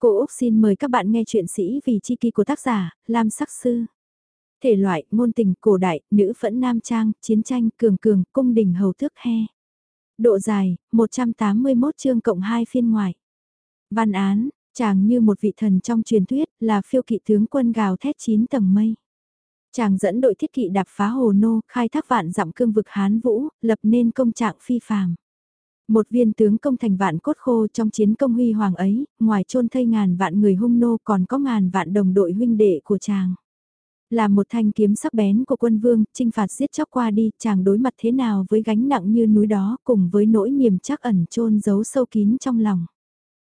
Cô Úc xin mời các bạn nghe chuyện sĩ vì chi kỳ của tác giả, Lam Sắc Sư. Thể loại, ngôn tình, cổ đại, nữ phẫn nam trang, chiến tranh, cường cường, cung đình hầu tước he. Độ dài, 181 chương cộng 2 phiên ngoài. Văn án, chàng như một vị thần trong truyền thuyết, là phiêu kỵ tướng quân gào thét 9 tầng mây. Chàng dẫn đội thiết kỵ đạp phá hồ nô, khai thác vạn dặm cương vực Hán Vũ, lập nên công trạng phi phàm. Một viên tướng công thành vạn cốt khô trong chiến công huy hoàng ấy, ngoài chôn thây ngàn vạn người hung nô còn có ngàn vạn đồng đội huynh đệ của chàng. Là một thanh kiếm sắc bén của quân vương, trinh phạt giết chóc qua đi, chàng đối mặt thế nào với gánh nặng như núi đó cùng với nỗi niềm chắc ẩn chôn giấu sâu kín trong lòng.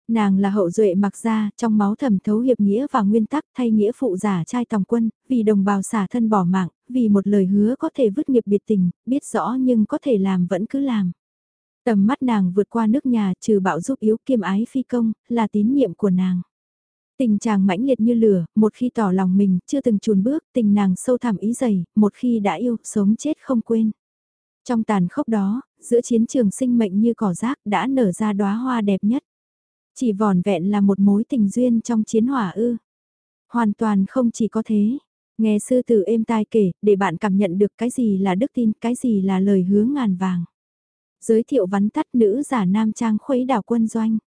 Nàng là hậu duệ mặc ra, trong máu thầm thấu hiệp nghĩa và nguyên tắc thay nghĩa phụ giả trai tòng quân, vì đồng bào xả thân bỏ mạng, vì một lời hứa có thể vứt nghiệp biệt tình, biết rõ nhưng có thể làm vẫn cứ làm. Tầm mắt nàng vượt qua nước nhà trừ bạo giúp yếu kiêm ái phi công, là tín nhiệm của nàng. Tình chàng mãnh liệt như lửa, một khi tỏ lòng mình, chưa từng chùn bước, tình nàng sâu thẳm ý dày, một khi đã yêu, sống chết không quên. Trong tàn khốc đó, giữa chiến trường sinh mệnh như cỏ rác đã nở ra đóa hoa đẹp nhất. Chỉ vòn vẹn là một mối tình duyên trong chiến hỏa ư. Hoàn toàn không chỉ có thế. Nghe sư tử êm tai kể, để bạn cảm nhận được cái gì là đức tin, cái gì là lời hứa ngàn vàng giới thiệu vắn tắt nữ giả nam trang khuấy đảo quân doanh.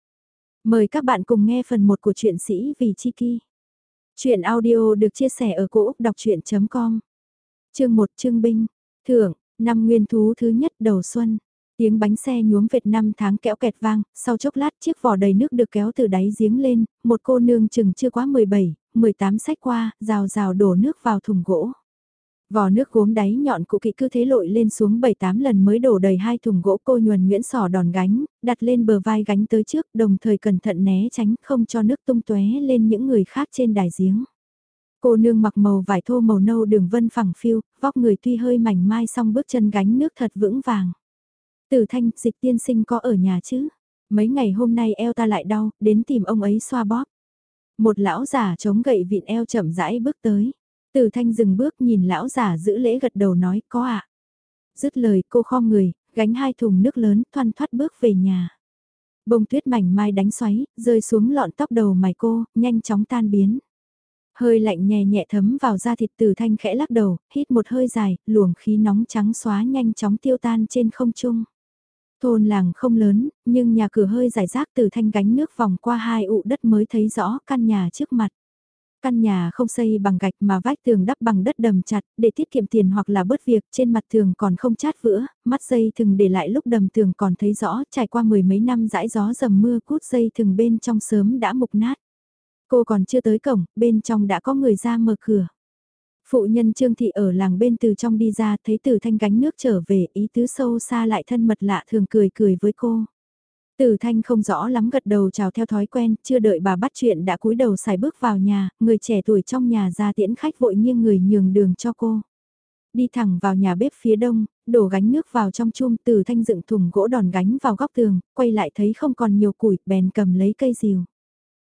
Mời các bạn cùng nghe phần 1 của truyện sĩ Vì Chi Ki. Chuyện audio được chia sẻ ở cỗ đọc chuyện.com Chương 1 Trương Binh, Thưởng, năm nguyên thú thứ nhất đầu xuân. Tiếng bánh xe nhuốm vệt năm tháng kẽo kẹt vang, sau chốc lát chiếc vỏ đầy nước được kéo từ đáy giếng lên, một cô nương chừng chưa quá 17, 18 sách qua, rào rào đổ nước vào thùng gỗ. Vò nước gốm đáy nhọn cụ kỵ cứ thế lội lên xuống 7-8 lần mới đổ đầy hai thùng gỗ cô nhuần nguyễn sò đòn gánh, đặt lên bờ vai gánh tới trước đồng thời cẩn thận né tránh không cho nước tung tóe lên những người khác trên đài giếng. Cô nương mặc màu vải thô màu nâu đường vân phẳng phiêu, vóc người tuy hơi mảnh mai song bước chân gánh nước thật vững vàng. Tử thanh, dịch tiên sinh có ở nhà chứ? Mấy ngày hôm nay eo ta lại đau, đến tìm ông ấy xoa bóp. Một lão già chống gậy vịn eo chậm rãi bước tới. Từ thanh dừng bước nhìn lão giả giữ lễ gật đầu nói có ạ. À. Dứt lời cô khom người, gánh hai thùng nước lớn thoăn thoát bước về nhà. Bông tuyết mảnh mai đánh xoáy, rơi xuống lọn tóc đầu mày cô, nhanh chóng tan biến. Hơi lạnh nhẹ nhẹ thấm vào da thịt từ thanh khẽ lắc đầu, hít một hơi dài, luồng khí nóng trắng xóa nhanh chóng tiêu tan trên không trung. Thôn làng không lớn, nhưng nhà cửa hơi giải rác từ thanh gánh nước vòng qua hai ụ đất mới thấy rõ căn nhà trước mặt. Căn nhà không xây bằng gạch mà vách tường đắp bằng đất đầm chặt, để tiết kiệm tiền hoặc là bớt việc, trên mặt tường còn không chát vữa, mắt dây thừng để lại lúc đầm tường còn thấy rõ, trải qua mười mấy năm dãi gió dầm mưa cút dây thừng bên trong sớm đã mục nát. Cô còn chưa tới cổng, bên trong đã có người ra mở cửa. Phụ nhân Trương Thị ở làng bên từ trong đi ra thấy từ thanh gánh nước trở về ý tứ sâu xa lại thân mật lạ thường cười cười với cô. Từ Thanh không rõ lắm gật đầu chào theo thói quen, chưa đợi bà bắt chuyện đã cúi đầu xài bước vào nhà, người trẻ tuổi trong nhà ra tiễn khách vội nghiêng người nhường đường cho cô. Đi thẳng vào nhà bếp phía đông, đổ gánh nước vào trong chum Từ Thanh dựng thùng gỗ đòn gánh vào góc tường, quay lại thấy không còn nhiều củi, bèn cầm lấy cây rìu.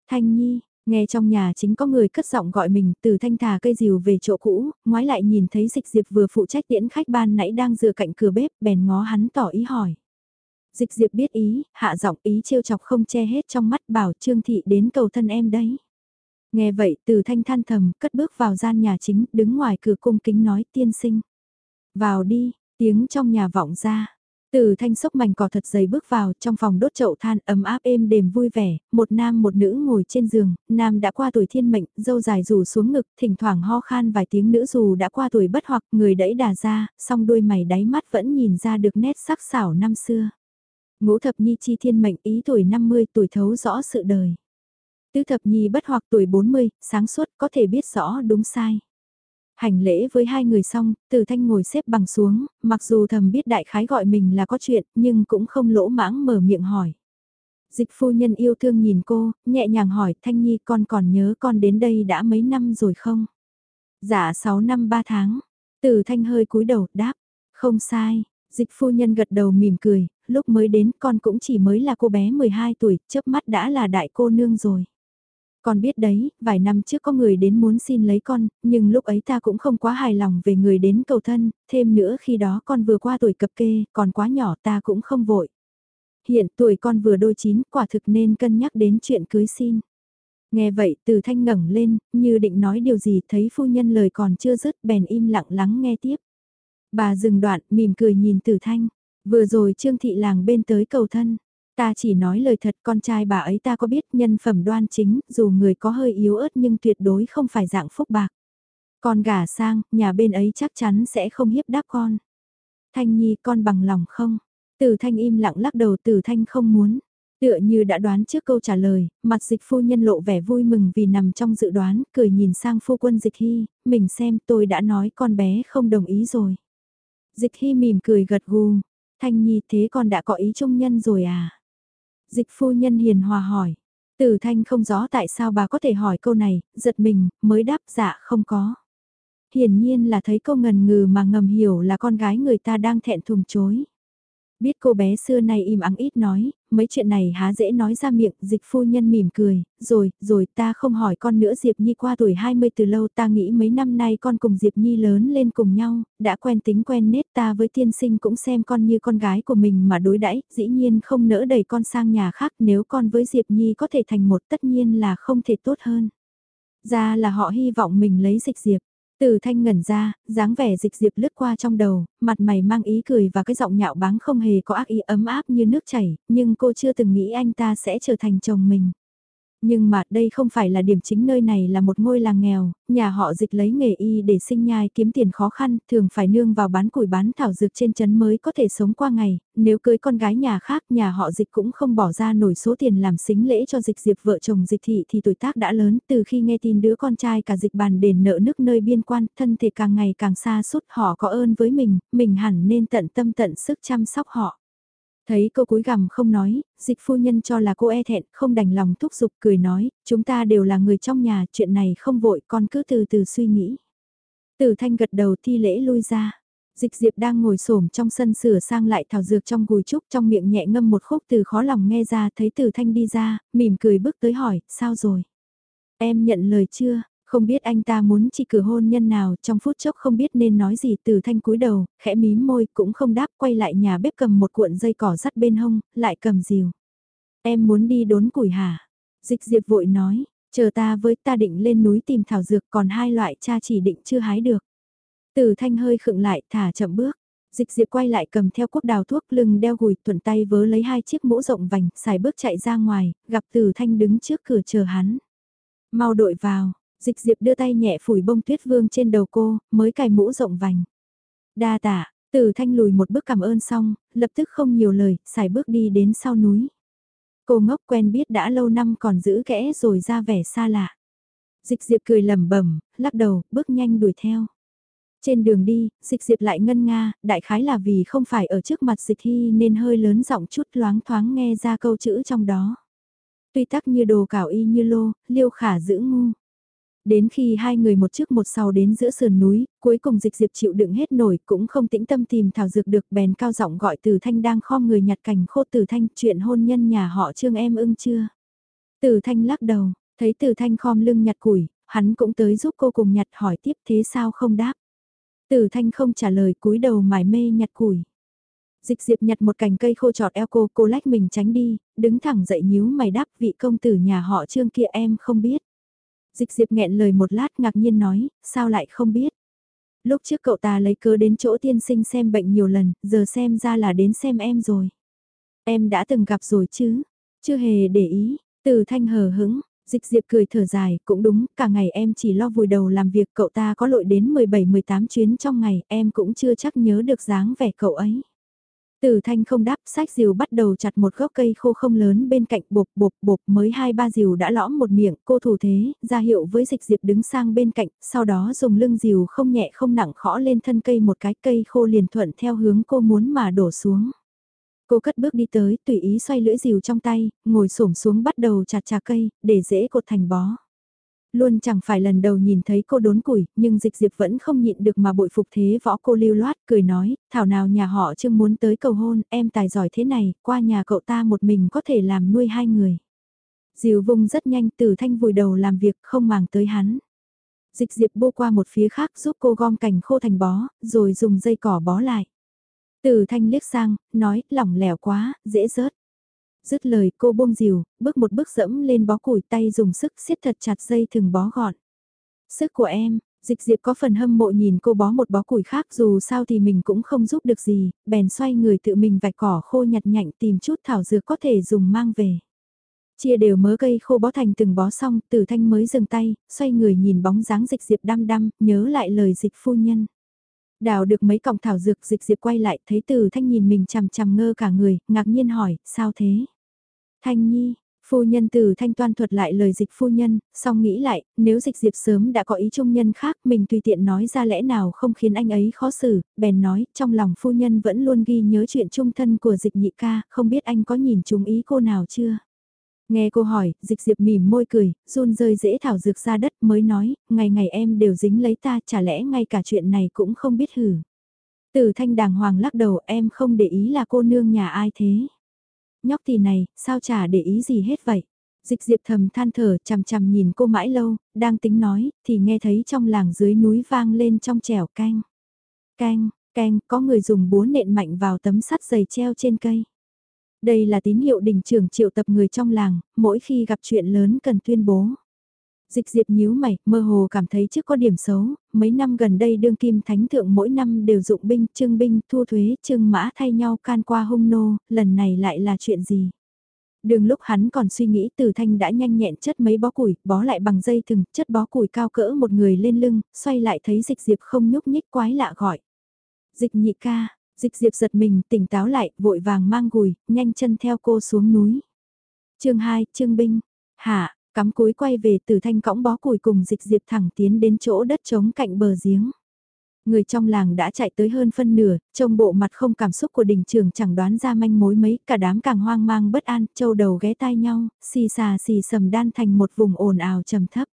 Thanh Nhi, nghe trong nhà chính có người cất giọng gọi mình, Từ Thanh thả cây rìu về chỗ cũ, ngoái lại nhìn thấy dịch diệp vừa phụ trách tiễn khách ban nãy đang dựa cạnh cửa bếp, bèn ngó hắn tỏ ý hỏi. Dịch diệp biết ý, hạ giọng ý trêu chọc không che hết trong mắt bảo Trương Thị đến cầu thân em đấy. Nghe vậy từ thanh than thầm, cất bước vào gian nhà chính, đứng ngoài cửa cung kính nói tiên sinh. Vào đi, tiếng trong nhà vọng ra. Từ thanh sốc mảnh cỏ thật dày bước vào, trong phòng đốt chậu than ấm áp êm đềm vui vẻ, một nam một nữ ngồi trên giường, nam đã qua tuổi thiên mệnh, dâu dài rủ xuống ngực, thỉnh thoảng ho khan vài tiếng nữ dù đã qua tuổi bất hoặc người đẩy đà ra, song đôi mày đáy mắt vẫn nhìn ra được nét sắc sảo năm xưa. Ngũ thập nhi chi thiên mệnh ý tuổi 50 tuổi thấu rõ sự đời. Tứ thập nhi bất hoặc tuổi 40, sáng suốt có thể biết rõ đúng sai. Hành lễ với hai người xong, từ thanh ngồi xếp bằng xuống, mặc dù thầm biết đại khái gọi mình là có chuyện, nhưng cũng không lỗ mãng mở miệng hỏi. Dịch phu nhân yêu thương nhìn cô, nhẹ nhàng hỏi Thanh Nhi con còn nhớ con đến đây đã mấy năm rồi không? Dạ 6 năm 3 tháng. Từ thanh hơi cúi đầu đáp, không sai, dịch phu nhân gật đầu mỉm cười, lúc mới đến con cũng chỉ mới là cô bé 12 tuổi, chớp mắt đã là đại cô nương rồi. Con biết đấy, vài năm trước có người đến muốn xin lấy con, nhưng lúc ấy ta cũng không quá hài lòng về người đến cầu thân, thêm nữa khi đó con vừa qua tuổi cập kê, còn quá nhỏ ta cũng không vội. Hiện tuổi con vừa đôi chín, quả thực nên cân nhắc đến chuyện cưới xin. Nghe vậy từ thanh ngẩng lên, như định nói điều gì thấy phu nhân lời còn chưa dứt bèn im lặng lắng nghe tiếp. Bà dừng đoạn, mỉm cười nhìn từ thanh. Vừa rồi Trương Thị làng bên tới cầu thân. Ta chỉ nói lời thật con trai bà ấy ta có biết nhân phẩm đoan chính, dù người có hơi yếu ớt nhưng tuyệt đối không phải dạng phúc bạc. Con gả sang, nhà bên ấy chắc chắn sẽ không hiếp đáp con. Thanh Nhi con bằng lòng không? Từ Thanh im lặng lắc đầu Từ Thanh không muốn. Tựa như đã đoán trước câu trả lời, mặt dịch phu nhân lộ vẻ vui mừng vì nằm trong dự đoán, cười nhìn sang phu quân dịch hy, mình xem tôi đã nói con bé không đồng ý rồi. Dịch hy mỉm cười gật gù, Thanh Nhi thế con đã có ý trung nhân rồi à? Dịch phu nhân hiền hòa hỏi. Tử Thanh không rõ tại sao bà có thể hỏi câu này, giật mình, mới đáp dạ không có. Hiển nhiên là thấy câu ngần ngừ mà ngầm hiểu là con gái người ta đang thẹn thùng chối. Biết cô bé xưa nay im ắng ít nói, mấy chuyện này há dễ nói ra miệng, dịch phu nhân mỉm cười, rồi, rồi ta không hỏi con nữa Diệp Nhi qua tuổi 20 từ lâu ta nghĩ mấy năm nay con cùng Diệp Nhi lớn lên cùng nhau, đã quen tính quen nết ta với tiên sinh cũng xem con như con gái của mình mà đối đãi dĩ nhiên không nỡ đẩy con sang nhà khác nếu con với Diệp Nhi có thể thành một tất nhiên là không thể tốt hơn. Ra là họ hy vọng mình lấy dịch Diệp. Từ thanh ngẩn ra, dáng vẻ dịch diệp lướt qua trong đầu, mặt mày mang ý cười và cái giọng nhạo báng không hề có ác ý ấm áp như nước chảy, nhưng cô chưa từng nghĩ anh ta sẽ trở thành chồng mình. Nhưng mà đây không phải là điểm chính nơi này là một ngôi làng nghèo, nhà họ dịch lấy nghề y để sinh nhai kiếm tiền khó khăn, thường phải nương vào bán củi bán thảo dược trên chấn mới có thể sống qua ngày, nếu cưới con gái nhà khác nhà họ dịch cũng không bỏ ra nổi số tiền làm xính lễ cho dịch diệp vợ chồng dịch thị thì tuổi tác đã lớn từ khi nghe tin đứa con trai cả dịch bàn đền nợ nước nơi biên quan, thân thể càng ngày càng xa suốt họ có ơn với mình, mình hẳn nên tận tâm tận sức chăm sóc họ. Thấy cô cúi gằm không nói, dịch phu nhân cho là cô e thẹn, không đành lòng thúc giục cười nói, chúng ta đều là người trong nhà, chuyện này không vội, con cứ từ từ suy nghĩ. Tử thanh gật đầu thi lễ lui ra. Dịch diệp đang ngồi xổm trong sân sửa sang lại thảo dược trong gùi trúc trong miệng nhẹ ngâm một khúc từ khó lòng nghe ra thấy tử thanh đi ra, mỉm cười bước tới hỏi, sao rồi? Em nhận lời chưa? Không biết anh ta muốn chỉ cử hôn nhân nào trong phút chốc không biết nên nói gì từ thanh cúi đầu, khẽ mím môi cũng không đáp quay lại nhà bếp cầm một cuộn dây cỏ sắt bên hông, lại cầm rìu. Em muốn đi đốn củi hả? Dịch diệp vội nói, chờ ta với ta định lên núi tìm thảo dược còn hai loại cha chỉ định chưa hái được. Từ thanh hơi khựng lại thả chậm bước. Dịch diệp quay lại cầm theo cuốc đào thuốc lưng đeo gùi thuận tay vớ lấy hai chiếc mũ rộng vành, xài bước chạy ra ngoài, gặp từ thanh đứng trước cửa chờ hắn. Mau đội vào, Dịch diệp đưa tay nhẹ phủi bông tuyết vương trên đầu cô, mới cài mũ rộng vành. Đa tạ, Tử thanh lùi một bước cảm ơn xong, lập tức không nhiều lời, xài bước đi đến sau núi. Cô ngốc quen biết đã lâu năm còn giữ kẽ rồi ra vẻ xa lạ. Dịch diệp cười lẩm bẩm, lắc đầu, bước nhanh đuổi theo. Trên đường đi, dịch diệp lại ngân nga, đại khái là vì không phải ở trước mặt dịch thi nên hơi lớn giọng chút loáng thoáng nghe ra câu chữ trong đó. Tuy tắc như đồ cảo y như lô, liêu khả giữ ngu. Đến khi hai người một trước một sau đến giữa sườn núi, cuối cùng dịch diệp chịu đựng hết nổi cũng không tĩnh tâm tìm thảo dược được bèn cao giọng gọi từ thanh đang khom người nhặt cành khô từ thanh chuyện hôn nhân nhà họ trương em ưng chưa. Từ thanh lắc đầu, thấy từ thanh khom lưng nhặt củi, hắn cũng tới giúp cô cùng nhặt hỏi tiếp thế sao không đáp. Từ thanh không trả lời cúi đầu mải mê nhặt củi. Dịch diệp nhặt một cành cây khô trọt eo cô, cô lách mình tránh đi, đứng thẳng dậy nhíu mày đáp vị công tử nhà họ trương kia em không biết. Dịch diệp nghẹn lời một lát ngạc nhiên nói, sao lại không biết. Lúc trước cậu ta lấy cớ đến chỗ tiên sinh xem bệnh nhiều lần, giờ xem ra là đến xem em rồi. Em đã từng gặp rồi chứ, chưa hề để ý, từ thanh hờ hững, Dịch diệp cười thở dài, cũng đúng, cả ngày em chỉ lo vùi đầu làm việc cậu ta có lội đến 17-18 chuyến trong ngày, em cũng chưa chắc nhớ được dáng vẻ cậu ấy. Từ thanh không đáp, sách diều bắt đầu chặt một gốc cây khô không lớn bên cạnh bộp bộp bộp mới hai ba diều đã lõm một miệng, cô thủ thế, ra hiệu với dịch diệp đứng sang bên cạnh, sau đó dùng lưng diều không nhẹ không nặng khõ lên thân cây một cái cây khô liền thuận theo hướng cô muốn mà đổ xuống. Cô cất bước đi tới, tùy ý xoay lưỡi diều trong tay, ngồi xổm xuống bắt đầu chặt trà cây, để dễ cột thành bó. Luôn chẳng phải lần đầu nhìn thấy cô đốn củi, nhưng dịch diệp vẫn không nhịn được mà bội phục thế võ cô lưu loát, cười nói, thảo nào nhà họ chưa muốn tới cầu hôn, em tài giỏi thế này, qua nhà cậu ta một mình có thể làm nuôi hai người. Diều vung rất nhanh từ thanh vùi đầu làm việc không màng tới hắn. Dịch diệp bô qua một phía khác giúp cô gom cành khô thành bó, rồi dùng dây cỏ bó lại. Từ thanh liếc sang, nói, lỏng lẻo quá, dễ rớt. Dứt lời cô buông dìu, bước một bước dẫm lên bó củi tay dùng sức siết thật chặt dây thừng bó gọn. Sức của em, dịch diệp có phần hâm mộ nhìn cô bó một bó củi khác dù sao thì mình cũng không giúp được gì, bèn xoay người tự mình vạch cỏ khô nhặt nhạnh tìm chút thảo dược có thể dùng mang về. Chia đều mớ cây khô bó thành từng bó xong, tử thanh mới dừng tay, xoay người nhìn bóng dáng dịch diệp đăm đăm, nhớ lại lời dịch phu nhân. Đào được mấy cọng thảo dược dịch diệp quay lại, thấy tử thanh nhìn mình chằm chằm ngơ cả người, ngạc nhiên hỏi, sao thế? Thanh nhi, Phu nhân từ thanh toan thuật lại lời dịch phu nhân, song nghĩ lại, nếu dịch diệp sớm đã có ý trung nhân khác, mình tùy tiện nói ra lẽ nào không khiến anh ấy khó xử, bèn nói, trong lòng phu nhân vẫn luôn ghi nhớ chuyện trung thân của dịch nhị ca, không biết anh có nhìn trúng ý cô nào chưa? Nghe cô hỏi, dịch diệp mỉm môi cười, run rơi dễ thảo dược ra đất mới nói, ngày ngày em đều dính lấy ta, chả lẽ ngay cả chuyện này cũng không biết hử. Từ thanh đàng hoàng lắc đầu em không để ý là cô nương nhà ai thế. Nhóc thì này, sao chả để ý gì hết vậy. Dịch diệp thầm than thở chằm chằm nhìn cô mãi lâu, đang tính nói, thì nghe thấy trong làng dưới núi vang lên trong trẻo canh. Canh, canh, có người dùng búa nện mạnh vào tấm sắt dày treo trên cây. Đây là tín hiệu đình trưởng triệu tập người trong làng, mỗi khi gặp chuyện lớn cần tuyên bố. Dịch diệp nhíu mày, mơ hồ cảm thấy trước có điểm xấu, mấy năm gần đây đương kim thánh thượng mỗi năm đều dụng binh, trương binh, thu thuế, trương mã thay nhau can qua hung nô, lần này lại là chuyện gì? Đường lúc hắn còn suy nghĩ từ thanh đã nhanh nhẹn chất mấy bó củi, bó lại bằng dây thừng, chất bó củi cao cỡ một người lên lưng, xoay lại thấy dịch diệp không nhúc nhích quái lạ gọi. Dịch nhị ca, dịch diệp giật mình, tỉnh táo lại, vội vàng mang gùi, nhanh chân theo cô xuống núi. chương 2, trương binh, hạ, Cắm cúi quay về từ thanh cõng bó củi cùng dịch diệp thẳng tiến đến chỗ đất trống cạnh bờ giếng. Người trong làng đã chạy tới hơn phân nửa, trông bộ mặt không cảm xúc của đình trường chẳng đoán ra manh mối mấy, cả đám càng hoang mang bất an, châu đầu ghé tai nhau, xì xà xì sầm đan thành một vùng ồn ào trầm thấp.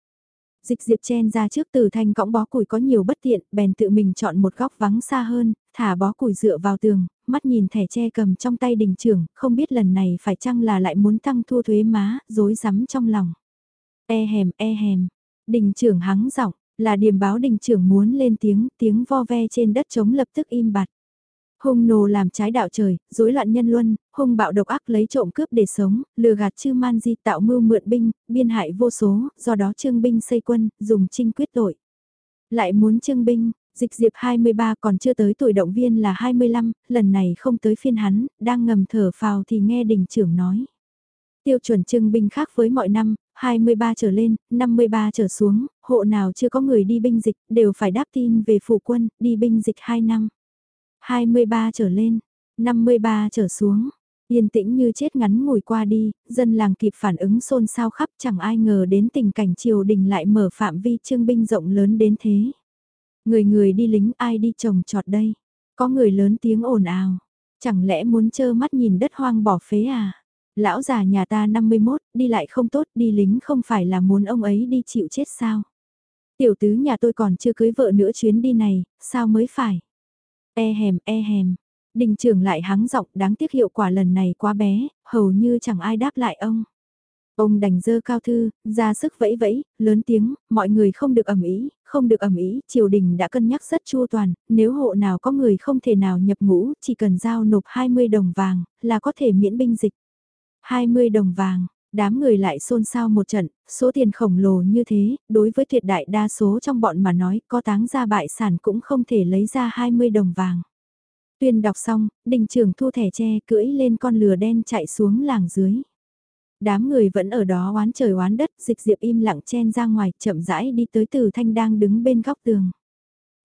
Dịch diệp chen ra trước từ thanh cõng bó củi có nhiều bất tiện, bèn tự mình chọn một góc vắng xa hơn, thả bó củi dựa vào tường, mắt nhìn thẻ che cầm trong tay đình trưởng, không biết lần này phải chăng là lại muốn tăng thua thuế má, dối rắm trong lòng. E hèm e hèm, đình trưởng hắng giọng là điểm báo đình trưởng muốn lên tiếng, tiếng vo ve trên đất trống lập tức im bặt. Hung nô làm trái đạo trời, rối loạn nhân luân, hung bạo độc ác lấy trộm cướp để sống, lừa gạt chư man di tạo mưu mượn binh, biên hại vô số, do đó trương binh xây quân, dùng trinh quyết tội. Lại muốn trương binh, dịch diệp 23 còn chưa tới tuổi động viên là 25, lần này không tới phiên hắn, đang ngầm thở phào thì nghe đình trưởng nói. Tiêu chuẩn trưng binh khác với mọi năm, 23 trở lên, 53 trở xuống, hộ nào chưa có người đi binh dịch đều phải đáp tin về phụ quân, đi binh dịch 2 năm. 23 trở lên, 53 trở xuống, yên tĩnh như chết ngắn ngồi qua đi, dân làng kịp phản ứng xôn xao khắp chẳng ai ngờ đến tình cảnh triều đình lại mở phạm vi trương binh rộng lớn đến thế. Người người đi lính ai đi trồng trọt đây, có người lớn tiếng ồn ào, chẳng lẽ muốn trơ mắt nhìn đất hoang bỏ phế à? Lão già nhà ta 51, đi lại không tốt, đi lính không phải là muốn ông ấy đi chịu chết sao? Tiểu tứ nhà tôi còn chưa cưới vợ nữa chuyến đi này, sao mới phải? E hèm, e hèm. Đình trưởng lại hắng giọng đáng tiếc hiệu quả lần này quá bé, hầu như chẳng ai đáp lại ông. Ông đành dơ cao thư, ra sức vẫy vẫy, lớn tiếng, mọi người không được ẩm ý, không được ẩm ý, triều đình đã cân nhắc rất chu toàn, nếu hộ nào có người không thể nào nhập ngũ, chỉ cần giao nộp 20 đồng vàng, là có thể miễn binh dịch. 20 đồng vàng, đám người lại xôn xao một trận, số tiền khổng lồ như thế, đối với tuyệt đại đa số trong bọn mà nói có táng ra bại sản cũng không thể lấy ra 20 đồng vàng. Tuyên đọc xong, đình trưởng thu thẻ tre cưỡi lên con lừa đen chạy xuống làng dưới. Đám người vẫn ở đó oán trời oán đất, dịch diệp im lặng chen ra ngoài, chậm rãi đi tới từ thanh đang đứng bên góc tường.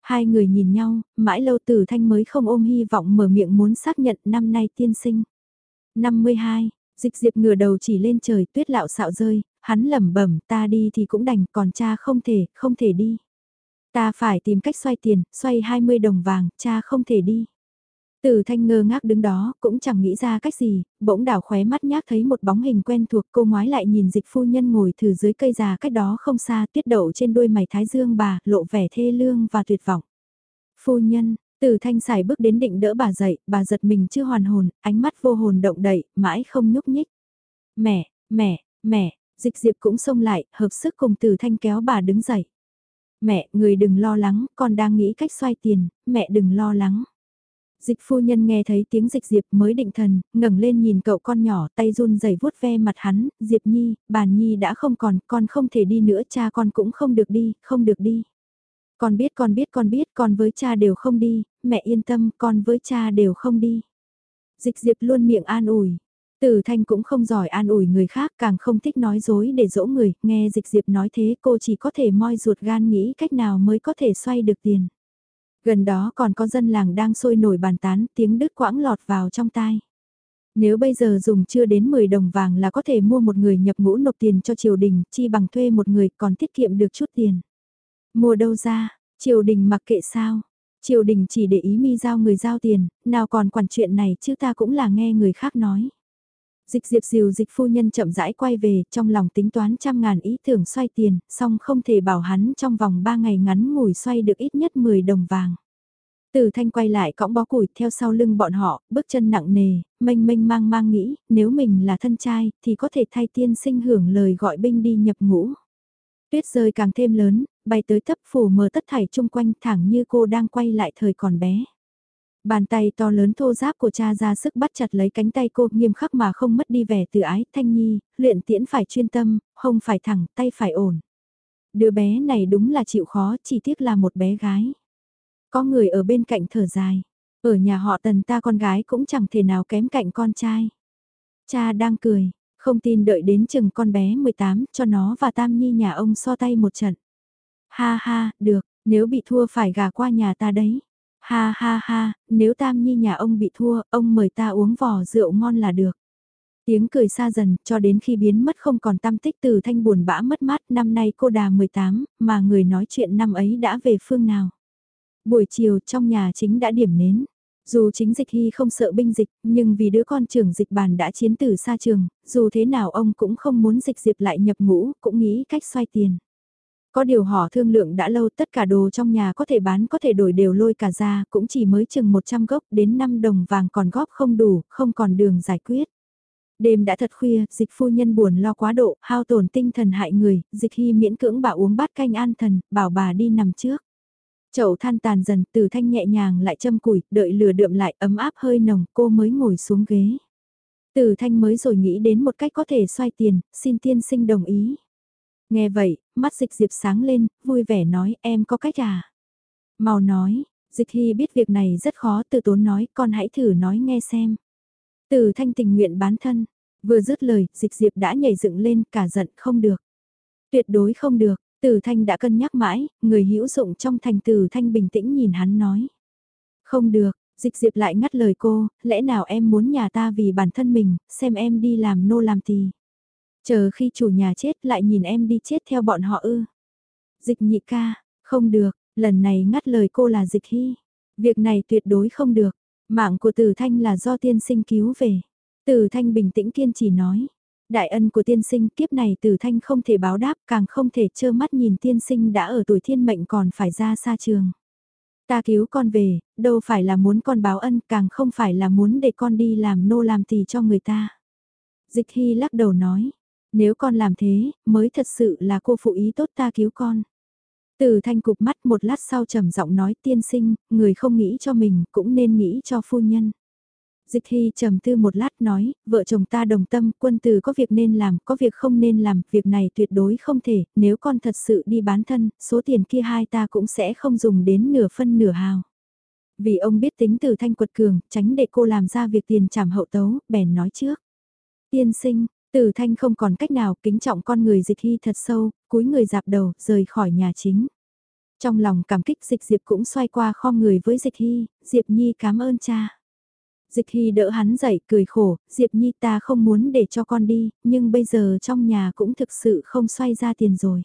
Hai người nhìn nhau, mãi lâu từ thanh mới không ôm hy vọng mở miệng muốn xác nhận năm nay tiên sinh. 52, Dịch diệp ngửa đầu chỉ lên trời tuyết lạo xạo rơi, hắn lẩm bẩm ta đi thì cũng đành còn cha không thể, không thể đi. Ta phải tìm cách xoay tiền, xoay 20 đồng vàng, cha không thể đi. Từ thanh ngơ ngác đứng đó, cũng chẳng nghĩ ra cách gì, bỗng đảo khóe mắt nhác thấy một bóng hình quen thuộc cô ngoái lại nhìn dịch phu nhân ngồi thử dưới cây già cách đó không xa tuyết đậu trên đôi mày thái dương bà, lộ vẻ thê lương và tuyệt vọng. Phu nhân, từ thanh xài bước đến định đỡ bà dậy, bà giật mình chưa hoàn hồn, ánh mắt vô hồn động đậy, mãi không nhúc nhích. Mẹ, mẹ, mẹ, dịch diệp cũng xông lại, hợp sức cùng từ thanh kéo bà đứng dậy. Mẹ, người đừng lo lắng, con đang nghĩ cách xoay tiền, mẹ đừng lo lắng. Dịch phu nhân nghe thấy tiếng dịch diệp mới định thần, ngẩng lên nhìn cậu con nhỏ tay run rẩy vuốt ve mặt hắn, Diệp Nhi, bàn Nhi đã không còn, con không thể đi nữa, cha con cũng không được đi, không được đi. Con biết con biết con biết con với cha đều không đi, mẹ yên tâm con với cha đều không đi. Dịch diệp luôn miệng an ủi. Tử Thanh cũng không giỏi an ủi người khác càng không thích nói dối để dỗ người, nghe dịch diệp nói thế cô chỉ có thể moi ruột gan nghĩ cách nào mới có thể xoay được tiền. Gần đó còn có dân làng đang sôi nổi bàn tán tiếng đứt quãng lọt vào trong tai. Nếu bây giờ dùng chưa đến 10 đồng vàng là có thể mua một người nhập ngũ nộp tiền cho triều đình, chi bằng thuê một người còn tiết kiệm được chút tiền. Mua đâu ra, triều đình mặc kệ sao, triều đình chỉ để ý mi giao người giao tiền, nào còn quản chuyện này chứ ta cũng là nghe người khác nói. Dịch diệp diều dịch phu nhân chậm rãi quay về, trong lòng tính toán trăm ngàn ý tưởng xoay tiền, song không thể bảo hắn trong vòng ba ngày ngắn ngủi xoay được ít nhất 10 đồng vàng. Từ thanh quay lại cõng bó củi theo sau lưng bọn họ, bước chân nặng nề, mênh mênh mang mang nghĩ, nếu mình là thân trai, thì có thể thay tiên sinh hưởng lời gọi binh đi nhập ngũ. Tuyết rơi càng thêm lớn, bay tới thấp phủ mờ tất thảy chung quanh thẳng như cô đang quay lại thời còn bé. Bàn tay to lớn thô giáp của cha ra sức bắt chặt lấy cánh tay cô nghiêm khắc mà không mất đi vẻ từ ái. Thanh Nhi, luyện tiễn phải chuyên tâm, không phải thẳng, tay phải ổn. Đứa bé này đúng là chịu khó, chỉ tiếc là một bé gái. Có người ở bên cạnh thở dài. Ở nhà họ tần ta con gái cũng chẳng thể nào kém cạnh con trai. Cha đang cười, không tin đợi đến chừng con bé 18 cho nó và Tam Nhi nhà ông so tay một trận. Ha ha, được, nếu bị thua phải gà qua nhà ta đấy. Ha ha ha, nếu Tam Nhi nhà ông bị thua, ông mời ta uống vò rượu ngon là được. Tiếng cười xa dần, cho đến khi biến mất không còn tâm tích từ thanh buồn bã mất mát, năm nay cô đà 18, mà người nói chuyện năm ấy đã về phương nào. Buổi chiều trong nhà chính đã điểm nến. Dù chính dịch hy không sợ binh dịch, nhưng vì đứa con trưởng dịch bàn đã chiến tử xa trường, dù thế nào ông cũng không muốn dịch diệp lại nhập ngũ, cũng nghĩ cách xoay tiền. Có điều họ thương lượng đã lâu tất cả đồ trong nhà có thể bán có thể đổi đều lôi cả ra, cũng chỉ mới chừng 100 gốc đến 5 đồng vàng còn góp không đủ, không còn đường giải quyết. Đêm đã thật khuya, dịch phu nhân buồn lo quá độ, hao tổn tinh thần hại người, dịch hy miễn cưỡng bà uống bát canh an thần, bảo bà đi nằm trước. Chậu than tàn dần, từ thanh nhẹ nhàng lại châm củi, đợi lửa đượm lại ấm áp hơi nồng, cô mới ngồi xuống ghế. Từ thanh mới rồi nghĩ đến một cách có thể xoay tiền, xin tiên sinh đồng ý. Nghe vậy, mắt dịch diệp sáng lên, vui vẻ nói em có cách à? Mau nói, dịch hy biết việc này rất khó từ tốn nói, con hãy thử nói nghe xem. Từ thanh tình nguyện bán thân, vừa dứt lời, dịch diệp đã nhảy dựng lên cả giận không được. Tuyệt đối không được, từ Thanh đã cân nhắc mãi, người hữu dụng trong thành từ Thanh bình tĩnh nhìn hắn nói. Không được, dịch diệp lại ngắt lời cô, lẽ nào em muốn nhà ta vì bản thân mình, xem em đi làm nô làm tì. Chờ khi chủ nhà chết lại nhìn em đi chết theo bọn họ ư. Dịch nhị ca, không được, lần này ngắt lời cô là dịch hy. Việc này tuyệt đối không được, mạng của Tử Thanh là do tiên sinh cứu về. Tử Thanh bình tĩnh kiên trì nói. Đại ân của tiên sinh kiếp này Tử Thanh không thể báo đáp càng không thể trơ mắt nhìn tiên sinh đã ở tuổi thiên mệnh còn phải ra xa trường. Ta cứu con về, đâu phải là muốn con báo ân càng không phải là muốn để con đi làm nô làm tỳ cho người ta. Dịch Hy lắc đầu nói, nếu con làm thế, mới thật sự là cô phụ ý tốt ta cứu con. Từ thanh cục mắt một lát sau trầm giọng nói tiên sinh, người không nghĩ cho mình cũng nên nghĩ cho phu nhân. Dịch thi trầm tư một lát nói, vợ chồng ta đồng tâm, quân tử có việc nên làm, có việc không nên làm, việc này tuyệt đối không thể, nếu con thật sự đi bán thân, số tiền kia hai ta cũng sẽ không dùng đến nửa phân nửa hào. Vì ông biết tính từ thanh quật cường, tránh để cô làm ra việc tiền trảm hậu tấu, bèn nói trước. Tiên sinh, từ thanh không còn cách nào kính trọng con người dịch hy thật sâu, cúi người dạp đầu, rời khỏi nhà chính. Trong lòng cảm kích dịch diệp cũng xoay qua kho người với dịch hy, diệp nhi cảm ơn cha. Dịch Hy đỡ hắn dậy cười khổ, Diệp Nhi ta không muốn để cho con đi, nhưng bây giờ trong nhà cũng thực sự không xoay ra tiền rồi.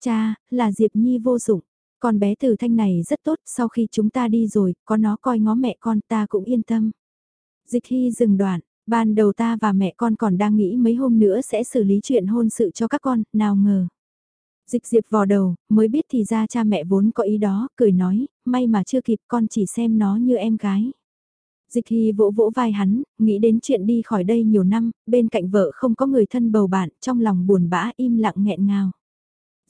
Cha, là Diệp Nhi vô dụng, con bé từ thanh này rất tốt, sau khi chúng ta đi rồi, có nó coi ngó mẹ con ta cũng yên tâm. Dịch Hy dừng đoạn, ban đầu ta và mẹ con còn đang nghĩ mấy hôm nữa sẽ xử lý chuyện hôn sự cho các con, nào ngờ. Dịch diệp vò đầu, mới biết thì ra cha mẹ vốn có ý đó, cười nói, may mà chưa kịp con chỉ xem nó như em gái. Dịch Hy vỗ vỗ vai hắn, nghĩ đến chuyện đi khỏi đây nhiều năm, bên cạnh vợ không có người thân bầu bạn, trong lòng buồn bã im lặng nghẹn ngào.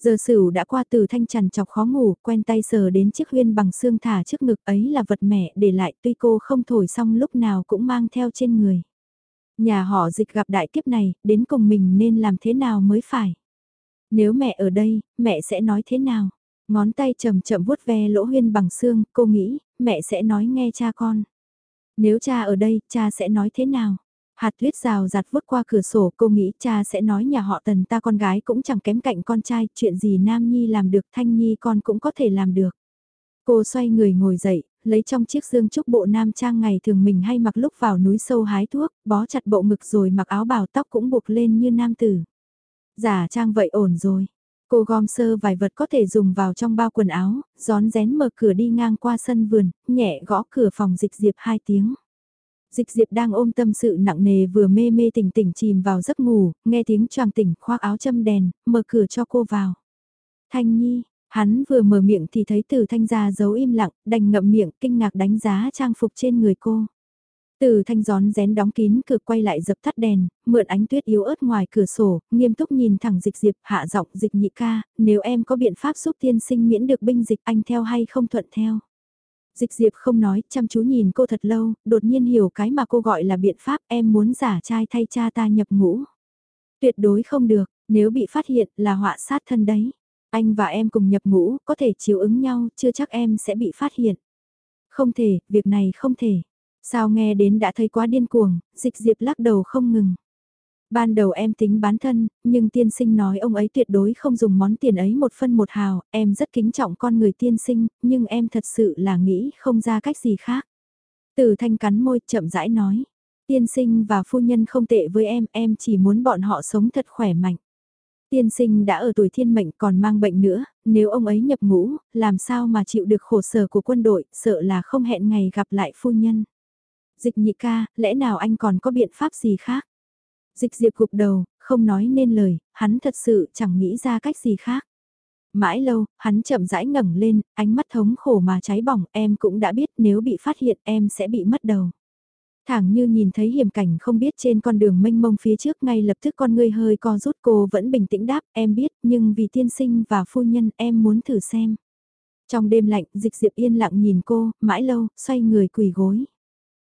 Giờ sửu đã qua từ thanh trần chọc khó ngủ, quen tay sờ đến chiếc huyên bằng xương thả trước ngực ấy là vật mẹ để lại tuy cô không thổi xong lúc nào cũng mang theo trên người. Nhà họ dịch gặp đại kiếp này, đến cùng mình nên làm thế nào mới phải. Nếu mẹ ở đây, mẹ sẽ nói thế nào? Ngón tay chậm chậm vuốt ve lỗ huyên bằng xương, cô nghĩ, mẹ sẽ nói nghe cha con. Nếu cha ở đây, cha sẽ nói thế nào? Hạt tuyết rào rạt vút qua cửa sổ cô nghĩ cha sẽ nói nhà họ tần ta con gái cũng chẳng kém cạnh con trai, chuyện gì Nam Nhi làm được Thanh Nhi con cũng có thể làm được. Cô xoay người ngồi dậy, lấy trong chiếc dương trúc bộ nam trang ngày thường mình hay mặc lúc vào núi sâu hái thuốc, bó chặt bộ ngực rồi mặc áo bào tóc cũng buộc lên như nam tử. Giả trang vậy ổn rồi. Cô gom sơ vài vật có thể dùng vào trong bao quần áo, gión rén mở cửa đi ngang qua sân vườn, nhẹ gõ cửa phòng dịch diệp hai tiếng. Dịch diệp đang ôm tâm sự nặng nề vừa mê mê tỉnh tỉnh chìm vào giấc ngủ, nghe tiếng choàng tỉnh khoác áo châm đèn, mở cửa cho cô vào. Thanh Nhi, hắn vừa mở miệng thì thấy từ thanh ra giấu im lặng, đành ngậm miệng kinh ngạc đánh giá trang phục trên người cô. Từ thanh gión rén đóng kín cửa quay lại dập tắt đèn, mượn ánh tuyết yếu ớt ngoài cửa sổ, nghiêm túc nhìn thẳng dịch diệp hạ giọng dịch nhị ca, nếu em có biện pháp giúp tiên sinh miễn được binh dịch anh theo hay không thuận theo. Dịch diệp không nói, chăm chú nhìn cô thật lâu, đột nhiên hiểu cái mà cô gọi là biện pháp em muốn giả trai thay cha ta nhập ngũ. Tuyệt đối không được, nếu bị phát hiện là họa sát thân đấy. Anh và em cùng nhập ngũ, có thể chiếu ứng nhau, chưa chắc em sẽ bị phát hiện. Không thể, việc này không thể. Sao nghe đến đã thấy quá điên cuồng, dịch diệp lắc đầu không ngừng. Ban đầu em tính bán thân, nhưng tiên sinh nói ông ấy tuyệt đối không dùng món tiền ấy một phân một hào, em rất kính trọng con người tiên sinh, nhưng em thật sự là nghĩ không ra cách gì khác. Từ thanh cắn môi chậm rãi nói, tiên sinh và phu nhân không tệ với em, em chỉ muốn bọn họ sống thật khỏe mạnh. Tiên sinh đã ở tuổi thiên mệnh còn mang bệnh nữa, nếu ông ấy nhập ngũ, làm sao mà chịu được khổ sở của quân đội, sợ là không hẹn ngày gặp lại phu nhân. Dịch nhị ca, lẽ nào anh còn có biện pháp gì khác? Dịch diệp gục đầu, không nói nên lời, hắn thật sự chẳng nghĩ ra cách gì khác. Mãi lâu, hắn chậm rãi ngẩng lên, ánh mắt thống khổ mà cháy bỏng, em cũng đã biết nếu bị phát hiện em sẽ bị mất đầu. Thẳng như nhìn thấy hiểm cảnh không biết trên con đường mênh mông phía trước ngay lập tức con ngươi hơi co rút cô vẫn bình tĩnh đáp em biết nhưng vì tiên sinh và phu nhân em muốn thử xem. Trong đêm lạnh dịch diệp yên lặng nhìn cô, mãi lâu, xoay người quỳ gối.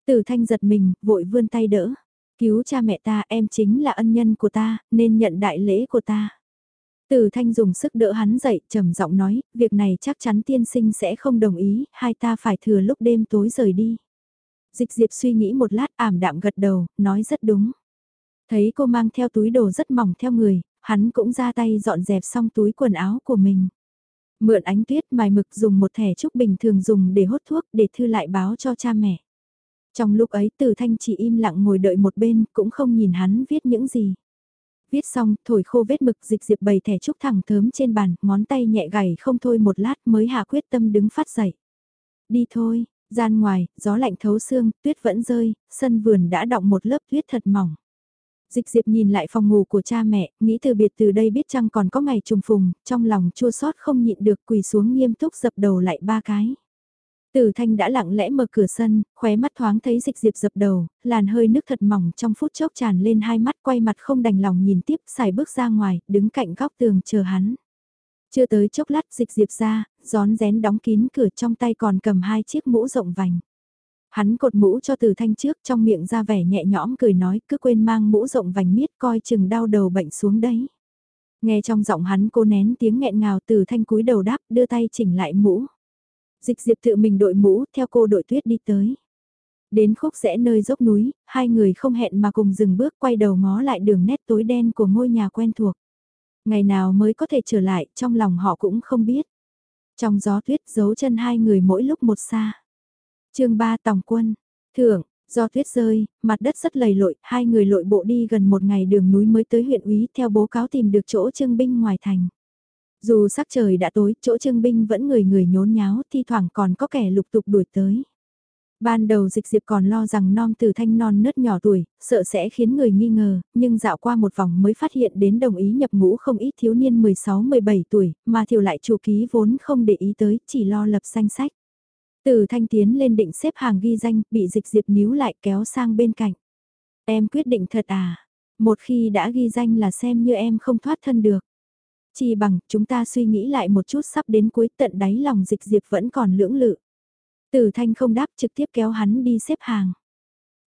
Tử thanh giật mình, vội vươn tay đỡ. Cứu cha mẹ ta em chính là ân nhân của ta, nên nhận đại lễ của ta. Tử thanh dùng sức đỡ hắn dậy, trầm giọng nói, việc này chắc chắn tiên sinh sẽ không đồng ý, hai ta phải thừa lúc đêm tối rời đi. Dịch diệp suy nghĩ một lát ảm đạm gật đầu, nói rất đúng. Thấy cô mang theo túi đồ rất mỏng theo người, hắn cũng ra tay dọn dẹp xong túi quần áo của mình. Mượn ánh tuyết mài mực dùng một thẻ trúc bình thường dùng để hốt thuốc để thư lại báo cho cha mẹ. Trong lúc ấy Từ Thanh chỉ im lặng ngồi đợi một bên, cũng không nhìn hắn viết những gì. Viết xong, thổi khô vết mực dịch diệp bầy thẻ trúc thẳng thớm trên bàn, ngón tay nhẹ gảy không thôi một lát mới hạ quyết tâm đứng phát dậy. Đi thôi, gian ngoài, gió lạnh thấu xương, tuyết vẫn rơi, sân vườn đã đọng một lớp tuyết thật mỏng. Dịch diệp nhìn lại phòng ngủ của cha mẹ, nghĩ từ biệt từ đây biết chăng còn có ngày trùng phùng, trong lòng chua xót không nhịn được quỳ xuống nghiêm túc dập đầu lại ba cái. Tử Thanh đã lặng lẽ mở cửa sân, khóe mắt thoáng thấy dịch diệp dập đầu, làn hơi nước thật mỏng trong phút chốc tràn lên hai mắt quay mặt không đành lòng nhìn tiếp xài bước ra ngoài, đứng cạnh góc tường chờ hắn. Chưa tới chốc lát dịch diệp ra, gión rén đóng kín cửa trong tay còn cầm hai chiếc mũ rộng vành. Hắn cột mũ cho từ Thanh trước trong miệng ra vẻ nhẹ nhõm cười nói cứ quên mang mũ rộng vành miết coi chừng đau đầu bệnh xuống đấy. Nghe trong giọng hắn cô nén tiếng nghẹn ngào từ Thanh cúi đầu đáp đưa tay chỉnh lại mũ. Dịch diệp tự mình đội mũ, theo cô đội tuyết đi tới. Đến khúc rẽ nơi dốc núi, hai người không hẹn mà cùng dừng bước quay đầu ngó lại đường nét tối đen của ngôi nhà quen thuộc. Ngày nào mới có thể trở lại, trong lòng họ cũng không biết. Trong gió tuyết giấu chân hai người mỗi lúc một xa. chương 3 Tòng Quân, Thưởng, do tuyết rơi, mặt đất rất lầy lội, hai người lội bộ đi gần một ngày đường núi mới tới huyện úy theo bố cáo tìm được chỗ trương binh ngoài thành. Dù sắc trời đã tối, chỗ trương binh vẫn người người nhốn nháo, thi thoảng còn có kẻ lục tục đuổi tới. Ban đầu dịch diệp còn lo rằng non tử thanh non nớt nhỏ tuổi, sợ sẽ khiến người nghi ngờ, nhưng dạo qua một vòng mới phát hiện đến đồng ý nhập ngũ không ít thiếu niên 16-17 tuổi, mà thiểu lại chủ ký vốn không để ý tới, chỉ lo lập danh sách. tử thanh tiến lên định xếp hàng ghi danh, bị dịch diệp níu lại kéo sang bên cạnh. Em quyết định thật à? Một khi đã ghi danh là xem như em không thoát thân được. Chỉ bằng, chúng ta suy nghĩ lại một chút sắp đến cuối tận đáy lòng dịch diệp vẫn còn lưỡng lự. Tử Thanh không đáp trực tiếp kéo hắn đi xếp hàng.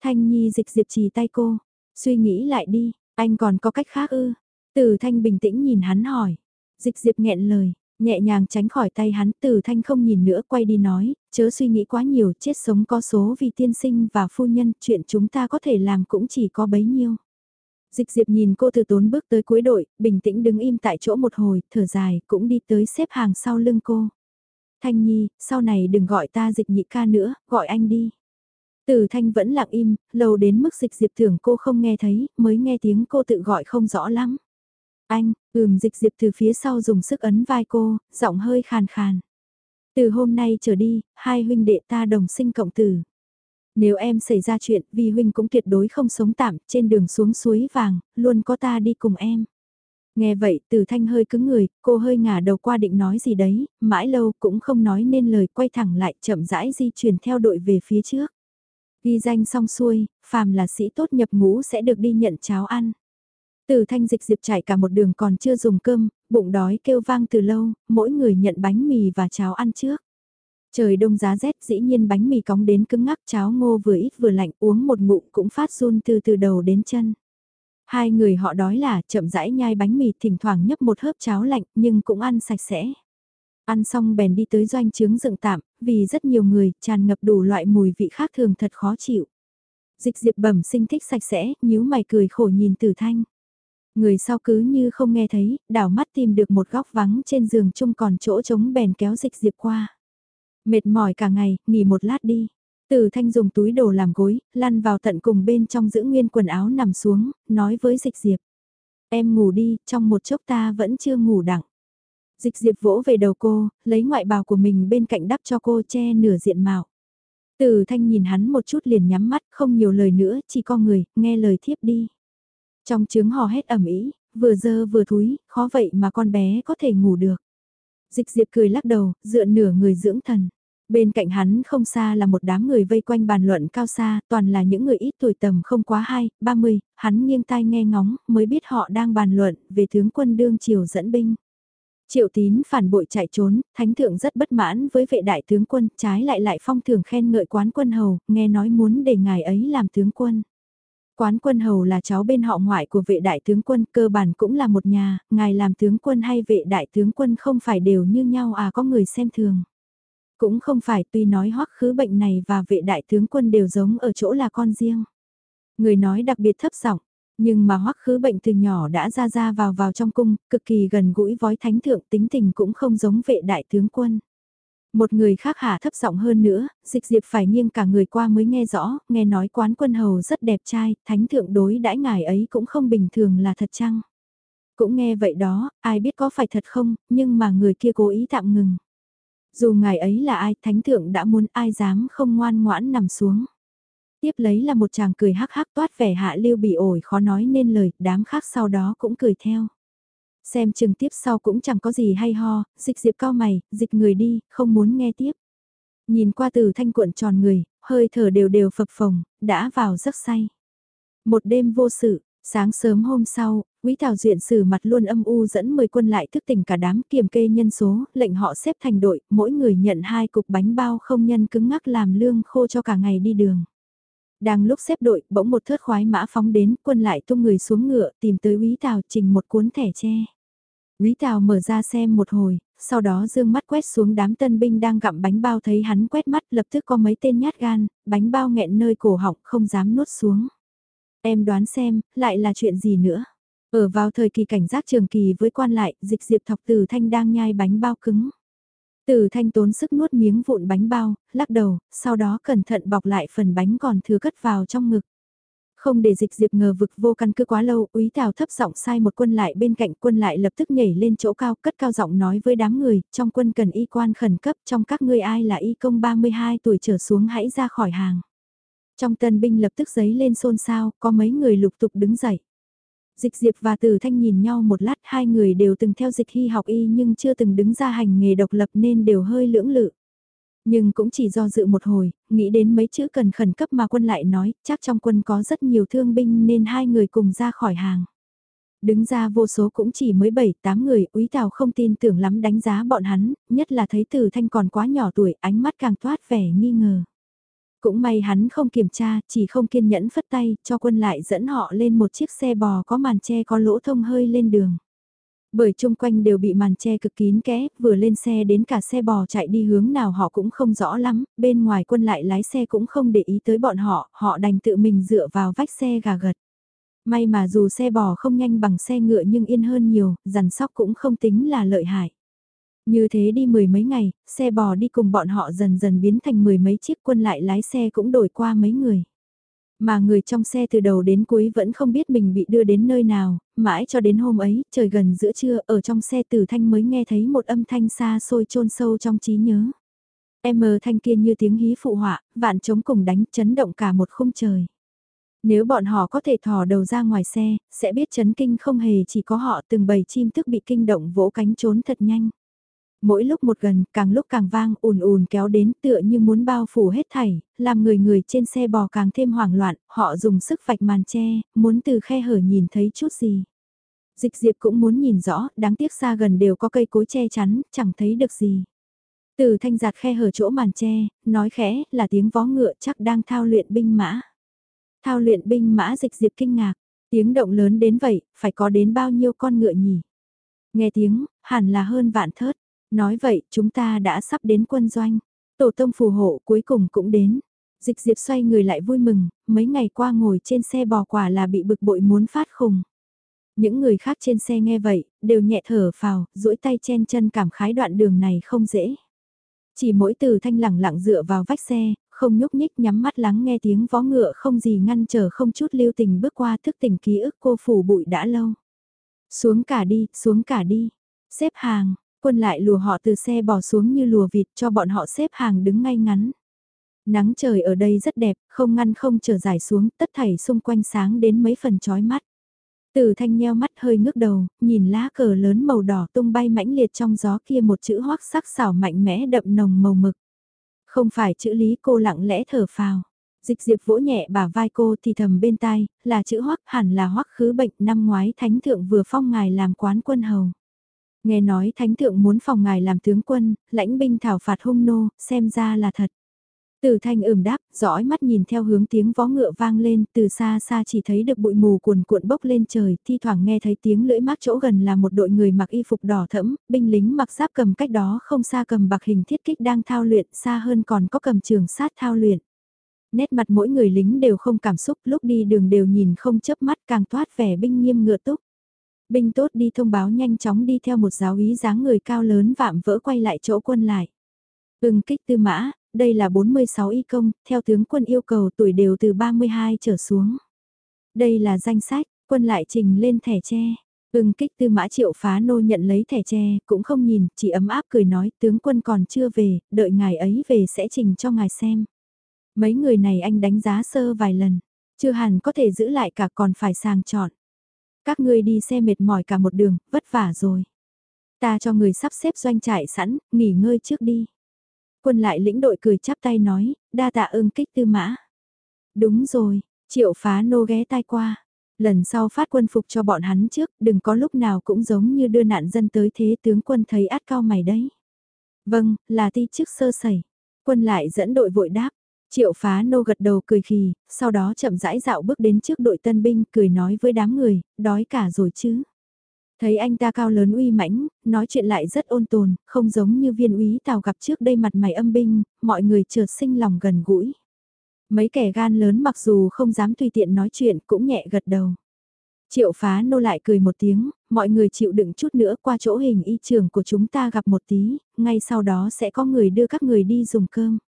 Thanh Nhi dịch diệp trì tay cô, suy nghĩ lại đi, anh còn có cách khác ư. Tử Thanh bình tĩnh nhìn hắn hỏi. Dịch diệp nghẹn lời, nhẹ nhàng tránh khỏi tay hắn. Tử Thanh không nhìn nữa quay đi nói, chớ suy nghĩ quá nhiều, chết sống có số vì tiên sinh và phu nhân, chuyện chúng ta có thể làm cũng chỉ có bấy nhiêu. Dịch diệp nhìn cô từ tốn bước tới cuối đội, bình tĩnh đứng im tại chỗ một hồi, thở dài, cũng đi tới xếp hàng sau lưng cô. Thanh Nhi, sau này đừng gọi ta dịch nhị ca nữa, gọi anh đi. Từ Thanh vẫn lặng im, lâu đến mức dịch diệp thưởng cô không nghe thấy, mới nghe tiếng cô tự gọi không rõ lắm. Anh, ừm dịch diệp từ phía sau dùng sức ấn vai cô, giọng hơi khàn khàn. Từ hôm nay trở đi, hai huynh đệ ta đồng sinh cộng tử. Nếu em xảy ra chuyện, vì huynh cũng tuyệt đối không sống tạm, trên đường xuống suối vàng, luôn có ta đi cùng em. Nghe vậy, từ thanh hơi cứng người, cô hơi ngả đầu qua định nói gì đấy, mãi lâu cũng không nói nên lời, quay thẳng lại chậm rãi di chuyển theo đội về phía trước. Ghi danh xong xuôi, phàm là sĩ tốt nhập ngũ sẽ được đi nhận cháo ăn. Từ thanh dịch diệp chạy cả một đường còn chưa dùng cơm, bụng đói kêu vang từ lâu, mỗi người nhận bánh mì và cháo ăn trước. Trời đông giá rét dĩ nhiên bánh mì cóng đến cứng ngắc cháo ngô vừa ít vừa lạnh uống một ngụm cũng phát run từ từ đầu đến chân. Hai người họ đói là chậm rãi nhai bánh mì thỉnh thoảng nhấp một hớp cháo lạnh nhưng cũng ăn sạch sẽ. Ăn xong bèn đi tới doanh trướng dựng tạm, vì rất nhiều người tràn ngập đủ loại mùi vị khác thường thật khó chịu. Dịch diệp bẩm sinh thích sạch sẽ, nhíu mày cười khổ nhìn tử thanh. Người sau cứ như không nghe thấy, đảo mắt tìm được một góc vắng trên giường chung còn chỗ trống bèn kéo dịch diệp qua. Mệt mỏi cả ngày, nghỉ một lát đi. Từ thanh dùng túi đồ làm gối, lăn vào tận cùng bên trong giữ nguyên quần áo nằm xuống, nói với dịch diệp. Em ngủ đi, trong một chốc ta vẫn chưa ngủ đặng. Dịch diệp vỗ về đầu cô, lấy ngoại bào của mình bên cạnh đắp cho cô che nửa diện mạo. Từ thanh nhìn hắn một chút liền nhắm mắt, không nhiều lời nữa, chỉ con người, nghe lời thiếp đi. Trong trứng hò hét ẩm ý, vừa dơ vừa thúi, khó vậy mà con bé có thể ngủ được. Dịch diệp cười lắc đầu, dựa nửa người dưỡng thần. Bên cạnh hắn không xa là một đám người vây quanh bàn luận cao xa, toàn là những người ít tuổi tầm không quá 2, 30, hắn nghiêng tai nghe ngóng, mới biết họ đang bàn luận về tướng quân đương triều dẫn binh. Triệu tín phản bội chạy trốn, thánh thượng rất bất mãn với vệ đại tướng quân, trái lại lại phong thưởng khen ngợi quán quân hầu, nghe nói muốn để ngài ấy làm tướng quân. Quán quân hầu là cháu bên họ ngoại của vệ đại tướng quân, cơ bản cũng là một nhà, ngài làm tướng quân hay vệ đại tướng quân không phải đều như nhau à có người xem thường. Cũng không phải tuy nói hoắc khứ bệnh này và vệ đại tướng quân đều giống ở chỗ là con riêng. Người nói đặc biệt thấp giọng nhưng mà hoắc khứ bệnh từ nhỏ đã ra ra vào vào trong cung, cực kỳ gần gũi vói thánh thượng tính tình cũng không giống vệ đại tướng quân. Một người khác hạ thấp giọng hơn nữa, dịch diệp phải nghiêng cả người qua mới nghe rõ, nghe nói quán quân hầu rất đẹp trai, thánh thượng đối đãi ngài ấy cũng không bình thường là thật chăng? Cũng nghe vậy đó, ai biết có phải thật không, nhưng mà người kia cố ý tạm ngừng. Dù ngài ấy là ai, thánh thượng đã muốn ai dám không ngoan ngoãn nằm xuống. Tiếp lấy là một chàng cười hắc hắc toát vẻ hạ lưu bị ổi khó nói nên lời, đám khác sau đó cũng cười theo. Xem chừng tiếp sau cũng chẳng có gì hay ho, dịch diệp cao mày, dịch người đi, không muốn nghe tiếp. Nhìn qua từ thanh cuộn tròn người, hơi thở đều đều phập phồng, đã vào giấc say. Một đêm vô sự, sáng sớm hôm sau, Quý Tào Duyện sử mặt luôn âm u dẫn 10 quân lại thức tỉnh cả đám kiềm kê nhân số, lệnh họ xếp thành đội, mỗi người nhận hai cục bánh bao không nhân cứng ngắc làm lương khô cho cả ngày đi đường. Đang lúc xếp đội, bỗng một thớt khoái mã phóng đến, quân lại tung người xuống ngựa, tìm tới Quý Tào trình một cuốn thẻ tre. Quý Tào mở ra xem một hồi, sau đó dương mắt quét xuống đám tân binh đang gặm bánh bao thấy hắn quét mắt lập tức có mấy tên nhát gan, bánh bao nghẹn nơi cổ họng không dám nuốt xuống. Em đoán xem, lại là chuyện gì nữa? Ở vào thời kỳ cảnh giác trường kỳ với quan lại, dịch diệp thọc từ thanh đang nhai bánh bao cứng. Từ thanh tốn sức nuốt miếng vụn bánh bao, lắc đầu, sau đó cẩn thận bọc lại phần bánh còn thừa cất vào trong ngực. Không để dịch diệp ngờ vực vô căn cứ quá lâu, úy tào thấp giọng sai một quân lại bên cạnh quân lại lập tức nhảy lên chỗ cao, cất cao giọng nói với đám người, trong quân cần y quan khẩn cấp, trong các ngươi ai là y công 32 tuổi trở xuống hãy ra khỏi hàng. Trong tân binh lập tức giấy lên xôn xao, có mấy người lục tục đứng dậy. Dịch Diệp và Từ Thanh nhìn nhau một lát hai người đều từng theo dịch hy học y nhưng chưa từng đứng ra hành nghề độc lập nên đều hơi lưỡng lự. Nhưng cũng chỉ do dự một hồi, nghĩ đến mấy chữ cần khẩn cấp mà quân lại nói, chắc trong quân có rất nhiều thương binh nên hai người cùng ra khỏi hàng. Đứng ra vô số cũng chỉ mới 7-8 người, úy tào không tin tưởng lắm đánh giá bọn hắn, nhất là thấy từ thanh còn quá nhỏ tuổi, ánh mắt càng toát vẻ nghi ngờ. Cũng may hắn không kiểm tra, chỉ không kiên nhẫn phất tay, cho quân lại dẫn họ lên một chiếc xe bò có màn che có lỗ thông hơi lên đường. Bởi chung quanh đều bị màn che cực kín kẽ, vừa lên xe đến cả xe bò chạy đi hướng nào họ cũng không rõ lắm, bên ngoài quân lại lái xe cũng không để ý tới bọn họ, họ đành tự mình dựa vào vách xe gà gật. May mà dù xe bò không nhanh bằng xe ngựa nhưng yên hơn nhiều, dằn sóc cũng không tính là lợi hại. Như thế đi mười mấy ngày, xe bò đi cùng bọn họ dần dần biến thành mười mấy chiếc quân lại lái xe cũng đổi qua mấy người. Mà người trong xe từ đầu đến cuối vẫn không biết mình bị đưa đến nơi nào, mãi cho đến hôm ấy, trời gần giữa trưa, ở trong xe tử thanh mới nghe thấy một âm thanh xa xôi chôn sâu trong trí nhớ. Em mờ thanh kia như tiếng hí phụ họa, vạn trống cùng đánh chấn động cả một khung trời. Nếu bọn họ có thể thò đầu ra ngoài xe, sẽ biết chấn kinh không hề chỉ có họ từng bầy chim tức bị kinh động vỗ cánh trốn thật nhanh. Mỗi lúc một gần, càng lúc càng vang, ùn ùn kéo đến tựa như muốn bao phủ hết thảy, làm người người trên xe bò càng thêm hoảng loạn, họ dùng sức vạch màn che, muốn từ khe hở nhìn thấy chút gì. Dịch diệp cũng muốn nhìn rõ, đáng tiếc xa gần đều có cây cối che chắn, chẳng thấy được gì. Từ thanh giạt khe hở chỗ màn che, nói khẽ là tiếng vó ngựa chắc đang thao luyện binh mã. Thao luyện binh mã dịch diệp kinh ngạc, tiếng động lớn đến vậy, phải có đến bao nhiêu con ngựa nhỉ? Nghe tiếng, hẳn là hơn vạn thớt. Nói vậy, chúng ta đã sắp đến quân doanh. Tổ tông phù hộ cuối cùng cũng đến. Dịch diệp xoay người lại vui mừng, mấy ngày qua ngồi trên xe bò quả là bị bực bội muốn phát khùng. Những người khác trên xe nghe vậy, đều nhẹ thở phào, duỗi tay chen chân cảm khái đoạn đường này không dễ. Chỉ mỗi từ thanh lẳng lặng dựa vào vách xe, không nhúc nhích nhắm mắt lắng nghe tiếng vó ngựa không gì ngăn trở không chút lưu tình bước qua thức tỉnh ký ức cô phủ bụi đã lâu. Xuống cả đi, xuống cả đi. Xếp hàng, quân lại lùa họ từ xe bỏ xuống như lùa vịt cho bọn họ xếp hàng đứng ngay ngắn. Nắng trời ở đây rất đẹp, không ngăn không trở dài xuống, tất thảy xung quanh sáng đến mấy phần chói mắt. Từ thanh nheo mắt hơi ngước đầu, nhìn lá cờ lớn màu đỏ tung bay mãnh liệt trong gió kia một chữ hoác sắc xảo mạnh mẽ đậm nồng màu mực. Không phải chữ lý cô lặng lẽ thở phào. Dịch diệp vỗ nhẹ bả vai cô thì thầm bên tai, là chữ hoắc hẳn là hoắc khứ bệnh năm ngoái thánh thượng vừa phong ngài làm quán quân hầu. Nghe nói thánh thượng muốn phòng ngài làm tướng quân, lãnh binh thảo phạt hung nô, xem ra là thật. Từ thanh ửm đáp, dõi mắt nhìn theo hướng tiếng vó ngựa vang lên, từ xa xa chỉ thấy được bụi mù cuồn cuộn bốc lên trời, thi thoảng nghe thấy tiếng lưỡi mát chỗ gần là một đội người mặc y phục đỏ thẫm, binh lính mặc giáp cầm cách đó không xa cầm bạc hình thiết kích đang thao luyện, xa hơn còn có cầm trường sát thao luyện. Nét mặt mỗi người lính đều không cảm xúc, lúc đi đường đều nhìn không chớp mắt càng toát vẻ binh nghiêm ngựa túc. Binh tốt đi thông báo nhanh chóng đi theo một giáo úy dáng người cao lớn vạm vỡ quay lại chỗ quân lại. Ưng kích tư mã, đây là 46 y công, theo tướng quân yêu cầu tuổi đều từ 32 trở xuống. Đây là danh sách, quân lại trình lên thẻ tre. Ưng kích tư mã triệu phá nô nhận lấy thẻ tre, cũng không nhìn, chỉ ấm áp cười nói tướng quân còn chưa về, đợi ngài ấy về sẽ trình cho ngài xem. Mấy người này anh đánh giá sơ vài lần, chưa hẳn có thể giữ lại cả còn phải sàng chọn. Các ngươi đi xe mệt mỏi cả một đường, vất vả rồi. Ta cho người sắp xếp doanh trại sẵn, nghỉ ngơi trước đi. Quân lại lĩnh đội cười chắp tay nói, đa tạ ưng kích tư mã. Đúng rồi, triệu phá nô ghé tai qua. Lần sau phát quân phục cho bọn hắn trước, đừng có lúc nào cũng giống như đưa nạn dân tới thế tướng quân thấy át cao mày đấy. Vâng, là ti trước sơ sẩy. Quân lại dẫn đội vội đáp, Triệu phá nô gật đầu cười khì, sau đó chậm rãi dạo bước đến trước đội tân binh cười nói với đám người, đói cả rồi chứ. Thấy anh ta cao lớn uy mãnh, nói chuyện lại rất ôn tồn, không giống như viên úy tào gặp trước đây mặt mày âm binh, mọi người chợt sinh lòng gần gũi. Mấy kẻ gan lớn mặc dù không dám tùy tiện nói chuyện cũng nhẹ gật đầu. Triệu phá nô lại cười một tiếng, mọi người chịu đựng chút nữa qua chỗ hình y trường của chúng ta gặp một tí, ngay sau đó sẽ có người đưa các người đi dùng cơm.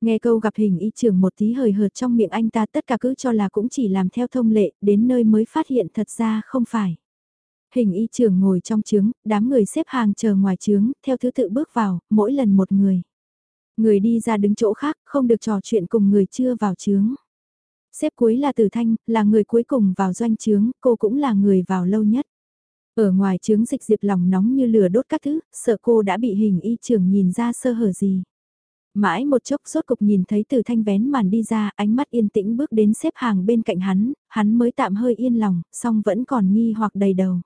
Nghe câu gặp hình y trưởng một tí hời hợt trong miệng anh ta tất cả cứ cho là cũng chỉ làm theo thông lệ, đến nơi mới phát hiện thật ra không phải. Hình y trưởng ngồi trong trướng, đám người xếp hàng chờ ngoài trướng, theo thứ tự bước vào, mỗi lần một người. Người đi ra đứng chỗ khác, không được trò chuyện cùng người chưa vào trướng. Xếp cuối là Tử Thanh, là người cuối cùng vào doanh trướng, cô cũng là người vào lâu nhất. Ở ngoài trướng dịch diệp lòng nóng như lửa đốt các thứ, sợ cô đã bị hình y trưởng nhìn ra sơ hở gì. Mãi một chốc rốt cục nhìn thấy từ thanh vén màn đi ra, ánh mắt yên tĩnh bước đến xếp hàng bên cạnh hắn, hắn mới tạm hơi yên lòng, song vẫn còn nghi hoặc đầy đầu.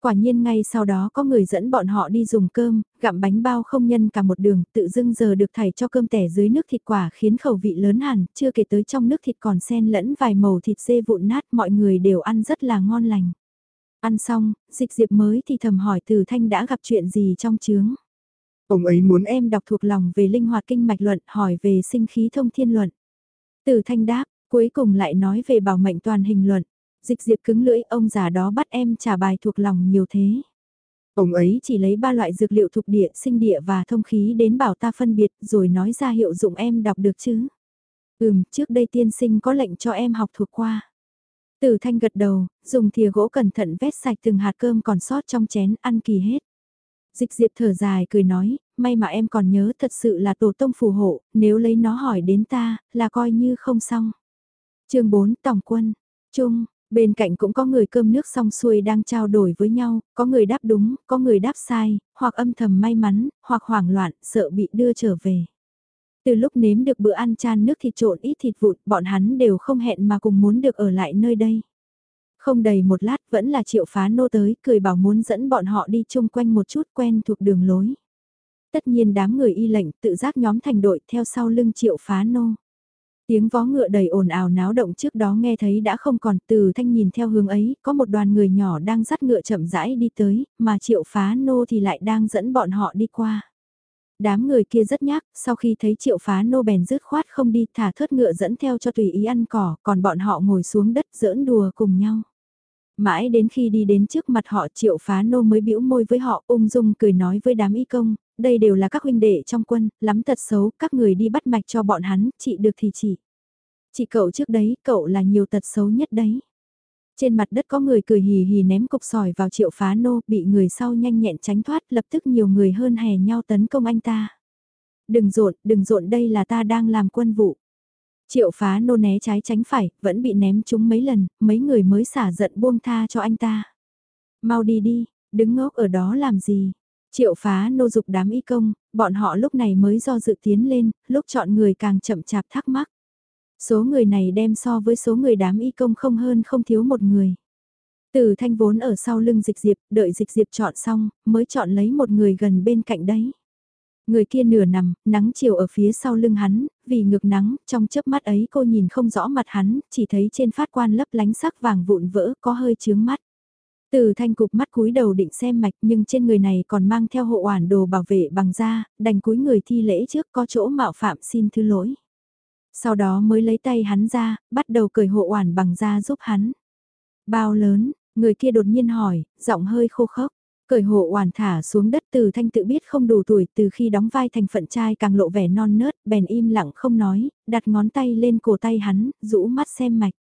Quả nhiên ngay sau đó có người dẫn bọn họ đi dùng cơm, gặm bánh bao không nhân cả một đường, tự dưng giờ được thảy cho cơm tẻ dưới nước thịt quả khiến khẩu vị lớn hẳn, chưa kể tới trong nước thịt còn xen lẫn vài màu thịt dê vụn nát mọi người đều ăn rất là ngon lành. Ăn xong, dịch diệp mới thì thầm hỏi từ thanh đã gặp chuyện gì trong chướng. Ông ấy muốn em đọc thuộc lòng về linh hoạt kinh mạch luận hỏi về sinh khí thông thiên luận. Từ thanh đáp, cuối cùng lại nói về bảo mệnh toàn hình luận. Dịch diệp cứng lưỡi ông già đó bắt em trả bài thuộc lòng nhiều thế. Ông ấy chỉ lấy ba loại dược liệu thuộc địa, sinh địa và thông khí đến bảo ta phân biệt rồi nói ra hiệu dụng em đọc được chứ. Ừm, trước đây tiên sinh có lệnh cho em học thuộc qua. từ thanh gật đầu, dùng thìa gỗ cẩn thận vét sạch từng hạt cơm còn sót trong chén ăn kỳ hết. Dịch diệp thở dài cười nói, may mà em còn nhớ thật sự là tổ tông phù hộ, nếu lấy nó hỏi đến ta, là coi như không xong. chương 4 Tổng quân, Trung, bên cạnh cũng có người cơm nước xong xuôi đang trao đổi với nhau, có người đáp đúng, có người đáp sai, hoặc âm thầm may mắn, hoặc hoảng loạn, sợ bị đưa trở về. Từ lúc nếm được bữa ăn chan nước thịt trộn ít thịt vụn, bọn hắn đều không hẹn mà cùng muốn được ở lại nơi đây. Không đầy một lát vẫn là triệu phá nô tới, cười bảo muốn dẫn bọn họ đi chung quanh một chút quen thuộc đường lối. Tất nhiên đám người y lệnh tự giác nhóm thành đội theo sau lưng triệu phá nô. Tiếng vó ngựa đầy ồn ào náo động trước đó nghe thấy đã không còn từ thanh nhìn theo hướng ấy, có một đoàn người nhỏ đang dắt ngựa chậm rãi đi tới, mà triệu phá nô thì lại đang dẫn bọn họ đi qua. Đám người kia rất nhác, sau khi thấy triệu phá nô bèn rứt khoát không đi thả thớt ngựa dẫn theo cho tùy ý ăn cỏ, còn bọn họ ngồi xuống đất giỡn đùa cùng nhau. Mãi đến khi đi đến trước mặt họ triệu phá nô mới bĩu môi với họ ung dung cười nói với đám y công, đây đều là các huynh đệ trong quân, lắm tật xấu, các người đi bắt mạch cho bọn hắn, chị được thì chỉ. Chị cậu trước đấy, cậu là nhiều tật xấu nhất đấy. Trên mặt đất có người cười hì hì ném cục sỏi vào triệu phá nô, bị người sau nhanh nhẹn tránh thoát, lập tức nhiều người hơn hè nhau tấn công anh ta. Đừng rộn, đừng rộn đây là ta đang làm quân vụ. Triệu phá nô né trái tránh phải, vẫn bị ném trúng mấy lần, mấy người mới xả giận buông tha cho anh ta. Mau đi đi, đứng ngốc ở đó làm gì? Triệu phá nô dục đám y công, bọn họ lúc này mới do dự tiến lên, lúc chọn người càng chậm chạp thắc mắc. Số người này đem so với số người đám y công không hơn không thiếu một người. Từ thanh vốn ở sau lưng dịch diệp, đợi dịch diệp chọn xong, mới chọn lấy một người gần bên cạnh đấy. Người kia nửa nằm, nắng chiều ở phía sau lưng hắn, vì ngược nắng, trong chớp mắt ấy cô nhìn không rõ mặt hắn, chỉ thấy trên phát quan lấp lánh sắc vàng vụn vỡ có hơi chướng mắt. Từ thanh cục mắt cúi đầu định xem mạch nhưng trên người này còn mang theo hộ oản đồ bảo vệ bằng da, đành cúi người thi lễ trước có chỗ mạo phạm xin thứ lỗi. Sau đó mới lấy tay hắn ra, bắt đầu cởi hộ oản bằng da giúp hắn. Bao lớn, người kia đột nhiên hỏi, giọng hơi khô khốc. Cởi hộ oản thả xuống đất từ thanh tự biết không đủ tuổi từ khi đóng vai thành phận trai càng lộ vẻ non nớt, bèn im lặng không nói, đặt ngón tay lên cổ tay hắn, rũ mắt xem mạch.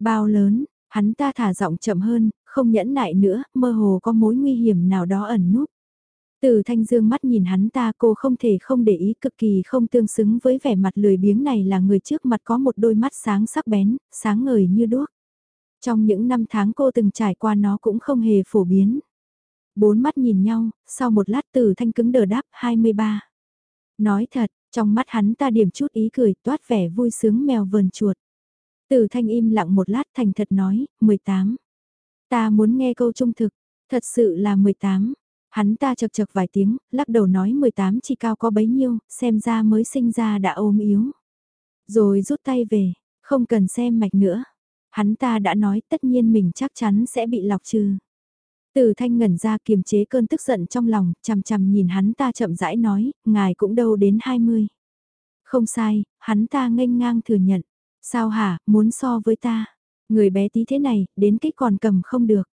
Bao lớn, hắn ta thả giọng chậm hơn, không nhẫn nại nữa, mơ hồ có mối nguy hiểm nào đó ẩn núp. Từ thanh dương mắt nhìn hắn ta cô không thể không để ý cực kỳ không tương xứng với vẻ mặt lười biếng này là người trước mặt có một đôi mắt sáng sắc bén, sáng ngời như đuốc. Trong những năm tháng cô từng trải qua nó cũng không hề phổ biến. Bốn mắt nhìn nhau, sau một lát từ thanh cứng đờ đáp 23. Nói thật, trong mắt hắn ta điểm chút ý cười toát vẻ vui sướng mèo vờn chuột. Từ thanh im lặng một lát thành thật nói, 18. Ta muốn nghe câu trung thực, thật sự là 18. Hắn ta chật chật vài tiếng, lắc đầu nói 18 chỉ cao có bấy nhiêu, xem ra mới sinh ra đã ôm yếu. Rồi rút tay về, không cần xem mạch nữa. Hắn ta đã nói tất nhiên mình chắc chắn sẽ bị lọc trừ. Từ thanh ngẩn ra kiềm chế cơn tức giận trong lòng, chằm chằm nhìn hắn ta chậm rãi nói, ngài cũng đâu đến 20. Không sai, hắn ta nghênh ngang thừa nhận. Sao hả, muốn so với ta? Người bé tí thế này, đến kích còn cầm không được.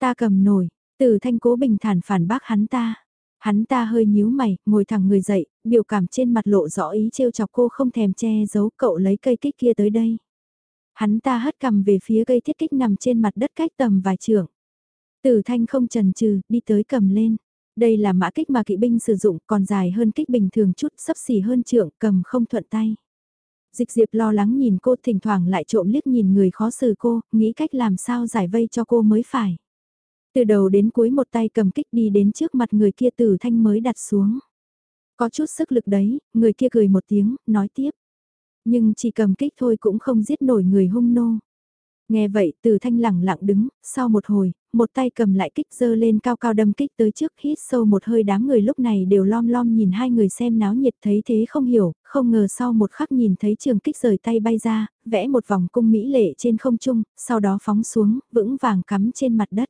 Ta cầm nổi, từ thanh cố bình thản phản bác hắn ta. Hắn ta hơi nhíu mày, ngồi thẳng người dậy, biểu cảm trên mặt lộ rõ ý trêu chọc cô không thèm che giấu cậu lấy cây kích kia tới đây. Hắn ta hất cầm về phía cây thiết kích nằm trên mặt đất cách tầm vài trường Tử thanh không chần chừ, đi tới cầm lên. Đây là mã kích mà kỵ binh sử dụng, còn dài hơn kích bình thường chút, sấp xỉ hơn trượng, cầm không thuận tay. Dịch diệp lo lắng nhìn cô thỉnh thoảng lại trộm liếc nhìn người khó xử cô, nghĩ cách làm sao giải vây cho cô mới phải. Từ đầu đến cuối một tay cầm kích đi đến trước mặt người kia tử thanh mới đặt xuống. Có chút sức lực đấy, người kia cười một tiếng, nói tiếp. Nhưng chỉ cầm kích thôi cũng không giết nổi người hung nô. Nghe vậy từ thanh lẳng lặng đứng, sau một hồi, một tay cầm lại kích dơ lên cao cao đâm kích tới trước hít sâu một hơi đám người lúc này đều lom lom nhìn hai người xem náo nhiệt thấy thế không hiểu, không ngờ sau một khắc nhìn thấy trường kích rời tay bay ra, vẽ một vòng cung mỹ lệ trên không trung, sau đó phóng xuống, vững vàng cắm trên mặt đất.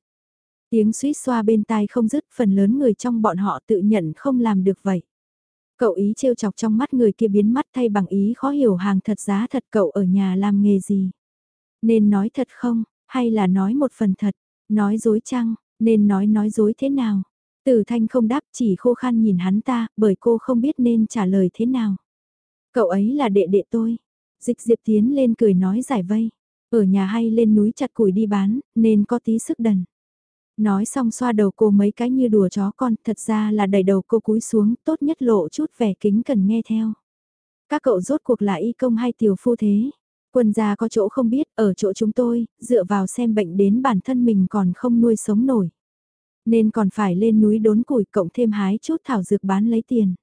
Tiếng suýt xoa bên tai không dứt, phần lớn người trong bọn họ tự nhận không làm được vậy. Cậu ý trêu chọc trong mắt người kia biến mắt thay bằng ý khó hiểu hàng thật giá thật cậu ở nhà làm nghề gì. Nên nói thật không, hay là nói một phần thật, nói dối chăng, nên nói nói dối thế nào. Tử thanh không đáp chỉ khô khan nhìn hắn ta, bởi cô không biết nên trả lời thế nào. Cậu ấy là đệ đệ tôi. Dịch diệp tiến lên cười nói giải vây. Ở nhà hay lên núi chặt củi đi bán, nên có tí sức đần. Nói xong xoa đầu cô mấy cái như đùa chó con, thật ra là đẩy đầu cô cúi xuống, tốt nhất lộ chút vẻ kính cần nghe theo. Các cậu rốt cuộc là y công hay tiểu phu thế? Quân gia có chỗ không biết, ở chỗ chúng tôi, dựa vào xem bệnh đến bản thân mình còn không nuôi sống nổi. Nên còn phải lên núi đốn củi cộng thêm hái chút thảo dược bán lấy tiền.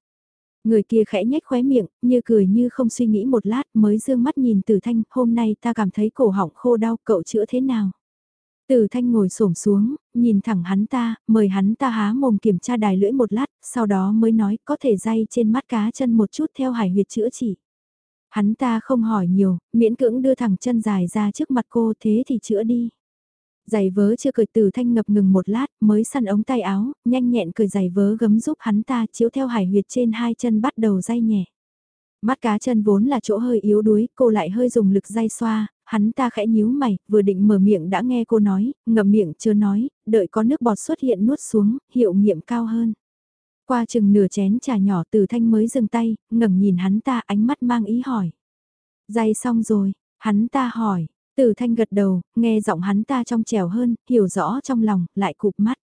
Người kia khẽ nhếch khóe miệng, như cười như không suy nghĩ một lát mới dương mắt nhìn Tử Thanh, hôm nay ta cảm thấy cổ họng khô đau, cậu chữa thế nào? Tử Thanh ngồi xổm xuống, nhìn thẳng hắn ta, mời hắn ta há mồm kiểm tra đài lưỡi một lát, sau đó mới nói có thể day trên mắt cá chân một chút theo hải huyệt chữa chỉ. Hắn ta không hỏi nhiều, miễn cưỡng đưa thẳng chân dài ra trước mặt cô thế thì chữa đi. Giày vớ chưa cười từ thanh ngập ngừng một lát mới săn ống tay áo, nhanh nhẹn cười giày vớ gấm giúp hắn ta chiếu theo hải huyệt trên hai chân bắt đầu day nhẹ. Mắt cá chân vốn là chỗ hơi yếu đuối, cô lại hơi dùng lực day xoa, hắn ta khẽ nhíu mày, vừa định mở miệng đã nghe cô nói, ngậm miệng chưa nói, đợi có nước bọt xuất hiện nuốt xuống, hiệu nghiệm cao hơn. Qua chừng nửa chén trà nhỏ từ thanh mới dừng tay, ngẩng nhìn hắn ta ánh mắt mang ý hỏi. Dày xong rồi, hắn ta hỏi, từ thanh gật đầu, nghe giọng hắn ta trong trẻo hơn, hiểu rõ trong lòng, lại cụp mắt.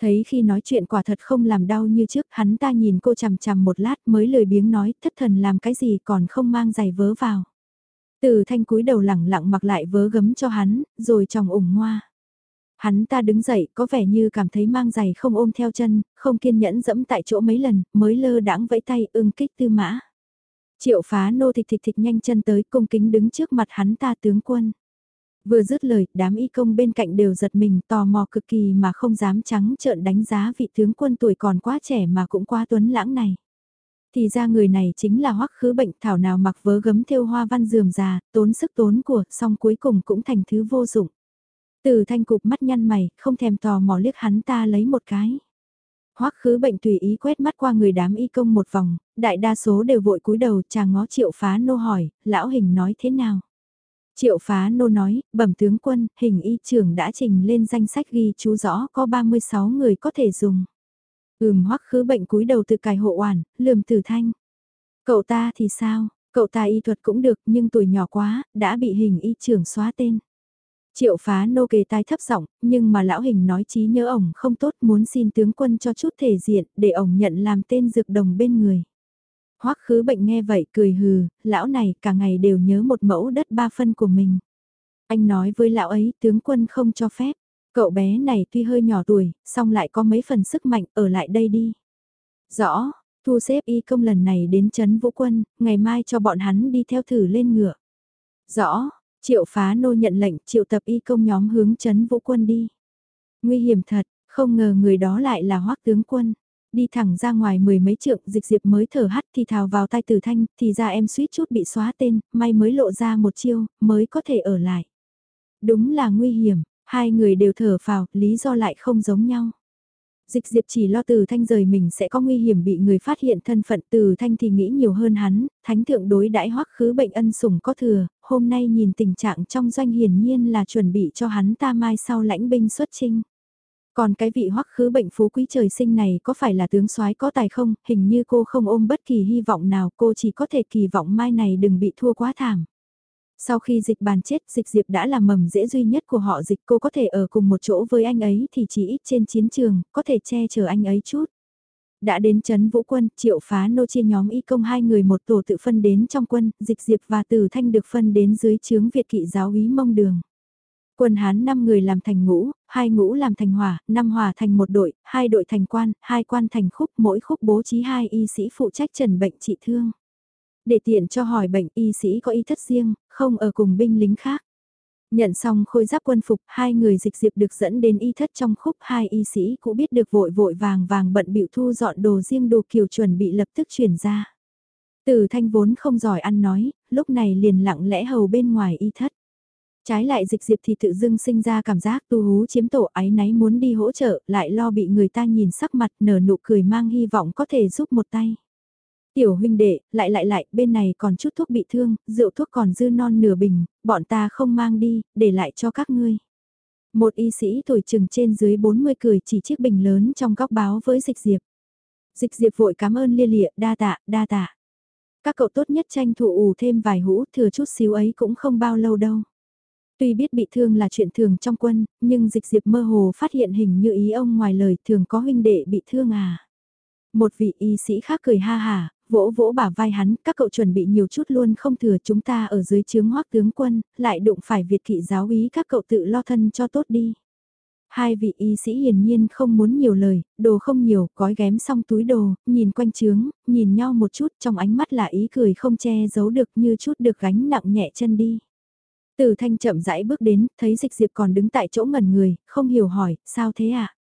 Thấy khi nói chuyện quả thật không làm đau như trước, hắn ta nhìn cô chằm chằm một lát mới lời biếng nói, thất thần làm cái gì còn không mang giày vớ vào. Từ thanh cúi đầu lẳng lặng mặc lại vớ gấm cho hắn, rồi chồng ủng ngoa. Hắn ta đứng dậy có vẻ như cảm thấy mang giày không ôm theo chân, không kiên nhẫn dẫm tại chỗ mấy lần, mới lơ đãng vẫy tay ưng kích tư mã. Triệu phá nô thịt thịt thịt nhanh chân tới cung kính đứng trước mặt hắn ta tướng quân. Vừa dứt lời, đám y công bên cạnh đều giật mình tò mò cực kỳ mà không dám trắng trợn đánh giá vị tướng quân tuổi còn quá trẻ mà cũng quá tuấn lãng này. Thì ra người này chính là hoắc khứ bệnh thảo nào mặc vớ gấm theo hoa văn dườm già, tốn sức tốn của, song cuối cùng cũng thành thứ vô dụng. Từ thanh cục mắt nhăn mày, không thèm tò mò liếc hắn ta lấy một cái. Hoắc khứ bệnh tùy ý quét mắt qua người đám y công một vòng, đại đa số đều vội cúi đầu chàng ngó triệu phá nô hỏi, lão hình nói thế nào? Triệu phá nô nói, bẩm tướng quân, hình y trưởng đã trình lên danh sách ghi chú rõ có 36 người có thể dùng. Ừm hoắc khứ bệnh cúi đầu từ cài hộ oản, lườm Từ thanh. Cậu ta thì sao, cậu ta y thuật cũng được nhưng tuổi nhỏ quá, đã bị hình y trưởng xóa tên. Triệu phá nô kề tai thấp giọng, nhưng mà lão hình nói trí nhớ ổng không tốt muốn xin tướng quân cho chút thể diện để ổng nhận làm tên dược đồng bên người. Hoắc khứ bệnh nghe vậy cười hừ, lão này cả ngày đều nhớ một mẫu đất ba phân của mình. Anh nói với lão ấy tướng quân không cho phép, cậu bé này tuy hơi nhỏ tuổi, song lại có mấy phần sức mạnh ở lại đây đi. Rõ, thu xếp y công lần này đến chấn vũ quân, ngày mai cho bọn hắn đi theo thử lên ngựa. Rõ, Triệu phá nô nhận lệnh triệu tập y công nhóm hướng chấn vũ quân đi. Nguy hiểm thật, không ngờ người đó lại là hoắc tướng quân. Đi thẳng ra ngoài mười mấy trượng dịch diệp mới thở hắt thì thào vào tay tử thanh thì ra em suýt chút bị xóa tên, may mới lộ ra một chiêu, mới có thể ở lại. Đúng là nguy hiểm, hai người đều thở phào, lý do lại không giống nhau. Dịch diệp chỉ lo từ thanh rời mình sẽ có nguy hiểm bị người phát hiện thân phận từ thanh thì nghĩ nhiều hơn hắn, thánh thượng đối đãi hoắc khứ bệnh ân sủng có thừa, hôm nay nhìn tình trạng trong doanh hiển nhiên là chuẩn bị cho hắn ta mai sau lãnh binh xuất chinh. Còn cái vị hoắc khứ bệnh phú quý trời sinh này có phải là tướng soái có tài không, hình như cô không ôm bất kỳ hy vọng nào cô chỉ có thể kỳ vọng mai này đừng bị thua quá thảm. Sau khi dịch bàn chết dịch diệp đã là mầm dễ duy nhất của họ dịch cô có thể ở cùng một chỗ với anh ấy thì chỉ ít trên chiến trường, có thể che chở anh ấy chút. Đã đến chấn vũ quân, triệu phá nô chia nhóm y công hai người một tổ tự phân đến trong quân, dịch diệp và tử thanh được phân đến dưới chướng Việt kỵ giáo úy mông đường. Quân Hán 5 người làm thành ngũ, hai ngũ làm thành hỏa, năm hỏa thành một đội, hai đội thành quan, hai quan thành khúc, mỗi khúc bố trí hai y sĩ phụ trách trần bệnh trị thương. Để tiện cho hỏi bệnh y sĩ có y thất riêng, không ở cùng binh lính khác. Nhận xong khôi giáp quân phục, hai người dịch diệp được dẫn đến y thất trong khúc hai y sĩ cũng biết được vội vội vàng vàng bận bịu thu dọn đồ riêng đồ kiều chuẩn bị lập tức chuyển ra. Từ thanh vốn không giỏi ăn nói, lúc này liền lặng lẽ hầu bên ngoài y thất. Trái lại dịch diệp thì tự dưng sinh ra cảm giác tu hú chiếm tổ ái náy muốn đi hỗ trợ, lại lo bị người ta nhìn sắc mặt nở nụ cười mang hy vọng có thể giúp một tay. Tiểu huynh đệ, lại lại lại, bên này còn chút thuốc bị thương, rượu thuốc còn dư non nửa bình, bọn ta không mang đi, để lại cho các ngươi. Một y sĩ tuổi chừng trên dưới 40 cười chỉ chiếc bình lớn trong góc báo với dịch diệp. Dịch diệp vội cảm ơn lia lịa, đa tạ, đa tạ. Các cậu tốt nhất tranh thủ ủ thêm vài hũ, thừa chút xíu ấy cũng không bao lâu đâu. Tuy biết bị thương là chuyện thường trong quân, nhưng dịch diệp mơ hồ phát hiện hình như ý ông ngoài lời thường có huynh đệ bị thương à. Một vị y sĩ khác cười ha hà, vỗ vỗ bả vai hắn, các cậu chuẩn bị nhiều chút luôn không thừa chúng ta ở dưới chướng hoác tướng quân, lại đụng phải Việt kỵ giáo ý các cậu tự lo thân cho tốt đi. Hai vị y sĩ hiển nhiên không muốn nhiều lời, đồ không nhiều, gói ghém xong túi đồ, nhìn quanh chướng, nhìn nhau một chút trong ánh mắt là ý cười không che giấu được như chút được gánh nặng nhẹ chân đi. Từ thanh chậm rãi bước đến, thấy dịch diệp còn đứng tại chỗ ngẩn người, không hiểu hỏi, sao thế ạ? À?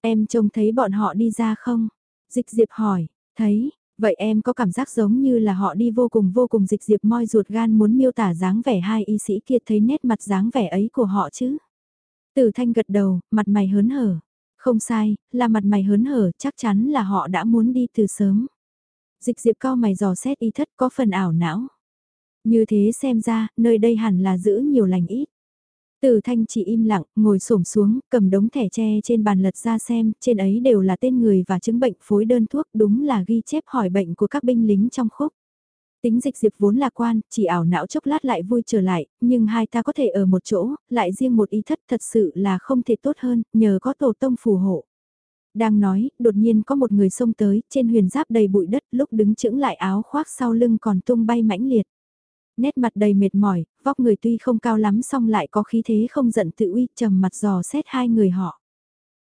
Em trông thấy bọn họ đi ra không? Dịch diệp hỏi, thấy, vậy em có cảm giác giống như là họ đi vô cùng vô cùng dịch diệp moi ruột gan muốn miêu tả dáng vẻ hai y sĩ kia thấy nét mặt dáng vẻ ấy của họ chứ? Tử thanh gật đầu, mặt mày hớn hở. Không sai, là mặt mày hớn hở, chắc chắn là họ đã muốn đi từ sớm. Dịch diệp cao mày dò xét y thất có phần ảo não. Như thế xem ra, nơi đây hẳn là giữ nhiều lành ít. Từ thanh chỉ im lặng, ngồi xổm xuống, cầm đống thẻ tre trên bàn lật ra xem, trên ấy đều là tên người và chứng bệnh phối đơn thuốc, đúng là ghi chép hỏi bệnh của các binh lính trong khúc. Tính dịch diệp vốn lạc quan, chỉ ảo não chốc lát lại vui trở lại, nhưng hai ta có thể ở một chỗ, lại riêng một ý thất thật sự là không thể tốt hơn, nhờ có tổ tông phù hộ. Đang nói, đột nhiên có một người xông tới, trên huyền giáp đầy bụi đất, lúc đứng chững lại áo khoác sau lưng còn tung bay mãnh liệt. Nét mặt đầy mệt mỏi, vóc người tuy không cao lắm song lại có khí thế không giận tự uy, trầm mặt dò xét hai người họ.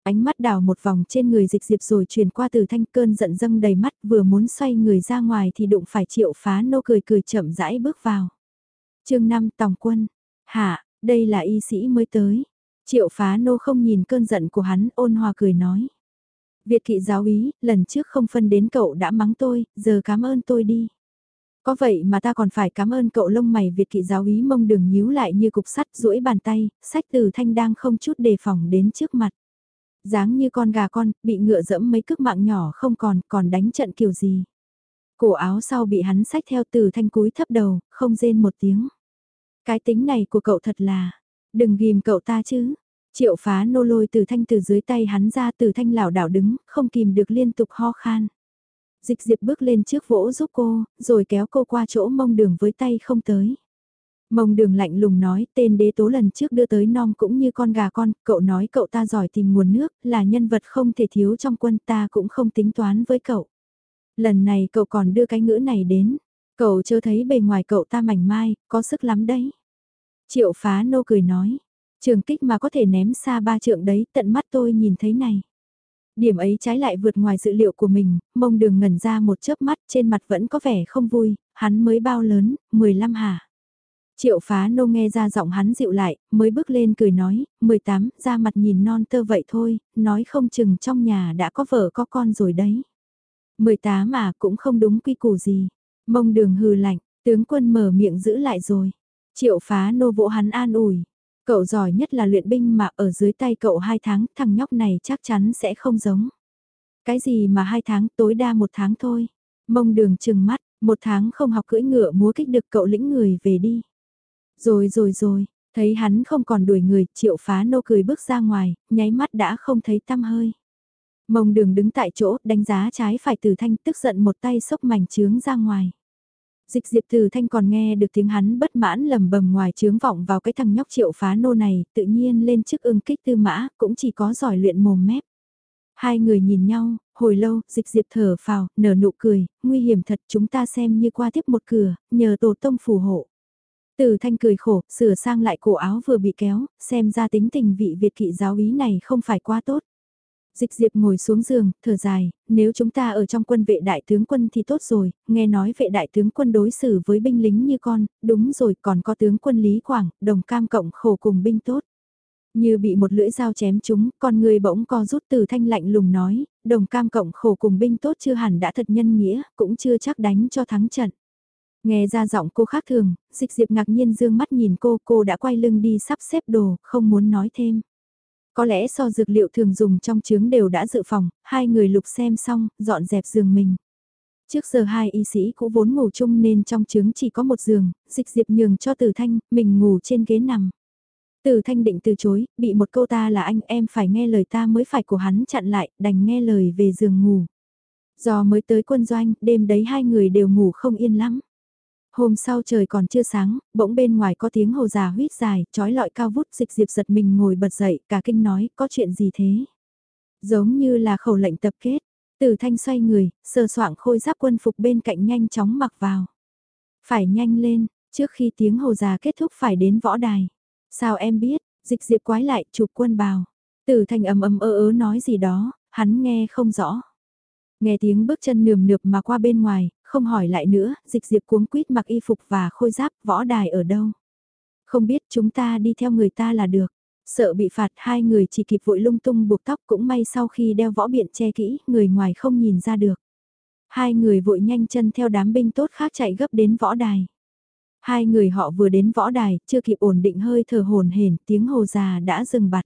Ánh mắt đào một vòng trên người dịch diệp rồi truyền qua từ thanh cơn giận dâng đầy mắt vừa muốn xoay người ra ngoài thì đụng phải triệu phá nô cười cười chậm rãi bước vào. chương 5 tòng quân, hạ, đây là y sĩ mới tới. Triệu phá nô không nhìn cơn giận của hắn ôn hòa cười nói. Việt kỵ giáo ý, lần trước không phân đến cậu đã mắng tôi, giờ cảm ơn tôi đi. Có vậy mà ta còn phải cảm ơn cậu lông mày Việt kỵ giáo ý mông đường nhíu lại như cục sắt duỗi bàn tay, sách từ thanh đang không chút đề phòng đến trước mặt. dáng như con gà con, bị ngựa dẫm mấy cước mạng nhỏ không còn, còn đánh trận kiểu gì. Cổ áo sau bị hắn sách theo từ thanh cúi thấp đầu, không rên một tiếng. Cái tính này của cậu thật là, đừng ghim cậu ta chứ. Triệu phá nô lôi từ thanh từ dưới tay hắn ra từ thanh lảo đảo đứng, không kìm được liên tục ho khan. Dịch diệp bước lên trước vỗ giúp cô, rồi kéo cô qua chỗ mông đường với tay không tới. Mông đường lạnh lùng nói tên đế tố lần trước đưa tới non cũng như con gà con, cậu nói cậu ta giỏi tìm nguồn nước, là nhân vật không thể thiếu trong quân ta cũng không tính toán với cậu. Lần này cậu còn đưa cái ngữ này đến, cậu chưa thấy bề ngoài cậu ta mảnh mai, có sức lắm đấy. Triệu phá nô cười nói, trường kích mà có thể ném xa ba trượng đấy tận mắt tôi nhìn thấy này. Điểm ấy trái lại vượt ngoài dự liệu của mình, mông đường ngẩn ra một chớp mắt trên mặt vẫn có vẻ không vui, hắn mới bao lớn, 15 hả? Triệu phá nô nghe ra giọng hắn dịu lại, mới bước lên cười nói, 18, ra mặt nhìn non tơ vậy thôi, nói không chừng trong nhà đã có vợ có con rồi đấy. 18 mà cũng không đúng quy củ gì. Mông đường hừ lạnh, tướng quân mở miệng giữ lại rồi. Triệu phá nô vỗ hắn an ủi. Cậu giỏi nhất là luyện binh mà ở dưới tay cậu hai tháng, thằng nhóc này chắc chắn sẽ không giống. Cái gì mà hai tháng, tối đa một tháng thôi. Mông đường chừng mắt, một tháng không học cưỡi ngựa múa kích được cậu lĩnh người về đi. Rồi rồi rồi, thấy hắn không còn đuổi người, triệu phá nô cười bước ra ngoài, nháy mắt đã không thấy tăm hơi. Mông đường đứng tại chỗ, đánh giá trái phải từ thanh tức giận một tay sốc mảnh trướng ra ngoài. Dịch diệp từ thanh còn nghe được tiếng hắn bất mãn lầm bầm ngoài chướng vọng vào cái thằng nhóc triệu phá nô này, tự nhiên lên chức ưng kích tư mã, cũng chỉ có giỏi luyện mồm mép. Hai người nhìn nhau, hồi lâu, dịch diệp thở phào, nở nụ cười, nguy hiểm thật chúng ta xem như qua tiếp một cửa, nhờ tổ tông phù hộ. Từ thanh cười khổ, sửa sang lại cổ áo vừa bị kéo, xem ra tính tình vị Việt kỵ giáo ý này không phải quá tốt. Dịch diệp ngồi xuống giường, thở dài, nếu chúng ta ở trong quân vệ đại tướng quân thì tốt rồi, nghe nói vệ đại tướng quân đối xử với binh lính như con, đúng rồi còn có tướng quân Lý Quảng, đồng cam cộng khổ cùng binh tốt. Như bị một lưỡi dao chém chúng, con người bỗng co rút từ thanh lạnh lùng nói, đồng cam cộng khổ cùng binh tốt chưa hẳn đã thật nhân nghĩa, cũng chưa chắc đánh cho thắng trận. Nghe ra giọng cô khác thường, dịch diệp ngạc nhiên dương mắt nhìn cô, cô đã quay lưng đi sắp xếp đồ, không muốn nói thêm. Có lẽ so dược liệu thường dùng trong trứng đều đã dự phòng, hai người lục xem xong, dọn dẹp giường mình. Trước giờ hai y sĩ cũng vốn ngủ chung nên trong trứng chỉ có một giường, dịch diệp nhường cho Tử Thanh, mình ngủ trên ghế nằm. Tử Thanh định từ chối, bị một câu ta là anh em phải nghe lời ta mới phải của hắn chặn lại, đành nghe lời về giường ngủ. Do mới tới quân doanh, đêm đấy hai người đều ngủ không yên lắm. Hôm sau trời còn chưa sáng, bỗng bên ngoài có tiếng hồ già huýt dài, trói lọi cao vút dịch diệp giật mình ngồi bật dậy, cả kinh nói, có chuyện gì thế? Giống như là khẩu lệnh tập kết, tử thanh xoay người, sờ soạng khôi giáp quân phục bên cạnh nhanh chóng mặc vào. Phải nhanh lên, trước khi tiếng hồ già kết thúc phải đến võ đài. Sao em biết, dịch diệp quái lại chụp quân bào. Tử thanh ầm ầm ơ ớ nói gì đó, hắn nghe không rõ. Nghe tiếng bước chân nườm nượp mà qua bên ngoài, không hỏi lại nữa, dịch diệp cuống quýt mặc y phục và khôi giáp võ đài ở đâu. Không biết chúng ta đi theo người ta là được. Sợ bị phạt hai người chỉ kịp vội lung tung buộc tóc cũng may sau khi đeo võ biện che kỹ, người ngoài không nhìn ra được. Hai người vội nhanh chân theo đám binh tốt khác chạy gấp đến võ đài. Hai người họ vừa đến võ đài, chưa kịp ổn định hơi thở hồn hển, tiếng hồ già đã dừng bặt.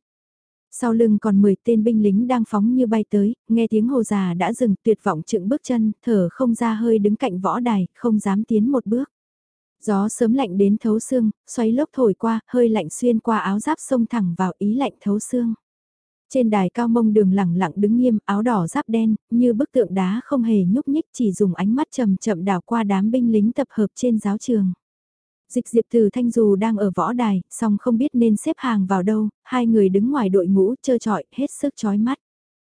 Sau lưng còn 10 tên binh lính đang phóng như bay tới, nghe tiếng hồ già đã dừng tuyệt vọng trựng bước chân, thở không ra hơi đứng cạnh võ đài, không dám tiến một bước. Gió sớm lạnh đến thấu xương, xoáy lốc thổi qua, hơi lạnh xuyên qua áo giáp sông thẳng vào ý lạnh thấu xương. Trên đài cao mông đường lẳng lặng đứng nghiêm, áo đỏ giáp đen, như bức tượng đá không hề nhúc nhích chỉ dùng ánh mắt chậm chậm đảo qua đám binh lính tập hợp trên giáo trường. Dịch diệp từ thanh dù đang ở võ đài, song không biết nên xếp hàng vào đâu, hai người đứng ngoài đội ngũ trơ trọi, hết sức chói mắt.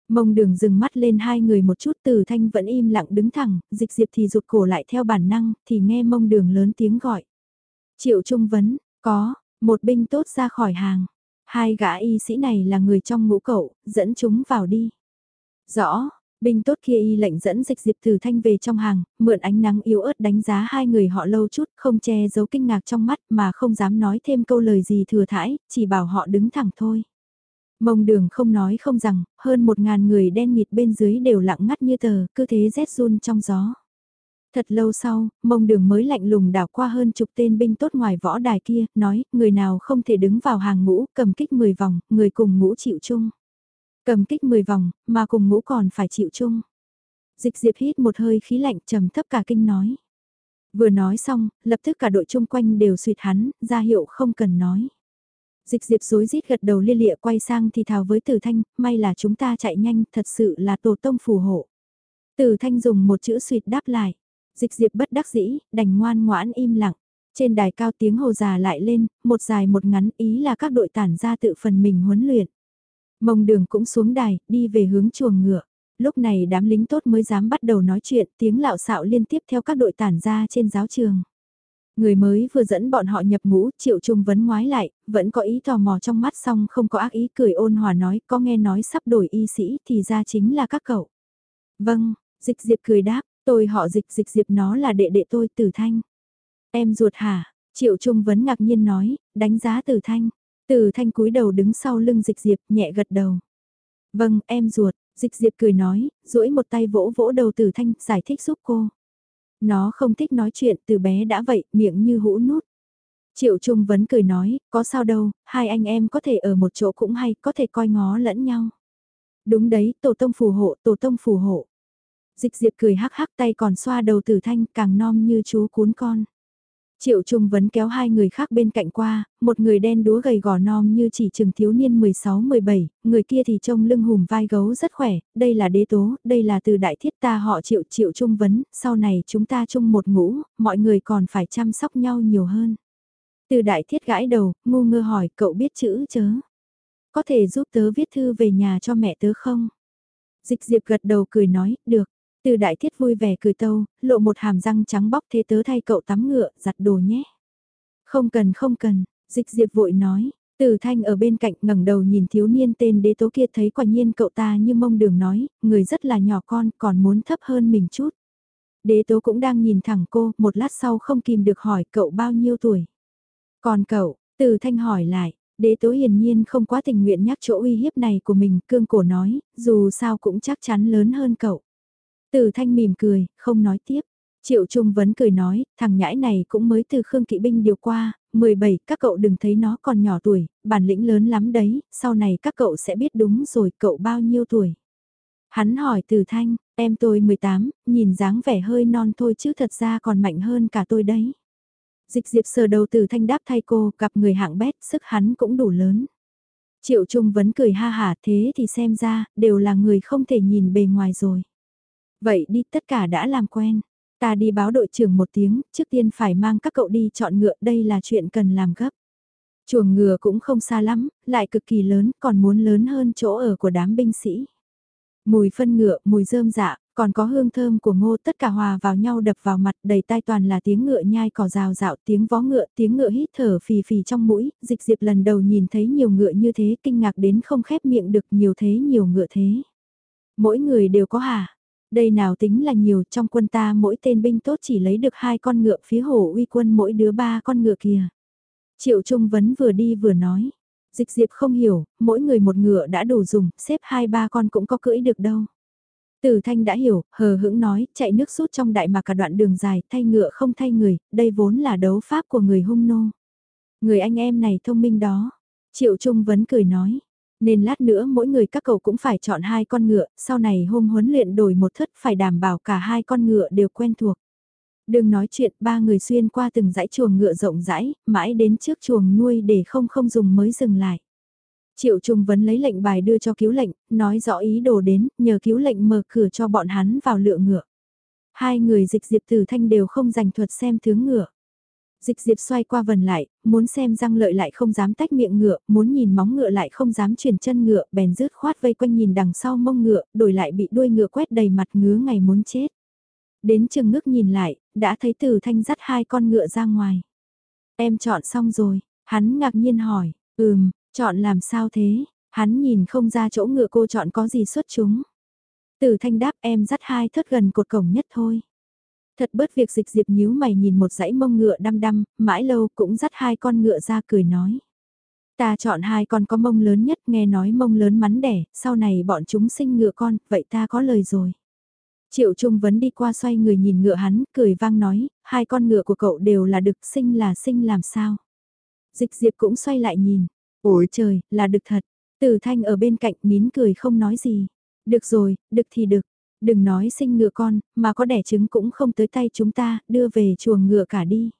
Mông đường dừng mắt lên hai người một chút từ thanh vẫn im lặng đứng thẳng, dịch diệp thì rụt cổ lại theo bản năng, thì nghe mông đường lớn tiếng gọi. Triệu Trung Vấn, có, một binh tốt ra khỏi hàng. Hai gã y sĩ này là người trong ngũ cậu, dẫn chúng vào đi. Rõ, Binh tốt kia y lệnh dẫn dịch diệp từ thanh về trong hàng, mượn ánh nắng yếu ớt đánh giá hai người họ lâu chút, không che giấu kinh ngạc trong mắt mà không dám nói thêm câu lời gì thừa thãi, chỉ bảo họ đứng thẳng thôi. Mông đường không nói không rằng, hơn một ngàn người đen mịt bên dưới đều lặng ngắt như tờ, cứ thế rét run trong gió. Thật lâu sau, mông đường mới lạnh lùng đảo qua hơn chục tên binh tốt ngoài võ đài kia, nói, người nào không thể đứng vào hàng ngũ, cầm kích 10 vòng, người cùng ngũ chịu chung. Cầm kích 10 vòng, mà cùng ngũ còn phải chịu chung. Dịch diệp hít một hơi khí lạnh trầm thấp cả kinh nói. Vừa nói xong, lập tức cả đội chung quanh đều suyệt hắn, ra hiệu không cần nói. Dịch diệp rối rít gật đầu lia lịa quay sang thì thào với tử thanh, may là chúng ta chạy nhanh, thật sự là tổ tông phù hộ. Tử thanh dùng một chữ suyệt đáp lại. Dịch diệp bất đắc dĩ, đành ngoan ngoãn im lặng. Trên đài cao tiếng hồ già lại lên, một dài một ngắn ý là các đội tản ra tự phần mình huấn luyện. Mông đường cũng xuống đài, đi về hướng chuồng ngựa. Lúc này đám lính tốt mới dám bắt đầu nói chuyện, tiếng lạo xạo liên tiếp theo các đội tản ra trên giáo trường. Người mới vừa dẫn bọn họ nhập ngũ, triệu trung vấn ngoái lại, vẫn có ý tò mò trong mắt xong không có ác ý cười ôn hòa nói, có nghe nói sắp đổi y sĩ thì ra chính là các cậu. Vâng, dịch diệp cười đáp, tôi họ dịch dịch diệp nó là đệ đệ tôi tử thanh. Em ruột hả? Triệu trung vấn ngạc nhiên nói, đánh giá tử thanh. Từ thanh cúi đầu đứng sau lưng dịch diệp nhẹ gật đầu. Vâng, em ruột, dịch diệp cười nói, duỗi một tay vỗ vỗ đầu từ thanh, giải thích giúp cô. Nó không thích nói chuyện từ bé đã vậy, miệng như hũ nút. Triệu Trung vẫn cười nói, có sao đâu, hai anh em có thể ở một chỗ cũng hay, có thể coi ngó lẫn nhau. Đúng đấy, tổ tông phù hộ, tổ tông phù hộ. Dịch diệp cười hắc hắc tay còn xoa đầu tử thanh càng non như chú cuốn con. Triệu Trung Vấn kéo hai người khác bên cạnh qua, một người đen đúa gầy gò non như chỉ chừng thiếu niên 16-17, người kia thì trông lưng hùm vai gấu rất khỏe, đây là đế tố, đây là từ đại thiết ta họ Triệu Triệu Trung Vấn, sau này chúng ta chung một ngũ, mọi người còn phải chăm sóc nhau nhiều hơn. Từ đại thiết gãi đầu, ngu ngơ hỏi cậu biết chữ chớ? Có thể giúp tớ viết thư về nhà cho mẹ tớ không? Dịch diệp gật đầu cười nói, được. Từ đại thiết vui vẻ cười tâu, lộ một hàm răng trắng bóc thế tớ thay cậu tắm ngựa, giặt đồ nhé. Không cần không cần, dịch diệp vội nói, từ thanh ở bên cạnh ngẩng đầu nhìn thiếu niên tên đế tố kia thấy quả nhiên cậu ta như mông đường nói, người rất là nhỏ con còn muốn thấp hơn mình chút. Đế tố cũng đang nhìn thẳng cô, một lát sau không kìm được hỏi cậu bao nhiêu tuổi. Còn cậu, từ thanh hỏi lại, đế tố hiển nhiên không quá tình nguyện nhắc chỗ uy hiếp này của mình, cương cổ nói, dù sao cũng chắc chắn lớn hơn cậu. Từ thanh mỉm cười, không nói tiếp. Triệu Trung Vấn cười nói, thằng nhãi này cũng mới từ Khương Kỵ Binh điều qua, 17, các cậu đừng thấy nó còn nhỏ tuổi, bản lĩnh lớn lắm đấy, sau này các cậu sẽ biết đúng rồi cậu bao nhiêu tuổi. Hắn hỏi từ thanh, em tôi 18, nhìn dáng vẻ hơi non thôi chứ thật ra còn mạnh hơn cả tôi đấy. Dịch diệp sờ đầu từ thanh đáp thay cô, gặp người hạng bét, sức hắn cũng đủ lớn. Triệu Trung Vấn cười ha hả thế thì xem ra, đều là người không thể nhìn bề ngoài rồi. Vậy đi tất cả đã làm quen. Ta đi báo đội trưởng một tiếng, trước tiên phải mang các cậu đi chọn ngựa, đây là chuyện cần làm gấp. Chuồng ngựa cũng không xa lắm, lại cực kỳ lớn, còn muốn lớn hơn chỗ ở của đám binh sĩ. Mùi phân ngựa, mùi rơm dạ, còn có hương thơm của ngô tất cả hòa vào nhau đập vào mặt đầy tai toàn là tiếng ngựa nhai cỏ rào rạo, tiếng vó ngựa, tiếng ngựa hít thở phì phì trong mũi, dịch diệp lần đầu nhìn thấy nhiều ngựa như thế kinh ngạc đến không khép miệng được nhiều thế nhiều ngựa thế. Mỗi người đều có hả? Đây nào tính là nhiều trong quân ta mỗi tên binh tốt chỉ lấy được hai con ngựa phía hổ uy quân mỗi đứa ba con ngựa kìa. Triệu Trung Vấn vừa đi vừa nói. Dịch diệp không hiểu, mỗi người một ngựa đã đủ dùng, xếp hai ba con cũng có cưỡi được đâu. Tử Thanh đã hiểu, hờ hững nói, chạy nước rút trong đại mà cả đoạn đường dài, thay ngựa không thay người, đây vốn là đấu pháp của người hung nô. Người anh em này thông minh đó. Triệu Trung Vấn cười nói, nên lát nữa mỗi người các cậu cũng phải chọn hai con ngựa, sau này hôm huấn luyện đổi một thất phải đảm bảo cả hai con ngựa đều quen thuộc. Đừng nói chuyện ba người xuyên qua từng dãy chuồng ngựa rộng rãi, mãi đến trước chuồng nuôi để không không dùng mới dừng lại. Triệu Trung Vấn lấy lệnh bài đưa cho cứu lệnh, nói rõ ý đồ đến, nhờ cứu lệnh mở cửa cho bọn hắn vào lựa ngựa. Hai người dịch diệp tử thanh đều không giành thuật xem tướng ngựa. Dịch diệp xoay qua vần lại, muốn xem răng lợi lại không dám tách miệng ngựa, muốn nhìn móng ngựa lại không dám chuyển chân ngựa, bèn rứt khoát vây quanh nhìn đằng sau mông ngựa, đổi lại bị đuôi ngựa quét đầy mặt ngứa ngày muốn chết. Đến chừng ngước nhìn lại, đã thấy từ thanh dắt hai con ngựa ra ngoài. Em chọn xong rồi, hắn ngạc nhiên hỏi, ừm, chọn làm sao thế, hắn nhìn không ra chỗ ngựa cô chọn có gì xuất chúng. Từ thanh đáp em dắt hai thớt gần cột cổng nhất thôi. Thật bớt việc dịch diệp nhíu mày nhìn một dãy mông ngựa đăm đăm, mãi lâu cũng dắt hai con ngựa ra cười nói. Ta chọn hai con có mông lớn nhất nghe nói mông lớn mắn đẻ, sau này bọn chúng sinh ngựa con, vậy ta có lời rồi. Triệu Trung Vấn đi qua xoay người nhìn ngựa hắn, cười vang nói, hai con ngựa của cậu đều là đực sinh là sinh làm sao. Dịch diệp cũng xoay lại nhìn, ôi trời, là đực thật. Từ thanh ở bên cạnh nín cười không nói gì. Được rồi, đực thì đực, Đừng nói sinh ngựa con, mà có đẻ trứng cũng không tới tay chúng ta, đưa về chuồng ngựa cả đi.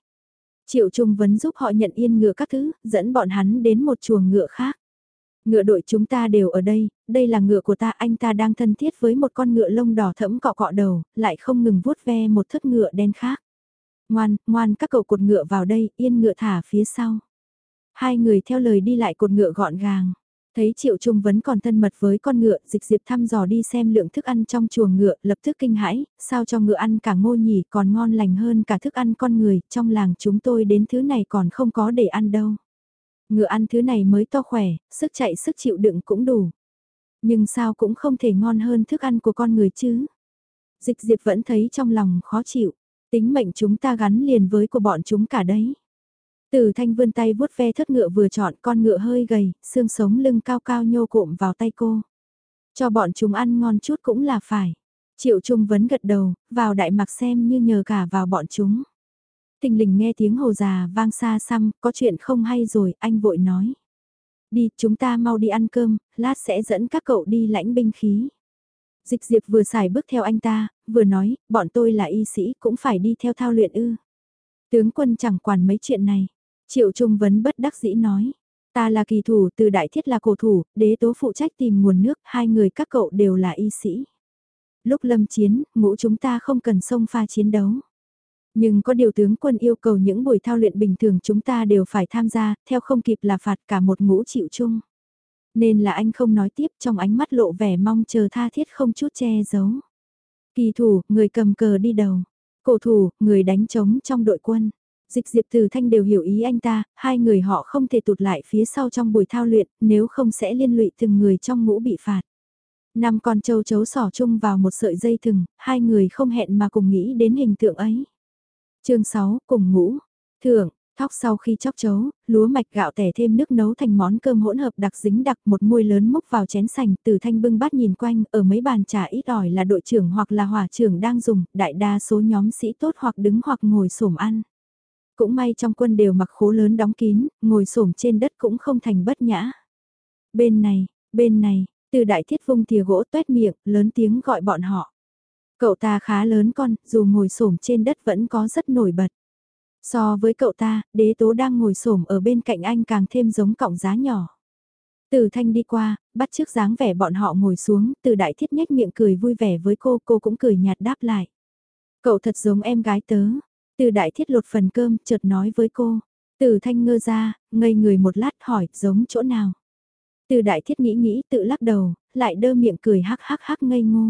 Triệu Trung Vấn giúp họ nhận yên ngựa các thứ, dẫn bọn hắn đến một chuồng ngựa khác. Ngựa đội chúng ta đều ở đây, đây là ngựa của ta, anh ta đang thân thiết với một con ngựa lông đỏ thẫm cọ cọ đầu, lại không ngừng vuốt ve một thất ngựa đen khác. Ngoan, ngoan các cậu cột ngựa vào đây, yên ngựa thả phía sau. Hai người theo lời đi lại cột ngựa gọn gàng. Thấy Triệu Trung Vấn còn thân mật với con ngựa, dịch diệp thăm dò đi xem lượng thức ăn trong chuồng ngựa, lập tức kinh hãi, sao cho ngựa ăn cả ngô nhỉ còn ngon lành hơn cả thức ăn con người, trong làng chúng tôi đến thứ này còn không có để ăn đâu. Ngựa ăn thứ này mới to khỏe, sức chạy sức chịu đựng cũng đủ. Nhưng sao cũng không thể ngon hơn thức ăn của con người chứ. Dịch diệp vẫn thấy trong lòng khó chịu, tính mệnh chúng ta gắn liền với của bọn chúng cả đấy. Từ thanh vươn tay vuốt ve thất ngựa vừa chọn con ngựa hơi gầy, xương sống lưng cao cao nhô cộm vào tay cô. Cho bọn chúng ăn ngon chút cũng là phải. Triệu Trung vấn gật đầu, vào đại mặc xem như nhờ cả vào bọn chúng. Tình lình nghe tiếng hồ già vang xa xăm, có chuyện không hay rồi, anh vội nói. Đi, chúng ta mau đi ăn cơm, lát sẽ dẫn các cậu đi lãnh binh khí. Dịch diệp vừa xài bước theo anh ta, vừa nói, bọn tôi là y sĩ cũng phải đi theo thao luyện ư. Tướng quân chẳng quản mấy chuyện này. Triệu Trung Vấn bất đắc dĩ nói. Ta là kỳ thủ, từ đại thiết là cổ thủ, đế tố phụ trách tìm nguồn nước, hai người các cậu đều là y sĩ. Lúc lâm chiến, ngũ chúng ta không cần xông pha chiến đấu. Nhưng có điều tướng quân yêu cầu những buổi thao luyện bình thường chúng ta đều phải tham gia, theo không kịp là phạt cả một ngũ chịu chung. Nên là anh không nói tiếp trong ánh mắt lộ vẻ mong chờ tha thiết không chút che giấu. Kỳ thủ, người cầm cờ đi đầu. Cổ thủ, người đánh trống trong đội quân. Dịch diệp từ thanh đều hiểu ý anh ta, hai người họ không thể tụt lại phía sau trong buổi thao luyện, nếu không sẽ liên lụy từng người trong ngũ bị phạt. Năm con châu chấu sỏ chung vào một sợi dây thừng, hai người không hẹn mà cùng nghĩ đến hình tượng ấy. chương 6, cùng ngũ. Thưởng, thóc sau khi chóc chấu, lúa mạch gạo tẻ thêm nước nấu thành món cơm hỗn hợp đặc dính đặc một muôi lớn múc vào chén sành từ thanh bưng bát nhìn quanh ở mấy bàn trà ít ỏi là đội trưởng hoặc là hỏa trưởng đang dùng, đại đa số nhóm sĩ tốt hoặc đứng hoặc ngồi xổm ăn. Cũng may trong quân đều mặc khố lớn đóng kín, ngồi xổm trên đất cũng không thành bất nhã. Bên này, bên này, từ đại thiết vung thìa gỗ tuét miệng, lớn tiếng gọi bọn họ. Cậu ta khá lớn con, dù ngồi xổm trên đất vẫn có rất nổi bật. So với cậu ta, đế tố đang ngồi xổm ở bên cạnh anh càng thêm giống cọng giá nhỏ. Từ thanh đi qua, bắt trước dáng vẻ bọn họ ngồi xuống, từ đại thiết nhếch miệng cười vui vẻ với cô, cô cũng cười nhạt đáp lại. Cậu thật giống em gái tớ. Từ đại thiết lột phần cơm, chợt nói với cô. Từ thanh ngơ ra, ngây người một lát hỏi, giống chỗ nào. Từ đại thiết nghĩ nghĩ tự lắc đầu, lại đơ miệng cười hắc hắc hắc ngây ngô.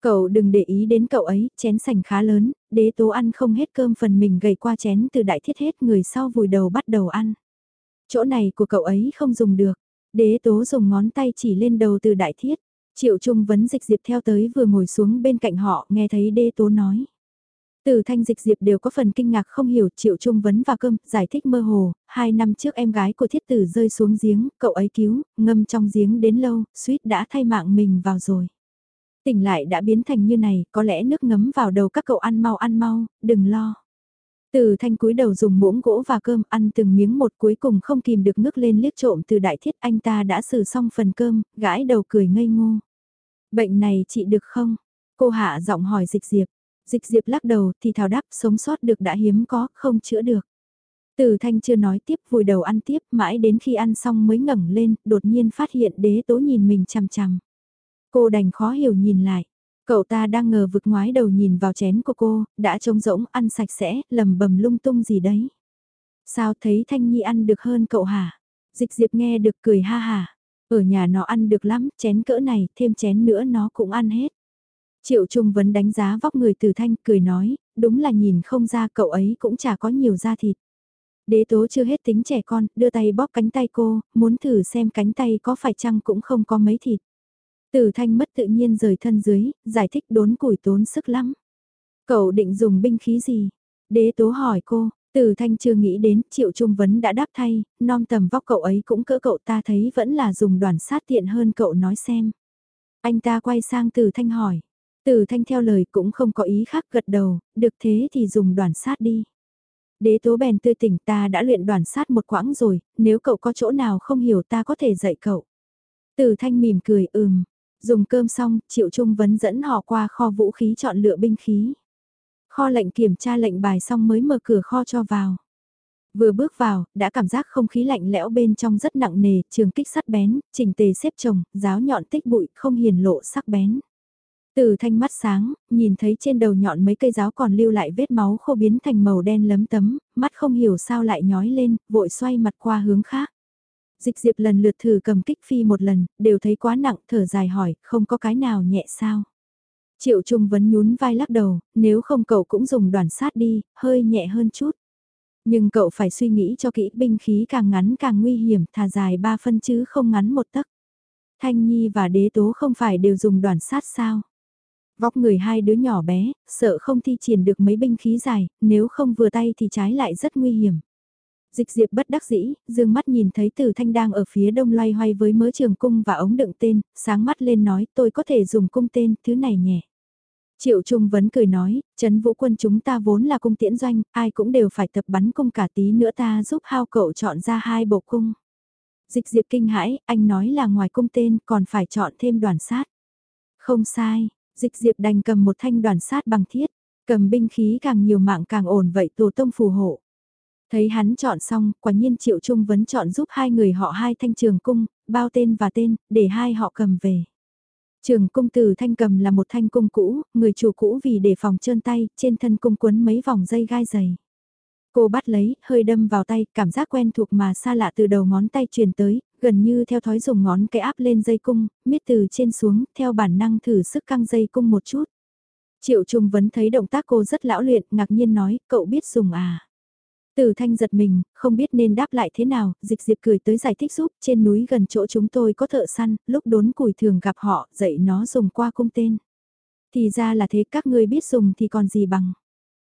Cậu đừng để ý đến cậu ấy, chén sành khá lớn, đế tố ăn không hết cơm phần mình gầy qua chén từ đại thiết hết người sau vùi đầu bắt đầu ăn. Chỗ này của cậu ấy không dùng được, đế tố dùng ngón tay chỉ lên đầu từ đại thiết. Triệu Trung vấn dịch diệp theo tới vừa ngồi xuống bên cạnh họ nghe thấy đế tố nói. Từ thanh dịch diệp đều có phần kinh ngạc không hiểu triệu trung vấn và cơm, giải thích mơ hồ, hai năm trước em gái của thiết tử rơi xuống giếng, cậu ấy cứu, ngâm trong giếng đến lâu, suýt đã thay mạng mình vào rồi. Tỉnh lại đã biến thành như này, có lẽ nước ngấm vào đầu các cậu ăn mau ăn mau, đừng lo. Từ thanh cúi đầu dùng muỗng gỗ và cơm ăn từng miếng một cuối cùng không kìm được ngước lên liếc trộm từ đại thiết anh ta đã xử xong phần cơm, gãi đầu cười ngây ngô. Bệnh này chị được không? Cô hạ giọng hỏi dịch diệp. Dịch diệp lắc đầu thì thảo đáp sống sót được đã hiếm có, không chữa được. Từ thanh chưa nói tiếp vùi đầu ăn tiếp mãi đến khi ăn xong mới ngẩng lên, đột nhiên phát hiện đế tố nhìn mình chằm chằm. Cô đành khó hiểu nhìn lại. Cậu ta đang ngờ vực ngoái đầu nhìn vào chén của cô, đã trông rỗng ăn sạch sẽ, lầm bầm lung tung gì đấy. Sao thấy Thanh Nhi ăn được hơn cậu hả? Dịch diệp nghe được cười ha hà. Ở nhà nó ăn được lắm, chén cỡ này, thêm chén nữa nó cũng ăn hết. Triệu Trung Vấn đánh giá vóc người từ thanh cười nói, đúng là nhìn không ra cậu ấy cũng chả có nhiều da thịt. Đế tố chưa hết tính trẻ con, đưa tay bóp cánh tay cô, muốn thử xem cánh tay có phải chăng cũng không có mấy thịt. Từ thanh mất tự nhiên rời thân dưới, giải thích đốn củi tốn sức lắm. Cậu định dùng binh khí gì? Đế tố hỏi cô, từ thanh chưa nghĩ đến, triệu trung vấn đã đáp thay, non tầm vóc cậu ấy cũng cỡ cậu ta thấy vẫn là dùng đoàn sát tiện hơn cậu nói xem. Anh ta quay sang từ thanh hỏi, từ thanh theo lời cũng không có ý khác gật đầu, được thế thì dùng đoàn sát đi. Đế tố bèn tươi tỉnh ta đã luyện đoàn sát một quãng rồi, nếu cậu có chỗ nào không hiểu ta có thể dạy cậu. Từ thanh mỉm cười ừm, dùng cơm xong, Triệu Trung vấn dẫn họ qua kho vũ khí chọn lựa binh khí. Kho lệnh kiểm tra lệnh bài xong mới mở cửa kho cho vào. Vừa bước vào, đã cảm giác không khí lạnh lẽo bên trong rất nặng nề, trường kích sắt bén, chỉnh tề xếp chồng, giáo nhọn tích bụi, không hiền lộ sắc bén. Từ thanh mắt sáng, nhìn thấy trên đầu nhọn mấy cây giáo còn lưu lại vết máu khô biến thành màu đen lấm tấm, mắt không hiểu sao lại nhói lên, vội xoay mặt qua hướng khác. Dịch diệp lần lượt thử cầm kích phi một lần, đều thấy quá nặng, thở dài hỏi, không có cái nào nhẹ sao. Triệu Trung vấn nhún vai lắc đầu, nếu không cậu cũng dùng đoàn sát đi, hơi nhẹ hơn chút. Nhưng cậu phải suy nghĩ cho kỹ binh khí càng ngắn càng nguy hiểm, thà dài ba phân chứ không ngắn một tấc. Thanh Nhi và đế tố không phải đều dùng đoàn sát sao. Vóc người hai đứa nhỏ bé, sợ không thi triển được mấy binh khí dài, nếu không vừa tay thì trái lại rất nguy hiểm. Dịch diệp bất đắc dĩ, dương mắt nhìn thấy tử thanh đang ở phía đông loay hoay với mớ trường cung và ống đựng tên, sáng mắt lên nói tôi có thể dùng cung tên, thứ này nhẹ. Triệu Trung vẫn cười nói, chấn vũ quân chúng ta vốn là cung tiễn doanh, ai cũng đều phải tập bắn cung cả tí nữa ta giúp hao cậu chọn ra hai bộ cung. Dịch diệp kinh hãi, anh nói là ngoài cung tên còn phải chọn thêm đoàn sát. Không sai, Dịch diệp đành cầm một thanh đoàn sát bằng thiết, cầm binh khí càng nhiều mạng càng ổn vậy tổ tông phù hộ. Thấy hắn chọn xong, quả nhiên Triệu Trung vấn chọn giúp hai người họ hai thanh trường cung, bao tên và tên, để hai họ cầm về. Trường cung từ thanh cầm là một thanh cung cũ, người chủ cũ vì để phòng trơn tay, trên thân cung quấn mấy vòng dây gai dày. Cô bắt lấy, hơi đâm vào tay, cảm giác quen thuộc mà xa lạ từ đầu ngón tay truyền tới, gần như theo thói dùng ngón cái áp lên dây cung, miết từ trên xuống, theo bản năng thử sức căng dây cung một chút. Triệu Trung Vấn thấy động tác cô rất lão luyện, ngạc nhiên nói, cậu biết dùng à? Từ thanh giật mình, không biết nên đáp lại thế nào, dịch diệp cười tới giải thích giúp, trên núi gần chỗ chúng tôi có thợ săn, lúc đốn củi thường gặp họ, dạy nó dùng qua cung tên. Thì ra là thế các ngươi biết dùng thì còn gì bằng.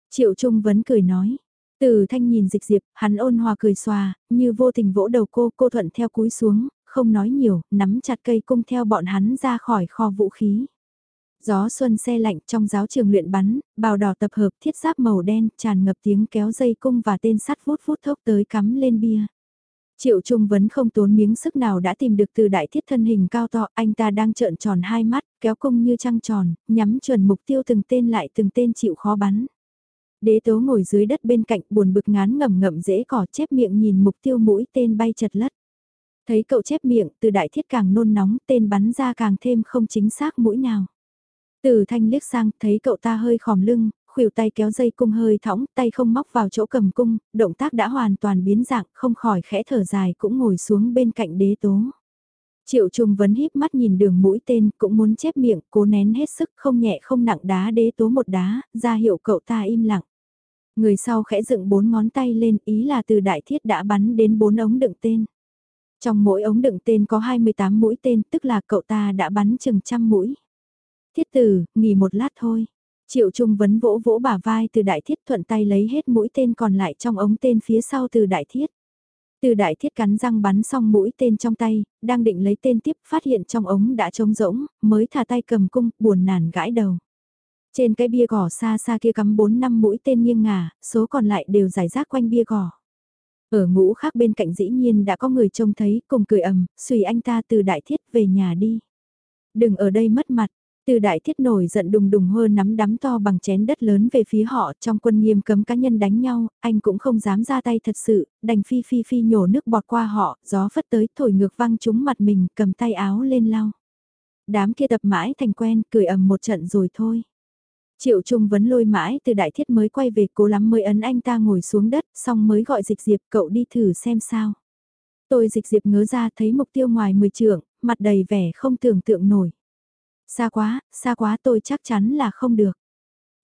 Triệu Trung vẫn cười nói. Từ thanh nhìn dịch diệp, hắn ôn hòa cười xòa, như vô tình vỗ đầu cô, cô thuận theo cúi xuống, không nói nhiều, nắm chặt cây cung theo bọn hắn ra khỏi kho vũ khí. Gió xuân xe lạnh trong giáo trường luyện bắn, bào đỏ tập hợp thiết giáp màu đen tràn ngập tiếng kéo dây cung và tên sắt vút vút thốc tới cắm lên bia. Triệu Trung Vấn không tốn miếng sức nào đã tìm được từ đại thiết thân hình cao to, anh ta đang trợn tròn hai mắt, kéo cung như trăng tròn, nhắm chuẩn mục tiêu từng tên lại từng tên chịu khó bắn. Đế tố ngồi dưới đất bên cạnh buồn bực ngán ngầm ngậm dễ cỏ chép miệng nhìn mục tiêu mũi tên bay chật lất. Thấy cậu chép miệng từ đại thiết càng nôn nóng tên bắn ra càng thêm không chính xác mũi nào. Từ thanh liếc sang, thấy cậu ta hơi khòm lưng, khuỷu tay kéo dây cung hơi thõng, tay không móc vào chỗ cầm cung, động tác đã hoàn toàn biến dạng, không khỏi khẽ thở dài cũng ngồi xuống bên cạnh đế tố. Triệu Trung vấn híp mắt nhìn đường mũi tên, cũng muốn chép miệng, cố nén hết sức, không nhẹ không nặng đá đế tố một đá, ra hiệu cậu ta im lặng. Người sau khẽ dựng bốn ngón tay lên, ý là từ đại thiết đã bắn đến bốn ống đựng tên. Trong mỗi ống đựng tên có 28 mũi tên, tức là cậu ta đã bắn chừng trăm mũi. Thiết tử, nghỉ một lát thôi. Triệu Trung vấn vỗ vỗ bả vai từ đại thiết thuận tay lấy hết mũi tên còn lại trong ống tên phía sau từ đại thiết. Từ đại thiết cắn răng bắn xong mũi tên trong tay, đang định lấy tên tiếp phát hiện trong ống đã trống rỗng, mới thả tay cầm cung, buồn nản gãi đầu. Trên cái bia gỏ xa xa kia cắm 4 năm mũi tên nghiêng ngả, số còn lại đều giải rác quanh bia gỏ. Ở ngũ khác bên cạnh dĩ nhiên đã có người trông thấy, cùng cười ầm, xùy anh ta từ đại thiết về nhà đi. Đừng ở đây mất mặt, từ đại thiết nổi giận đùng đùng hơn nắm đắm to bằng chén đất lớn về phía họ trong quân nghiêm cấm cá nhân đánh nhau, anh cũng không dám ra tay thật sự, đành phi phi phi nhổ nước bọt qua họ, gió phất tới thổi ngược văng trúng mặt mình cầm tay áo lên lau. Đám kia tập mãi thành quen, cười ầm một trận rồi thôi. Triệu Trung vấn lôi mãi từ đại thiết mới quay về cố lắm mới ấn anh ta ngồi xuống đất, xong mới gọi dịch diệp cậu đi thử xem sao. Tôi dịch diệp ngớ ra thấy mục tiêu ngoài 10 trượng, mặt đầy vẻ không tưởng tượng nổi. Xa quá, xa quá tôi chắc chắn là không được.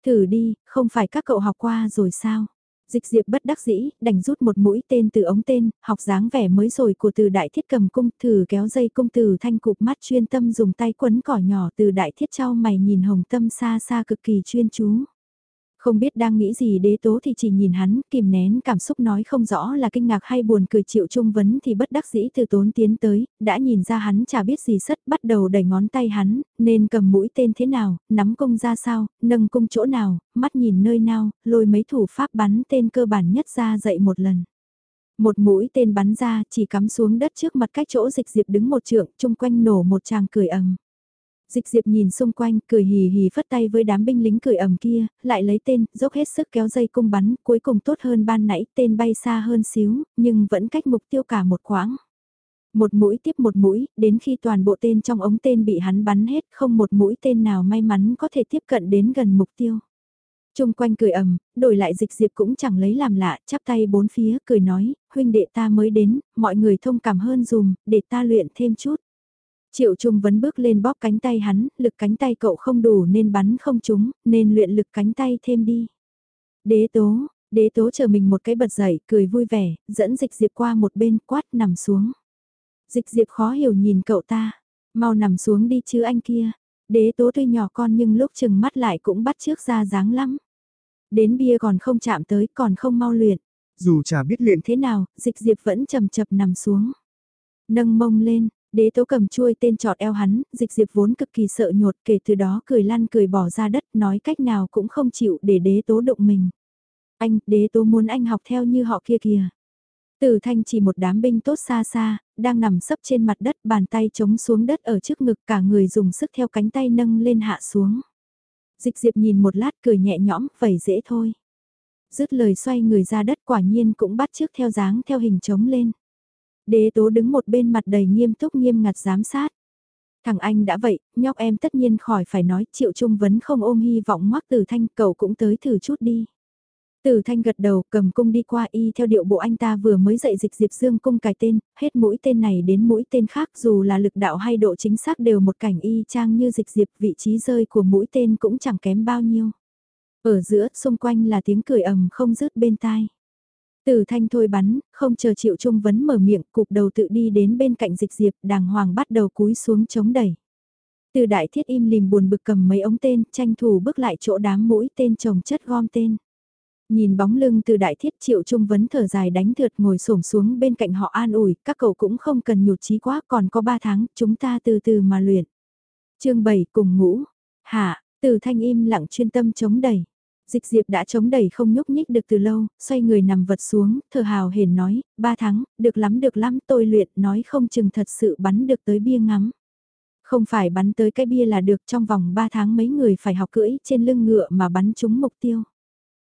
Thử đi, không phải các cậu học qua rồi sao? Dịch diệp bất đắc dĩ, đành rút một mũi tên từ ống tên, học dáng vẻ mới rồi của từ đại thiết cầm cung, thử kéo dây cung từ thanh cục mắt chuyên tâm dùng tay quấn cỏ nhỏ từ đại thiết trao mày nhìn hồng tâm xa xa cực kỳ chuyên chú. Không biết đang nghĩ gì đế tố thì chỉ nhìn hắn, kìm nén cảm xúc nói không rõ là kinh ngạc hay buồn cười chịu trung vấn thì bất đắc dĩ từ tốn tiến tới, đã nhìn ra hắn chả biết gì sất bắt đầu đẩy ngón tay hắn, nên cầm mũi tên thế nào, nắm cung ra sao, nâng cung chỗ nào, mắt nhìn nơi nào, lôi mấy thủ pháp bắn tên cơ bản nhất ra dậy một lần. Một mũi tên bắn ra chỉ cắm xuống đất trước mặt cách chỗ dịch diệp đứng một trượng, chung quanh nổ một tràng cười ầm. Dịch diệp nhìn xung quanh, cười hì hì phất tay với đám binh lính cười ầm kia, lại lấy tên, dốc hết sức kéo dây cung bắn, cuối cùng tốt hơn ban nãy, tên bay xa hơn xíu, nhưng vẫn cách mục tiêu cả một quãng. Một mũi tiếp một mũi, đến khi toàn bộ tên trong ống tên bị hắn bắn hết, không một mũi tên nào may mắn có thể tiếp cận đến gần mục tiêu. Trung quanh cười ầm, đổi lại dịch diệp cũng chẳng lấy làm lạ, chắp tay bốn phía, cười nói, huynh đệ ta mới đến, mọi người thông cảm hơn dùm, để ta luyện thêm chút. Triệu Trung vấn bước lên bóp cánh tay hắn, lực cánh tay cậu không đủ nên bắn không trúng, nên luyện lực cánh tay thêm đi. Đế tố, đế tố chờ mình một cái bật dậy, cười vui vẻ, dẫn dịch diệp qua một bên quát nằm xuống. Dịch diệp khó hiểu nhìn cậu ta, mau nằm xuống đi chứ anh kia. Đế tố tuy nhỏ con nhưng lúc chừng mắt lại cũng bắt trước ra dáng lắm. Đến bia còn không chạm tới còn không mau luyện. Dù chả biết luyện thế nào, dịch diệp vẫn chầm chập nằm xuống. Nâng mông lên, Đế tố cầm chuôi tên trọt eo hắn, dịch diệp vốn cực kỳ sợ nhột kể từ đó cười lăn cười bỏ ra đất nói cách nào cũng không chịu để đế tố động mình. Anh, đế tố muốn anh học theo như họ kia kìa. tử thanh chỉ một đám binh tốt xa xa, đang nằm sấp trên mặt đất bàn tay chống xuống đất ở trước ngực cả người dùng sức theo cánh tay nâng lên hạ xuống. Dịch diệp nhìn một lát cười nhẹ nhõm, vẩy dễ thôi. Dứt lời xoay người ra đất quả nhiên cũng bắt trước theo dáng theo hình trống lên. Đế tố đứng một bên mặt đầy nghiêm túc nghiêm ngặt giám sát. Thằng anh đã vậy, nhóc em tất nhiên khỏi phải nói triệu trung vấn không ôm hy vọng ngoắc tử thanh cậu cũng tới thử chút đi. Tử thanh gật đầu cầm cung đi qua y theo điệu bộ anh ta vừa mới dạy dịch diệp dương cung cài tên, hết mũi tên này đến mũi tên khác dù là lực đạo hay độ chính xác đều một cảnh y trang như dịch diệp vị trí rơi của mũi tên cũng chẳng kém bao nhiêu. Ở giữa xung quanh là tiếng cười ầm không dứt bên tai. Từ thanh thôi bắn, không chờ triệu trung vấn mở miệng, cục đầu tự đi đến bên cạnh dịch diệp, đàng hoàng bắt đầu cúi xuống chống đẩy. Từ đại thiết im lìm buồn bực cầm mấy ống tên, tranh thủ bước lại chỗ đám mũi tên trồng chất gom tên. Nhìn bóng lưng từ đại thiết triệu trung vấn thở dài đánh thượt ngồi xổm xuống bên cạnh họ an ủi, các cậu cũng không cần nhụt chí quá, còn có 3 tháng, chúng ta từ từ mà luyện. chương 7 cùng ngũ, hạ, từ thanh im lặng chuyên tâm chống đẩy. Dịch diệp đã chống đẩy không nhúc nhích được từ lâu, xoay người nằm vật xuống, thở hào hển nói, ba tháng, được lắm được lắm tôi luyện, nói không chừng thật sự bắn được tới bia ngắm. Không phải bắn tới cái bia là được trong vòng ba tháng mấy người phải học cưỡi trên lưng ngựa mà bắn trúng mục tiêu.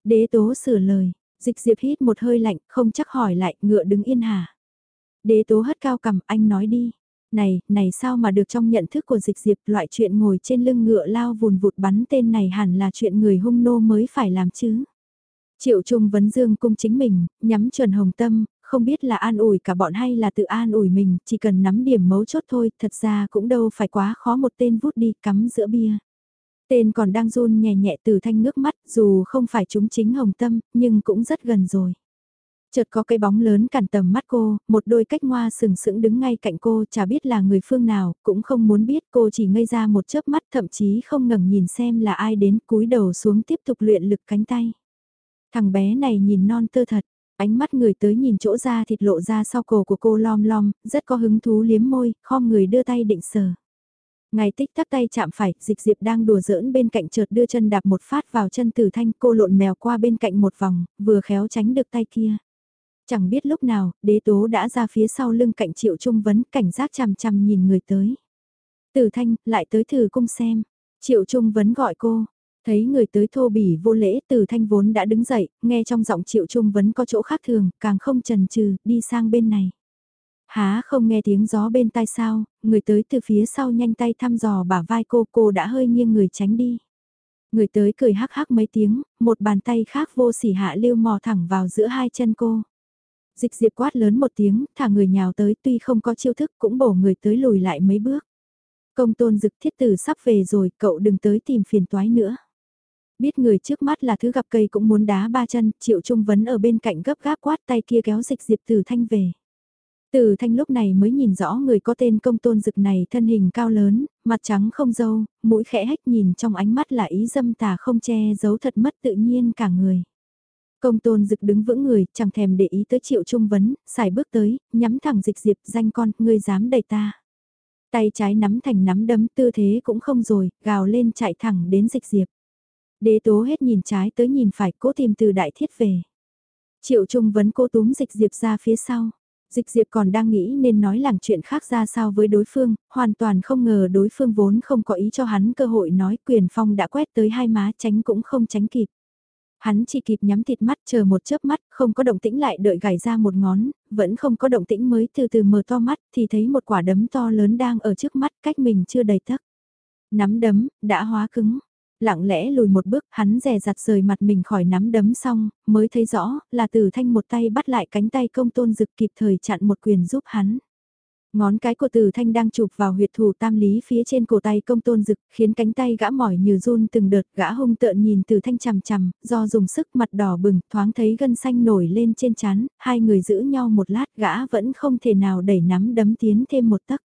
Đế tố sửa lời, dịch diệp hít một hơi lạnh, không chắc hỏi lại, ngựa đứng yên hả. Đế tố hất cao cầm, anh nói đi. Này, này sao mà được trong nhận thức của dịch diệp loại chuyện ngồi trên lưng ngựa lao vùn vụt bắn tên này hẳn là chuyện người hung nô mới phải làm chứ. Triệu Trung vấn dương cung chính mình, nhắm chuẩn hồng tâm, không biết là an ủi cả bọn hay là tự an ủi mình, chỉ cần nắm điểm mấu chốt thôi, thật ra cũng đâu phải quá khó một tên vút đi cắm giữa bia. Tên còn đang run nhẹ nhẹ từ thanh nước mắt, dù không phải chúng chính hồng tâm, nhưng cũng rất gần rồi. Chợt có cái bóng lớn cản tầm mắt cô, một đôi cách ngoa sừng sững đứng ngay cạnh cô, chả biết là người phương nào, cũng không muốn biết cô chỉ ngây ra một chớp mắt thậm chí không ngẩng nhìn xem là ai đến cúi đầu xuống tiếp tục luyện lực cánh tay. Thằng bé này nhìn non tơ thật, ánh mắt người tới nhìn chỗ da thịt lộ ra sau cổ của cô lom lom, rất có hứng thú liếm môi, khom người đưa tay định sờ. Ngày tích tắc tay chạm phải, dịch diệp đang đùa giỡn bên cạnh chợt đưa chân đạp một phát vào chân tử thanh cô lộn mèo qua bên cạnh một vòng, vừa khéo tránh được tay kia. Chẳng biết lúc nào, đế tố đã ra phía sau lưng cạnh triệu trung vấn cảnh giác chằm chằm nhìn người tới. Tử thanh, lại tới thử cung xem. Triệu trung vấn gọi cô, Thấy người tới thô bỉ vô lễ từ thanh vốn đã đứng dậy, nghe trong giọng triệu trung vấn có chỗ khác thường, càng không chần chừ đi sang bên này. Há không nghe tiếng gió bên tai sao, người tới từ phía sau nhanh tay thăm dò bả vai cô, cô đã hơi nghiêng người tránh đi. Người tới cười hắc hắc mấy tiếng, một bàn tay khác vô sỉ hạ lưu mò thẳng vào giữa hai chân cô. Dịch diệp quát lớn một tiếng, thả người nhào tới tuy không có chiêu thức cũng bổ người tới lùi lại mấy bước. Công tôn dực thiết tử sắp về rồi, cậu đừng tới tìm phiền toái nữa. Biết người trước mắt là thứ gặp cây cũng muốn đá ba chân, triệu trung vấn ở bên cạnh gấp gáp quát tay kia kéo dịch diệp tử thanh về. Tử thanh lúc này mới nhìn rõ người có tên công tôn dực này thân hình cao lớn, mặt trắng không dâu, mũi khẽ hách nhìn trong ánh mắt là ý dâm tà không che giấu thật mất tự nhiên cả người. Công tôn dực đứng vững người, chẳng thèm để ý tới triệu trung vấn, xài bước tới, nhắm thẳng dịch diệp danh con, ngươi dám đẩy ta. Tay trái nắm thành nắm đấm tư thế cũng không rồi, gào lên chạy thẳng đến dịch diệp. Đế tố hết nhìn trái tới nhìn phải cố tìm từ đại thiết về. Triệu Trung vấn cô túm dịch diệp ra phía sau. Dịch diệp còn đang nghĩ nên nói làng chuyện khác ra sao với đối phương, hoàn toàn không ngờ đối phương vốn không có ý cho hắn cơ hội nói quyền phong đã quét tới hai má tránh cũng không tránh kịp. Hắn chỉ kịp nhắm thịt mắt chờ một chớp mắt, không có động tĩnh lại đợi gảy ra một ngón, vẫn không có động tĩnh mới từ từ mở to mắt thì thấy một quả đấm to lớn đang ở trước mắt cách mình chưa đầy tấc. Nắm đấm, đã hóa cứng, lặng lẽ lùi một bước, hắn rè rặt rời mặt mình khỏi nắm đấm xong, mới thấy rõ, là từ thanh một tay bắt lại cánh tay công tôn dực kịp thời chặn một quyền giúp hắn. Ngón cái của Từ thanh đang chụp vào huyệt thủ tam lý phía trên cổ tay công tôn dực, khiến cánh tay gã mỏi như run từng đợt gã hung tợn nhìn Từ thanh chằm chằm, do dùng sức mặt đỏ bừng, thoáng thấy gân xanh nổi lên trên chán, hai người giữ nhau một lát gã vẫn không thể nào đẩy nắm đấm tiến thêm một tấc.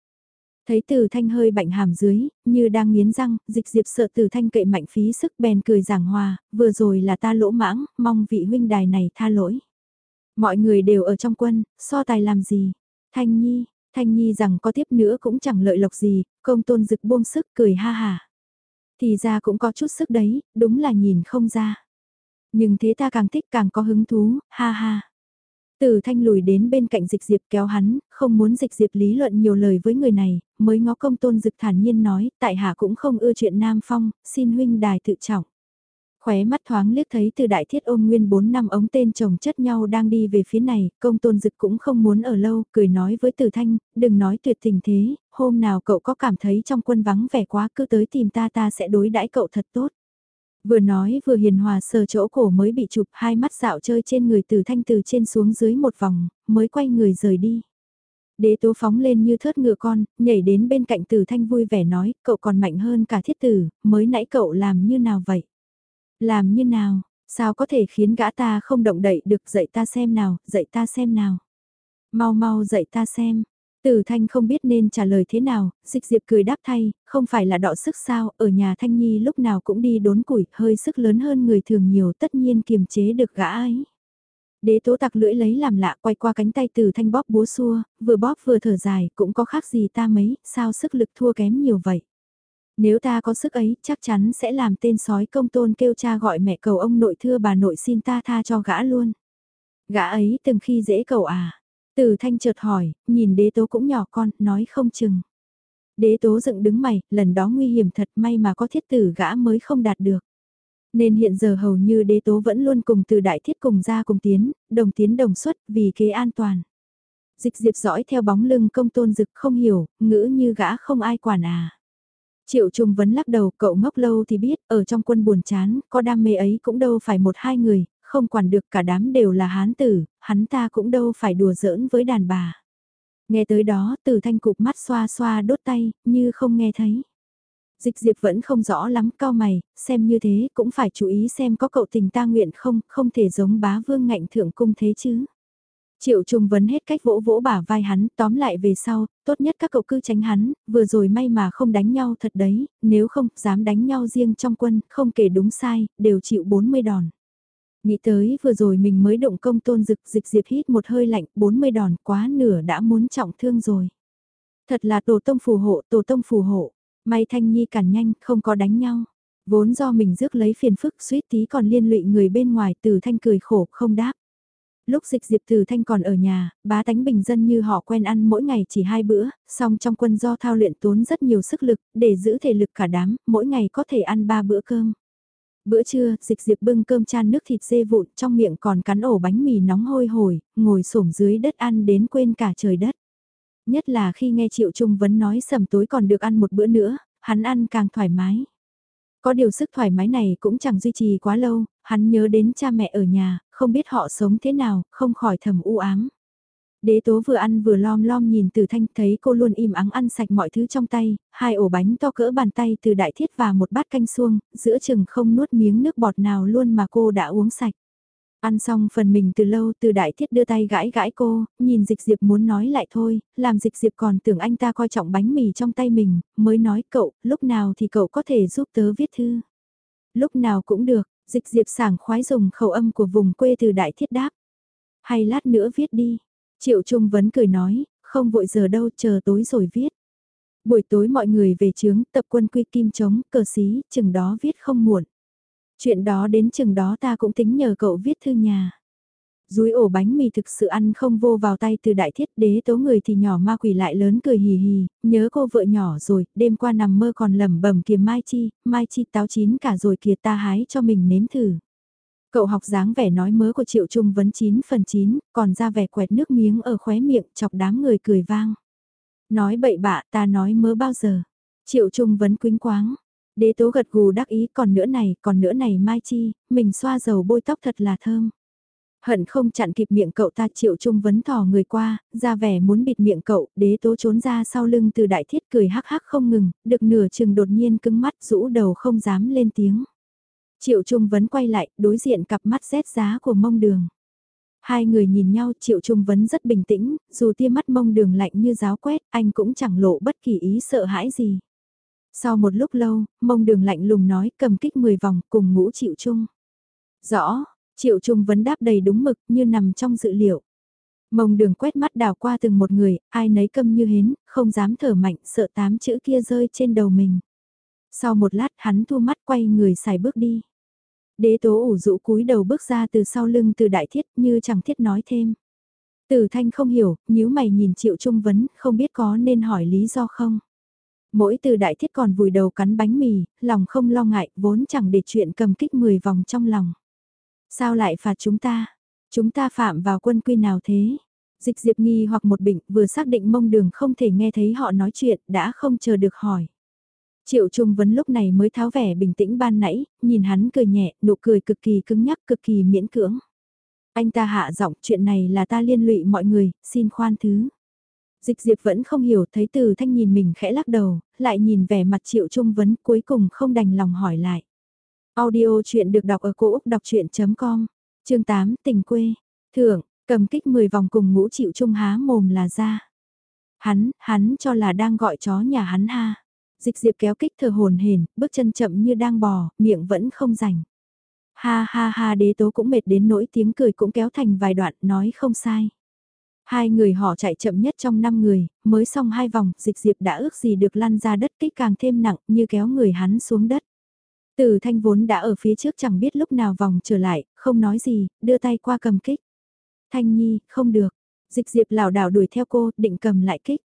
Thấy từ thanh hơi bạnh hàm dưới, như đang nghiến răng, dịch diệp sợ từ thanh cậy mạnh phí sức bèn cười giảng hòa, vừa rồi là ta lỗ mãng, mong vị huynh đài này tha lỗi. Mọi người đều ở trong quân, so tài làm gì? Thanh Nhi, Thanh Nhi rằng có tiếp nữa cũng chẳng lợi lộc gì, công tôn dực buông sức cười ha hà. Thì ra cũng có chút sức đấy, đúng là nhìn không ra. Nhưng thế ta càng thích càng có hứng thú, ha ha. Từ thanh lùi đến bên cạnh dịch diệp kéo hắn, không muốn dịch diệp lý luận nhiều lời với người này, mới ngó công tôn dực thản nhiên nói, tại hạ cũng không ưa chuyện nam phong, xin huynh đài tự trọng. Khóe mắt thoáng liếc thấy từ đại thiết ôm nguyên 4 năm ống tên chồng chất nhau đang đi về phía này, công tôn dực cũng không muốn ở lâu, cười nói với tử thanh, đừng nói tuyệt tình thế, hôm nào cậu có cảm thấy trong quân vắng vẻ quá cứ tới tìm ta ta sẽ đối đãi cậu thật tốt. Vừa nói vừa hiền hòa sờ chỗ cổ mới bị chụp hai mắt dạo chơi trên người từ thanh từ trên xuống dưới một vòng, mới quay người rời đi. Đế tố phóng lên như thớt ngựa con, nhảy đến bên cạnh từ thanh vui vẻ nói, cậu còn mạnh hơn cả thiết tử, mới nãy cậu làm như nào vậy? Làm như nào? Sao có thể khiến gã ta không động đậy được dạy ta xem nào, dạy ta xem nào. Mau mau dạy ta xem. Tử Thanh không biết nên trả lời thế nào, dịch diệp cười đáp thay, không phải là đọ sức sao, ở nhà Thanh Nhi lúc nào cũng đi đốn củi, hơi sức lớn hơn người thường nhiều tất nhiên kiềm chế được gã ấy. Đế tố tặc lưỡi lấy làm lạ quay qua cánh tay Tử Thanh bóp búa xua, vừa bóp vừa thở dài, cũng có khác gì ta mấy, sao sức lực thua kém nhiều vậy. Nếu ta có sức ấy, chắc chắn sẽ làm tên sói công tôn kêu cha gọi mẹ cầu ông nội thưa bà nội xin ta tha cho gã luôn. Gã ấy từng khi dễ cầu à, từ thanh chợt hỏi, nhìn đế tố cũng nhỏ con, nói không chừng. Đế tố dựng đứng mày, lần đó nguy hiểm thật may mà có thiết tử gã mới không đạt được. Nên hiện giờ hầu như đế tố vẫn luôn cùng từ đại thiết cùng ra cùng tiến, đồng tiến đồng xuất vì kế an toàn. Dịch diệp dõi theo bóng lưng công tôn dực không hiểu, ngữ như gã không ai quản à. Triệu Trung vấn lắc đầu cậu ngốc lâu thì biết, ở trong quân buồn chán, có đam mê ấy cũng đâu phải một hai người, không quản được cả đám đều là hán tử, hắn ta cũng đâu phải đùa giỡn với đàn bà. Nghe tới đó, từ thanh cục mắt xoa xoa đốt tay, như không nghe thấy. Dịch diệp vẫn không rõ lắm cao mày, xem như thế cũng phải chú ý xem có cậu tình ta nguyện không, không thể giống bá vương ngạnh thượng cung thế chứ. Triệu Trung vấn hết cách vỗ vỗ bả vai hắn, tóm lại về sau, tốt nhất các cậu cứ tránh hắn, vừa rồi may mà không đánh nhau thật đấy, nếu không, dám đánh nhau riêng trong quân, không kể đúng sai, đều chịu 40 đòn. Nghĩ tới vừa rồi mình mới động công tôn dực dịch diệp hít một hơi lạnh, 40 đòn quá nửa đã muốn trọng thương rồi. Thật là tổ tông phù hộ, tổ tông phù hộ. May Thanh Nhi cản nhanh, không có đánh nhau. Vốn do mình rước lấy phiền phức suýt tí còn liên lụy người bên ngoài từ thanh cười khổ không đáp. Lúc dịch diệp từ thanh còn ở nhà, bá tánh bình dân như họ quen ăn mỗi ngày chỉ hai bữa, song trong quân do thao luyện tốn rất nhiều sức lực, để giữ thể lực cả đám, mỗi ngày có thể ăn ba bữa cơm. Bữa trưa, dịch diệp bưng cơm chan nước thịt dê vụn trong miệng còn cắn ổ bánh mì nóng hôi hổi, ngồi xổm dưới đất ăn đến quên cả trời đất. Nhất là khi nghe Triệu Trung Vấn nói sầm tối còn được ăn một bữa nữa, hắn ăn càng thoải mái. Có điều sức thoải mái này cũng chẳng duy trì quá lâu, hắn nhớ đến cha mẹ ở nhà, không biết họ sống thế nào, không khỏi thầm u ám. Đế tố vừa ăn vừa lom lom nhìn từ thanh thấy cô luôn im ắng ăn sạch mọi thứ trong tay, hai ổ bánh to cỡ bàn tay từ đại thiết và một bát canh xuông, giữa chừng không nuốt miếng nước bọt nào luôn mà cô đã uống sạch. Ăn xong phần mình từ lâu từ đại thiết đưa tay gãi gãi cô, nhìn dịch diệp muốn nói lại thôi, làm dịch diệp còn tưởng anh ta coi trọng bánh mì trong tay mình, mới nói cậu, lúc nào thì cậu có thể giúp tớ viết thư. Lúc nào cũng được, dịch diệp sảng khoái dùng khẩu âm của vùng quê từ đại thiết đáp. Hay lát nữa viết đi, Triệu Trung Vấn cười nói, không vội giờ đâu chờ tối rồi viết. Buổi tối mọi người về trướng tập quân quy kim chống, cờ xí, chừng đó viết không muộn. Chuyện đó đến chừng đó ta cũng tính nhờ cậu viết thư nhà. Dúi ổ bánh mì thực sự ăn không vô vào tay từ đại thiết đế tố người thì nhỏ ma quỷ lại lớn cười hì hì, nhớ cô vợ nhỏ rồi, đêm qua nằm mơ còn lẩm bẩm kìa Mai Chi, Mai Chi táo chín cả rồi kìa ta hái cho mình nếm thử. Cậu học dáng vẻ nói mớ của Triệu Trung vấn 9 phần 9, còn ra vẻ quẹt nước miếng ở khóe miệng chọc đám người cười vang. Nói bậy bạ ta nói mớ bao giờ. Triệu Trung vấn quính quáng. Đế tố gật gù đắc ý còn nữa này, còn nữa này Mai Chi, mình xoa dầu bôi tóc thật là thơm. Hận không chặn kịp miệng cậu ta triệu trung vấn thò người qua, ra vẻ muốn bịt miệng cậu, đế tố trốn ra sau lưng từ đại thiết cười hắc hắc không ngừng, được nửa chừng đột nhiên cứng mắt rũ đầu không dám lên tiếng. Triệu Trung Vấn quay lại, đối diện cặp mắt rét giá của mông đường. Hai người nhìn nhau, Triệu Trung Vấn rất bình tĩnh, dù tia mắt mông đường lạnh như giáo quét, anh cũng chẳng lộ bất kỳ ý sợ hãi gì. Sau một lúc lâu, mông đường lạnh lùng nói cầm kích 10 vòng cùng ngũ Triệu Trung. Rõ, Triệu Trung Vấn đáp đầy đúng mực như nằm trong dự liệu. Mông đường quét mắt đào qua từng một người, ai nấy câm như hến, không dám thở mạnh, sợ tám chữ kia rơi trên đầu mình. Sau một lát hắn thu mắt quay người xài bước đi. Đế tố ủ rũ cúi đầu bước ra từ sau lưng từ đại thiết như chẳng thiết nói thêm. Từ thanh không hiểu, nhíu mày nhìn triệu trung vấn, không biết có nên hỏi lý do không. Mỗi từ đại thiết còn vùi đầu cắn bánh mì, lòng không lo ngại, vốn chẳng để chuyện cầm kích 10 vòng trong lòng. Sao lại phạt chúng ta? Chúng ta phạm vào quân quy nào thế? Dịch diệp nghi hoặc một bệnh vừa xác định mông đường không thể nghe thấy họ nói chuyện, đã không chờ được hỏi. Triệu Trung Vấn lúc này mới tháo vẻ bình tĩnh ban nãy, nhìn hắn cười nhẹ, nụ cười cực kỳ cứng nhắc, cực kỳ miễn cưỡng. Anh ta hạ giọng chuyện này là ta liên lụy mọi người, xin khoan thứ. Dịch diệp vẫn không hiểu thấy từ thanh nhìn mình khẽ lắc đầu, lại nhìn vẻ mặt Triệu Trung Vấn cuối cùng không đành lòng hỏi lại. Audio chuyện được đọc ở cổ Úc đọc chuyện.com, chương 8 tình quê, thưởng, cầm kích 10 vòng cùng ngũ chịu trung há mồm là ra. Hắn, hắn cho là đang gọi chó nhà hắn ha. Dịch diệp kéo kích thở hồn hển, bước chân chậm như đang bò, miệng vẫn không rảnh. Ha ha ha đế tố cũng mệt đến nỗi tiếng cười cũng kéo thành vài đoạn, nói không sai. Hai người họ chạy chậm nhất trong năm người, mới xong hai vòng, dịch diệp đã ước gì được lăn ra đất kích càng thêm nặng như kéo người hắn xuống đất. Từ thanh vốn đã ở phía trước chẳng biết lúc nào vòng trở lại, không nói gì, đưa tay qua cầm kích. Thanh nhi, không được. Dịch diệp lảo đảo đuổi theo cô, định cầm lại kích.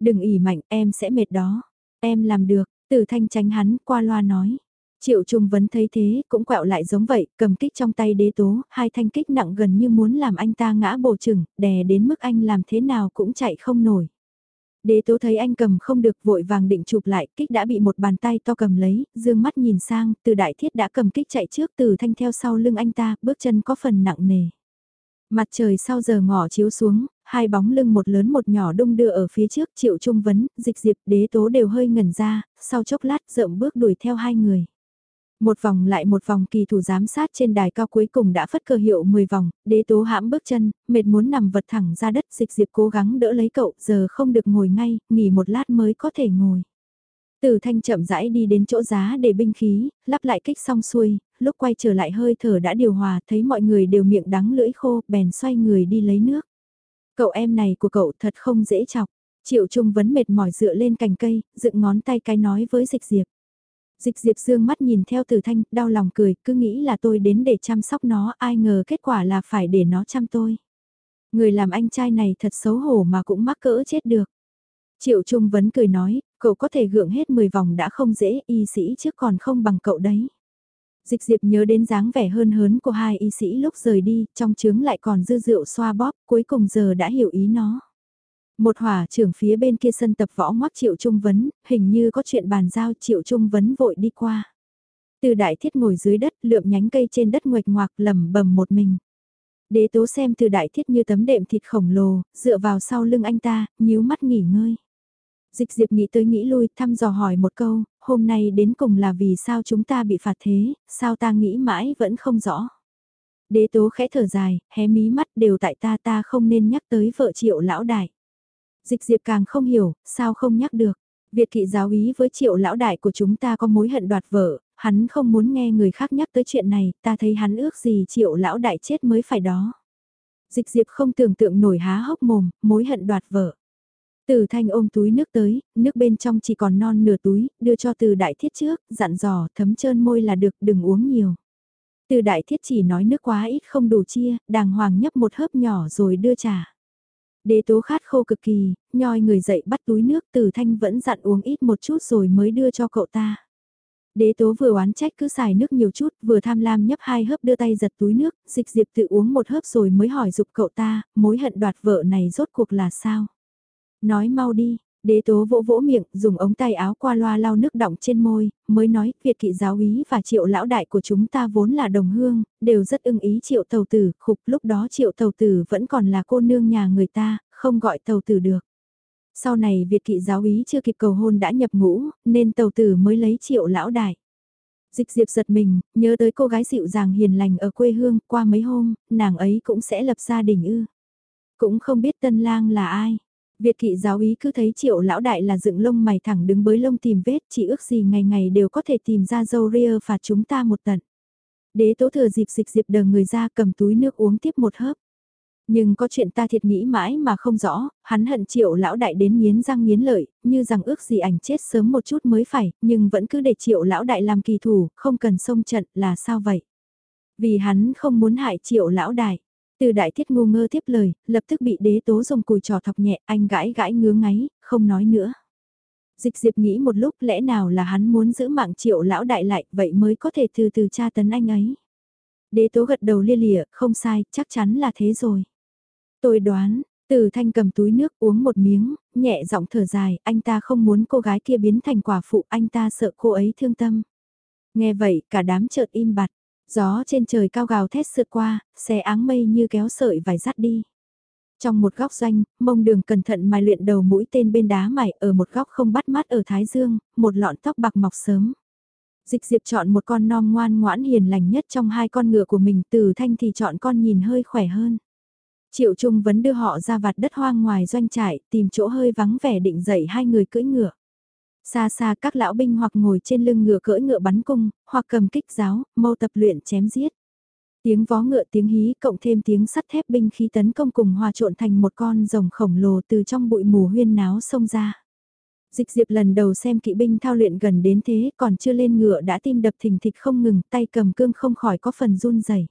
Đừng ỉ mạnh, em sẽ mệt đó. Em làm được, từ thanh tránh hắn, qua loa nói. Triệu Trung Vấn thấy thế, cũng quẹo lại giống vậy, cầm kích trong tay đế tố, hai thanh kích nặng gần như muốn làm anh ta ngã bổ chừng, đè đến mức anh làm thế nào cũng chạy không nổi. Đế tố thấy anh cầm không được vội vàng định chụp lại, kích đã bị một bàn tay to cầm lấy, dương mắt nhìn sang, từ đại thiết đã cầm kích chạy trước từ thanh theo sau lưng anh ta, bước chân có phần nặng nề. Mặt trời sau giờ ngỏ chiếu xuống, hai bóng lưng một lớn một nhỏ đung đưa ở phía trước triệu trung vấn, dịch diệp đế tố đều hơi ngẩn ra, sau chốc lát rộng bước đuổi theo hai người. Một vòng lại một vòng kỳ thủ giám sát trên đài cao cuối cùng đã phất cơ hiệu 10 vòng, đế tố hãm bước chân, mệt muốn nằm vật thẳng ra đất dịch diệp cố gắng đỡ lấy cậu, giờ không được ngồi ngay, nghỉ một lát mới có thể ngồi. Từ thanh chậm rãi đi đến chỗ giá để binh khí, lắp lại kích xong xuôi, lúc quay trở lại hơi thở đã điều hòa, thấy mọi người đều miệng đắng lưỡi khô, bèn xoay người đi lấy nước. Cậu em này của cậu thật không dễ chọc. Triệu Trung vấn mệt mỏi dựa lên cành cây, dựng ngón tay cái nói với dịch diệp. Dịch diệp dương mắt nhìn theo từ thanh, đau lòng cười, cứ nghĩ là tôi đến để chăm sóc nó, ai ngờ kết quả là phải để nó chăm tôi. Người làm anh trai này thật xấu hổ mà cũng mắc cỡ chết được. Triệu Trung Vấn cười nói, cậu có thể gượng hết 10 vòng đã không dễ, y sĩ trước còn không bằng cậu đấy. Dịch diệp nhớ đến dáng vẻ hơn hớn của hai y sĩ lúc rời đi, trong trướng lại còn dư rượu xoa bóp, cuối cùng giờ đã hiểu ý nó. Một hỏa trưởng phía bên kia sân tập võ ngoắc Triệu Trung Vấn, hình như có chuyện bàn giao Triệu Trung Vấn vội đi qua. Từ đại thiết ngồi dưới đất lượm nhánh cây trên đất nguệch ngoạc lầm bầm một mình. Đế tố xem từ đại thiết như tấm đệm thịt khổng lồ, dựa vào sau lưng anh ta, nhíu mắt nghỉ ngơi. Dịch diệp nghĩ tới nghĩ lui, thăm dò hỏi một câu, hôm nay đến cùng là vì sao chúng ta bị phạt thế, sao ta nghĩ mãi vẫn không rõ. Đế tố khẽ thở dài, hé mí mắt đều tại ta ta không nên nhắc tới vợ triệu lão đại. Dịch diệp càng không hiểu, sao không nhắc được. Việt kỵ giáo ý với triệu lão đại của chúng ta có mối hận đoạt vợ, hắn không muốn nghe người khác nhắc tới chuyện này, ta thấy hắn ước gì triệu lão đại chết mới phải đó. Dịch diệp không tưởng tượng nổi há hốc mồm, mối hận đoạt vợ. Từ thanh ôm túi nước tới, nước bên trong chỉ còn non nửa túi, đưa cho từ đại thiết trước, dặn dò thấm trơn môi là được đừng uống nhiều. Từ đại thiết chỉ nói nước quá ít không đủ chia, đàng hoàng nhấp một hớp nhỏ rồi đưa trà. Đế tố khát khô cực kỳ, nhoi người dậy bắt túi nước từ thanh vẫn dặn uống ít một chút rồi mới đưa cho cậu ta. Đế tố vừa oán trách cứ xài nước nhiều chút, vừa tham lam nhấp hai hớp đưa tay giật túi nước, dịch diệp tự uống một hớp rồi mới hỏi dục cậu ta, mối hận đoạt vợ này rốt cuộc là sao? Nói mau đi, đế tố vỗ vỗ miệng, dùng ống tay áo qua loa lau nước đọng trên môi, mới nói, Việt kỵ giáo ý và triệu lão đại của chúng ta vốn là đồng hương, đều rất ưng ý triệu tàu tử, khục lúc đó triệu tàu tử vẫn còn là cô nương nhà người ta, không gọi tàu tử được. Sau này Việt kỵ giáo ý chưa kịp cầu hôn đã nhập ngũ, nên tàu tử mới lấy triệu lão đại. Dịch diệp giật mình, nhớ tới cô gái dịu dàng hiền lành ở quê hương, qua mấy hôm, nàng ấy cũng sẽ lập gia đình ư. Cũng không biết tân lang là ai. Việt kỵ giáo ý cứ thấy triệu lão đại là dựng lông mày thẳng đứng bới lông tìm vết, chỉ ước gì ngày ngày đều có thể tìm ra dâu ria phạt chúng ta một tận. Đế tố thừa dịp dịch dịp đờ người ra cầm túi nước uống tiếp một hớp. Nhưng có chuyện ta thiệt nghĩ mãi mà không rõ, hắn hận triệu lão đại đến nghiến răng nghiến lợi, như rằng ước gì ảnh chết sớm một chút mới phải, nhưng vẫn cứ để triệu lão đại làm kỳ thủ, không cần xông trận là sao vậy? Vì hắn không muốn hại triệu lão đại. Từ đại thiết ngu ngơ tiếp lời, lập tức bị đế tố dùng cùi trò thọc nhẹ, anh gãi gãi ngứa ngáy, không nói nữa. Dịch diệp nghĩ một lúc lẽ nào là hắn muốn giữ mạng triệu lão đại lại, vậy mới có thể từ từ tra tấn anh ấy. Đế tố gật đầu lia lịa, không sai, chắc chắn là thế rồi. Tôi đoán, từ thanh cầm túi nước uống một miếng, nhẹ giọng thở dài, anh ta không muốn cô gái kia biến thành quả phụ, anh ta sợ cô ấy thương tâm. Nghe vậy, cả đám chợt im bặt. Gió trên trời cao gào thét sượt qua, xe áng mây như kéo sợi vải dắt đi. Trong một góc doanh, mông đường cẩn thận mài luyện đầu mũi tên bên đá mải ở một góc không bắt mắt ở Thái Dương, một lọn tóc bạc mọc sớm. Dịch diệp chọn một con non ngoan ngoãn hiền lành nhất trong hai con ngựa của mình, từ thanh thì chọn con nhìn hơi khỏe hơn. Triệu Trung vẫn đưa họ ra vạt đất hoang ngoài doanh trại, tìm chỗ hơi vắng vẻ định dậy hai người cưỡi ngựa. Xa xa các lão binh hoặc ngồi trên lưng ngựa cưỡi ngựa bắn cung, hoặc cầm kích giáo, mâu tập luyện chém giết. Tiếng vó ngựa tiếng hí cộng thêm tiếng sắt thép binh khí tấn công cùng hòa trộn thành một con rồng khổng lồ từ trong bụi mù huyên náo xông ra. Dịch diệp lần đầu xem kỵ binh thao luyện gần đến thế còn chưa lên ngựa đã tim đập thình thịch không ngừng tay cầm cương không khỏi có phần run rẩy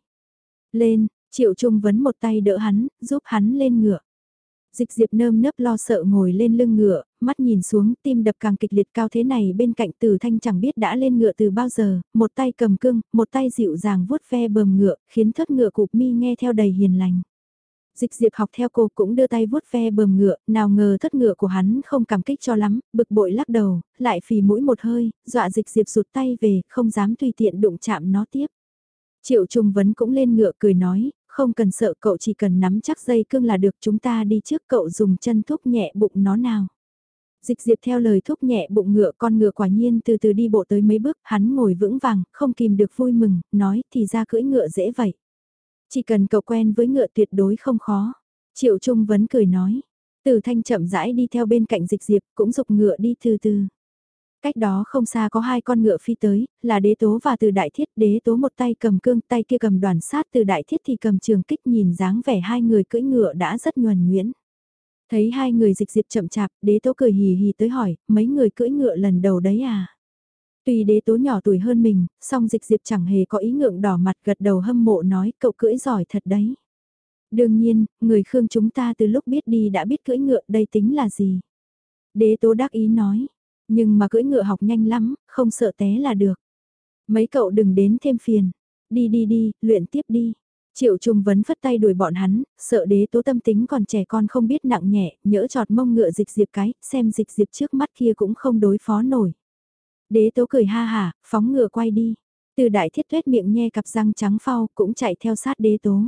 Lên, triệu trung vấn một tay đỡ hắn, giúp hắn lên ngựa. Dịch diệp nơm nớp lo sợ ngồi lên lưng ngựa, mắt nhìn xuống tim đập càng kịch liệt cao thế này bên cạnh từ thanh chẳng biết đã lên ngựa từ bao giờ, một tay cầm cương, một tay dịu dàng vuốt ve bờm ngựa, khiến thất ngựa cục mi nghe theo đầy hiền lành. Dịch diệp học theo cô cũng đưa tay vuốt ve bờm ngựa, nào ngờ thất ngựa của hắn không cảm kích cho lắm, bực bội lắc đầu, lại phì mũi một hơi, dọa dịch diệp rụt tay về, không dám tùy tiện đụng chạm nó tiếp. Triệu Trung Vấn cũng lên ngựa cười nói, không cần sợ cậu chỉ cần nắm chắc dây cương là được chúng ta đi trước cậu dùng chân thúc nhẹ bụng nó nào. Dịch diệp theo lời thúc nhẹ bụng ngựa con ngựa quả nhiên từ từ đi bộ tới mấy bước, hắn ngồi vững vàng, không kìm được vui mừng, nói thì ra cưỡi ngựa dễ vậy. Chỉ cần cậu quen với ngựa tuyệt đối không khó. Triệu Trung Vấn cười nói. Từ thanh chậm rãi đi theo bên cạnh dịch diệp cũng dục ngựa đi từ từ. Cách đó không xa có hai con ngựa phi tới, là đế tố và từ đại thiết đế tố một tay cầm cương tay kia cầm đoàn sát từ đại thiết thì cầm trường kích nhìn dáng vẻ hai người cưỡi ngựa đã rất nhuần nhuyễn. Thấy hai người dịch diệp chậm chạp, đế tố cười hì hì tới hỏi, mấy người cưỡi ngựa lần đầu đấy à? Tuy đế tố nhỏ tuổi hơn mình, song dịch diệp chẳng hề có ý ngượng đỏ mặt gật đầu hâm mộ nói cậu cưỡi giỏi thật đấy. Đương nhiên, người Khương chúng ta từ lúc biết đi đã biết cưỡi ngựa đây tính là gì. Đế tố đắc ý nói, nhưng mà cưỡi ngựa học nhanh lắm, không sợ té là được. Mấy cậu đừng đến thêm phiền, đi đi đi, luyện tiếp đi. Triệu Trung Vấn phất tay đuổi bọn hắn, sợ đế tố tâm tính còn trẻ con không biết nặng nhẹ, nhỡ trọt mông ngựa dịch diệp cái, xem dịch diệp trước mắt kia cũng không đối phó nổi. Đế tố cười ha hà, phóng ngựa quay đi. Từ đại thiết tuyết miệng nhe cặp răng trắng phao cũng chạy theo sát đế tố.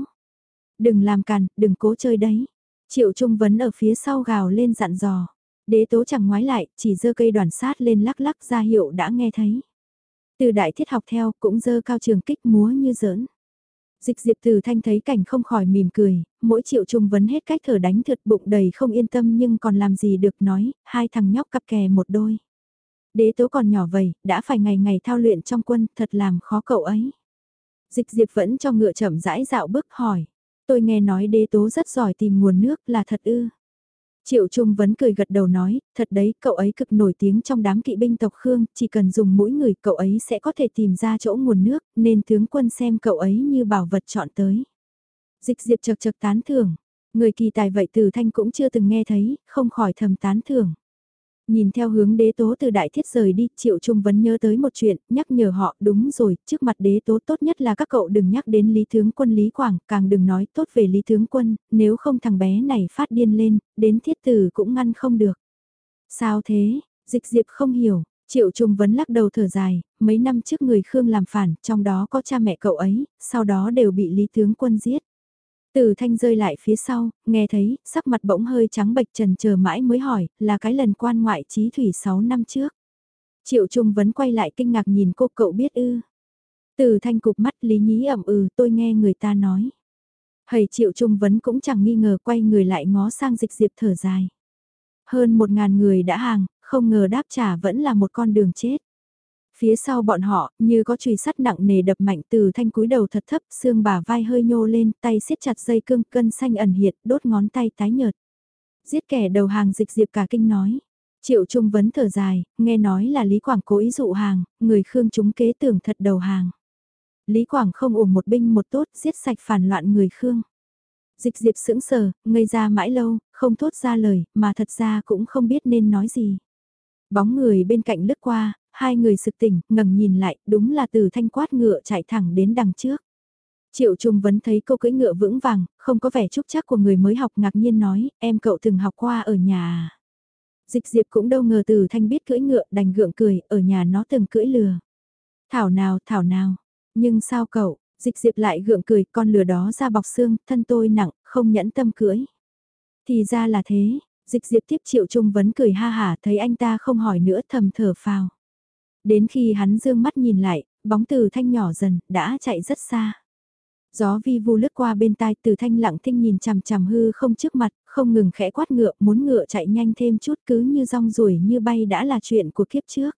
Đừng làm càn, đừng cố chơi đấy. Triệu Trung Vấn ở phía sau gào lên dặn dò. Đế tố chẳng ngoái lại, chỉ dơ cây đoàn sát lên lắc lắc ra hiệu đã nghe thấy. Từ đại thiết học theo cũng dơ cao trường kích múa như giỡn. Dịch diệp từ thanh thấy cảnh không khỏi mỉm cười, mỗi triệu trung vấn hết cách thở đánh thật bụng đầy không yên tâm nhưng còn làm gì được nói, hai thằng nhóc cặp kè một đôi. Đế tố còn nhỏ vậy, đã phải ngày ngày thao luyện trong quân, thật làm khó cậu ấy. Dịch diệp vẫn cho ngựa chậm rãi dạo bước hỏi. Tôi nghe nói đế tố rất giỏi tìm nguồn nước là thật ư. Triệu Trung vẫn cười gật đầu nói, thật đấy, cậu ấy cực nổi tiếng trong đám kỵ binh tộc Khương, chỉ cần dùng mũi người cậu ấy sẽ có thể tìm ra chỗ nguồn nước, nên tướng quân xem cậu ấy như bảo vật chọn tới. Dịch diệp chật chật tán thưởng, người kỳ tài vậy từ thanh cũng chưa từng nghe thấy, không khỏi thầm tán thưởng. Nhìn theo hướng đế tố từ đại thiết rời đi, Triệu Trung vẫn nhớ tới một chuyện, nhắc nhở họ, đúng rồi, trước mặt đế tố tốt nhất là các cậu đừng nhắc đến Lý Tướng Quân Lý Quảng, càng đừng nói tốt về Lý Tướng Quân, nếu không thằng bé này phát điên lên, đến thiết tử cũng ngăn không được. Sao thế, dịch diệp không hiểu, Triệu Trung vẫn lắc đầu thở dài, mấy năm trước người Khương làm phản, trong đó có cha mẹ cậu ấy, sau đó đều bị Lý Tướng Quân giết. Từ thanh rơi lại phía sau, nghe thấy, sắc mặt bỗng hơi trắng bệch trần chờ mãi mới hỏi, là cái lần quan ngoại trí thủy 6 năm trước. Triệu Trung vẫn quay lại kinh ngạc nhìn cô cậu biết ư. Từ thanh cục mắt lý nhí ẩm ừ tôi nghe người ta nói. Hầy Triệu Trung vấn cũng chẳng nghi ngờ quay người lại ngó sang dịch diệp thở dài. Hơn một ngàn người đã hàng, không ngờ đáp trả vẫn là một con đường chết. Phía sau bọn họ, như có chùy sắt nặng nề đập mạnh từ thanh cúi đầu thật thấp, xương bà vai hơi nhô lên, tay siết chặt dây cương, cân xanh ẩn hiện, đốt ngón tay tái nhợt. Giết kẻ đầu hàng dịch diệp cả kinh nói. Triệu Trung vấn thở dài, nghe nói là Lý Quảng cố ý dụ hàng, người Khương chúng kế tưởng thật đầu hàng. Lý Quảng không ủng một binh một tốt, giết sạch phản loạn người Khương. Dịch diệp sững sờ, ngây ra mãi lâu, không thốt ra lời, mà thật ra cũng không biết nên nói gì. Bóng người bên cạnh lướt qua, hai người sực tỉnh, ngẩng nhìn lại, đúng là từ thanh quát ngựa chạy thẳng đến đằng trước. Triệu Trung vẫn thấy cô cưỡi ngựa vững vàng, không có vẻ trúc chắc của người mới học ngạc nhiên nói, em cậu từng học qua ở nhà. À? Dịch diệp cũng đâu ngờ từ thanh biết cưỡi ngựa đành gượng cười, ở nhà nó từng cưỡi lừa. Thảo nào, thảo nào, nhưng sao cậu, dịch diệp lại gượng cười, con lừa đó ra bọc xương, thân tôi nặng, không nhẫn tâm cưỡi. Thì ra là thế, dịch diệp tiếp triệu trung vấn cười ha hả thấy anh ta không hỏi nữa thầm thở phào. Đến khi hắn dương mắt nhìn lại, bóng từ thanh nhỏ dần, đã chạy rất xa. Gió vi vu lướt qua bên tai từ thanh lặng thinh nhìn chằm chằm hư không trước mặt, không ngừng khẽ quát ngựa, muốn ngựa chạy nhanh thêm chút cứ như rong ruổi như bay đã là chuyện của kiếp trước.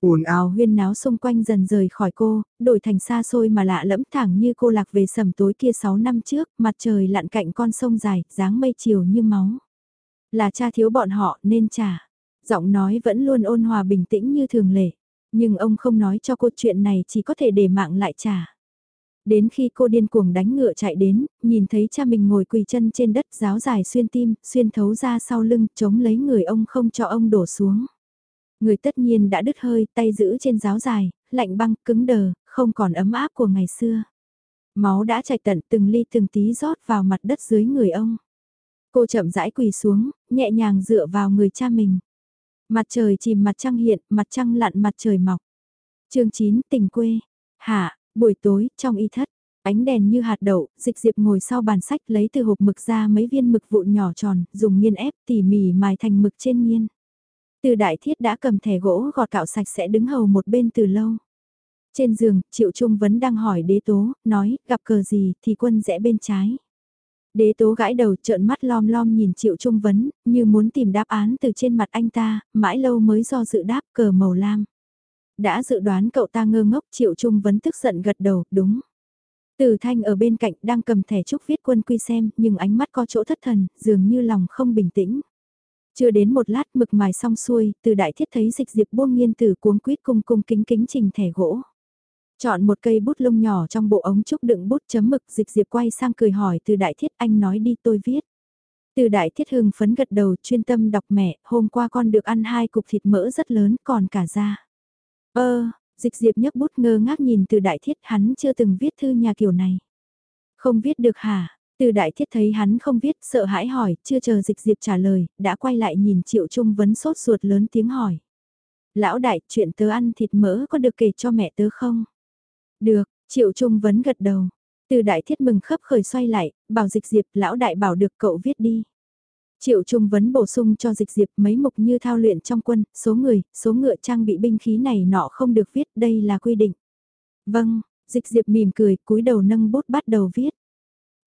ồn ào huyên náo xung quanh dần rời khỏi cô, đổi thành xa xôi mà lạ lẫm thẳng như cô lạc về sầm tối kia 6 năm trước, mặt trời lặn cạnh con sông dài, dáng mây chiều như máu. Là cha thiếu bọn họ nên trả. Giọng nói vẫn luôn ôn hòa bình tĩnh như thường lệ. Nhưng ông không nói cho cô chuyện này chỉ có thể để mạng lại trả. Đến khi cô điên cuồng đánh ngựa chạy đến, nhìn thấy cha mình ngồi quỳ chân trên đất giáo dài xuyên tim, xuyên thấu ra sau lưng, chống lấy người ông không cho ông đổ xuống. Người tất nhiên đã đứt hơi, tay giữ trên giáo dài, lạnh băng, cứng đờ, không còn ấm áp của ngày xưa. Máu đã chảy tận từng ly từng tí rót vào mặt đất dưới người ông. Cô chậm rãi quỳ xuống, nhẹ nhàng dựa vào người cha mình. Mặt trời chìm mặt trăng hiện, mặt trăng lặn mặt trời mọc. chương 9 tình quê. Hạ, buổi tối, trong y thất, ánh đèn như hạt đậu, dịch diệp ngồi sau bàn sách lấy từ hộp mực ra mấy viên mực vụn nhỏ tròn, dùng nghiên ép tỉ mỉ mài thành mực trên nghiên. Từ đại thiết đã cầm thẻ gỗ gọt cạo sạch sẽ đứng hầu một bên từ lâu. Trên giường, Triệu Trung vẫn đang hỏi đế tố, nói, gặp cờ gì thì quân rẽ bên trái. Đế tố gãi đầu trợn mắt lom lom nhìn Triệu Trung Vấn, như muốn tìm đáp án từ trên mặt anh ta, mãi lâu mới do dự đáp cờ màu lam. Đã dự đoán cậu ta ngơ ngốc Triệu Trung Vấn tức giận gật đầu, đúng. Từ thanh ở bên cạnh đang cầm thẻ trúc viết quân quy xem, nhưng ánh mắt có chỗ thất thần, dường như lòng không bình tĩnh. Chưa đến một lát mực mài xong xuôi, từ đại thiết thấy dịch diệp buông nghiên từ cuống quýt cung cung kính kính trình thẻ gỗ. Chọn một cây bút lông nhỏ trong bộ ống trúc đựng bút chấm mực dịch diệp quay sang cười hỏi từ đại thiết anh nói đi tôi viết. Từ đại thiết hưng phấn gật đầu chuyên tâm đọc mẹ, hôm qua con được ăn hai cục thịt mỡ rất lớn còn cả da. Ơ, dịch diệp nhấc bút ngơ ngác nhìn từ đại thiết hắn chưa từng viết thư nhà kiểu này. Không viết được hả? Từ đại thiết thấy hắn không viết sợ hãi hỏi, chưa chờ dịch diệp trả lời, đã quay lại nhìn triệu trung vấn sốt ruột lớn tiếng hỏi. Lão đại, chuyện tớ ăn thịt mỡ có được kể cho mẹ tớ không? Được, Triệu Trung Vấn gật đầu. Từ đại thiết mừng khấp khởi xoay lại, bảo dịch diệp lão đại bảo được cậu viết đi. Triệu Trung Vấn bổ sung cho dịch diệp mấy mục như thao luyện trong quân, số người, số ngựa trang bị binh khí này nọ không được viết, đây là quy định. Vâng, dịch diệp mỉm cười, cúi đầu nâng bút bắt đầu viết.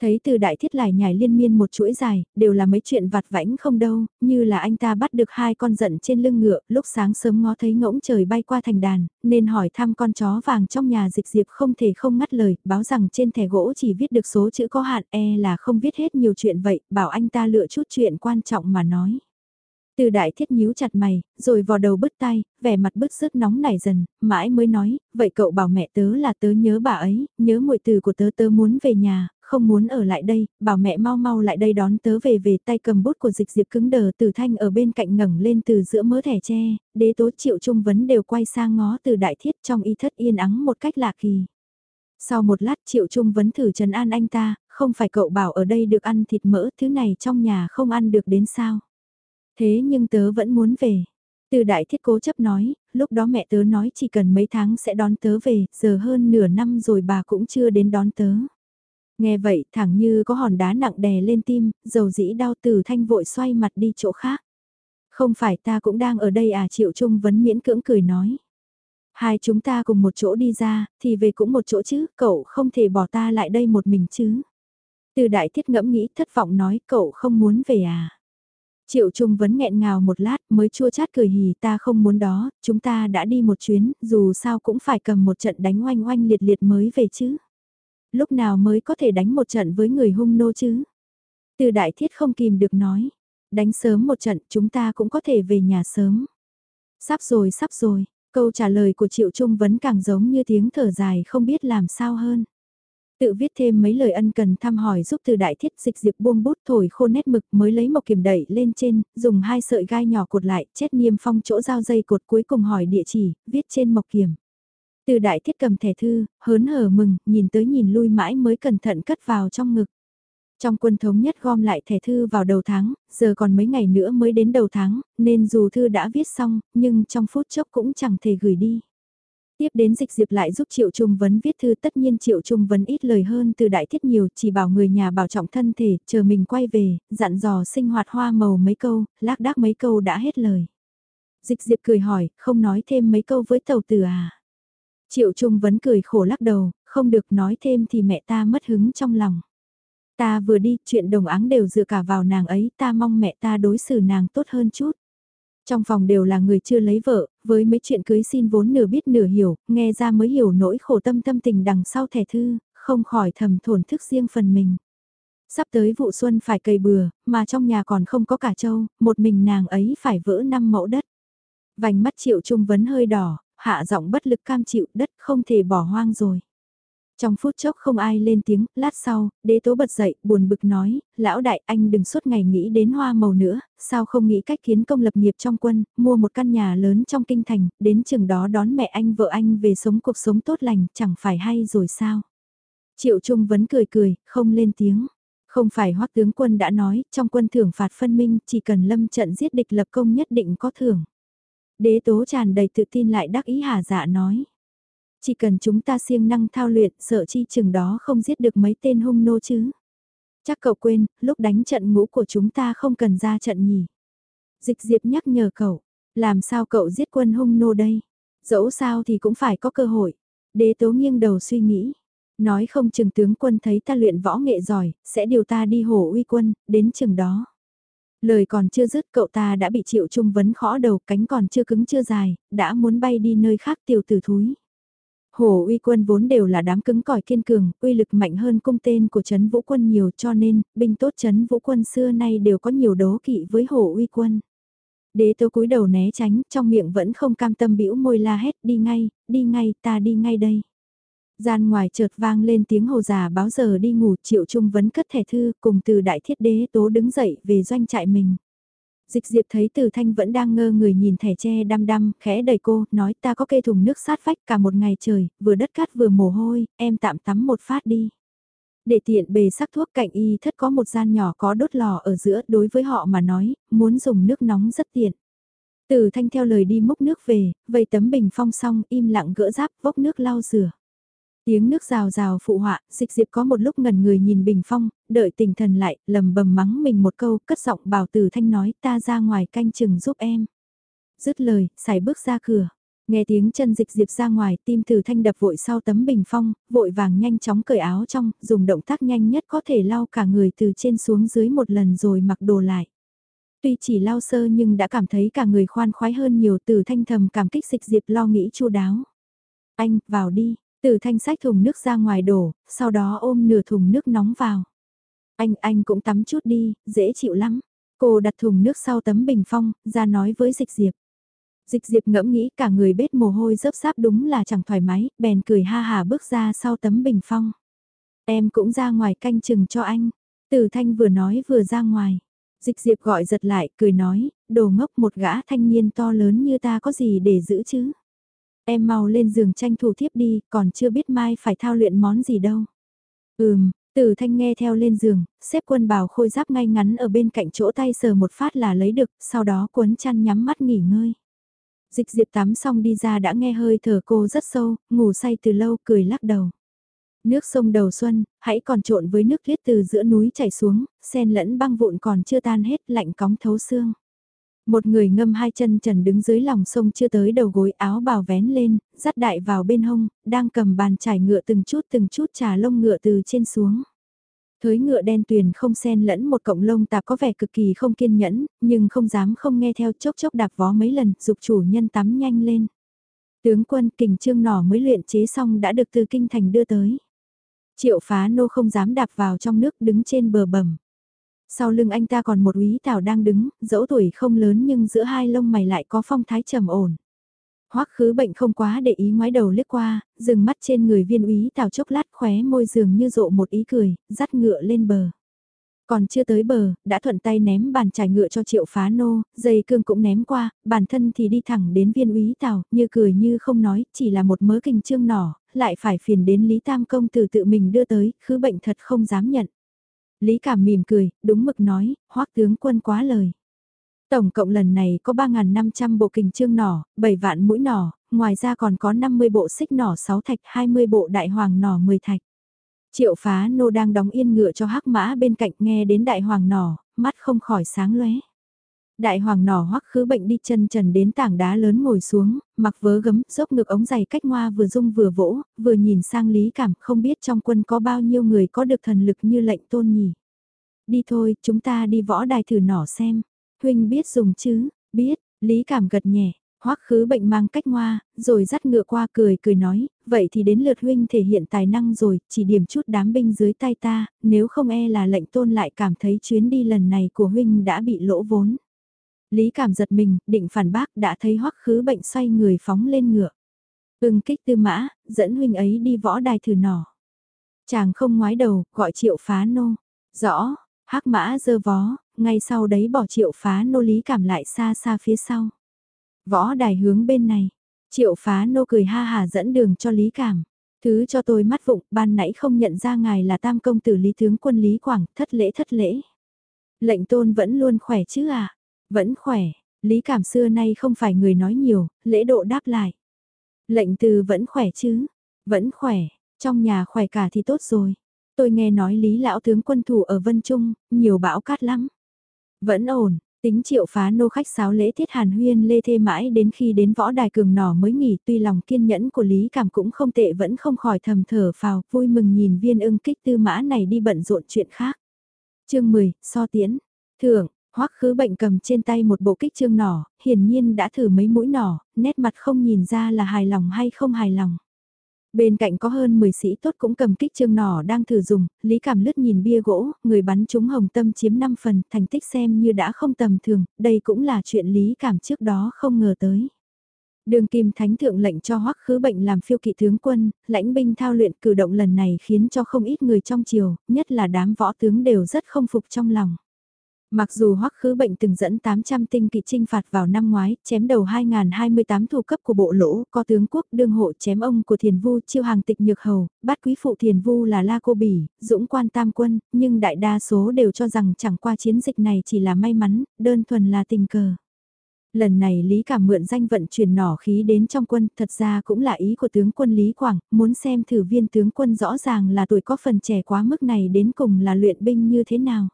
Thấy từ đại thiết lại nhảy liên miên một chuỗi dài, đều là mấy chuyện vặt vãnh không đâu, như là anh ta bắt được hai con giận trên lưng ngựa, lúc sáng sớm ngó thấy ngỗng trời bay qua thành đàn, nên hỏi thăm con chó vàng trong nhà dịch diệp không thể không ngắt lời, báo rằng trên thẻ gỗ chỉ viết được số chữ có hạn e là không viết hết nhiều chuyện vậy, bảo anh ta lựa chút chuyện quan trọng mà nói. Từ đại thiết nhíu chặt mày, rồi vò đầu bứt tay, vẻ mặt bứt rứt nóng nảy dần, mãi mới nói, vậy cậu bảo mẹ tớ là tớ nhớ bà ấy, nhớ muội từ của tớ tớ muốn về nhà, không muốn ở lại đây, bảo mẹ mau mau lại đây đón tớ về về tay cầm bút của dịch diệp cứng đờ từ thanh ở bên cạnh ngẩng lên từ giữa mớ thẻ tre, đế tố triệu trung vấn đều quay sang ngó từ đại thiết trong y thất yên ắng một cách lạ kỳ. Sau một lát triệu trung vấn thử trần an anh ta, không phải cậu bảo ở đây được ăn thịt mỡ thứ này trong nhà không ăn được đến sao. Thế nhưng tớ vẫn muốn về. Từ đại thiết cố chấp nói, lúc đó mẹ tớ nói chỉ cần mấy tháng sẽ đón tớ về, giờ hơn nửa năm rồi bà cũng chưa đến đón tớ. Nghe vậy thẳng như có hòn đá nặng đè lên tim, dầu dĩ đau từ thanh vội xoay mặt đi chỗ khác. Không phải ta cũng đang ở đây à Triệu Trung vấn miễn cưỡng cười nói. Hai chúng ta cùng một chỗ đi ra, thì về cũng một chỗ chứ, cậu không thể bỏ ta lại đây một mình chứ. Từ đại thiết ngẫm nghĩ thất vọng nói cậu không muốn về à. Triệu Trung vấn nghẹn ngào một lát mới chua chát cười hì ta không muốn đó, chúng ta đã đi một chuyến, dù sao cũng phải cầm một trận đánh oanh oanh liệt liệt mới về chứ lúc nào mới có thể đánh một trận với người hung nô chứ? Từ đại thiết không kìm được nói, đánh sớm một trận chúng ta cũng có thể về nhà sớm. Sắp rồi sắp rồi, câu trả lời của Triệu Trung vẫn càng giống như tiếng thở dài không biết làm sao hơn. Tự viết thêm mấy lời ân cần thăm hỏi giúp từ đại thiết dịch diệp buông bút thổi khô nét mực mới lấy một kiểm đẩy lên trên, dùng hai sợi gai nhỏ cột lại, chết niêm phong chỗ giao dây cột cuối cùng hỏi địa chỉ, viết trên mộc kiểm. Từ đại thiết cầm thẻ thư, hớn hở mừng, nhìn tới nhìn lui mãi mới cẩn thận cất vào trong ngực. Trong quân thống nhất gom lại thẻ thư vào đầu tháng, giờ còn mấy ngày nữa mới đến đầu tháng, nên dù thư đã viết xong, nhưng trong phút chốc cũng chẳng thể gửi đi. Tiếp đến dịch diệp lại giúp Triệu Trung Vấn viết thư tất nhiên Triệu Trung Vấn ít lời hơn từ đại thiết nhiều chỉ bảo người nhà bảo trọng thân thể, chờ mình quay về, dặn dò sinh hoạt hoa màu mấy câu, lác đác mấy câu đã hết lời. Dịch diệp cười hỏi, không nói thêm mấy câu với tàu tử à. Triệu Trung vẫn cười khổ lắc đầu, không được nói thêm thì mẹ ta mất hứng trong lòng. Ta vừa đi, chuyện đồng áng đều dựa cả vào nàng ấy, ta mong mẹ ta đối xử nàng tốt hơn chút. Trong phòng đều là người chưa lấy vợ, với mấy chuyện cưới xin vốn nửa biết nửa hiểu, nghe ra mới hiểu nỗi khổ tâm tâm tình đằng sau thẻ thư, không khỏi thầm thổn thức riêng phần mình. Sắp tới vụ xuân phải cày bừa, mà trong nhà còn không có cả trâu, một mình nàng ấy phải vỡ năm mẫu đất. Vành mắt triệu trung vấn hơi đỏ, hạ giọng bất lực cam chịu đất không thể bỏ hoang rồi. Trong phút chốc không ai lên tiếng, lát sau, đế tố bật dậy, buồn bực nói, lão đại anh đừng suốt ngày nghĩ đến hoa màu nữa, sao không nghĩ cách kiến công lập nghiệp trong quân, mua một căn nhà lớn trong kinh thành, đến chừng đó đón mẹ anh vợ anh về sống cuộc sống tốt lành, chẳng phải hay rồi sao. Triệu Trung vẫn cười cười, không lên tiếng. Không phải hoắc tướng quân đã nói, trong quân thưởng phạt phân minh, chỉ cần lâm trận giết địch lập công nhất định có thưởng. Đế tố tràn đầy tự tin lại đắc ý hà dạ nói. Chỉ cần chúng ta siêng năng thao luyện, sợ chi chừng đó không giết được mấy tên hung nô chứ. Chắc cậu quên, lúc đánh trận ngũ của chúng ta không cần ra trận nhỉ. Dịch diệp nhắc nhở cậu, làm sao cậu giết quân hung nô đây? Dẫu sao thì cũng phải có cơ hội. Đế tố nghiêng đầu suy nghĩ. Nói không chừng tướng quân thấy ta luyện võ nghệ giỏi, sẽ điều ta đi hổ uy quân, đến chừng đó. Lời còn chưa dứt cậu ta đã bị triệu trung vấn khó đầu cánh còn chưa cứng chưa dài, đã muốn bay đi nơi khác tiểu tử thúi. Hồ uy quân vốn đều là đám cứng cỏi kiên cường, uy lực mạnh hơn cung tên của Trấn Vũ quân nhiều cho nên, binh tốt Trấn Vũ quân xưa nay đều có nhiều đố kỵ với hồ uy quân. Đế tố cúi đầu né tránh, trong miệng vẫn không cam tâm bĩu môi la hét đi ngay, đi ngay, ta đi ngay đây. Gian ngoài chợt vang lên tiếng hồ già báo giờ đi ngủ triệu trung vấn cất thẻ thư cùng từ đại thiết đế tố đứng dậy về doanh trại mình. Dịch diệp thấy từ thanh vẫn đang ngơ người nhìn thẻ tre đăm đăm, khẽ đẩy cô, nói ta có kê thùng nước sát vách cả một ngày trời, vừa đất cát vừa mồ hôi, em tạm tắm một phát đi. Để tiện bề sắc thuốc cạnh y thất có một gian nhỏ có đốt lò ở giữa, đối với họ mà nói, muốn dùng nước nóng rất tiện. Từ thanh theo lời đi múc nước về, vây tấm bình phong xong im lặng gỡ giáp vốc nước lau rửa. Tiếng nước rào rào phụ họa, dịch diệp có một lúc ngần người nhìn bình phong, đợi tỉnh thần lại, lầm bầm mắng mình một câu, cất giọng bảo từ thanh nói ta ra ngoài canh chừng giúp em. Dứt lời, xài bước ra cửa. Nghe tiếng chân dịch diệp ra ngoài, tim từ thanh đập vội sau tấm bình phong, vội vàng nhanh chóng cởi áo trong, dùng động tác nhanh nhất có thể lau cả người từ trên xuống dưới một lần rồi mặc đồ lại. Tuy chỉ lau sơ nhưng đã cảm thấy cả người khoan khoái hơn nhiều từ thanh thầm cảm kích dịch diệp lo nghĩ chu đáo. Anh, vào đi, từ thanh sách thùng nước ra ngoài đổ, sau đó ôm nửa thùng nước nóng vào. Anh, anh cũng tắm chút đi, dễ chịu lắm. Cô đặt thùng nước sau tấm bình phong, ra nói với dịch diệp. Dịch diệp ngẫm nghĩ cả người bết mồ hôi rớp sáp đúng là chẳng thoải mái, bèn cười ha hà bước ra sau tấm bình phong. Em cũng ra ngoài canh chừng cho anh. Từ thanh vừa nói vừa ra ngoài. Dịch diệp gọi giật lại, cười nói, đồ ngốc một gã thanh niên to lớn như ta có gì để giữ chứ. Em mau lên giường tranh thủ thiếp đi, còn chưa biết mai phải thao luyện món gì đâu. Ừm, Tử thanh nghe theo lên giường, xếp quân bào khôi giáp ngay ngắn ở bên cạnh chỗ tay sờ một phát là lấy được, sau đó cuốn chăn nhắm mắt nghỉ ngơi. Dịch diệp tắm xong đi ra đã nghe hơi thở cô rất sâu, ngủ say từ lâu cười lắc đầu. Nước sông đầu xuân, hãy còn trộn với nước tuyết từ giữa núi chảy xuống, sen lẫn băng vụn còn chưa tan hết lạnh cóng thấu xương. Một người ngâm hai chân trần đứng dưới lòng sông chưa tới đầu gối áo bào vén lên, dắt đại vào bên hông, đang cầm bàn trải ngựa từng chút từng chút trà lông ngựa từ trên xuống. Thới ngựa đen tuyền không xen lẫn một cộng lông tạp có vẻ cực kỳ không kiên nhẫn, nhưng không dám không nghe theo chốc chốc đạp vó mấy lần, dục chủ nhân tắm nhanh lên. Tướng quân kình trương nỏ mới luyện chế xong đã được từ kinh thành đưa tới. Triệu phá nô không dám đạp vào trong nước đứng trên bờ bầm. Sau lưng anh ta còn một úy tào đang đứng, dẫu tuổi không lớn nhưng giữa hai lông mày lại có phong thái trầm ổn. Hoắc khứ bệnh không quá để ý ngoái đầu liếc qua, dừng mắt trên người viên úy tào chốc lát khóe môi dường như rộ một ý cười, dắt ngựa lên bờ. Còn chưa tới bờ, đã thuận tay ném bàn trải ngựa cho triệu phá nô, dây cương cũng ném qua, bản thân thì đi thẳng đến viên úy tào, như cười như không nói, chỉ là một mớ kinh trương nỏ, lại phải phiền đến Lý Tam Công từ tự mình đưa tới, khứ bệnh thật không dám nhận. Lý Cảm mỉm cười, đúng mực nói, hoắc tướng quân quá lời. Tổng cộng lần này có 3.500 bộ kình trương nỏ, 7 vạn mũi nỏ, ngoài ra còn có 50 bộ xích nỏ 6 thạch, 20 bộ đại hoàng nỏ 10 thạch. Triệu phá nô đang đóng yên ngựa cho hắc mã bên cạnh nghe đến đại hoàng nỏ, mắt không khỏi sáng lóe. Đại hoàng nỏ hoắc khứ bệnh đi chân trần đến tảng đá lớn ngồi xuống, mặc vớ gấm, dốc ngực ống giày cách ngoa vừa rung vừa vỗ, vừa nhìn sang lý cảm không biết trong quân có bao nhiêu người có được thần lực như lệnh tôn nhỉ. Đi thôi, chúng ta đi võ đài thử nỏ xem. Huynh biết dùng chứ, biết, lý cảm gật nhẹ, hoắc khứ bệnh mang cách ngoa, rồi dắt ngựa qua cười cười nói, vậy thì đến lượt huynh thể hiện tài năng rồi, chỉ điểm chút đám binh dưới tay ta, nếu không e là lệnh tôn lại cảm thấy chuyến đi lần này của huynh đã bị lỗ vốn. Lý cảm giật mình, định phản bác đã thấy hoắc khứ bệnh xoay người phóng lên ngựa. Ưng kích tư mã, dẫn huynh ấy đi võ đài thử nỏ. Chàng không ngoái đầu, gọi triệu phá nô. Rõ, hắc mã dơ vó, ngay sau đấy bỏ triệu phá nô lý cảm lại xa xa phía sau. Võ đài hướng bên này, triệu phá nô cười ha hà dẫn đường cho lý cảm. Thứ cho tôi mắt vụng, ban nãy không nhận ra ngài là tam công tử lý tướng quân Lý Quảng, thất lễ thất lễ. Lệnh tôn vẫn luôn khỏe chứ à? Vẫn khỏe, Lý Cảm xưa nay không phải người nói nhiều, lễ độ đáp lại. Lệnh từ vẫn khỏe chứ? Vẫn khỏe, trong nhà khỏe cả thì tốt rồi. Tôi nghe nói Lý Lão tướng quân thủ ở Vân Trung, nhiều bão cát lắm. Vẫn ổn, tính triệu phá nô khách sáo lễ thiết hàn huyên lê thê mãi đến khi đến võ đài cường nỏ mới nghỉ tuy lòng kiên nhẫn của Lý Cảm cũng không tệ vẫn không khỏi thầm thở phào vui mừng nhìn viên ưng kích tư mã này đi bận rộn chuyện khác. chương 10, so tiến, thưởng, Hoắc khứ bệnh cầm trên tay một bộ kích trương nỏ, hiển nhiên đã thử mấy mũi nỏ, nét mặt không nhìn ra là hài lòng hay không hài lòng. Bên cạnh có hơn 10 sĩ tốt cũng cầm kích trương nỏ đang thử dùng, Lý Cảm lướt nhìn bia gỗ, người bắn trúng hồng tâm chiếm 5 phần, thành tích xem như đã không tầm thường, đây cũng là chuyện Lý Cảm trước đó không ngờ tới. Đường Kim Thánh Thượng lệnh cho hoắc khứ bệnh làm phiêu kỵ tướng quân, lãnh binh thao luyện cử động lần này khiến cho không ít người trong triều, nhất là đám võ tướng đều rất không phục trong lòng. Mặc dù hoắc khứ bệnh từng dẫn 800 tinh kỵ trinh phạt vào năm ngoái, chém đầu 2028 thủ cấp của bộ lỗ, có tướng quốc đương hộ chém ông của thiền vu chiêu hàng tịch nhược hầu, bắt quý phụ thiền vu là La Cô Bỉ, dũng quan tam quân, nhưng đại đa số đều cho rằng chẳng qua chiến dịch này chỉ là may mắn, đơn thuần là tình cờ. Lần này Lý Cảm mượn danh vận chuyển nỏ khí đến trong quân, thật ra cũng là ý của tướng quân Lý Quảng, muốn xem thử viên tướng quân rõ ràng là tuổi có phần trẻ quá mức này đến cùng là luyện binh như thế nào.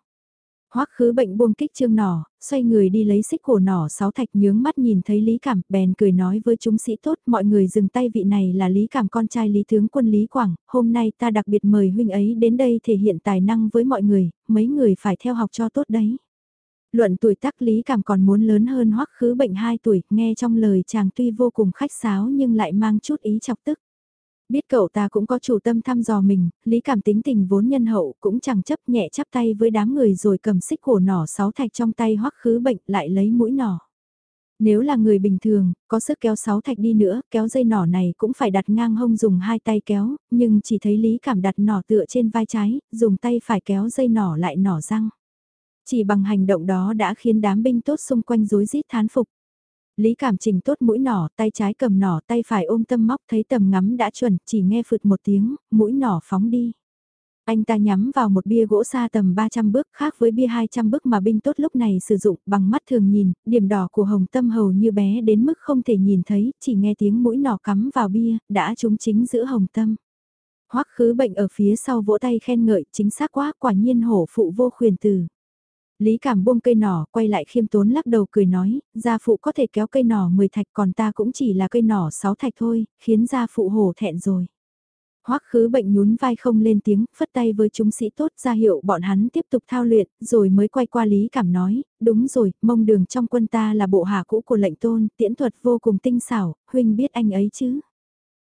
Hoắc khứ bệnh buông kích trương nỏ, xoay người đi lấy xích cổ nỏ sáu thạch nhướng mắt nhìn thấy Lý Cảm, bèn cười nói với chúng sĩ tốt, mọi người dừng tay vị này là Lý Cảm con trai Lý Tướng quân Lý Quảng, hôm nay ta đặc biệt mời huynh ấy đến đây thể hiện tài năng với mọi người, mấy người phải theo học cho tốt đấy. Luận tuổi tác Lý Cảm còn muốn lớn hơn Hoắc khứ bệnh 2 tuổi, nghe trong lời chàng tuy vô cùng khách sáo nhưng lại mang chút ý chọc tức. Biết cậu ta cũng có chủ tâm thăm dò mình, lý cảm tính tình vốn nhân hậu cũng chẳng chấp nhẹ chắp tay với đám người rồi cầm xích cổ nỏ sáu thạch trong tay hoắc khứ bệnh lại lấy mũi nỏ. Nếu là người bình thường, có sức kéo sáu thạch đi nữa, kéo dây nỏ này cũng phải đặt ngang hông dùng hai tay kéo, nhưng chỉ thấy lý cảm đặt nỏ tựa trên vai trái, dùng tay phải kéo dây nỏ lại nỏ răng. Chỉ bằng hành động đó đã khiến đám binh tốt xung quanh rối rít thán phục. Lý cảm trình tốt mũi nỏ, tay trái cầm nỏ, tay phải ôm tâm móc thấy tầm ngắm đã chuẩn, chỉ nghe phượt một tiếng, mũi nỏ phóng đi. Anh ta nhắm vào một bia gỗ xa tầm 300 bước khác với bia 200 bước mà binh tốt lúc này sử dụng bằng mắt thường nhìn, điểm đỏ của hồng tâm hầu như bé đến mức không thể nhìn thấy, chỉ nghe tiếng mũi nỏ cắm vào bia, đã trúng chính giữa hồng tâm. Hoắc khứ bệnh ở phía sau vỗ tay khen ngợi, chính xác quá, quả nhiên hổ phụ vô khuyền từ. Lý Cảm buông cây nỏ, quay lại khiêm tốn lắc đầu cười nói, gia phụ có thể kéo cây nỏ 10 thạch còn ta cũng chỉ là cây nỏ 6 thạch thôi, khiến gia phụ hổ thẹn rồi. Hoắc khứ bệnh nhún vai không lên tiếng, phất tay với chúng sĩ tốt ra hiệu bọn hắn tiếp tục thao luyện, rồi mới quay qua Lý Cảm nói, đúng rồi, mông đường trong quân ta là bộ hạ cũ của lệnh tôn, tiễn thuật vô cùng tinh xảo, huynh biết anh ấy chứ?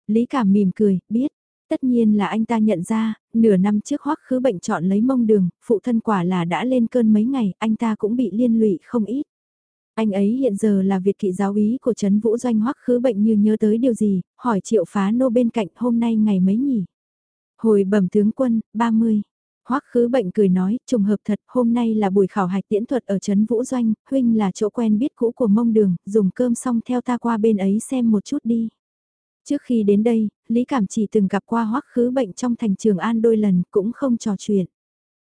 Lý Cảm mỉm cười, biết, Tất nhiên là anh ta nhận ra, nửa năm trước hoắc khứ bệnh chọn lấy mông đường, phụ thân quả là đã lên cơn mấy ngày, anh ta cũng bị liên lụy không ít. Anh ấy hiện giờ là Việt kỵ giáo ý của Trấn Vũ Doanh hoắc khứ bệnh như nhớ tới điều gì, hỏi triệu phá nô bên cạnh hôm nay ngày mấy nhỉ? Hồi bẩm tướng quân, 30. Hoắc khứ bệnh cười nói, trùng hợp thật, hôm nay là buổi khảo hạch tiễn thuật ở Trấn Vũ Doanh, huynh là chỗ quen biết cũ của mông đường, dùng cơm xong theo ta qua bên ấy xem một chút đi. Trước khi đến đây, Lý Cảm chỉ từng gặp qua hoắc khứ bệnh trong thành trường An đôi lần cũng không trò chuyện.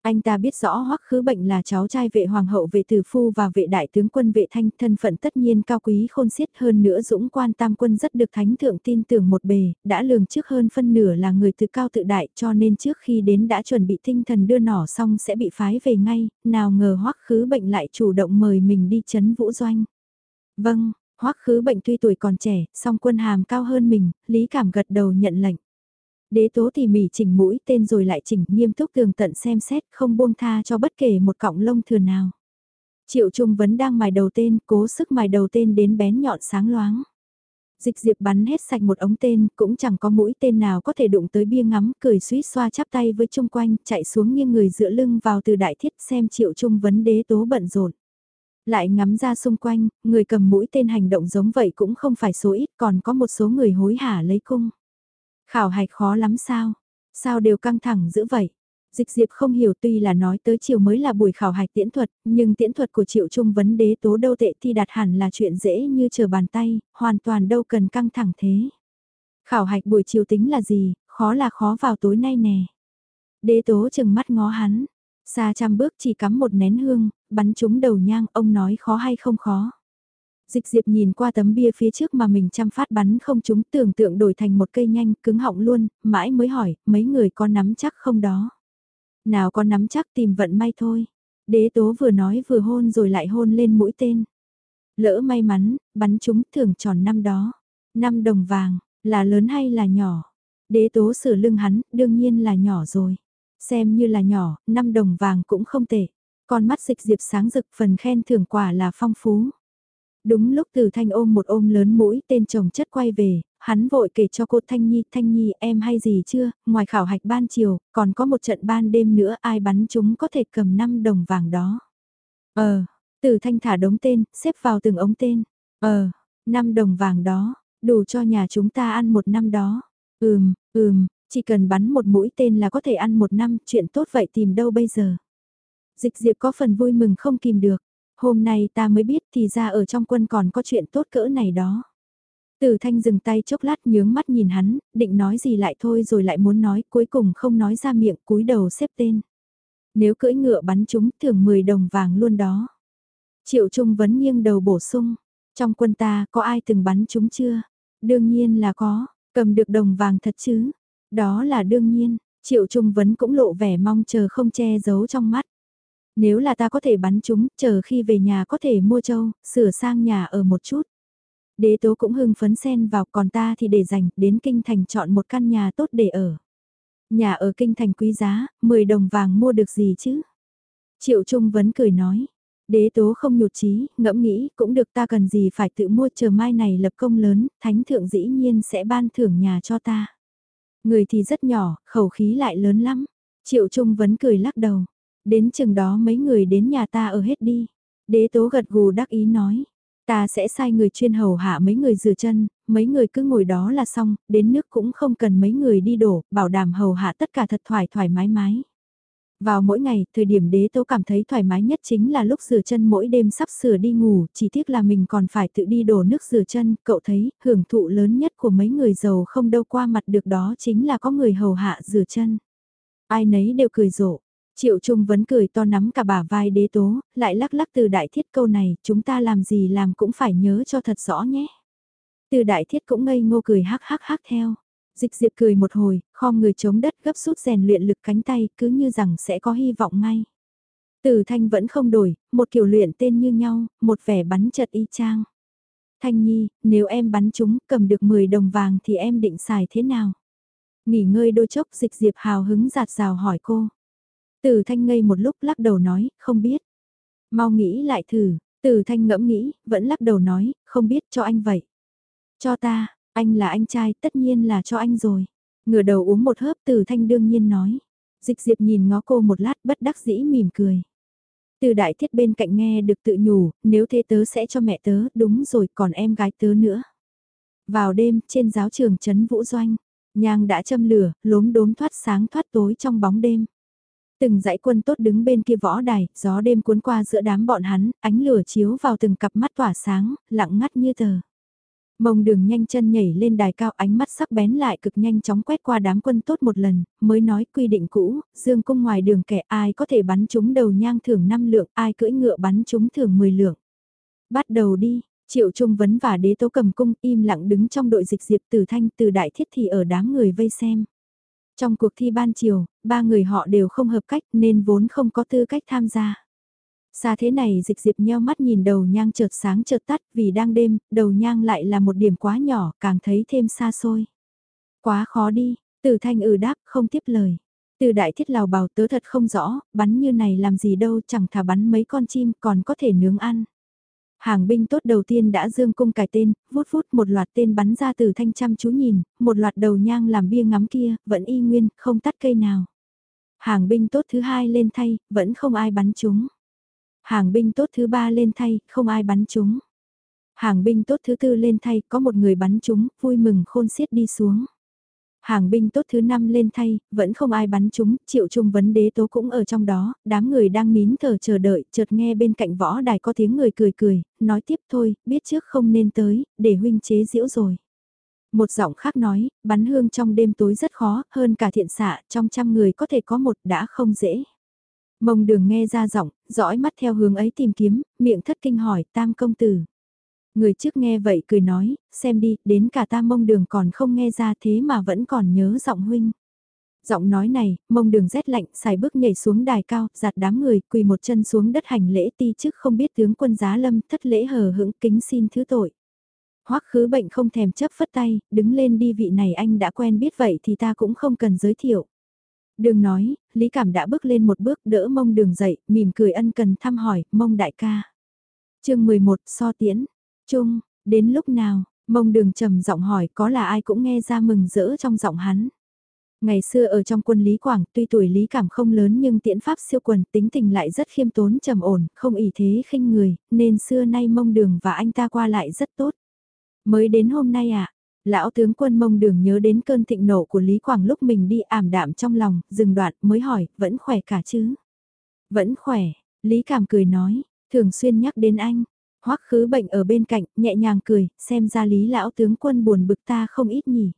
Anh ta biết rõ hoắc khứ bệnh là cháu trai vệ hoàng hậu vệ tử phu và vệ đại tướng quân vệ thanh thân phận tất nhiên cao quý khôn xiết hơn nữa dũng quan tam quân rất được thánh thượng tin tưởng một bề, đã lường trước hơn phân nửa là người từ cao tự đại cho nên trước khi đến đã chuẩn bị tinh thần đưa nỏ xong sẽ bị phái về ngay, nào ngờ hoắc khứ bệnh lại chủ động mời mình đi chấn vũ doanh. Vâng, hoắc khứ bệnh tuy tuổi còn trẻ, song quân hàm cao hơn mình, lý cảm gật đầu nhận lệnh. Đế tố tỉ mỉ chỉnh mũi tên rồi lại chỉnh nghiêm túc tường tận xem xét không buông tha cho bất kể một cọng lông thừa nào. Triệu Trung vẫn đang mài đầu tên, cố sức mài đầu tên đến bén nhọn sáng loáng. Dịch diệp bắn hết sạch một ống tên, cũng chẳng có mũi tên nào có thể đụng tới bia ngắm, cười suýt xoa chắp tay với chung quanh, chạy xuống nghiêng người dựa lưng vào từ đại thiết xem triệu trung vấn đế tố bận rộn. Lại ngắm ra xung quanh, người cầm mũi tên hành động giống vậy cũng không phải số ít, còn có một số người hối hả lấy cung. Khảo hạch khó lắm sao? Sao đều căng thẳng dữ vậy? Dịch diệp không hiểu tuy là nói tới chiều mới là buổi khảo hạch tiễn thuật, nhưng tiễn thuật của triệu trung vấn đế tố đâu tệ thi đạt hẳn là chuyện dễ như chờ bàn tay, hoàn toàn đâu cần căng thẳng thế. Khảo hạch buổi chiều tính là gì, khó là khó vào tối nay nè. Đế tố chừng mắt ngó hắn, xa trăm bước chỉ cắm một nén hương, bắn trúng đầu nhang, ông nói khó hay không khó. Dịch diệp nhìn qua tấm bia phía trước mà mình chăm phát bắn không trúng tưởng tượng đổi thành một cây nhanh, cứng họng luôn, mãi mới hỏi, mấy người có nắm chắc không đó? Nào có nắm chắc tìm vận may thôi. Đế tố vừa nói vừa hôn rồi lại hôn lên mũi tên. Lỡ may mắn, bắn trúng thưởng tròn năm đó. Năm đồng vàng, là lớn hay là nhỏ? Đế tố sửa lưng hắn, đương nhiên là nhỏ rồi. Xem như là nhỏ, năm đồng vàng cũng không tệ. Con mắt dịch diệp sáng rực phần khen thưởng quả là phong phú. Đúng lúc từ thanh ôm một ôm lớn mũi tên chồng chất quay về, hắn vội kể cho cô Thanh Nhi, Thanh Nhi em hay gì chưa, ngoài khảo hạch ban chiều, còn có một trận ban đêm nữa ai bắn chúng có thể cầm 5 đồng vàng đó. Ờ, từ thanh thả đống tên, xếp vào từng ống tên. Ờ, 5 đồng vàng đó, đủ cho nhà chúng ta ăn một năm đó. Ừm, ừm, chỉ cần bắn một mũi tên là có thể ăn một năm, chuyện tốt vậy tìm đâu bây giờ. Dịch diệp có phần vui mừng không kìm được. Hôm nay ta mới biết thì ra ở trong quân còn có chuyện tốt cỡ này đó. Từ thanh dừng tay chốc lát nhướng mắt nhìn hắn, định nói gì lại thôi rồi lại muốn nói, cuối cùng không nói ra miệng cúi đầu xếp tên. Nếu cưỡi ngựa bắn chúng thường 10 đồng vàng luôn đó. Triệu Trung vấn nghiêng đầu bổ sung, trong quân ta có ai từng bắn chúng chưa? Đương nhiên là có, cầm được đồng vàng thật chứ? Đó là đương nhiên, Triệu Trung vấn cũng lộ vẻ mong chờ không che giấu trong mắt. Nếu là ta có thể bắn chúng, chờ khi về nhà có thể mua châu, sửa sang nhà ở một chút. Đế tố cũng hưng phấn xen vào còn ta thì để dành, đến kinh thành chọn một căn nhà tốt để ở. Nhà ở kinh thành quý giá, 10 đồng vàng mua được gì chứ? Triệu Trung vấn cười nói. Đế tố không nhụt chí, ngẫm nghĩ cũng được ta cần gì phải tự mua chờ mai này lập công lớn, thánh thượng dĩ nhiên sẽ ban thưởng nhà cho ta. Người thì rất nhỏ, khẩu khí lại lớn lắm. Triệu Trung vấn cười lắc đầu. Đến chừng đó mấy người đến nhà ta ở hết đi. Đế tố gật gù đắc ý nói. Ta sẽ sai người chuyên hầu hạ mấy người rửa chân, mấy người cứ ngồi đó là xong, đến nước cũng không cần mấy người đi đổ, bảo đảm hầu hạ tất cả thật thoải thoải mái mái. Vào mỗi ngày, thời điểm đế tố cảm thấy thoải mái nhất chính là lúc rửa chân mỗi đêm sắp sửa đi ngủ, chỉ tiếc là mình còn phải tự đi đổ nước rửa chân, cậu thấy, hưởng thụ lớn nhất của mấy người giàu không đâu qua mặt được đó chính là có người hầu hạ rửa chân. Ai nấy đều cười rộ, Triệu Trung vẫn cười to nắm cả bả vai đế tố, lại lắc lắc từ đại thiết câu này, chúng ta làm gì làm cũng phải nhớ cho thật rõ nhé. Từ đại thiết cũng ngây ngô cười hắc hắc hắc theo. Dịch diệp cười một hồi, khom người chống đất gấp rút rèn luyện lực cánh tay, cứ như rằng sẽ có hy vọng ngay. Từ thanh vẫn không đổi, một kiểu luyện tên như nhau, một vẻ bắn chật y chang. Thanh nhi, nếu em bắn chúng, cầm được 10 đồng vàng thì em định xài thế nào? Nghỉ ngơi đôi chốc dịch diệp hào hứng giạt rào hỏi cô. Từ thanh ngây một lúc lắc đầu nói, không biết. Mau nghĩ lại thử, từ thanh ngẫm nghĩ, vẫn lắc đầu nói, không biết cho anh vậy. Cho ta, anh là anh trai, tất nhiên là cho anh rồi. Ngửa đầu uống một hớp từ thanh đương nhiên nói. Dịch diệp nhìn ngó cô một lát bất đắc dĩ mỉm cười. Từ đại thiết bên cạnh nghe được tự nhủ, nếu thế tớ sẽ cho mẹ tớ, đúng rồi còn em gái tớ nữa. Vào đêm, trên giáo trường Trấn Vũ Doanh, nhang đã châm lửa, lốm đốm thoát sáng thoát tối trong bóng đêm. Từng dãy quân tốt đứng bên kia võ đài, gió đêm cuốn qua giữa đám bọn hắn, ánh lửa chiếu vào từng cặp mắt tỏa sáng, lặng ngắt như tờ. Mông đường nhanh chân nhảy lên đài cao ánh mắt sắc bén lại cực nhanh chóng quét qua đám quân tốt một lần, mới nói quy định cũ, dương cung ngoài đường kẻ ai có thể bắn chúng đầu nhang thưởng 5 lượng, ai cưỡi ngựa bắn chúng thưởng 10 lượng. Bắt đầu đi, triệu trung vấn và đế tố cầm cung im lặng đứng trong đội dịch diệp từ thanh từ đại thiết thì ở đám người vây xem. Trong cuộc thi ban chiều, ba người họ đều không hợp cách nên vốn không có tư cách tham gia. Xa thế này dịch diệp nheo mắt nhìn đầu nhang chợt sáng chợt tắt vì đang đêm, đầu nhang lại là một điểm quá nhỏ, càng thấy thêm xa xôi. Quá khó đi, từ thanh ừ đáp, không tiếp lời. Từ đại thiết lào bào tớ thật không rõ, bắn như này làm gì đâu chẳng thà bắn mấy con chim còn có thể nướng ăn. Hàng binh tốt đầu tiên đã dương cung cài tên, vút vút một loạt tên bắn ra từ thanh chăm chú nhìn, một loạt đầu nhang làm bia ngắm kia, vẫn y nguyên, không tắt cây nào. Hàng binh tốt thứ hai lên thay, vẫn không ai bắn chúng. Hàng binh tốt thứ ba lên thay, không ai bắn chúng. Hàng binh tốt thứ tư lên thay, có một người bắn chúng, vui mừng khôn xiết đi xuống. Hàng binh tốt thứ năm lên thay, vẫn không ai bắn chúng, triệu trung vấn đế tố cũng ở trong đó, đám người đang nín thở chờ đợi, chợt nghe bên cạnh võ đài có tiếng người cười cười, nói tiếp thôi, biết trước không nên tới, để huynh chế diễu rồi. Một giọng khác nói, bắn hương trong đêm tối rất khó, hơn cả thiện xạ, trong trăm người có thể có một đã không dễ. Mông đường nghe ra giọng, dõi mắt theo hướng ấy tìm kiếm, miệng thất kinh hỏi tam công tử. Người trước nghe vậy cười nói, xem đi, đến cả ta mông đường còn không nghe ra thế mà vẫn còn nhớ giọng huynh. Giọng nói này, mông đường rét lạnh, xài bước nhảy xuống đài cao, giặt đám người, quỳ một chân xuống đất hành lễ ti trước không biết tướng quân giá lâm, thất lễ hờ hững kính xin thứ tội. Hoắc khứ bệnh không thèm chấp phất tay, đứng lên đi vị này anh đã quen biết vậy thì ta cũng không cần giới thiệu. Đường nói, Lý Cảm đã bước lên một bước đỡ mông đường dậy, mỉm cười ân cần thăm hỏi, mông đại ca. chương 11 so tiễn, chung, đến lúc nào, mông đường trầm giọng hỏi có là ai cũng nghe ra mừng rỡ trong giọng hắn. Ngày xưa ở trong quân Lý Quảng, tuy tuổi Lý Cảm không lớn nhưng tiễn pháp siêu quần tính tình lại rất khiêm tốn trầm ổn, không ỷ thế khinh người, nên xưa nay mông đường và anh ta qua lại rất tốt. Mới đến hôm nay ạ, à, Lão tướng quân mông đường nhớ đến cơn thịnh nộ của Lý Quảng lúc mình đi ảm đạm trong lòng, dừng đoạn mới hỏi, vẫn khỏe cả chứ? Vẫn khỏe, Lý Cảm cười nói, thường xuyên nhắc đến anh. Hoắc khứ bệnh ở bên cạnh, nhẹ nhàng cười, xem ra Lý lão tướng quân buồn bực ta không ít nhỉ.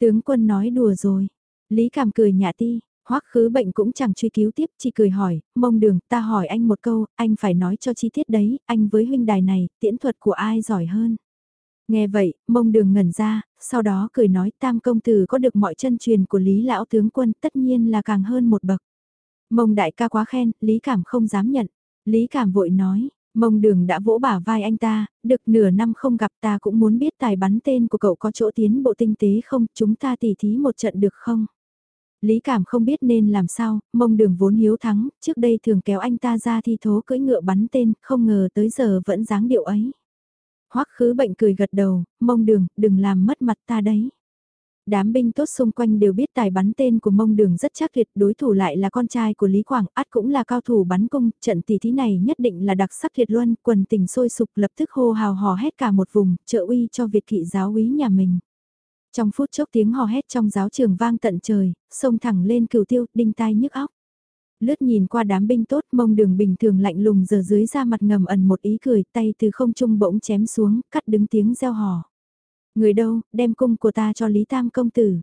Tướng quân nói đùa rồi. Lý Cảm cười nhả ti, Hoắc khứ bệnh cũng chẳng truy cứu tiếp, chỉ cười hỏi, mông đường, ta hỏi anh một câu, anh phải nói cho chi tiết đấy, anh với huynh đài này, tiễn thuật của ai giỏi hơn? Nghe vậy, mông đường ngẩn ra, sau đó cười nói tam công tử có được mọi chân truyền của Lý Lão tướng quân tất nhiên là càng hơn một bậc. Mông đại ca quá khen, Lý Cảm không dám nhận. Lý Cảm vội nói, mông đường đã vỗ bả vai anh ta, được nửa năm không gặp ta cũng muốn biết tài bắn tên của cậu có chỗ tiến bộ tinh tế không, chúng ta tỉ thí một trận được không? Lý Cảm không biết nên làm sao, mông đường vốn hiếu thắng, trước đây thường kéo anh ta ra thi thố cưỡi ngựa bắn tên, không ngờ tới giờ vẫn dáng điệu ấy. Hoắc khứ bệnh cười gật đầu, mông đường, đừng làm mất mặt ta đấy. Đám binh tốt xung quanh đều biết tài bắn tên của mông đường rất chắc liệt đối thủ lại là con trai của Lý Quảng, át cũng là cao thủ bắn cung, trận tỷ thí này nhất định là đặc sắc liệt luôn. quần tình sôi sục lập tức hô hào hò hét cả một vùng, trợ uy cho Việt kỵ giáo úy nhà mình. Trong phút chốc tiếng hò hét trong giáo trường vang tận trời, sông thẳng lên cửu tiêu, đinh tai nhức óc lướt nhìn qua đám binh tốt mông đường bình thường lạnh lùng giờ dưới ra mặt ngầm ẩn một ý cười tay từ không trung bỗng chém xuống, cắt đứng tiếng reo hò. Người đâu, đem cung của ta cho Lý Tam công tử.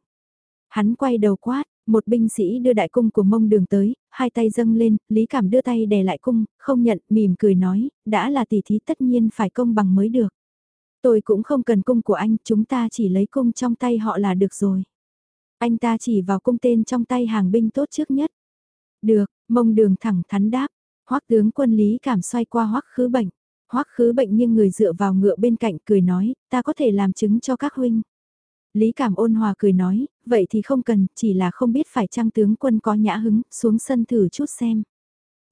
Hắn quay đầu quát, một binh sĩ đưa đại cung của mông đường tới, hai tay dâng lên, Lý Cảm đưa tay đè lại cung, không nhận, mỉm cười nói, đã là tỷ thí tất nhiên phải công bằng mới được. Tôi cũng không cần cung của anh, chúng ta chỉ lấy cung trong tay họ là được rồi. Anh ta chỉ vào cung tên trong tay hàng binh tốt trước nhất. Được, mông đường thẳng thắn đáp, hoắc tướng quân lý cảm xoay qua hoắc khứ bệnh. hoắc khứ bệnh nhưng người dựa vào ngựa bên cạnh cười nói, ta có thể làm chứng cho các huynh. Lý cảm ôn hòa cười nói, vậy thì không cần, chỉ là không biết phải trang tướng quân có nhã hứng, xuống sân thử chút xem.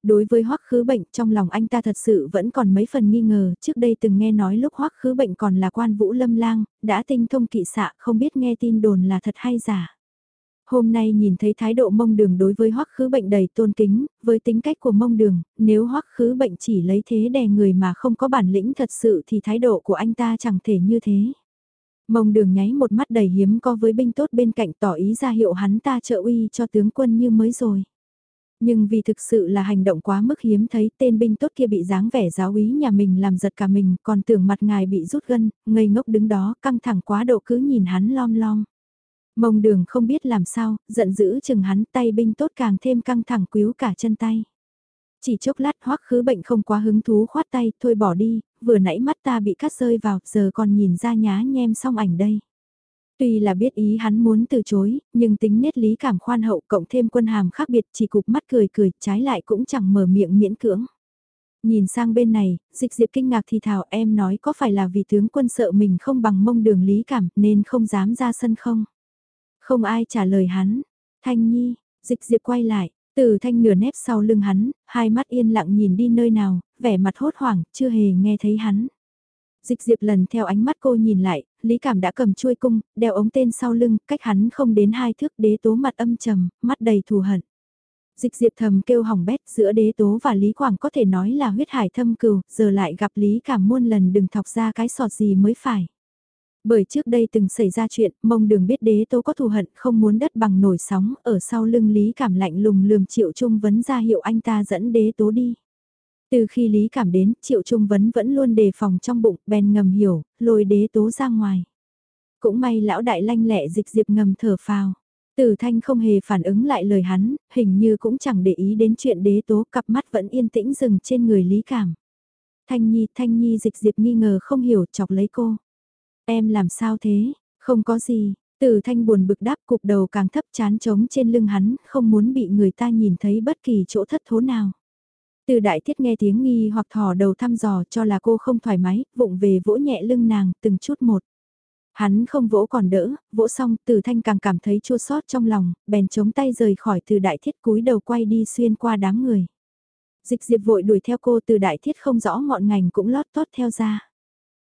Đối với hoắc khứ bệnh trong lòng anh ta thật sự vẫn còn mấy phần nghi ngờ, trước đây từng nghe nói lúc hoắc khứ bệnh còn là quan vũ lâm lang, đã tinh thông kỵ xạ không biết nghe tin đồn là thật hay giả. Hôm nay nhìn thấy thái độ mông đường đối với hoắc khứ bệnh đầy tôn kính, với tính cách của mông đường, nếu hoắc khứ bệnh chỉ lấy thế đè người mà không có bản lĩnh thật sự thì thái độ của anh ta chẳng thể như thế. Mông đường nháy một mắt đầy hiếm có với binh tốt bên cạnh tỏ ý ra hiệu hắn ta trợ uy cho tướng quân như mới rồi. Nhưng vì thực sự là hành động quá mức hiếm thấy tên binh tốt kia bị dáng vẻ giáo úy nhà mình làm giật cả mình còn tưởng mặt ngài bị rút gân, ngây ngốc đứng đó căng thẳng quá độ cứ nhìn hắn lom lom. Mông đường không biết làm sao, giận dữ chừng hắn tay binh tốt càng thêm căng thẳng quíu cả chân tay. Chỉ chốc lát hoắc khứ bệnh không quá hứng thú khoát tay, thôi bỏ đi, vừa nãy mắt ta bị cắt rơi vào, giờ còn nhìn ra nhá nhem xong ảnh đây. Tuy là biết ý hắn muốn từ chối, nhưng tính nết lý cảm khoan hậu cộng thêm quân hàm khác biệt chỉ cục mắt cười cười, trái lại cũng chẳng mở miệng miễn cưỡng. Nhìn sang bên này, dịch diệp kinh ngạc thì thảo em nói có phải là vì tướng quân sợ mình không bằng mông đường lý cảm nên không dám ra sân không? Không ai trả lời hắn. Thanh Nhi, dịch diệp quay lại, từ thanh nửa nép sau lưng hắn, hai mắt yên lặng nhìn đi nơi nào, vẻ mặt hốt hoảng, chưa hề nghe thấy hắn. Dịch diệp lần theo ánh mắt cô nhìn lại, Lý Cảm đã cầm chuôi cung, đeo ống tên sau lưng, cách hắn không đến hai thước đế tố mặt âm trầm, mắt đầy thù hận. Dịch diệp thầm kêu hỏng bét giữa đế tố và Lý Quảng có thể nói là huyết hải thâm cừu, giờ lại gặp Lý Cảm muôn lần đừng thọc ra cái sọt gì mới phải. Bởi trước đây từng xảy ra chuyện, mông đường biết đế tố có thù hận không muốn đất bằng nổi sóng, ở sau lưng Lý Cảm lạnh lùng lườm Triệu Trung Vấn ra hiệu anh ta dẫn đế tố đi. Từ khi Lý Cảm đến, Triệu Trung Vấn vẫn luôn đề phòng trong bụng, bèn ngầm hiểu, lôi đế tố ra ngoài. Cũng may lão đại lanh lẹ dịch diệp ngầm thở phào. Từ thanh không hề phản ứng lại lời hắn, hình như cũng chẳng để ý đến chuyện đế tố cặp mắt vẫn yên tĩnh dừng trên người Lý Cảm. Thanh Nhi, Thanh Nhi dịch diệp nghi ngờ không hiểu chọc lấy cô. Em làm sao thế? Không có gì. Từ thanh buồn bực đáp cục đầu càng thấp chán trống trên lưng hắn, không muốn bị người ta nhìn thấy bất kỳ chỗ thất thố nào. Từ đại thiết nghe tiếng nghi hoặc thò đầu thăm dò cho là cô không thoải mái, vụng về vỗ nhẹ lưng nàng từng chút một. Hắn không vỗ còn đỡ, vỗ xong từ thanh càng cảm thấy chua sót trong lòng, bèn chống tay rời khỏi từ đại thiết cúi đầu quay đi xuyên qua đám người. Dịch diệp vội đuổi theo cô từ đại thiết không rõ ngọn ngành cũng lót tót theo ra.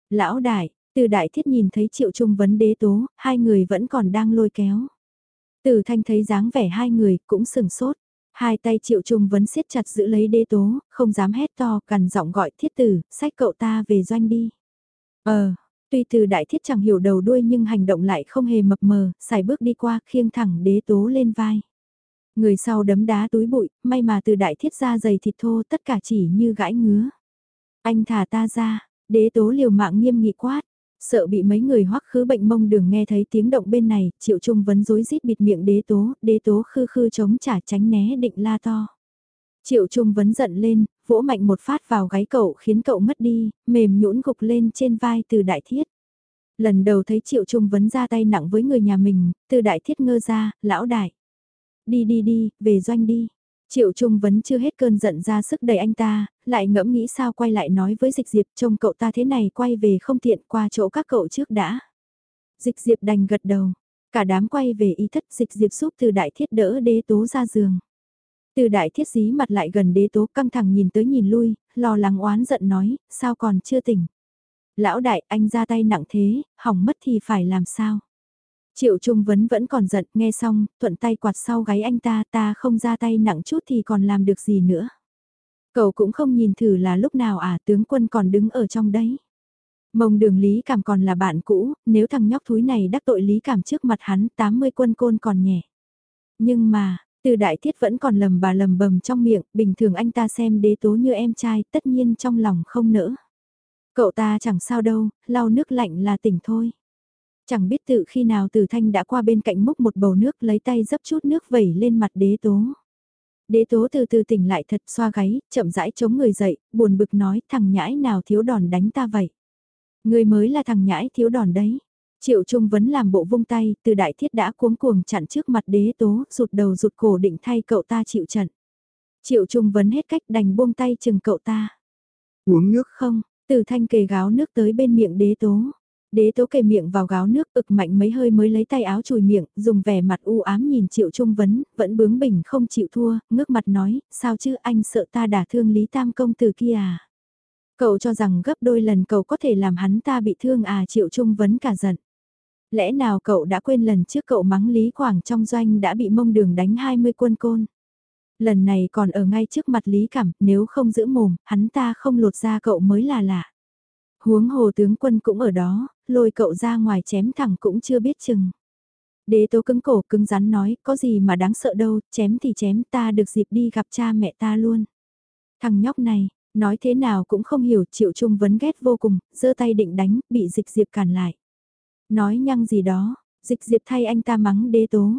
Lão đại, từ đại thiết nhìn thấy triệu trung vấn đế tố, hai người vẫn còn đang lôi kéo. Từ thanh thấy dáng vẻ hai người cũng sừng sốt. Hai tay triệu trung vấn siết chặt giữ lấy đế tố, không dám hét to, cằn giọng gọi thiết tử, sách cậu ta về doanh đi. Ờ, tuy từ đại thiết chẳng hiểu đầu đuôi nhưng hành động lại không hề mập mờ, xài bước đi qua khiêng thẳng đế tố lên vai. Người sau đấm đá túi bụi, may mà từ đại thiết ra dày thịt thô tất cả chỉ như gãi ngứa. Anh thả ta ra, đế tố liều mạng nghiêm nghị quát, Sợ bị mấy người hoắc khứ bệnh mông đường nghe thấy tiếng động bên này, triệu trung vấn rối rít bịt miệng đế tố, đế tố khư khư chống trả tránh né định la to. Triệu trung vấn giận lên, vỗ mạnh một phát vào gáy cậu khiến cậu mất đi, mềm nhũn gục lên trên vai từ đại thiết. Lần đầu thấy triệu trung vấn ra tay nặng với người nhà mình, từ đại thiết ngơ ra, lão đại. Đi đi đi, về doanh đi. Triệu Trung vẫn chưa hết cơn giận ra sức đẩy anh ta, lại ngẫm nghĩ sao quay lại nói với Dịch Diệp trông cậu ta thế này quay về không tiện qua chỗ các cậu trước đã. Dịch Diệp đành gật đầu, cả đám quay về ý thất Dịch Diệp giúp từ đại thiết đỡ đế tố ra giường. Từ đại thiết dí mặt lại gần đế tố căng thẳng nhìn tới nhìn lui, lo lắng oán giận nói, sao còn chưa tỉnh. Lão đại anh ra tay nặng thế, hỏng mất thì phải làm sao. Triệu Trung Vấn vẫn còn giận, nghe xong, thuận tay quạt sau gáy anh ta, ta không ra tay nặng chút thì còn làm được gì nữa. Cậu cũng không nhìn thử là lúc nào à tướng quân còn đứng ở trong đấy. Mông đường Lý Cảm còn là bạn cũ, nếu thằng nhóc thúi này đắc tội Lý Cảm trước mặt hắn 80 quân côn còn nhẹ. Nhưng mà, từ đại thiết vẫn còn lầm bà lầm bầm trong miệng, bình thường anh ta xem đế tố như em trai, tất nhiên trong lòng không nỡ. Cậu ta chẳng sao đâu, lau nước lạnh là tỉnh thôi. Chẳng biết tự khi nào Từ Thanh đã qua bên cạnh múc một bầu nước lấy tay dấp chút nước vẩy lên mặt đế tố. Đế tố từ từ tỉnh lại thật xoa gáy, chậm rãi chống người dậy, buồn bực nói thằng nhãi nào thiếu đòn đánh ta vậy. Người mới là thằng nhãi thiếu đòn đấy. Triệu Trung vấn làm bộ vung tay, từ đại thiết đã cuống cuồng chặn trước mặt đế tố, rụt đầu rụt cổ định thay cậu ta chịu trận. Triệu Trung vấn hết cách đành buông tay chừng cậu ta. Uống nước không, từ thanh kề gáo nước tới bên miệng đế tố. Đế tố kề miệng vào gáo nước ực mạnh mấy hơi mới lấy tay áo chùi miệng, dùng vẻ mặt u ám nhìn triệu trung vấn, vẫn bướng bỉnh không chịu thua, ngước mặt nói, sao chứ anh sợ ta đả thương Lý Tam Công từ kia à? Cậu cho rằng gấp đôi lần cậu có thể làm hắn ta bị thương à triệu trung vấn cả giận. Lẽ nào cậu đã quên lần trước cậu mắng Lý Quảng trong doanh đã bị mông đường đánh 20 quân côn? Lần này còn ở ngay trước mặt Lý Cảm, nếu không giữ mồm, hắn ta không lột ra cậu mới là lạ. Huống hồ tướng quân cũng ở đó, lôi cậu ra ngoài chém thẳng cũng chưa biết chừng. Đế tố cứng cổ cứng rắn nói, có gì mà đáng sợ đâu, chém thì chém ta được dịp đi gặp cha mẹ ta luôn. Thằng nhóc này, nói thế nào cũng không hiểu triệu trung vấn ghét vô cùng, giơ tay định đánh, bị dịch diệp cản lại. Nói nhăng gì đó, dịch diệp thay anh ta mắng đế tố.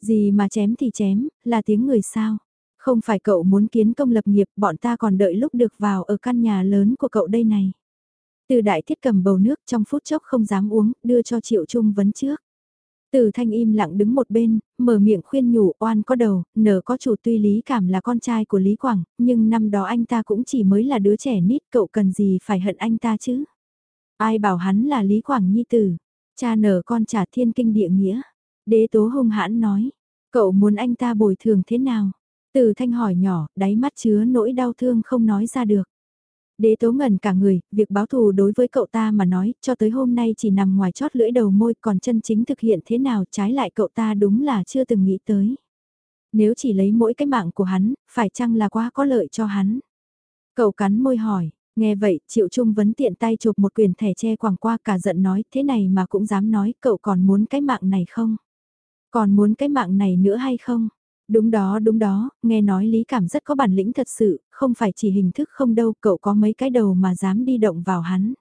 Gì mà chém thì chém, là tiếng người sao. Không phải cậu muốn kiến công lập nghiệp, bọn ta còn đợi lúc được vào ở căn nhà lớn của cậu đây này. Từ đại thiết cầm bầu nước trong phút chốc không dám uống, đưa cho triệu trung vấn trước. Từ thanh im lặng đứng một bên, mở miệng khuyên nhủ oan có đầu, nở có chủ tuy Lý Cảm là con trai của Lý Quảng, nhưng năm đó anh ta cũng chỉ mới là đứa trẻ nít cậu cần gì phải hận anh ta chứ. Ai bảo hắn là Lý Quảng Nhi Tử, cha nở con trả thiên kinh địa nghĩa. Đế tố hung hãn nói, cậu muốn anh ta bồi thường thế nào? Từ thanh hỏi nhỏ, đáy mắt chứa nỗi đau thương không nói ra được. Đế tố ngần cả người, việc báo thù đối với cậu ta mà nói, cho tới hôm nay chỉ nằm ngoài chót lưỡi đầu môi còn chân chính thực hiện thế nào trái lại cậu ta đúng là chưa từng nghĩ tới. Nếu chỉ lấy mỗi cái mạng của hắn, phải chăng là quá có lợi cho hắn? Cậu cắn môi hỏi, nghe vậy Triệu Trung vấn tiện tay chụp một quyền thẻ che quảng qua cả giận nói thế này mà cũng dám nói cậu còn muốn cái mạng này không? Còn muốn cái mạng này nữa hay không? Đúng đó đúng đó, nghe nói Lý Cảm rất có bản lĩnh thật sự, không phải chỉ hình thức không đâu, cậu có mấy cái đầu mà dám đi động vào hắn.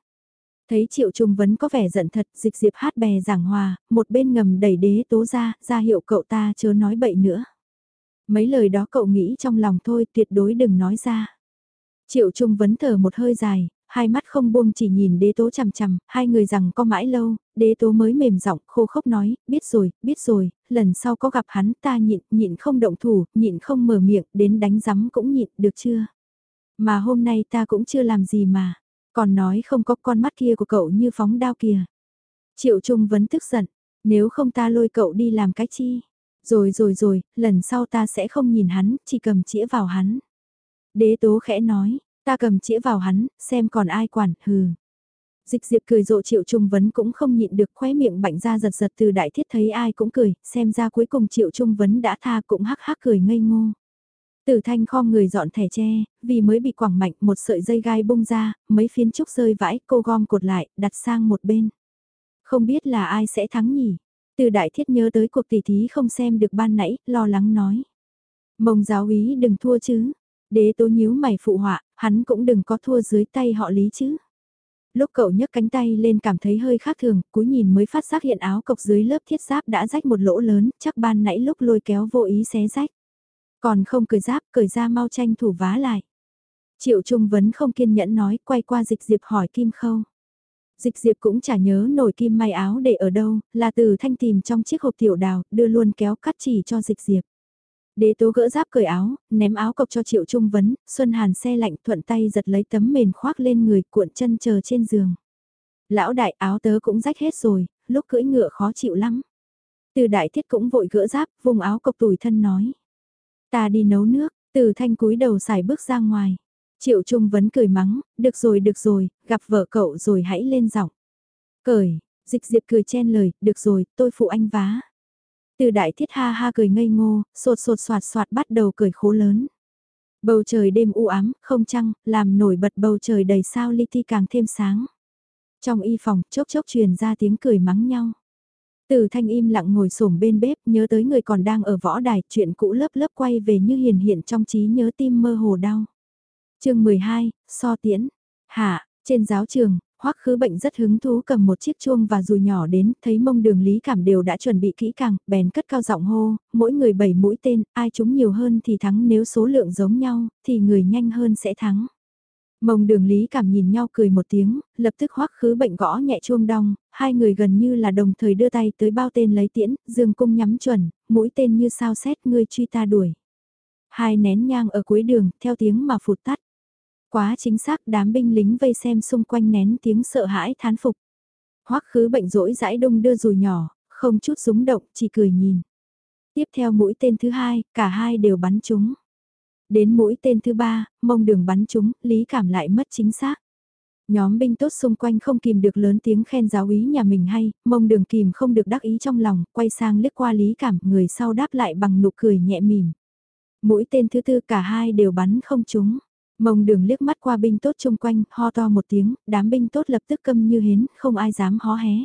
Thấy Triệu Trung Vấn có vẻ giận thật, dịch diệp hát bè giảng hòa, một bên ngầm đẩy đế tố ra, ra hiệu cậu ta chớ nói bậy nữa. Mấy lời đó cậu nghĩ trong lòng thôi, tuyệt đối đừng nói ra. Triệu Trung Vấn thở một hơi dài, hai mắt không buông chỉ nhìn đế tố chằm chằm, hai người rằng có mãi lâu, đế tố mới mềm giọng khô khốc nói, biết rồi, biết rồi, lần sau có gặp hắn ta nhịn, nhịn không động thủ, nhịn không mở miệng, đến đánh rắm cũng nhịn, được chưa? Mà hôm nay ta cũng chưa làm gì mà, còn nói không có con mắt kia của cậu như phóng đao kìa. Triệu Trung vẫn tức giận, nếu không ta lôi cậu đi làm cái chi? Rồi rồi rồi, lần sau ta sẽ không nhìn hắn, chỉ cầm chĩa vào hắn. Đế tố khẽ nói, Ta cầm chĩa vào hắn, xem còn ai quản, hừ. Dịch diệp cười rộ triệu trung vấn cũng không nhịn được khóe miệng bạnh ra giật giật từ đại thiết thấy ai cũng cười, xem ra cuối cùng triệu trung vấn đã tha cũng hắc hắc cười ngây ngô. Tử thanh kho người dọn thẻ tre, vì mới bị quảng mạnh một sợi dây gai bung ra, mấy phiến trúc rơi vãi cô gom cột lại, đặt sang một bên. Không biết là ai sẽ thắng nhỉ? Từ đại thiết nhớ tới cuộc tỷ thí không xem được ban nãy, lo lắng nói. Mông giáo úy đừng thua chứ, Đế tố nhíu mày phụ họa, hắn cũng đừng có thua dưới tay họ lý chứ. Lúc cậu nhấc cánh tay lên cảm thấy hơi khác thường, cúi nhìn mới phát giác hiện áo cộc dưới lớp thiết giáp đã rách một lỗ lớn, chắc ban nãy lúc lôi kéo vô ý xé rách. Còn không cười giáp, cười ra mau tranh thủ vá lại. Triệu Trung Vấn không kiên nhẫn nói, quay qua dịch diệp hỏi Kim Khâu. Dịch diệp cũng chả nhớ nổi kim may áo để ở đâu, là từ thanh tìm trong chiếc hộp tiểu đào, đưa luôn kéo cắt chỉ cho dịch diệp. Đế tố gỡ giáp cởi áo, ném áo cộc cho Triệu Trung Vấn, Xuân Hàn xe lạnh thuận tay giật lấy tấm mền khoác lên người cuộn chân chờ trên giường. Lão đại áo tớ cũng rách hết rồi, lúc cưỡi ngựa khó chịu lắm. Từ đại thiết cũng vội gỡ giáp, vùng áo cộc tủi thân nói. Ta đi nấu nước, từ thanh cúi đầu xài bước ra ngoài. Triệu Trung Vấn cười mắng, được rồi được rồi, gặp vợ cậu rồi hãy lên giọng. Cởi, dịch diệp cười chen lời, được rồi, tôi phụ anh vá. Từ đại thiết ha ha cười ngây ngô, sột sột soạt soạt bắt đầu cười khố lớn. Bầu trời đêm u ám, không trăng, làm nổi bật bầu trời đầy sao li ti càng thêm sáng. Trong y phòng, chốc chốc truyền ra tiếng cười mắng nhau. Từ thanh im lặng ngồi xổm bên bếp, nhớ tới người còn đang ở võ đài, chuyện cũ lớp lớp quay về như hiền hiện trong trí nhớ tim mơ hồ đau. chương 12, so tiễn. Hạ, trên giáo trường, Hoắc khứ bệnh rất hứng thú cầm một chiếc chuông và dùi nhỏ đến, thấy mông đường lý cảm đều đã chuẩn bị kỹ càng, bèn cất cao giọng hô, mỗi người bảy mũi tên, ai trúng nhiều hơn thì thắng nếu số lượng giống nhau, thì người nhanh hơn sẽ thắng. Mông đường lý cảm nhìn nhau cười một tiếng, lập tức hoắc khứ bệnh gõ nhẹ chuông đong, hai người gần như là đồng thời đưa tay tới bao tên lấy tiễn, dương cung nhắm chuẩn, mũi tên như sao xét ngươi truy ta đuổi. Hai nén nhang ở cuối đường, theo tiếng mà phụt tắt. Quá chính xác đám binh lính vây xem xung quanh nén tiếng sợ hãi thán phục. Hoắc khứ bệnh rỗi rãi đông đưa rùi nhỏ, không chút rúng động, chỉ cười nhìn. Tiếp theo mũi tên thứ hai, cả hai đều bắn trúng. Đến mũi tên thứ ba, mông đường bắn trúng, lý cảm lại mất chính xác. Nhóm binh tốt xung quanh không kìm được lớn tiếng khen giáo ý nhà mình hay, mông đường kìm không được đắc ý trong lòng, quay sang liếc qua lý cảm, người sau đáp lại bằng nụ cười nhẹ mỉm. Mũi tên thứ tư cả hai đều bắn không trúng. Mông đường liếc mắt qua binh tốt chung quanh, ho to một tiếng, đám binh tốt lập tức câm như hến, không ai dám hó hé.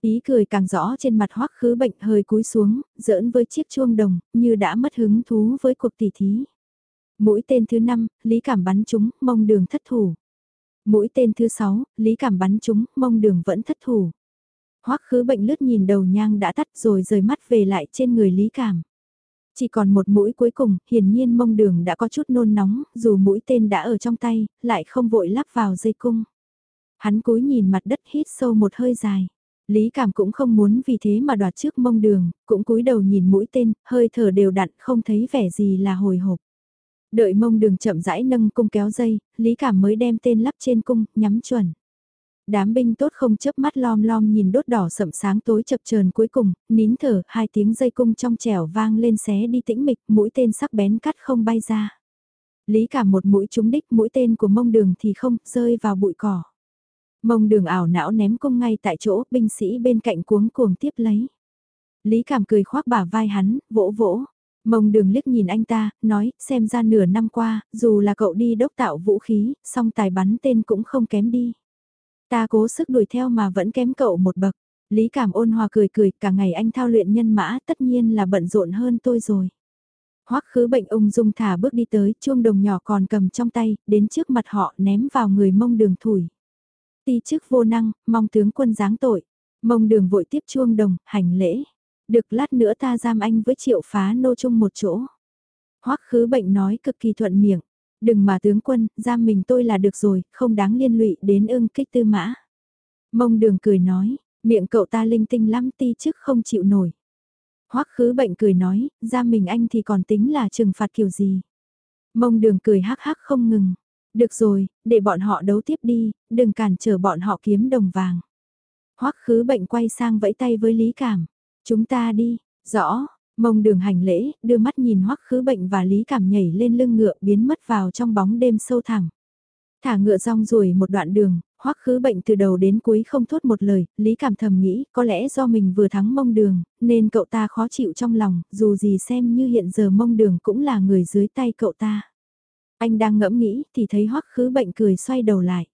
Ý cười càng rõ trên mặt hoắc khứ bệnh hơi cúi xuống, giỡn với chiếc chuông đồng, như đã mất hứng thú với cuộc tỉ thí. Mũi tên thứ 5, Lý Cảm bắn chúng mông đường thất thủ. Mũi tên thứ 6, Lý Cảm bắn chúng mông đường vẫn thất thủ. Hoắc khứ bệnh lướt nhìn đầu nhang đã tắt rồi rời mắt về lại trên người Lý Cảm. Chỉ còn một mũi cuối cùng, hiển nhiên mông đường đã có chút nôn nóng, dù mũi tên đã ở trong tay, lại không vội lắp vào dây cung. Hắn cúi nhìn mặt đất hít sâu một hơi dài. Lý Cảm cũng không muốn vì thế mà đoạt trước mông đường, cũng cúi đầu nhìn mũi tên, hơi thở đều đặn không thấy vẻ gì là hồi hộp. Đợi mông đường chậm rãi nâng cung kéo dây, Lý Cảm mới đem tên lắp trên cung, nhắm chuẩn. Đám binh tốt không chớp mắt lom lom nhìn đốt đỏ sậm sáng tối chập chờn cuối cùng, nín thở, hai tiếng dây cung trong trẻo vang lên xé đi tĩnh mịch, mũi tên sắc bén cắt không bay ra. Lý Cảm một mũi trúng đích mũi tên của mông đường thì không, rơi vào bụi cỏ. Mông đường ảo não ném cung ngay tại chỗ, binh sĩ bên cạnh cuống cuồng tiếp lấy. Lý Cảm cười khoác bả vai hắn, vỗ vỗ. Mông đường liếc nhìn anh ta, nói, xem ra nửa năm qua, dù là cậu đi đốc tạo vũ khí, song tài bắn tên cũng không kém đi. Ta cố sức đuổi theo mà vẫn kém cậu một bậc. Lý cảm ôn hòa cười cười, cả ngày anh thao luyện nhân mã tất nhiên là bận rộn hơn tôi rồi. Hoắc khứ bệnh ung dung thả bước đi tới, chuông đồng nhỏ còn cầm trong tay, đến trước mặt họ ném vào người mông đường thủi. Ti chức vô năng, mong tướng quân giáng tội. Mông đường vội tiếp chuông đồng, hành lễ. Được lát nữa ta giam anh với triệu phá nô chung một chỗ. Hoắc khứ bệnh nói cực kỳ thuận miệng. Đừng mà tướng quân, giam mình tôi là được rồi, không đáng liên lụy đến ưng kích tư mã. Mông đường cười nói, miệng cậu ta linh tinh lắm ti chức không chịu nổi. Hoắc khứ bệnh cười nói, giam mình anh thì còn tính là trừng phạt kiểu gì. Mông đường cười hắc hắc không ngừng. Được rồi, để bọn họ đấu tiếp đi, đừng cản trở bọn họ kiếm đồng vàng. Hoắc khứ bệnh quay sang vẫy tay với Lý Cảm. Chúng ta đi, rõ, mông đường hành lễ, đưa mắt nhìn hoắc khứ bệnh và lý cảm nhảy lên lưng ngựa biến mất vào trong bóng đêm sâu thẳm. Thả ngựa rong ruổi một đoạn đường, hoắc khứ bệnh từ đầu đến cuối không thốt một lời, lý cảm thầm nghĩ có lẽ do mình vừa thắng mông đường, nên cậu ta khó chịu trong lòng, dù gì xem như hiện giờ mông đường cũng là người dưới tay cậu ta. Anh đang ngẫm nghĩ thì thấy hoắc khứ bệnh cười xoay đầu lại.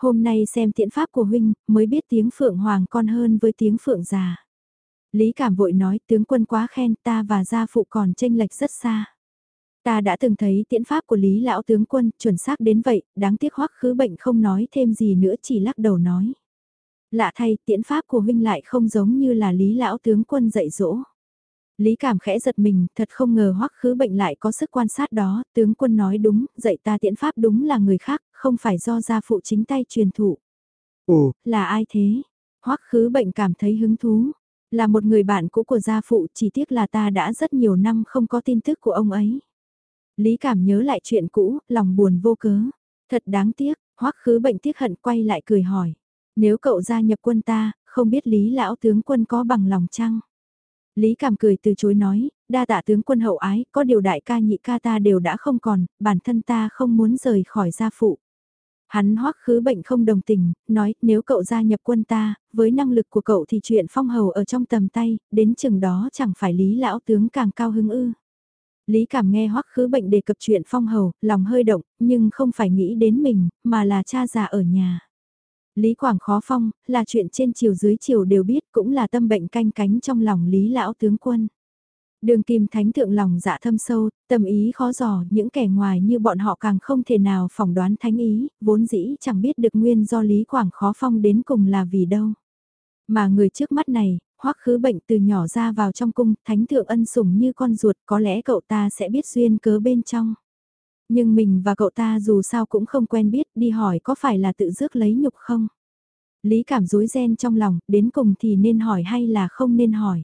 Hôm nay xem tiện pháp của huynh, mới biết tiếng phượng hoàng con hơn với tiếng phượng già. Lý Cảm vội nói tướng quân quá khen ta và gia phụ còn tranh lệch rất xa. Ta đã từng thấy tiễn pháp của Lý Lão tướng quân chuẩn xác đến vậy, đáng tiếc hoắc khứ bệnh không nói thêm gì nữa chỉ lắc đầu nói. Lạ thay tiễn pháp của huynh lại không giống như là Lý Lão tướng quân dạy dỗ. Lý cảm khẽ giật mình, thật không ngờ hoắc khứ bệnh lại có sức quan sát đó, tướng quân nói đúng, dạy ta tiễn pháp đúng là người khác, không phải do gia phụ chính tay truyền thụ. Ồ, là ai thế? hoắc khứ bệnh cảm thấy hứng thú, là một người bạn cũ của gia phụ chỉ tiếc là ta đã rất nhiều năm không có tin tức của ông ấy. Lý cảm nhớ lại chuyện cũ, lòng buồn vô cớ. Thật đáng tiếc, hoắc khứ bệnh tiếc hận quay lại cười hỏi. Nếu cậu gia nhập quân ta, không biết Lý lão tướng quân có bằng lòng chăng? Lý cảm cười từ chối nói, đa tạ tướng quân hậu ái, có điều đại ca nhị ca ta đều đã không còn, bản thân ta không muốn rời khỏi gia phụ. Hắn hoắc khứ bệnh không đồng tình, nói nếu cậu gia nhập quân ta, với năng lực của cậu thì chuyện phong hầu ở trong tầm tay, đến chừng đó chẳng phải lý lão tướng càng cao hứng ư. Lý cảm nghe hoắc khứ bệnh đề cập chuyện phong hầu, lòng hơi động, nhưng không phải nghĩ đến mình, mà là cha già ở nhà. Lý Quảng khó phong, là chuyện trên chiều dưới chiều đều biết cũng là tâm bệnh canh cánh trong lòng Lý lão tướng quân. Đường kim thánh thượng lòng dạ thâm sâu, tâm ý khó dò, những kẻ ngoài như bọn họ càng không thể nào phỏng đoán thánh ý, vốn dĩ chẳng biết được nguyên do Lý Quảng khó phong đến cùng là vì đâu. Mà người trước mắt này, hoắc khứ bệnh từ nhỏ ra vào trong cung, thánh thượng ân sủng như con ruột, có lẽ cậu ta sẽ biết duyên cớ bên trong. Nhưng mình và cậu ta dù sao cũng không quen biết, đi hỏi có phải là tự dước lấy nhục không? Lý cảm rối ren trong lòng, đến cùng thì nên hỏi hay là không nên hỏi.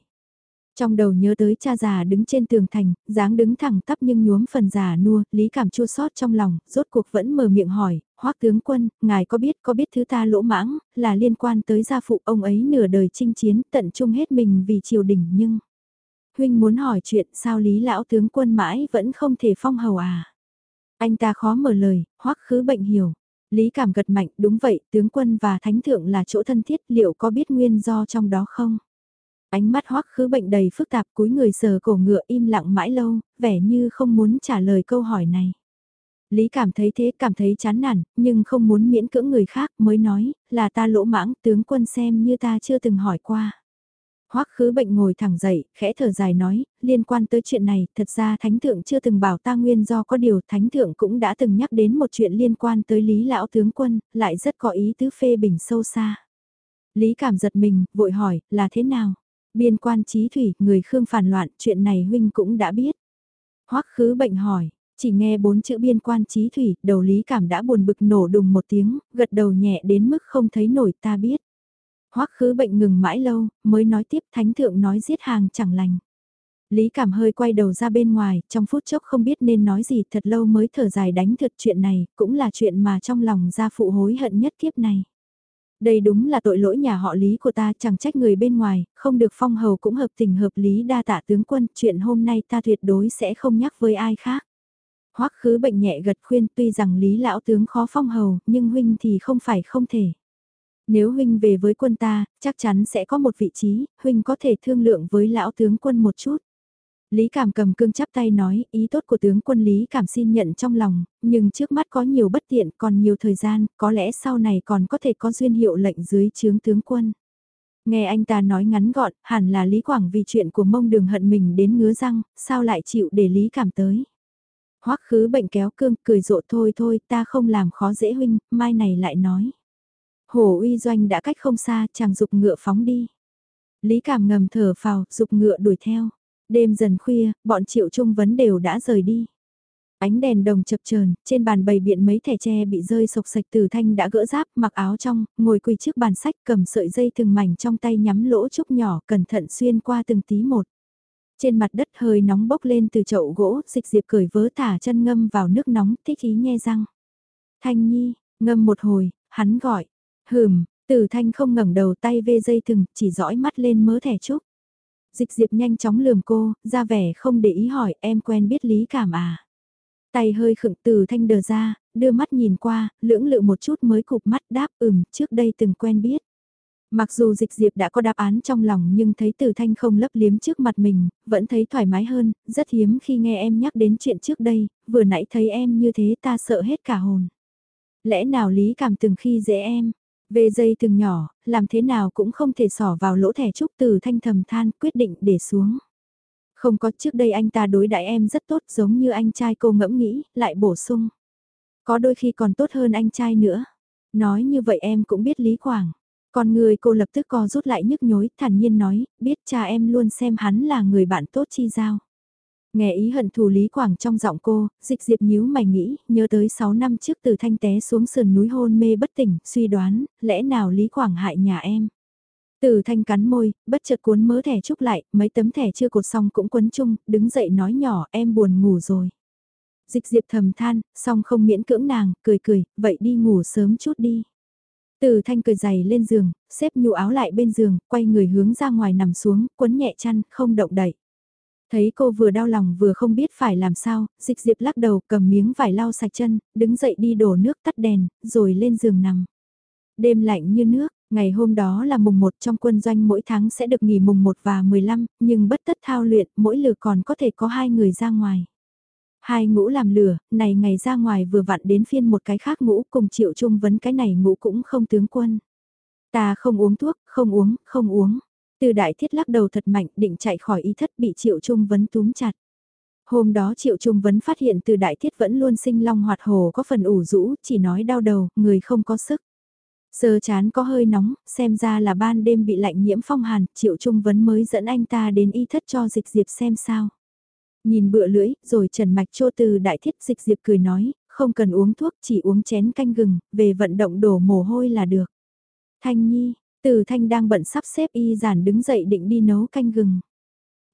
Trong đầu nhớ tới cha già đứng trên tường thành, dáng đứng thẳng tắp nhưng nhuốm phần già nua, lý cảm chua sót trong lòng, rốt cuộc vẫn mở miệng hỏi, hoắc tướng quân, ngài có biết có biết thứ ta lỗ mãng, là liên quan tới gia phụ ông ấy nửa đời chinh chiến tận trung hết mình vì triều đình nhưng... Huynh muốn hỏi chuyện sao lý lão tướng quân mãi vẫn không thể phong hầu à? Anh ta khó mở lời, hoắc khứ bệnh hiểu. Lý cảm gật mạnh, đúng vậy, tướng quân và thánh thượng là chỗ thân thiết, liệu có biết nguyên do trong đó không? Ánh mắt hoắc khứ bệnh đầy phức tạp cúi người sờ cổ ngựa im lặng mãi lâu, vẻ như không muốn trả lời câu hỏi này. Lý cảm thấy thế, cảm thấy chán nản, nhưng không muốn miễn cưỡng người khác mới nói, là ta lỗ mãng, tướng quân xem như ta chưa từng hỏi qua. Hoắc khứ bệnh ngồi thẳng dậy, khẽ thở dài nói, liên quan tới chuyện này, thật ra thánh thượng chưa từng bảo ta nguyên do có điều thánh thượng cũng đã từng nhắc đến một chuyện liên quan tới lý lão tướng quân, lại rất có ý tứ phê bình sâu xa. Lý cảm giật mình, vội hỏi, là thế nào? Biên quan trí thủy, người khương phản loạn, chuyện này huynh cũng đã biết. Hoắc khứ bệnh hỏi, chỉ nghe bốn chữ biên quan trí thủy, đầu lý cảm đã buồn bực nổ đùng một tiếng, gật đầu nhẹ đến mức không thấy nổi ta biết. Hoắc khứ bệnh ngừng mãi lâu, mới nói tiếp thánh thượng nói giết hàng chẳng lành. Lý cảm hơi quay đầu ra bên ngoài, trong phút chốc không biết nên nói gì thật lâu mới thở dài đánh thật chuyện này, cũng là chuyện mà trong lòng gia phụ hối hận nhất kiếp này. Đây đúng là tội lỗi nhà họ Lý của ta chẳng trách người bên ngoài, không được phong hầu cũng hợp tình hợp lý đa tạ tướng quân, chuyện hôm nay ta tuyệt đối sẽ không nhắc với ai khác. Hoắc khứ bệnh nhẹ gật khuyên tuy rằng Lý lão tướng khó phong hầu, nhưng huynh thì không phải không thể. Nếu huynh về với quân ta, chắc chắn sẽ có một vị trí, huynh có thể thương lượng với lão tướng quân một chút. Lý Cảm cầm cương chắp tay nói, ý tốt của tướng quân Lý Cảm xin nhận trong lòng, nhưng trước mắt có nhiều bất tiện, còn nhiều thời gian, có lẽ sau này còn có thể có duyên hiệu lệnh dưới chướng tướng quân. Nghe anh ta nói ngắn gọn, hẳn là Lý Quảng vì chuyện của mông đường hận mình đến ngứa răng, sao lại chịu để Lý Cảm tới. Hoắc khứ bệnh kéo cương, cười rộ thôi thôi, ta không làm khó dễ huynh, mai này lại nói. Hồ uy doanh đã cách không xa, chàng dục ngựa phóng đi. Lý cảm ngầm thở phào, dục ngựa đuổi theo. Đêm dần khuya, bọn triệu trung vấn đều đã rời đi. Ánh đèn đồng chập chờn trên bàn bày biện mấy thẻ tre bị rơi sộc sạch từ thanh đã gỡ giáp, mặc áo trong, ngồi quỳ trước bàn sách cầm sợi dây từng mảnh trong tay nhắm lỗ trúc nhỏ cẩn thận xuyên qua từng tí một. Trên mặt đất hơi nóng bốc lên từ chậu gỗ, dịch diệp cởi vớ thả chân ngâm vào nước nóng, thích ý nghe răng. Thanh nhi, ngâm một hồi, hắn gọi, hừm, tử thanh không ngẩng đầu tay vê dây thừng, chỉ dõi mắt lên mớ thẻ trúc. Dịch diệp nhanh chóng lườm cô, ra vẻ không để ý hỏi em quen biết lý cảm à. Tay hơi khựng từ thanh đờ ra, đưa mắt nhìn qua, lưỡng lự một chút mới cụp mắt đáp ừm, trước đây từng quen biết. Mặc dù dịch diệp đã có đáp án trong lòng nhưng thấy từ thanh không lấp liếm trước mặt mình, vẫn thấy thoải mái hơn, rất hiếm khi nghe em nhắc đến chuyện trước đây, vừa nãy thấy em như thế ta sợ hết cả hồn. Lẽ nào lý cảm từng khi dễ em, về dây từng nhỏ, làm thế nào cũng không thể xỏ vào lỗ thẻ trúc từ thanh thầm than quyết định để xuống. Không có trước đây anh ta đối đãi em rất tốt giống như anh trai cô ngẫm nghĩ, lại bổ sung. Có đôi khi còn tốt hơn anh trai nữa. Nói như vậy em cũng biết Lý Quảng. Con người cô lập tức co rút lại nhức nhối, thản nhiên nói, biết cha em luôn xem hắn là người bạn tốt chi giao. Nghe ý hận thù Lý Quảng trong giọng cô, dịch diệp nhíu mày nghĩ, nhớ tới 6 năm trước từ thanh té xuống sườn núi hôn mê bất tỉnh, suy đoán, lẽ nào Lý Quảng hại nhà em. Từ thanh cắn môi, bất chợt cuốn mớ thẻ trúc lại, mấy tấm thẻ chưa cột xong cũng quấn chung, đứng dậy nói nhỏ em buồn ngủ rồi. Dịch diệp thầm than, song không miễn cưỡng nàng, cười cười, vậy đi ngủ sớm chút đi. Từ thanh cười dày lên giường, xếp nhu áo lại bên giường, quay người hướng ra ngoài nằm xuống, quấn nhẹ chăn, không động đậy. Thấy cô vừa đau lòng vừa không biết phải làm sao, dịch diệp lắc đầu cầm miếng vải lau sạch chân, đứng dậy đi đổ nước tắt đèn, rồi lên giường nằm. Đêm lạnh như nước, ngày hôm đó là mùng 1 trong quân doanh mỗi tháng sẽ được nghỉ mùng 1 và 15, nhưng bất tất thao luyện, mỗi lượt còn có thể có hai người ra ngoài. Hai ngũ làm lửa, này ngày ra ngoài vừa vặn đến phiên một cái khác ngũ cùng triệu chung vấn cái này ngũ cũng không tướng quân. Ta không uống thuốc, không uống, không uống. Từ đại thiết lắc đầu thật mạnh định chạy khỏi y thất bị triệu trung vấn túm chặt. Hôm đó triệu trung vấn phát hiện từ đại thiết vẫn luôn sinh long hoạt hồ có phần ủ rũ, chỉ nói đau đầu, người không có sức. Sờ chán có hơi nóng, xem ra là ban đêm bị lạnh nhiễm phong hàn, triệu trung vấn mới dẫn anh ta đến y thất cho dịch diệp xem sao. Nhìn bựa lưỡi, rồi trần mạch trô từ đại thiết dịch diệp cười nói, không cần uống thuốc chỉ uống chén canh gừng, về vận động đổ mồ hôi là được. Thanh Nhi, từ Thanh đang bận sắp xếp y giản đứng dậy định đi nấu canh gừng.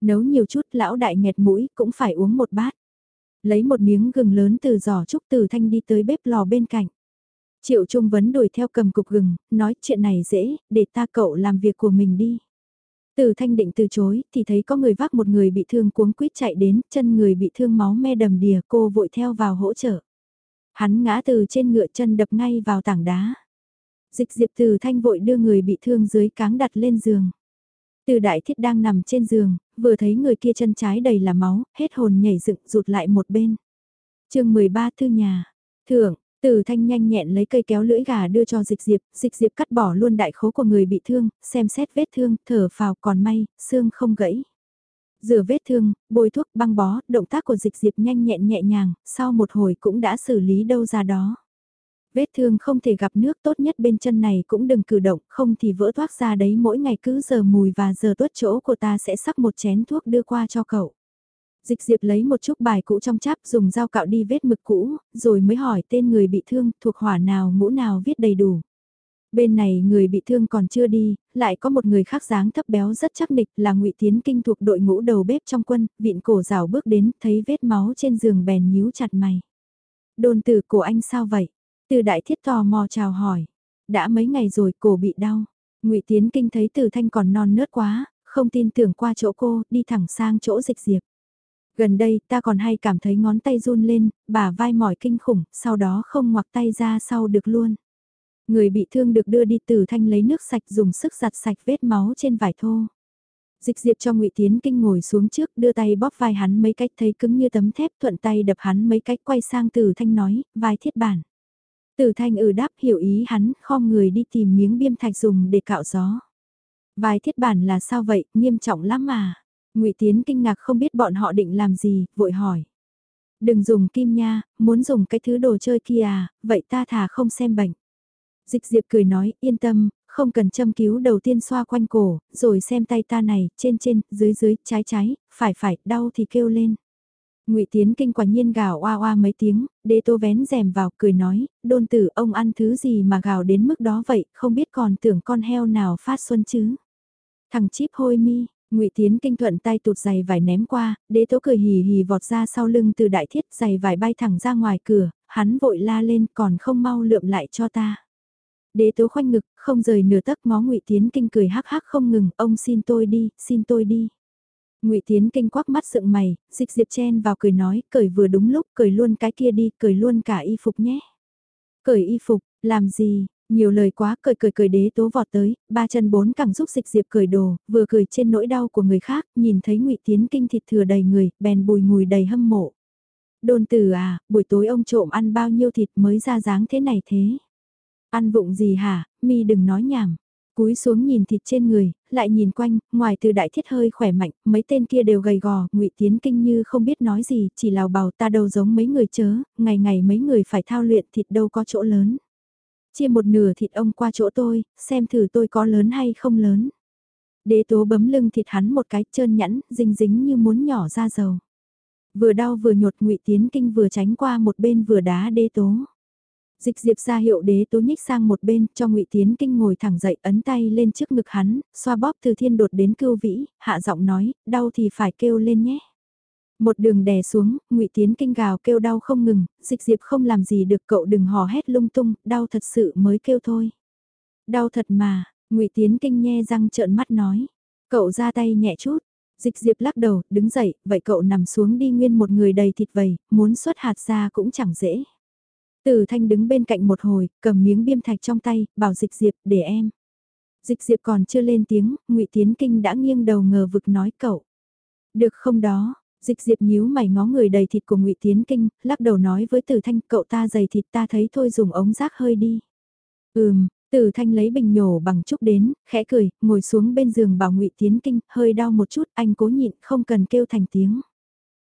Nấu nhiều chút lão đại nghẹt mũi cũng phải uống một bát. Lấy một miếng gừng lớn từ giỏ trúc từ Thanh đi tới bếp lò bên cạnh. Triệu Trung Vấn đuổi theo cầm cục gừng, nói chuyện này dễ, để ta cậu làm việc của mình đi. Từ thanh định từ chối, thì thấy có người vác một người bị thương cuống quýt chạy đến, chân người bị thương máu me đầm đìa, cô vội theo vào hỗ trợ. Hắn ngã từ trên ngựa chân đập ngay vào tảng đá. Dịch diệp từ thanh vội đưa người bị thương dưới cáng đặt lên giường. Từ đại thiết đang nằm trên giường, vừa thấy người kia chân trái đầy là máu, hết hồn nhảy dựng rụt lại một bên. chương 13 thư nhà. Thưởng, Từ thanh nhanh nhẹn lấy cây kéo lưỡi gà đưa cho dịch diệp, dịch diệp cắt bỏ luôn đại khố của người bị thương, xem xét vết thương, thở phào còn may, xương không gãy. Rửa vết thương, bôi thuốc băng bó, động tác của dịch diệp nhanh nhẹn nhẹ nhàng, sau một hồi cũng đã xử lý đâu ra đó. Vết thương không thể gặp nước tốt nhất bên chân này cũng đừng cử động, không thì vỡ thoát ra đấy mỗi ngày cứ giờ mùi và giờ tuất chỗ của ta sẽ sắc một chén thuốc đưa qua cho cậu. Dịch diệp lấy một chút bài cũ trong cháp dùng dao cạo đi vết mực cũ, rồi mới hỏi tên người bị thương thuộc hỏa nào ngũ nào viết đầy đủ. Bên này người bị thương còn chưa đi, lại có một người khác dáng thấp béo rất chắc nịch là ngụy Tiến Kinh thuộc đội ngũ đầu bếp trong quân, viện cổ rào bước đến, thấy vết máu trên giường bèn nhíu chặt mày. Đồn tử cổ anh sao vậy? Từ đại thiết tò mò chào hỏi. Đã mấy ngày rồi cổ bị đau. ngụy Tiến Kinh thấy từ thanh còn non nớt quá, không tin tưởng qua chỗ cô, đi thẳng sang chỗ dịch diệp. Gần đây ta còn hay cảm thấy ngón tay run lên, bả vai mỏi kinh khủng, sau đó không ngoặc tay ra sau được luôn. Người bị thương được đưa đi từ thanh lấy nước sạch dùng sức giặt sạch vết máu trên vải thô. Dịch diệp cho ngụy Tiến Kinh ngồi xuống trước đưa tay bóp vai hắn mấy cách thấy cứng như tấm thép thuận tay đập hắn mấy cách quay sang từ thanh nói, vai thiết bản. Từ thanh ừ đáp hiểu ý hắn, khom người đi tìm miếng biêm thạch dùng để cạo gió. Vài thiết bản là sao vậy, nghiêm trọng lắm mà. ngụy Tiến kinh ngạc không biết bọn họ định làm gì, vội hỏi. Đừng dùng kim nha, muốn dùng cái thứ đồ chơi kia à, vậy ta thà không xem bệnh. Dịch diệp cười nói, yên tâm, không cần châm cứu đầu tiên xoa quanh cổ, rồi xem tay ta này, trên trên, dưới dưới, trái trái, phải phải, đau thì kêu lên. Ngụy Tiến Kinh quả nhiên gào oa oa mấy tiếng, đế tô vén rèm vào cười nói, đôn tử ông ăn thứ gì mà gào đến mức đó vậy, không biết còn tưởng con heo nào phát xuân chứ. Thằng chip hôi mi, Ngụy Tiến Kinh thuận tay tụt giày vải ném qua, đế tố cười hì hì vọt ra sau lưng từ đại thiết giày vải bay thẳng ra ngoài cửa, hắn vội la lên còn không mau lượm lại cho ta. Đế tố khoanh ngực, không rời nửa tấc ngó ngụy Tiến Kinh cười hắc hắc không ngừng, ông xin tôi đi, xin tôi đi ngụy Tiến Kinh quắc mắt sượng mày, dịch diệp chen vào cười nói, cười vừa đúng lúc, cười luôn cái kia đi, cười luôn cả y phục nhé. Cởi y phục, làm gì, nhiều lời quá cười cười cười đế tố vọt tới, ba chân bốn cẳng giúp dịch diệp cười đồ, vừa cười trên nỗi đau của người khác, nhìn thấy ngụy Tiến Kinh thịt thừa đầy người, bèn bùi ngùi đầy hâm mộ. Đôn tử à, buổi tối ông trộm ăn bao nhiêu thịt mới ra dáng thế này thế? Ăn vụng gì hả, mi đừng nói nhảm. Cúi xuống nhìn thịt trên người, lại nhìn quanh, ngoài từ đại thiết hơi khỏe mạnh, mấy tên kia đều gầy gò, ngụy Tiến Kinh như không biết nói gì, chỉ lào bảo ta đâu giống mấy người chớ, ngày ngày mấy người phải thao luyện thịt đâu có chỗ lớn. Chia một nửa thịt ông qua chỗ tôi, xem thử tôi có lớn hay không lớn. Đế tố bấm lưng thịt hắn một cái trơn nhẵn, dính dính như muốn nhỏ ra dầu. Vừa đau vừa nhột ngụy Tiến Kinh vừa tránh qua một bên vừa đá đế tố. Dịch diệp ra hiệu đế tố nhích sang một bên, cho ngụy Tiến Kinh ngồi thẳng dậy ấn tay lên trước ngực hắn, xoa bóp từ thiên đột đến cưu vĩ, hạ giọng nói, đau thì phải kêu lên nhé. Một đường đè xuống, ngụy Tiến Kinh gào kêu đau không ngừng, dịch diệp không làm gì được cậu đừng hò hét lung tung, đau thật sự mới kêu thôi. Đau thật mà, ngụy Tiến Kinh nhe răng trợn mắt nói, cậu ra tay nhẹ chút. Dịch diệp lắc đầu, đứng dậy, vậy cậu nằm xuống đi nguyên một người đầy thịt vầy, muốn xuất hạt ra cũng chẳng dễ. Từ thanh đứng bên cạnh một hồi, cầm miếng biêm thạch trong tay, bảo dịch diệp, để em. Dịch diệp còn chưa lên tiếng, ngụy Tiến Kinh đã nghiêng đầu ngờ vực nói cậu. Được không đó, dịch diệp nhíu mày ngó người đầy thịt của ngụy Tiến Kinh, lắc đầu nói với Từ Thanh cậu ta dày thịt ta thấy thôi dùng ống rác hơi đi. Ừm, Từ Thanh lấy bình nhổ bằng trúc đến, khẽ cười, ngồi xuống bên giường bảo ngụy Tiến Kinh, hơi đau một chút, anh cố nhịn, không cần kêu thành tiếng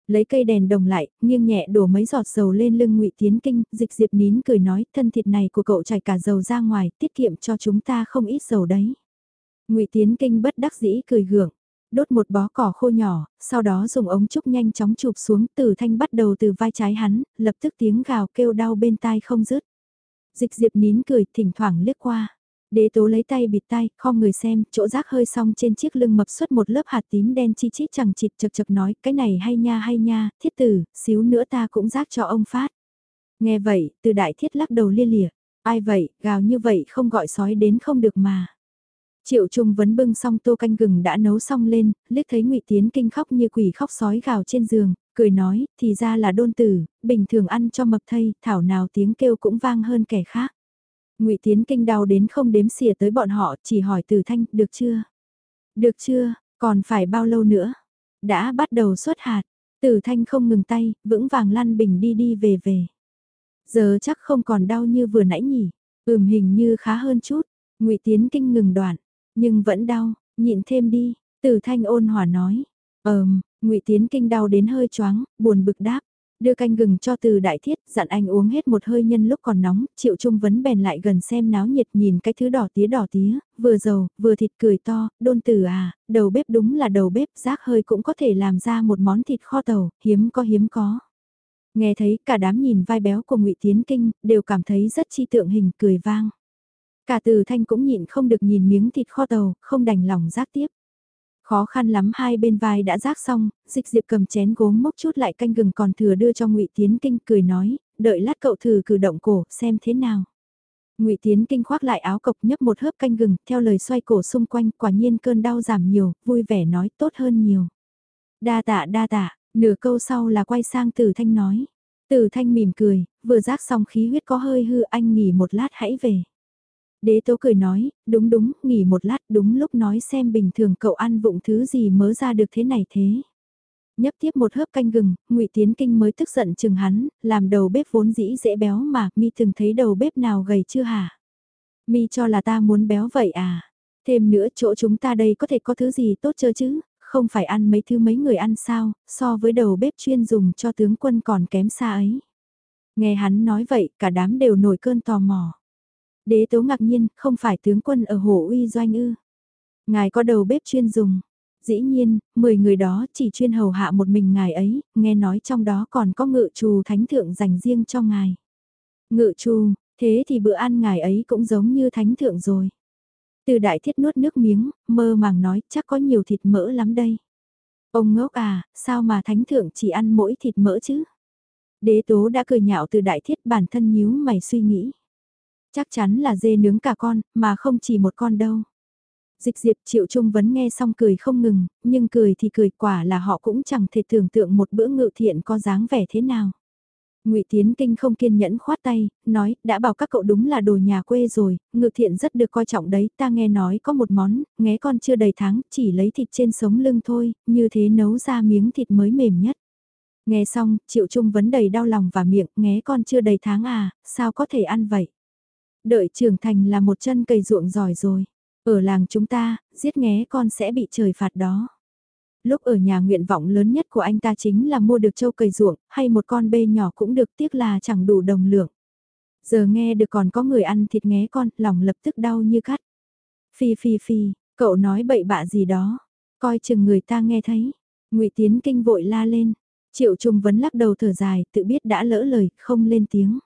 lấy cây đèn đồng lại, nghiêng nhẹ đổ mấy giọt dầu lên lưng ngụy Tiến Kinh, dịch diệp nín cười nói, thân thịt này của cậu chảy cả dầu ra ngoài, tiết kiệm cho chúng ta không ít dầu đấy. ngụy Tiến Kinh bất đắc dĩ cười gượng, đốt một bó cỏ khô nhỏ, sau đó dùng ống trúc nhanh chóng chụp xuống, từ thanh bắt đầu từ vai trái hắn, lập tức tiếng gào kêu đau bên tai không dứt. Dịch diệp nín cười, thỉnh thoảng liếc qua. Đế tố lấy tay bịt tay, kho người xem, chỗ rác hơi xong trên chiếc lưng mập xuất một lớp hạt tím đen chi chít chẳng chịt chật chật nói, cái này hay nha hay nha, thiết tử, xíu nữa ta cũng rác cho ông phát. Nghe vậy, từ đại thiết lắc đầu lia lịa, ai vậy, gào như vậy không gọi sói đến không được mà. Triệu Trung vấn bưng xong tô canh gừng đã nấu xong lên, liếc thấy ngụy Tiến Kinh khóc như quỷ khóc sói gào trên giường, cười nói, thì ra là đôn tử, bình thường ăn cho mập thây, thảo nào tiếng kêu cũng vang hơn kẻ khác ngụy Tiến Kinh đau đến không đếm xỉa tới bọn họ, chỉ hỏi Từ Thanh, được chưa? Được chưa, còn phải bao lâu nữa? Đã bắt đầu xuất hạt. Tử thanh không ngừng tay, vững vàng lăn bình đi đi về về. Giờ chắc không còn đau như vừa nãy nhỉ. Ừm hình như khá hơn chút. ngụy Tiến Kinh ngừng đoạn. Nhưng vẫn đau, nhịn thêm đi. Tử thanh ôn hòa nói. Ờm, ngụy Tiến Kinh đau đến hơi choáng, buồn bực đáp. Đưa canh gừng cho từ đại thiết, dặn anh uống hết một hơi nhân lúc còn nóng, triệu trung vấn bèn lại gần xem náo nhiệt nhìn cái thứ đỏ tía đỏ tía, vừa dầu, vừa thịt cười to, đôn tử à, đầu bếp đúng là đầu bếp, rác hơi cũng có thể làm ra một món thịt kho tàu, hiếm có hiếm có. Nghe thấy cả đám nhìn vai béo của ngụy Tiến Kinh, đều cảm thấy rất chi tượng hình cười vang. Cả từ thanh cũng nhịn không được nhìn miếng thịt kho tàu, không đành lòng rác tiếp. Khó khăn lắm hai bên vai đã rác xong, dịch diệp cầm chén gốm mốc chút lại canh gừng còn thừa đưa cho ngụy Tiến Kinh cười nói, đợi lát cậu thử cử động cổ, xem thế nào. ngụy Tiến Kinh khoác lại áo cộc nhấp một hớp canh gừng, theo lời xoay cổ xung quanh, quả nhiên cơn đau giảm nhiều, vui vẻ nói tốt hơn nhiều. Đa tạ đa tạ, nửa câu sau là quay sang Tử Thanh nói. Tử Thanh mỉm cười, vừa rác xong khí huyết có hơi hư anh nghỉ một lát hãy về. Đế tố cười nói, đúng đúng, nghỉ một lát đúng lúc nói xem bình thường cậu ăn vụng thứ gì mớ ra được thế này thế. Nhấp tiếp một hớp canh gừng, ngụy Tiến Kinh mới tức giận chừng hắn, làm đầu bếp vốn dĩ dễ béo mà, mi từng thấy đầu bếp nào gầy chưa hả? Mi cho là ta muốn béo vậy à? Thêm nữa chỗ chúng ta đây có thể có thứ gì tốt chơi chứ, không phải ăn mấy thứ mấy người ăn sao, so với đầu bếp chuyên dùng cho tướng quân còn kém xa ấy. Nghe hắn nói vậy, cả đám đều nổi cơn tò mò. Đế tố ngạc nhiên, không phải tướng quân ở hồ uy doanh ư. Ngài có đầu bếp chuyên dùng. Dĩ nhiên, 10 người đó chỉ chuyên hầu hạ một mình ngài ấy, nghe nói trong đó còn có ngự trù thánh thượng dành riêng cho ngài. Ngự trù, thế thì bữa ăn ngài ấy cũng giống như thánh thượng rồi. Từ đại thiết nuốt nước miếng, mơ màng nói chắc có nhiều thịt mỡ lắm đây. Ông ngốc à, sao mà thánh thượng chỉ ăn mỗi thịt mỡ chứ? Đế tố đã cười nhạo từ đại thiết bản thân nhíu mày suy nghĩ. Chắc chắn là dê nướng cả con, mà không chỉ một con đâu. Dịch diệp triệu trung vấn nghe xong cười không ngừng, nhưng cười thì cười quả là họ cũng chẳng thể tưởng tượng một bữa ngự thiện có dáng vẻ thế nào. ngụy Tiến Kinh không kiên nhẫn khoát tay, nói, đã bảo các cậu đúng là đồ nhà quê rồi, ngự thiện rất được coi trọng đấy, ta nghe nói có một món, nghe con chưa đầy tháng, chỉ lấy thịt trên sống lưng thôi, như thế nấu ra miếng thịt mới mềm nhất. Nghe xong, triệu trung vấn đầy đau lòng và miệng, nghe con chưa đầy tháng à, sao có thể ăn vậy? Đợi trưởng thành là một chân cày ruộng giỏi rồi. Ở làng chúng ta, giết nghé con sẽ bị trời phạt đó. Lúc ở nhà nguyện vọng lớn nhất của anh ta chính là mua được châu cày ruộng, hay một con bê nhỏ cũng được tiếc là chẳng đủ đồng lượng. Giờ nghe được còn có người ăn thịt nghé con, lòng lập tức đau như cắt. Phi phi phi, cậu nói bậy bạ gì đó, coi chừng người ta nghe thấy. ngụy Tiến Kinh vội la lên, Triệu Trung Vấn lắc đầu thở dài, tự biết đã lỡ lời, không lên tiếng.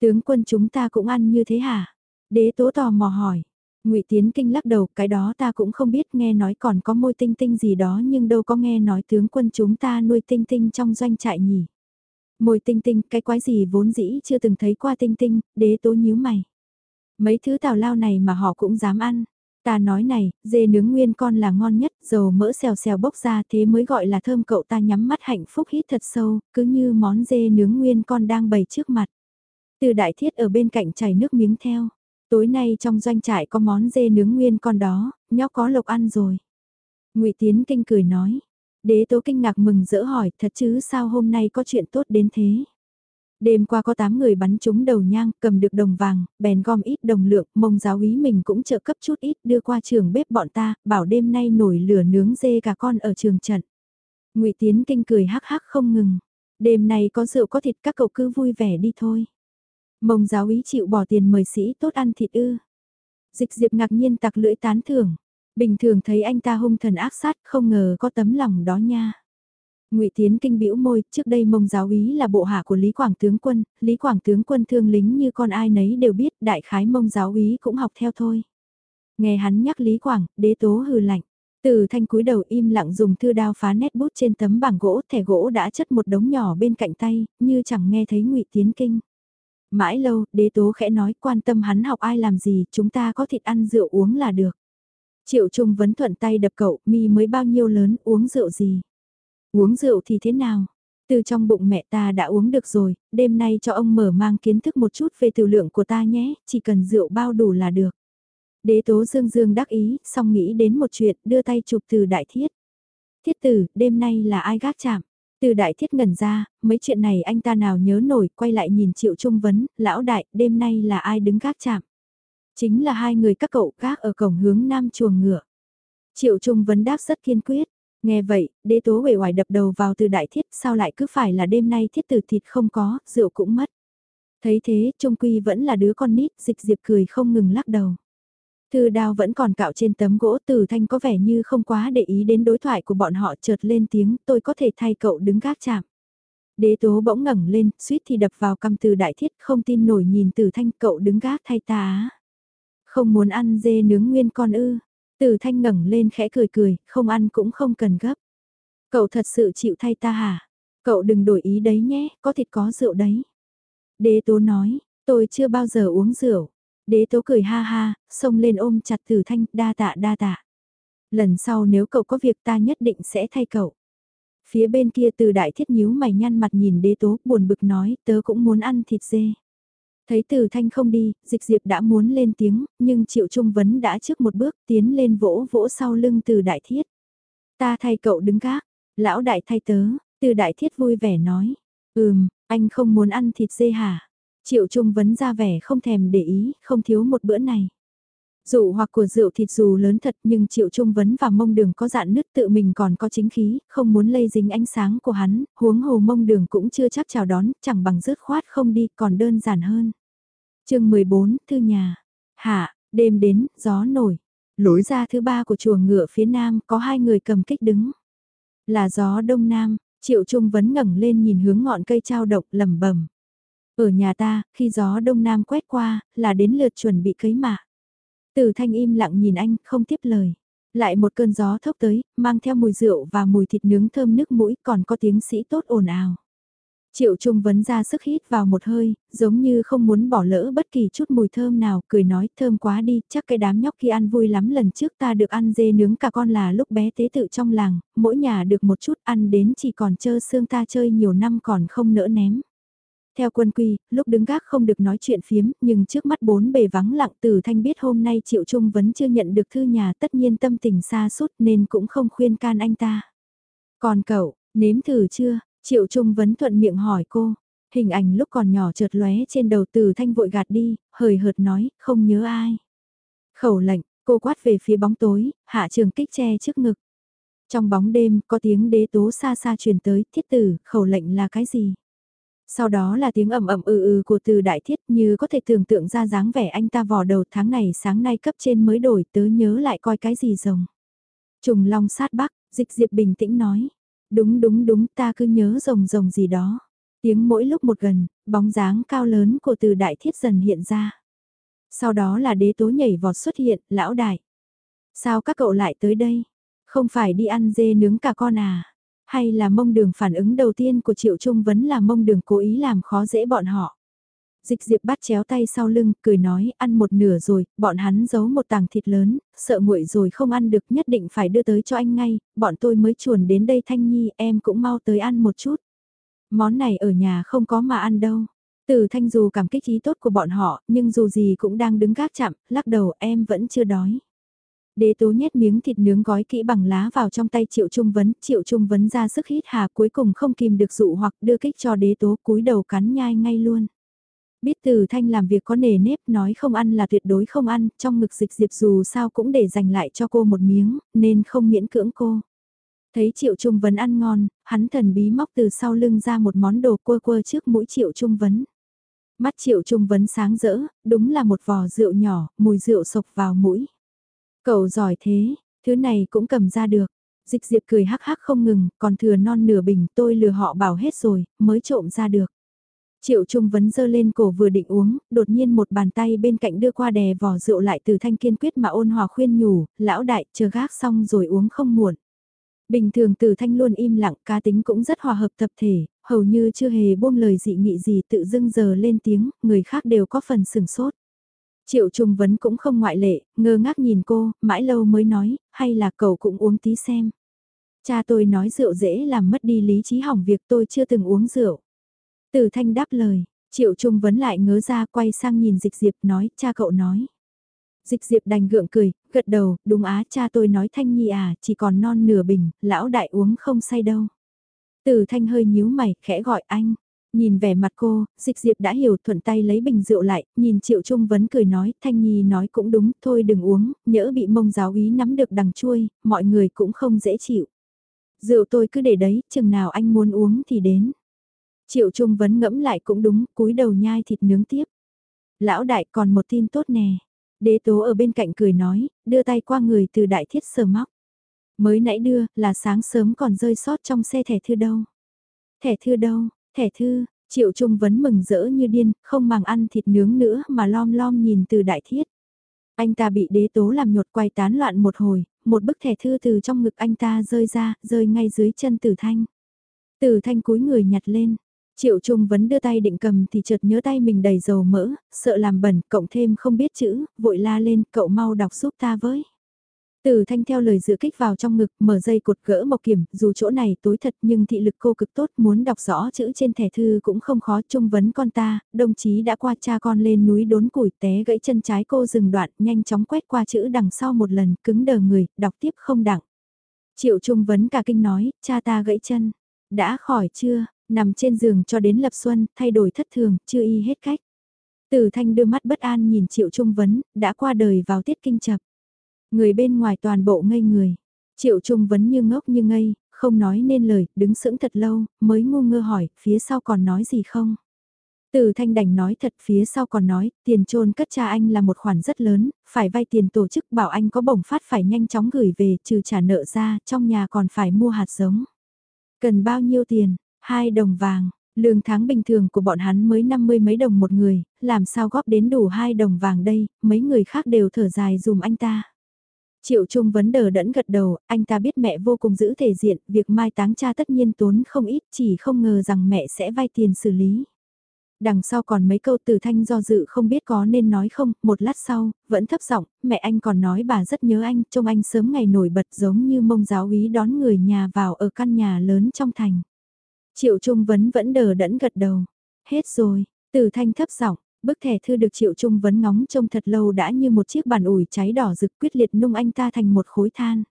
Tướng quân chúng ta cũng ăn như thế hả? Đế tố tò mò hỏi. ngụy Tiến Kinh lắc đầu, cái đó ta cũng không biết nghe nói còn có môi tinh tinh gì đó nhưng đâu có nghe nói tướng quân chúng ta nuôi tinh tinh trong doanh trại nhỉ. Môi tinh tinh, cái quái gì vốn dĩ chưa từng thấy qua tinh tinh, đế tố nhíu mày. Mấy thứ tào lao này mà họ cũng dám ăn. Ta nói này, dê nướng nguyên con là ngon nhất, dầu mỡ xèo xèo bốc ra thế mới gọi là thơm cậu ta nhắm mắt hạnh phúc hít thật sâu, cứ như món dê nướng nguyên con đang bày trước mặt. Từ đại thiết ở bên cạnh chảy nước miếng theo. Tối nay trong doanh trại có món dê nướng nguyên con đó, nhóc có lộc ăn rồi. ngụy Tiến Kinh cười nói. Đế tố kinh ngạc mừng rỡ hỏi thật chứ sao hôm nay có chuyện tốt đến thế. Đêm qua có 8 người bắn trúng đầu nhang, cầm được đồng vàng, bèn gom ít đồng lượng, mông giáo úy mình cũng trợ cấp chút ít đưa qua trường bếp bọn ta, bảo đêm nay nổi lửa nướng dê cả con ở trường trận. ngụy Tiến Kinh cười hắc hắc không ngừng. Đêm nay có rượu có thịt các cậu cứ vui vẻ đi thôi. Mông giáo ý chịu bỏ tiền mời sĩ tốt ăn thịt ư. Dịch diệp ngạc nhiên tặc lưỡi tán thưởng. Bình thường thấy anh ta hung thần ác sát không ngờ có tấm lòng đó nha. Ngụy Tiến kinh bĩu môi, trước đây Mông giáo ý là bộ hạ của Lý Quảng tướng quân, Lý Quảng tướng quân thương lính như con ai nấy đều biết, đại khái Mông giáo ý cũng học theo thôi. Nghe hắn nhắc Lý Quảng, đế tố hừ lạnh. Từ thanh cúi đầu im lặng dùng thư đao phá nét bút trên tấm bảng gỗ, thẻ gỗ đã chất một đống nhỏ bên cạnh tay, như chẳng nghe thấy Ngụy Tiến kinh. Mãi lâu, đế tố khẽ nói quan tâm hắn học ai làm gì, chúng ta có thịt ăn rượu uống là được. Triệu Trung vấn thuận tay đập cậu, mi mới bao nhiêu lớn, uống rượu gì? Uống rượu thì thế nào? Từ trong bụng mẹ ta đã uống được rồi, đêm nay cho ông mở mang kiến thức một chút về tiểu lượng của ta nhé, chỉ cần rượu bao đủ là được. Đế tố dương dương đắc ý, xong nghĩ đến một chuyện, đưa tay chụp từ đại thiết. Thiết tử, đêm nay là ai gác chạm? Từ đại thiết ngẩn ra, mấy chuyện này anh ta nào nhớ nổi, quay lại nhìn triệu trung vấn, lão đại, đêm nay là ai đứng gác chạm? Chính là hai người các cậu gác ở cổng hướng nam chuồng ngựa. Triệu trung vấn đáp rất kiên quyết, nghe vậy, đế tố uể hoài đập đầu vào từ đại thiết, sao lại cứ phải là đêm nay thiết tử thịt không có, rượu cũng mất. Thấy thế, Trung Quy vẫn là đứa con nít, dịch diệp cười không ngừng lắc đầu. Thư đao vẫn còn cạo trên tấm gỗ từ thanh có vẻ như không quá để ý đến đối thoại của bọn họ chợt lên tiếng tôi có thể thay cậu đứng gác chạm. Đế tố bỗng ngẩng lên, suýt thì đập vào cầm từ đại thiết không tin nổi nhìn từ thanh cậu đứng gác thay ta á. Không muốn ăn dê nướng nguyên con ư. Từ thanh ngẩng lên khẽ cười cười, không ăn cũng không cần gấp. Cậu thật sự chịu thay ta hả? Cậu đừng đổi ý đấy nhé, có thịt có rượu đấy. Đế tố nói, tôi chưa bao giờ uống rượu. Đế tố cười ha ha, xông lên ôm chặt tử thanh, đa tạ đa tạ. Lần sau nếu cậu có việc ta nhất định sẽ thay cậu. Phía bên kia từ đại thiết nhíu mày nhăn mặt nhìn đế tố, buồn bực nói, tớ cũng muốn ăn thịt dê. Thấy từ thanh không đi, dịch diệp đã muốn lên tiếng, nhưng triệu trung vấn đã trước một bước tiến lên vỗ vỗ sau lưng từ đại thiết. Ta thay cậu đứng gác, lão đại thay tớ, từ đại thiết vui vẻ nói. Ừm, anh không muốn ăn thịt dê hả? Triệu Trung vấn ra vẻ không thèm để ý, không thiếu một bữa này. Dụ hoặc của rượu thịt dù lớn thật nhưng Triệu Trung vấn và mông đường có dạn nứt tự mình còn có chính khí, không muốn lây dính ánh sáng của hắn, huống hồ mông đường cũng chưa chắc chào đón, chẳng bằng rớt khoát không đi còn đơn giản hơn. chương 14, Thư Nhà. Hạ, đêm đến, gió nổi. Lối ra thứ ba của chùa ngựa phía nam có hai người cầm kích đứng. Là gió đông nam, Triệu Trung vấn ngẩng lên nhìn hướng ngọn cây trao độc lầm bẩm ở nhà ta, khi gió đông nam quét qua, là đến lượt chuẩn bị cấy mạ. Từ thanh im lặng nhìn anh, không tiếp lời. Lại một cơn gió thốc tới, mang theo mùi rượu và mùi thịt nướng thơm nước mũi còn có tiếng sĩ tốt ồn ào. Triệu Trung vấn ra sức hít vào một hơi, giống như không muốn bỏ lỡ bất kỳ chút mùi thơm nào, cười nói thơm quá đi, chắc cái đám nhóc kia ăn vui lắm lần trước ta được ăn dê nướng cả con là lúc bé tế tự trong làng, mỗi nhà được một chút ăn đến chỉ còn chơ xương ta chơi nhiều năm còn không nỡ ném. Theo quân quy, lúc đứng gác không được nói chuyện phiếm, nhưng trước mắt bốn bề vắng lặng từ thanh biết hôm nay Triệu Trung vẫn chưa nhận được thư nhà tất nhiên tâm tình xa suốt nên cũng không khuyên can anh ta. Còn cậu, nếm thử chưa? Triệu Trung vấn thuận miệng hỏi cô. Hình ảnh lúc còn nhỏ chợt lóe trên đầu từ thanh vội gạt đi, hời hợt nói, không nhớ ai. Khẩu lệnh, cô quát về phía bóng tối, hạ trường kích che trước ngực. Trong bóng đêm, có tiếng đế tố xa xa truyền tới, thiết tử, khẩu lệnh là cái gì? Sau đó là tiếng ầm ầm ừ ừ của từ đại thiết như có thể tưởng tượng ra dáng vẻ anh ta vò đầu tháng này sáng nay cấp trên mới đổi tớ nhớ lại coi cái gì rồng. Trùng long sát bắc, dịch diệp bình tĩnh nói. Đúng đúng đúng ta cứ nhớ rồng rồng gì đó. Tiếng mỗi lúc một gần, bóng dáng cao lớn của từ đại thiết dần hiện ra. Sau đó là đế tố nhảy vọt xuất hiện, lão đại. Sao các cậu lại tới đây? Không phải đi ăn dê nướng cả con à? Hay là mông đường phản ứng đầu tiên của Triệu Trung Vấn là mông đường cố ý làm khó dễ bọn họ. Dịch diệp bắt chéo tay sau lưng, cười nói, ăn một nửa rồi, bọn hắn giấu một tàng thịt lớn, sợ nguội rồi không ăn được nhất định phải đưa tới cho anh ngay, bọn tôi mới chuồn đến đây Thanh Nhi, em cũng mau tới ăn một chút. Món này ở nhà không có mà ăn đâu. Từ Thanh dù cảm kích ý tốt của bọn họ, nhưng dù gì cũng đang đứng gác chạm, lắc đầu em vẫn chưa đói. Đế tố nhét miếng thịt nướng gói kỹ bằng lá vào trong tay Triệu Trung Vấn, Triệu Trung Vấn ra sức hít hà cuối cùng không kìm được dụ hoặc đưa kích cho đế tố cúi đầu cắn nhai ngay luôn. Biết từ thanh làm việc có nề nếp nói không ăn là tuyệt đối không ăn, trong ngực dịch diệp dù sao cũng để dành lại cho cô một miếng, nên không miễn cưỡng cô. Thấy Triệu Trung Vấn ăn ngon, hắn thần bí móc từ sau lưng ra một món đồ quơ quơ trước mũi Triệu Trung Vấn. Mắt Triệu Trung Vấn sáng rỡ, đúng là một vò rượu nhỏ, mùi rượu sộc vào mũi. Cậu giỏi thế, thứ này cũng cầm ra được. Dịch diệp cười hắc hắc không ngừng, còn thừa non nửa bình tôi lừa họ bảo hết rồi, mới trộm ra được. Triệu Trung Vấn dơ lên cổ vừa định uống, đột nhiên một bàn tay bên cạnh đưa qua đè vỏ rượu lại từ thanh kiên quyết mà ôn hòa khuyên nhủ, lão đại, chờ gác xong rồi uống không muộn. Bình thường từ thanh luôn im lặng, cá tính cũng rất hòa hợp tập thể, hầu như chưa hề buông lời dị nghị gì tự dưng giờ lên tiếng, người khác đều có phần sừng sốt. Triệu Trung Vấn cũng không ngoại lệ, ngơ ngác nhìn cô, mãi lâu mới nói, hay là cậu cũng uống tí xem. Cha tôi nói rượu dễ làm mất đi lý trí hỏng việc tôi chưa từng uống rượu. Từ thanh đáp lời, Triệu Trung Vấn lại ngớ ra quay sang nhìn Dịch Diệp nói, cha cậu nói. Dịch Diệp đành gượng cười, gật đầu, đúng á cha tôi nói Thanh Nhi à, chỉ còn non nửa bình, lão đại uống không say đâu. Từ thanh hơi nhíu mày, khẽ gọi anh. Nhìn vẻ mặt cô, dịch diệp đã hiểu thuận tay lấy bình rượu lại, nhìn Triệu Trung Vấn cười nói, Thanh Nhi nói cũng đúng, thôi đừng uống, nhỡ bị mông giáo ý nắm được đằng chui, mọi người cũng không dễ chịu. Rượu tôi cứ để đấy, chừng nào anh muốn uống thì đến. Triệu Trung Vấn ngẫm lại cũng đúng, cúi đầu nhai thịt nướng tiếp. Lão đại còn một tin tốt nè. Đế tố ở bên cạnh cười nói, đưa tay qua người từ đại thiết sờ móc. Mới nãy đưa, là sáng sớm còn rơi sót trong xe thẻ thư đâu. Thẻ thư đâu, thẻ thư, Triệu Trung Vấn mừng rỡ như điên, không màng ăn thịt nướng nữa mà lom lom nhìn từ đại thiết. Anh ta bị đế tố làm nhột quay tán loạn một hồi, một bức thẻ thư từ trong ngực anh ta rơi ra, rơi ngay dưới chân tử thanh. Tử thanh cúi người nhặt lên, Triệu Trung Vấn đưa tay định cầm thì chợt nhớ tay mình đầy dầu mỡ, sợ làm bẩn, cộng thêm không biết chữ, vội la lên, cậu mau đọc giúp ta với. Từ thanh theo lời dự kích vào trong ngực, mở dây cột gỡ mộc kiểm, dù chỗ này tối thật nhưng thị lực cô cực tốt, muốn đọc rõ chữ trên thẻ thư cũng không khó, trung vấn con ta, đồng chí đã qua cha con lên núi đốn củi té gãy chân trái cô dừng đoạn, nhanh chóng quét qua chữ đằng sau một lần, cứng đờ người, đọc tiếp không đặng. Triệu trung vấn cả kinh nói, cha ta gãy chân, đã khỏi chưa, nằm trên giường cho đến lập xuân, thay đổi thất thường, chưa y hết cách. Từ thanh đưa mắt bất an nhìn triệu trung vấn, đã qua đời vào tiết kinh chập. Người bên ngoài toàn bộ ngây người. Triệu Trung vấn như ngốc như ngây, không nói nên lời, đứng sững thật lâu, mới ngu ngơ hỏi, phía sau còn nói gì không? Từ thanh đành nói thật phía sau còn nói, tiền trôn cất cha anh là một khoản rất lớn, phải vay tiền tổ chức bảo anh có bổng phát phải nhanh chóng gửi về trừ trả nợ ra, trong nhà còn phải mua hạt giống. Cần bao nhiêu tiền? Hai đồng vàng, lương tháng bình thường của bọn hắn mới 50 mấy đồng một người, làm sao góp đến đủ hai đồng vàng đây, mấy người khác đều thở dài dùm anh ta. Triệu Trung vấn đờ đẫn gật đầu, anh ta biết mẹ vô cùng giữ thể diện, việc mai táng cha tất nhiên tốn không ít, chỉ không ngờ rằng mẹ sẽ vay tiền xử lý. Đằng sau còn mấy câu từ thanh do dự không biết có nên nói không, một lát sau, vẫn thấp giọng, mẹ anh còn nói bà rất nhớ anh, trông anh sớm ngày nổi bật giống như mông giáo úy đón người nhà vào ở căn nhà lớn trong thành. Triệu Trung vấn vẫn đờ đẫn gật đầu. Hết rồi, từ thanh thấp giọng, Bức thẻ thư được Triệu Trung vấn ngóng trông thật lâu đã như một chiếc bàn ủi cháy đỏ rực quyết liệt nung anh ta thành một khối than.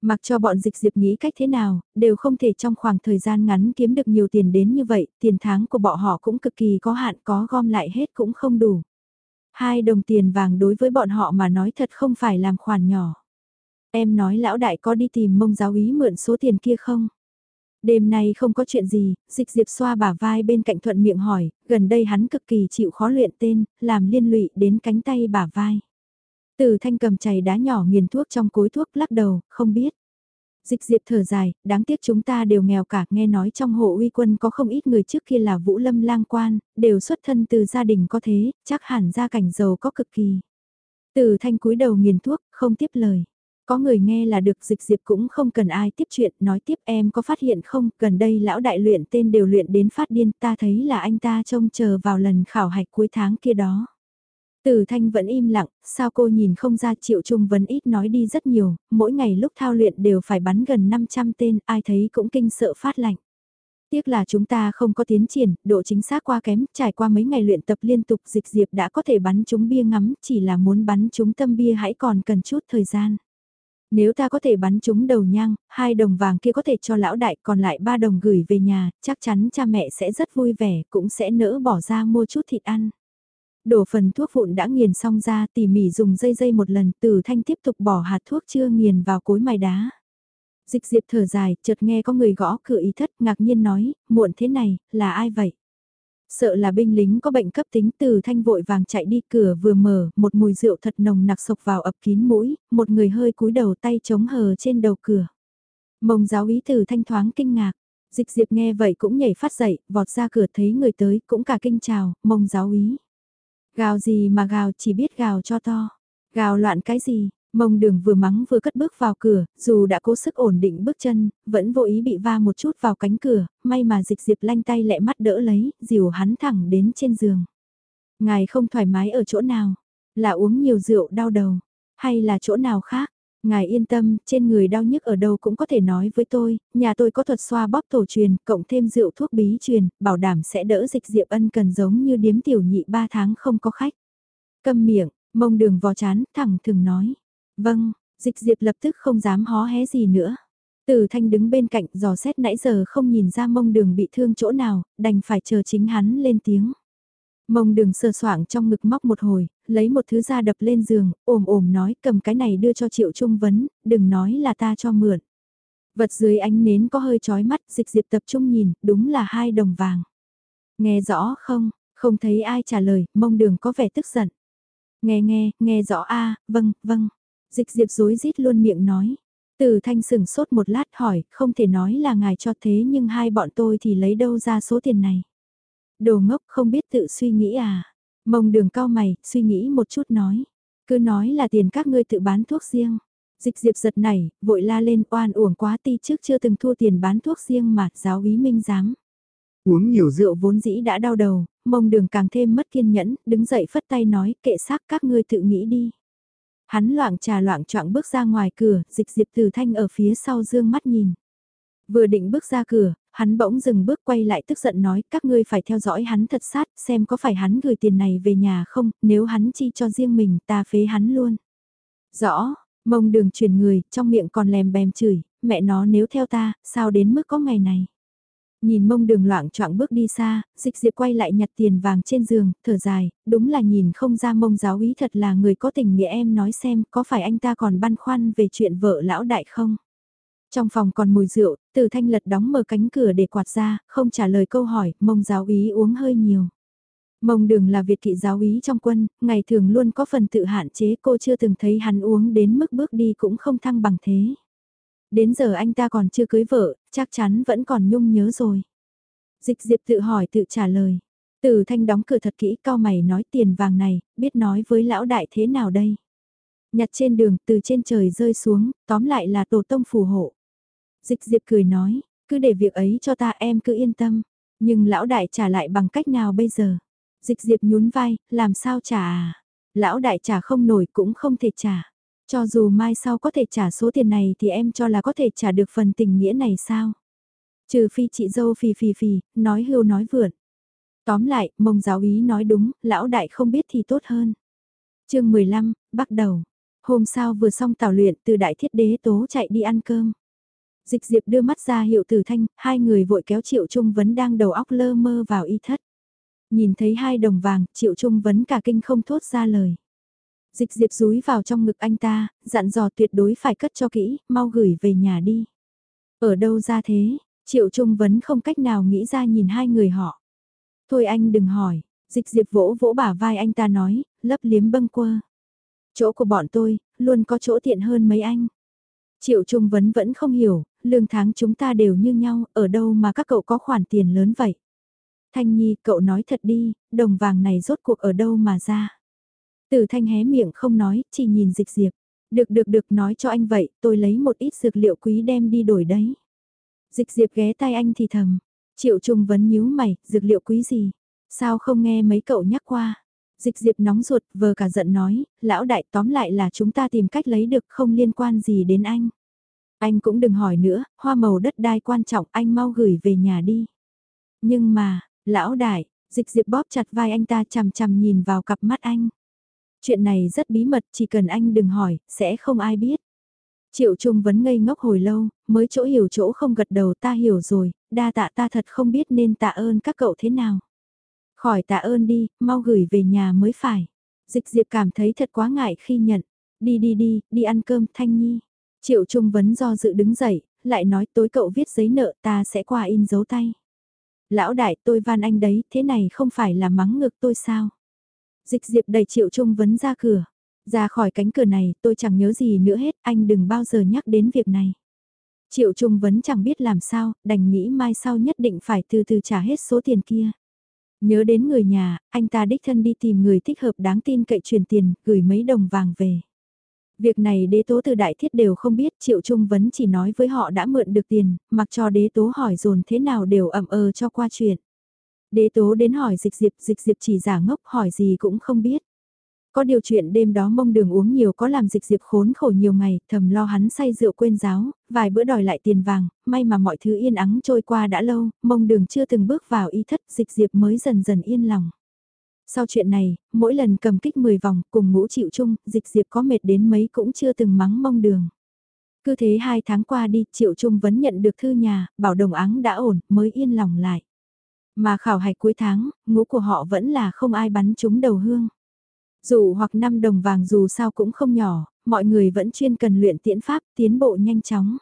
Mặc cho bọn dịch diệp nghĩ cách thế nào, đều không thể trong khoảng thời gian ngắn kiếm được nhiều tiền đến như vậy, tiền tháng của bọn họ cũng cực kỳ có hạn có gom lại hết cũng không đủ. Hai đồng tiền vàng đối với bọn họ mà nói thật không phải làm khoản nhỏ. Em nói lão đại có đi tìm mông giáo ý mượn số tiền kia không? Đêm nay không có chuyện gì, dịch diệp xoa bả vai bên cạnh thuận miệng hỏi, gần đây hắn cực kỳ chịu khó luyện tên, làm liên lụy đến cánh tay bả vai. Từ thanh cầm chày đá nhỏ nghiền thuốc trong cối thuốc lắc đầu, không biết. Dịch diệp thở dài, đáng tiếc chúng ta đều nghèo cả, nghe nói trong hộ uy quân có không ít người trước kia là vũ lâm lang quan, đều xuất thân từ gia đình có thế, chắc hẳn gia cảnh giàu có cực kỳ. Từ thanh cúi đầu nghiền thuốc, không tiếp lời. Có người nghe là được dịch diệp cũng không cần ai tiếp chuyện, nói tiếp em có phát hiện không, gần đây lão đại luyện tên đều luyện đến phát điên, ta thấy là anh ta trông chờ vào lần khảo hạch cuối tháng kia đó. Từ thanh vẫn im lặng, sao cô nhìn không ra triệu trung vẫn ít nói đi rất nhiều, mỗi ngày lúc thao luyện đều phải bắn gần 500 tên, ai thấy cũng kinh sợ phát lạnh. Tiếc là chúng ta không có tiến triển, độ chính xác quá kém, trải qua mấy ngày luyện tập liên tục dịch diệp đã có thể bắn chúng bia ngắm, chỉ là muốn bắn chúng tâm bia hãy còn cần chút thời gian. Nếu ta có thể bắn chúng đầu nhang, hai đồng vàng kia có thể cho lão đại còn lại ba đồng gửi về nhà, chắc chắn cha mẹ sẽ rất vui vẻ, cũng sẽ nỡ bỏ ra mua chút thịt ăn. Đổ phần thuốc vụn đã nghiền xong ra tỉ mỉ dùng dây dây một lần từ thanh tiếp tục bỏ hạt thuốc chưa nghiền vào cối mài đá. Dịch diệp thở dài, chợt nghe có người gõ cửa ý thất ngạc nhiên nói, muộn thế này, là ai vậy? Sợ là binh lính có bệnh cấp tính từ thanh vội vàng chạy đi cửa vừa mở, một mùi rượu thật nồng nặc sộc vào ập kín mũi, một người hơi cúi đầu tay chống hờ trên đầu cửa. Mông giáo ý từ thanh thoáng kinh ngạc, dịch diệp nghe vậy cũng nhảy phát dậy, vọt ra cửa thấy người tới, cũng cả kinh chào, mông giáo ý. Gào gì mà gào chỉ biết gào cho to, gào loạn cái gì, Mông đường vừa mắng vừa cất bước vào cửa, dù đã cố sức ổn định bước chân, vẫn vô ý bị va một chút vào cánh cửa, may mà dịch diệp lanh tay lẹ mắt đỡ lấy, dìu hắn thẳng đến trên giường. Ngài không thoải mái ở chỗ nào? Là uống nhiều rượu đau đầu? Hay là chỗ nào khác? Ngài yên tâm, trên người đau nhức ở đâu cũng có thể nói với tôi, nhà tôi có thuật xoa bóp tổ truyền, cộng thêm rượu thuốc bí truyền, bảo đảm sẽ đỡ dịch diệp ân cần giống như điếm tiểu nhị ba tháng không có khách. Câm miệng, mông đường vò chán, thẳng thường nói. Vâng, dịch diệp lập tức không dám hó hé gì nữa. Từ thanh đứng bên cạnh dò xét nãy giờ không nhìn ra mông đường bị thương chỗ nào, đành phải chờ chính hắn lên tiếng. Mông đường sơ soạng trong ngực móc một hồi, lấy một thứ ra đập lên giường, ồm ồm nói cầm cái này đưa cho triệu trung vấn, đừng nói là ta cho mượn. Vật dưới ánh nến có hơi chói mắt, dịch diệp tập trung nhìn, đúng là hai đồng vàng. Nghe rõ không, không thấy ai trả lời, mông đường có vẻ tức giận. Nghe nghe, nghe rõ a vâng, vâng. Dịch diệp dối rít luôn miệng nói. Từ thanh sừng sốt một lát hỏi, không thể nói là ngài cho thế nhưng hai bọn tôi thì lấy đâu ra số tiền này. Đồ ngốc không biết tự suy nghĩ à. Mông đường cao mày, suy nghĩ một chút nói. Cứ nói là tiền các ngươi tự bán thuốc riêng. Dịch diệp giật này, vội la lên oan uổng quá ti trước chưa từng thua tiền bán thuốc riêng mà giáo ý minh dám. Uống nhiều rượu vốn dĩ đã đau đầu, mông đường càng thêm mất kiên nhẫn, đứng dậy phất tay nói kệ xác các ngươi tự nghĩ đi. Hắn loạn trà loạn choạng bước ra ngoài cửa, dịch diệp từ thanh ở phía sau dương mắt nhìn. Vừa định bước ra cửa, hắn bỗng dừng bước quay lại tức giận nói các ngươi phải theo dõi hắn thật sát xem có phải hắn gửi tiền này về nhà không, nếu hắn chi cho riêng mình ta phế hắn luôn. Rõ, mông đường truyền người, trong miệng còn lèm bèm chửi, mẹ nó nếu theo ta, sao đến mức có ngày này. Nhìn mông đường loạn choạng bước đi xa, dịch diệp quay lại nhặt tiền vàng trên giường, thở dài, đúng là nhìn không ra mông giáo ý thật là người có tình nghĩa em nói xem có phải anh ta còn băn khoăn về chuyện vợ lão đại không. Trong phòng còn mùi rượu, từ thanh lật đóng mở cánh cửa để quạt ra, không trả lời câu hỏi, mông giáo ý uống hơi nhiều. Mông đường là Việt kỵ giáo ý trong quân, ngày thường luôn có phần tự hạn chế cô chưa từng thấy hắn uống đến mức bước đi cũng không thăng bằng thế. Đến giờ anh ta còn chưa cưới vợ, chắc chắn vẫn còn nhung nhớ rồi. Dịch diệp tự hỏi tự trả lời. Từ thanh đóng cửa thật kỹ cao mày nói tiền vàng này, biết nói với lão đại thế nào đây. Nhặt trên đường từ trên trời rơi xuống, tóm lại là tổ tông phù hộ. Dịch diệp cười nói, cứ để việc ấy cho ta em cứ yên tâm. Nhưng lão đại trả lại bằng cách nào bây giờ? Dịch diệp nhún vai, làm sao trả à? Lão đại trả không nổi cũng không thể trả. Cho dù mai sau có thể trả số tiền này thì em cho là có thể trả được phần tình nghĩa này sao? Trừ phi chị dâu phì phì phì, nói hưu nói vượn. Tóm lại, mông giáo ý nói đúng, lão đại không biết thì tốt hơn. chương 15, bắt đầu. Hôm sau vừa xong tào luyện từ đại thiết đế tố chạy đi ăn cơm. Dịch diệp đưa mắt ra hiệu tử thanh, hai người vội kéo triệu trung vấn đang đầu óc lơ mơ vào y thất. Nhìn thấy hai đồng vàng, triệu trung vấn cả kinh không thốt ra lời. Dịch diệp rúi vào trong ngực anh ta, dặn dò tuyệt đối phải cất cho kỹ, mau gửi về nhà đi. Ở đâu ra thế, triệu trung vấn không cách nào nghĩ ra nhìn hai người họ. Thôi anh đừng hỏi, dịch diệp vỗ vỗ bả vai anh ta nói, lấp liếm bâng quơ. Chỗ của bọn tôi, luôn có chỗ tiện hơn mấy anh. Triệu Trung Vấn vẫn không hiểu, lương tháng chúng ta đều như nhau, ở đâu mà các cậu có khoản tiền lớn vậy? Thanh Nhi, cậu nói thật đi, đồng vàng này rốt cuộc ở đâu mà ra? Từ Thanh hé miệng không nói, chỉ nhìn dịch diệp. Được được được nói cho anh vậy, tôi lấy một ít dược liệu quý đem đi đổi đấy. Dịch diệp ghé tay anh thì thầm. Triệu Trung Vấn nhíu mày, dược liệu quý gì? Sao không nghe mấy cậu nhắc qua? Dịch diệp nóng ruột vờ cả giận nói, lão đại tóm lại là chúng ta tìm cách lấy được không liên quan gì đến anh. Anh cũng đừng hỏi nữa, hoa màu đất đai quan trọng anh mau gửi về nhà đi. Nhưng mà, lão đại, dịch diệp bóp chặt vai anh ta chằm chằm nhìn vào cặp mắt anh. Chuyện này rất bí mật, chỉ cần anh đừng hỏi, sẽ không ai biết. Triệu Trung vẫn ngây ngốc hồi lâu, mới chỗ hiểu chỗ không gật đầu ta hiểu rồi, đa tạ ta thật không biết nên tạ ơn các cậu thế nào. Khỏi tạ ơn đi, mau gửi về nhà mới phải. Dịch diệp cảm thấy thật quá ngại khi nhận. Đi đi đi, đi ăn cơm Thanh Nhi. Triệu Trung Vấn do dự đứng dậy, lại nói tối cậu viết giấy nợ ta sẽ qua in dấu tay. Lão đại tôi van anh đấy, thế này không phải là mắng ngược tôi sao? Dịch diệp đẩy Triệu Trung Vấn ra cửa. Ra khỏi cánh cửa này tôi chẳng nhớ gì nữa hết, anh đừng bao giờ nhắc đến việc này. Triệu Trung Vấn chẳng biết làm sao, đành nghĩ mai sau nhất định phải từ từ trả hết số tiền kia. Nhớ đến người nhà, anh ta đích thân đi tìm người thích hợp đáng tin cậy truyền tiền, gửi mấy đồng vàng về. Việc này đế tố từ đại thiết đều không biết, Triệu Trung Vấn chỉ nói với họ đã mượn được tiền, mặc cho đế tố hỏi dồn thế nào đều ẩm ờ cho qua chuyện. Đế tố đến hỏi dịch diệp, dịch diệp chỉ giả ngốc hỏi gì cũng không biết. Có điều chuyện đêm đó mông đường uống nhiều có làm dịch diệp khốn khổ nhiều ngày, thầm lo hắn say rượu quên giáo, vài bữa đòi lại tiền vàng, may mà mọi thứ yên ắng trôi qua đã lâu, mông đường chưa từng bước vào ý thất, dịch diệp mới dần dần yên lòng. Sau chuyện này, mỗi lần cầm kích 10 vòng cùng ngũ chịu chung, dịch diệp có mệt đến mấy cũng chưa từng mắng mông đường. Cứ thế hai tháng qua đi, Triệu Trung vẫn nhận được thư nhà, bảo đồng áng đã ổn, mới yên lòng lại. Mà khảo hạch cuối tháng, ngũ của họ vẫn là không ai bắn trúng đầu hương. Dù hoặc năm đồng vàng dù sao cũng không nhỏ, mọi người vẫn chuyên cần luyện tiễn pháp, tiến bộ nhanh chóng.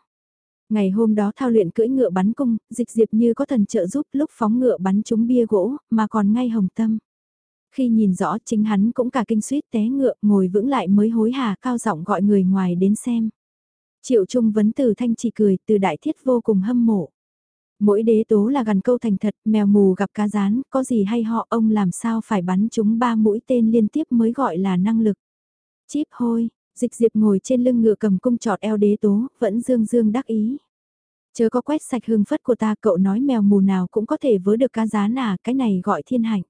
Ngày hôm đó thao luyện cưỡi ngựa bắn cung, dịch diệp như có thần trợ giúp lúc phóng ngựa bắn trúng bia gỗ, mà còn ngay hồng tâm. Khi nhìn rõ chính hắn cũng cả kinh suýt té ngựa ngồi vững lại mới hối hả cao giọng gọi người ngoài đến xem. Triệu Trung vấn từ thanh chỉ cười từ đại thiết vô cùng hâm mộ. Mỗi đế tố là gần câu thành thật, mèo mù gặp cá rán, có gì hay họ ông làm sao phải bắn chúng ba mũi tên liên tiếp mới gọi là năng lực. Chíp hôi, dịch diệp ngồi trên lưng ngựa cầm cung trọt eo đế tố, vẫn dương dương đắc ý. Chớ có quét sạch hương phất của ta cậu nói mèo mù nào cũng có thể vớ được cá rán à, cái này gọi thiên hạnh.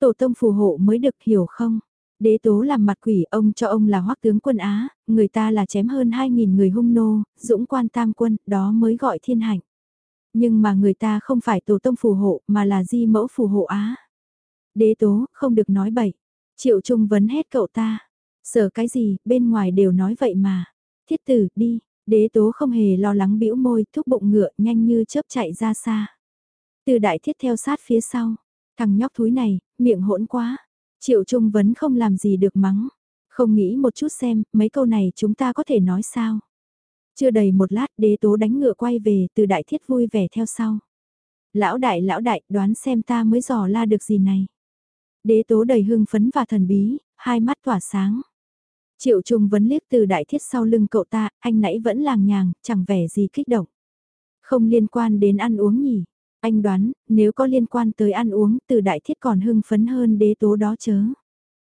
Tổ tông phù hộ mới được hiểu không? Đế tố làm mặt quỷ ông cho ông là hoắc tướng quân Á, người ta là chém hơn 2.000 người hung nô, dũng quan tam quân, đó mới gọi thiên hạnh. Nhưng mà người ta không phải tổ tông phù hộ mà là di mẫu phù hộ Á. Đế tố, không được nói bậy. Triệu Trung vấn hết cậu ta. Sợ cái gì, bên ngoài đều nói vậy mà. Thiết tử, đi. Đế tố không hề lo lắng bĩu môi, thúc bụng ngựa nhanh như chớp chạy ra xa. Từ đại thiết theo sát phía sau. Thằng nhóc thúi này, miệng hỗn quá. Triệu Trung vấn không làm gì được mắng. Không nghĩ một chút xem, mấy câu này chúng ta có thể nói sao. Chưa đầy một lát đế tố đánh ngựa quay về từ đại thiết vui vẻ theo sau. Lão đại lão đại đoán xem ta mới dò la được gì này. Đế tố đầy hưng phấn và thần bí, hai mắt tỏa sáng. Triệu Trung vấn liếc từ đại thiết sau lưng cậu ta, anh nãy vẫn làng nhàng, chẳng vẻ gì kích động. Không liên quan đến ăn uống nhỉ. Anh đoán, nếu có liên quan tới ăn uống, từ đại thiết còn hưng phấn hơn đế tố đó chớ.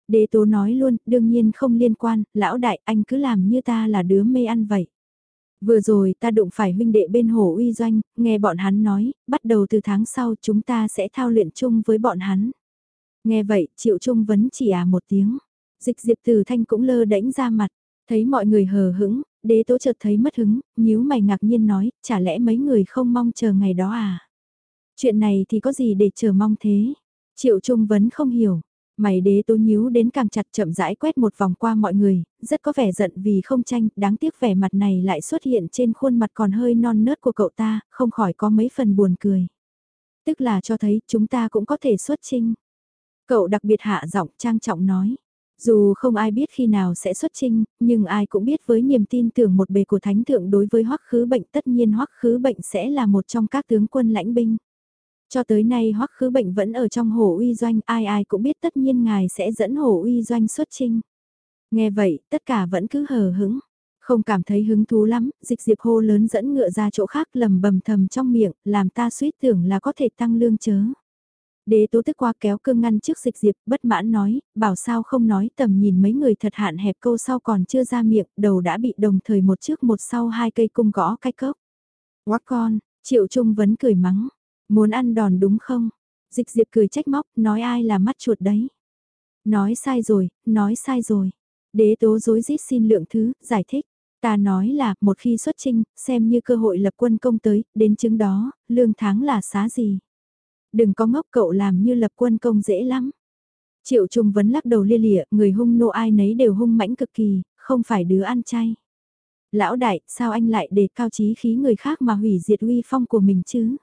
Đế tố nói luôn, đương nhiên không liên quan, lão đại anh cứ làm như ta là đứa mê ăn vậy. Vừa rồi ta đụng phải huynh đệ bên hồ uy doanh, nghe bọn hắn nói, bắt đầu từ tháng sau chúng ta sẽ thao luyện chung với bọn hắn. Nghe vậy, triệu trung vấn chỉ à một tiếng. Dịch diệp từ thanh cũng lơ đễnh ra mặt, thấy mọi người hờ hững, đế tố chợt thấy mất hứng, nhíu mày ngạc nhiên nói, chả lẽ mấy người không mong chờ ngày đó à? Chuyện này thì có gì để chờ mong thế? Triệu Trung Vấn không hiểu. Mày đế tố nhíu đến càng chặt chậm rãi quét một vòng qua mọi người, rất có vẻ giận vì không tranh, đáng tiếc vẻ mặt này lại xuất hiện trên khuôn mặt còn hơi non nớt của cậu ta, không khỏi có mấy phần buồn cười. Tức là cho thấy chúng ta cũng có thể xuất trinh. Cậu đặc biệt hạ giọng trang trọng nói. Dù không ai biết khi nào sẽ xuất trinh, nhưng ai cũng biết với niềm tin tưởng một bề của thánh thượng đối với hoắc khứ bệnh tất nhiên hoắc khứ bệnh sẽ là một trong các tướng quân lãnh binh. Cho tới nay hoắc khứ bệnh vẫn ở trong hồ uy doanh, ai ai cũng biết tất nhiên ngài sẽ dẫn hồ uy doanh xuất trinh. Nghe vậy, tất cả vẫn cứ hờ hững. Không cảm thấy hứng thú lắm, dịch diệp hô lớn dẫn ngựa ra chỗ khác lầm bầm thầm trong miệng, làm ta suýt tưởng là có thể tăng lương chớ. Đế tố tức qua kéo cương ngăn trước dịch diệp, bất mãn nói, bảo sao không nói tầm nhìn mấy người thật hạn hẹp câu sau còn chưa ra miệng, đầu đã bị đồng thời một trước một sau hai cây cung gõ cái cốc. quá con, triệu trung vấn cười mắng, Muốn ăn đòn đúng không? Dịch diệp cười trách móc, nói ai là mắt chuột đấy. Nói sai rồi, nói sai rồi. Đế tố dối rít xin lượng thứ, giải thích. Ta nói là, một khi xuất trinh, xem như cơ hội lập quân công tới, đến chứng đó, lương tháng là xá gì. Đừng có ngốc cậu làm như lập quân công dễ lắm. Triệu Trung vấn lắc đầu lia lịa, người hung nô ai nấy đều hung mãnh cực kỳ, không phải đứa ăn chay. Lão đại, sao anh lại để cao trí khí người khác mà hủy diệt uy phong của mình chứ?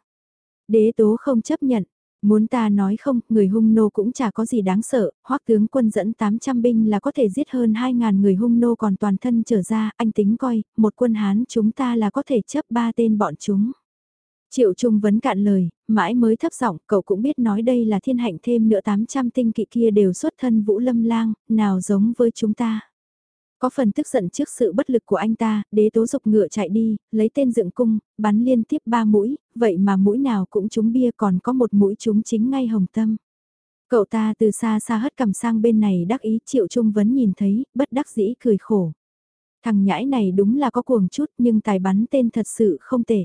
Đế tố không chấp nhận. Muốn ta nói không, người hung nô cũng chả có gì đáng sợ, hoắc tướng quân dẫn 800 binh là có thể giết hơn 2.000 người hung nô còn toàn thân trở ra, anh tính coi, một quân Hán chúng ta là có thể chấp ba tên bọn chúng. Triệu Trung vấn cạn lời, mãi mới thấp giọng, cậu cũng biết nói đây là thiên hạnh thêm nữa 800 tinh kỵ kia đều xuất thân vũ lâm lang, nào giống với chúng ta. Có phần tức giận trước sự bất lực của anh ta, đế tố dục ngựa chạy đi, lấy tên dựng cung, bắn liên tiếp ba mũi, vậy mà mũi nào cũng trúng bia còn có một mũi trúng chính ngay hồng tâm. Cậu ta từ xa xa hất cầm sang bên này đắc ý triệu trung vấn nhìn thấy, bất đắc dĩ cười khổ. Thằng nhãi này đúng là có cuồng chút nhưng tài bắn tên thật sự không tệ.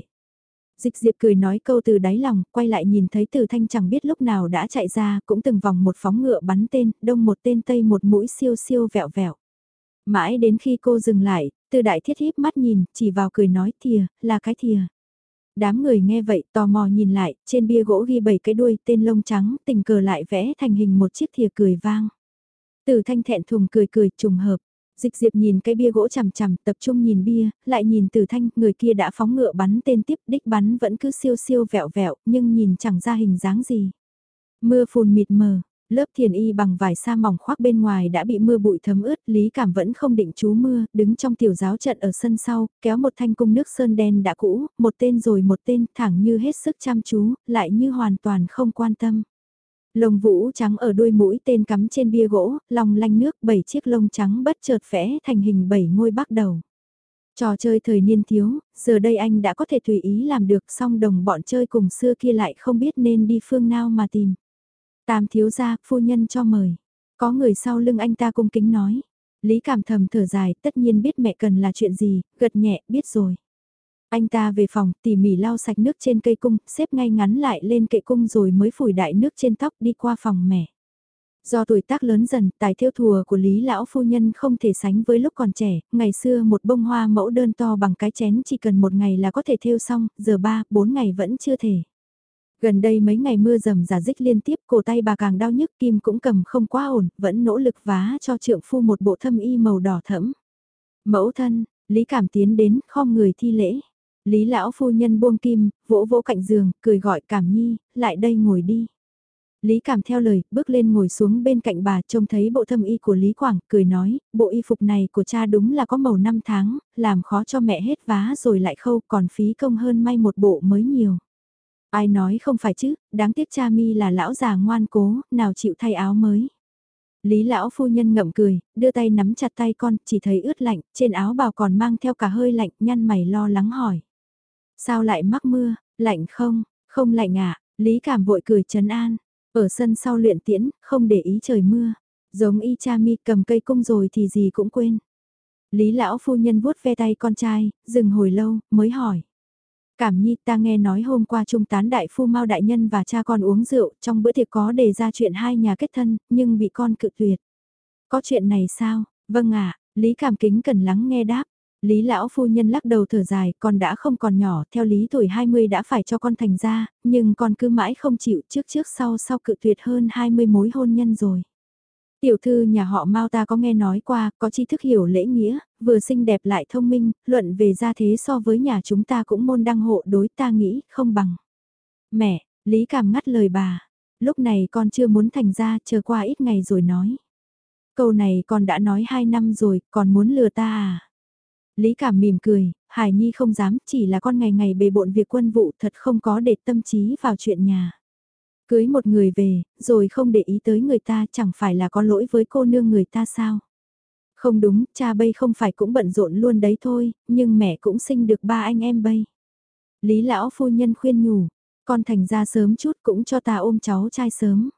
Dịch diệp cười nói câu từ đáy lòng, quay lại nhìn thấy từ thanh chẳng biết lúc nào đã chạy ra, cũng từng vòng một phóng ngựa bắn tên, đông một tên tây một mũi siêu siêu vẹo vẹo. Mãi đến khi cô dừng lại, từ đại thiết híp mắt nhìn, chỉ vào cười nói thìa, là cái thìa. Đám người nghe vậy tò mò nhìn lại, trên bia gỗ ghi bảy cái đuôi tên lông trắng, tình cờ lại vẽ thành hình một chiếc thìa cười vang. Từ thanh thẹn thùng cười cười trùng hợp, Dịch diệp nhìn cái bia gỗ chằm chằm, tập trung nhìn bia, lại nhìn từ thanh, người kia đã phóng ngựa bắn tên tiếp, đích bắn vẫn cứ siêu siêu vẹo vẹo, nhưng nhìn chẳng ra hình dáng gì. Mưa phùn mịt mờ, lớp thiền y bằng vải sa mỏng khoác bên ngoài đã bị mưa bụi thấm ướt, Lý Cảm vẫn không định trú mưa, đứng trong tiểu giáo trận ở sân sau, kéo một thanh cung nước sơn đen đã cũ, một tên rồi một tên, thẳng như hết sức chăm chú, lại như hoàn toàn không quan tâm. Lông vũ trắng ở đuôi mũi tên cắm trên bia gỗ, lòng lanh nước bảy chiếc lông trắng bất chợt vẽ thành hình bảy ngôi bắt đầu. Trò chơi thời niên thiếu, giờ đây anh đã có thể tùy ý làm được song đồng bọn chơi cùng xưa kia lại không biết nên đi phương nào mà tìm. Tam thiếu gia, phu nhân cho mời. Có người sau lưng anh ta cung kính nói. Lý cảm thầm thở dài, tất nhiên biết mẹ cần là chuyện gì, gật nhẹ, biết rồi. Anh ta về phòng, tỉ mỉ lau sạch nước trên cây cung, xếp ngay ngắn lại lên kệ cung rồi mới phủi đại nước trên tóc đi qua phòng mẹ. Do tuổi tác lớn dần, tài thiêu thùa của Lý Lão Phu Nhân không thể sánh với lúc còn trẻ, ngày xưa một bông hoa mẫu đơn to bằng cái chén chỉ cần một ngày là có thể thiêu xong, giờ ba, bốn ngày vẫn chưa thể. Gần đây mấy ngày mưa rầm giả dích liên tiếp, cổ tay bà càng đau nhức kim cũng cầm không quá ổn, vẫn nỗ lực vá cho trượng phu một bộ thâm y màu đỏ thẫm. Mẫu thân, Lý Cảm tiến đến, khom người thi lễ. Lý lão phu nhân buông kim, vỗ vỗ cạnh giường, cười gọi cảm nhi, lại đây ngồi đi. Lý cảm theo lời, bước lên ngồi xuống bên cạnh bà trông thấy bộ thâm y của Lý Quảng, cười nói, bộ y phục này của cha đúng là có màu năm tháng, làm khó cho mẹ hết vá rồi lại khâu còn phí công hơn may một bộ mới nhiều. Ai nói không phải chứ, đáng tiếc cha mi là lão già ngoan cố, nào chịu thay áo mới. Lý lão phu nhân ngậm cười, đưa tay nắm chặt tay con, chỉ thấy ướt lạnh, trên áo bào còn mang theo cả hơi lạnh, nhăn mày lo lắng hỏi. Sao lại mắc mưa, lạnh không, không lạnh ạ, à? Lý cảm vội cười trấn an. Ở sân sau luyện tiễn, không để ý trời mưa. Giống y cha mi cầm cây cung rồi thì gì cũng quên. Lý lão phu nhân vuốt ve tay con trai, dừng hồi lâu, mới hỏi. Cảm nhi ta nghe nói hôm qua trung tán đại phu mau đại nhân và cha con uống rượu, trong bữa tiệc có đề ra chuyện hai nhà kết thân, nhưng bị con cự tuyệt. Có chuyện này sao? Vâng ạ, Lý cảm kính cần lắng nghe đáp. Lý lão phu nhân lắc đầu thở dài, con đã không còn nhỏ, theo lý tuổi 20 đã phải cho con thành ra, nhưng con cứ mãi không chịu trước trước sau sau cự tuyệt hơn 20 mối hôn nhân rồi. Tiểu thư nhà họ Mao ta có nghe nói qua, có tri thức hiểu lễ nghĩa, vừa xinh đẹp lại thông minh, luận về gia thế so với nhà chúng ta cũng môn đăng hộ đối ta nghĩ không bằng. Mẹ, Lý Cảm ngắt lời bà, lúc này con chưa muốn thành ra, chờ qua ít ngày rồi nói. Câu này con đã nói hai năm rồi, còn muốn lừa ta à? Lý Cảm mỉm cười, Hải Nhi không dám, chỉ là con ngày ngày bề bộn việc quân vụ thật không có để tâm trí vào chuyện nhà. Cưới một người về, rồi không để ý tới người ta chẳng phải là có lỗi với cô nương người ta sao? Không đúng, cha bây không phải cũng bận rộn luôn đấy thôi, nhưng mẹ cũng sinh được ba anh em bây. Lý lão phu nhân khuyên nhủ, con thành ra sớm chút cũng cho ta ôm cháu trai sớm.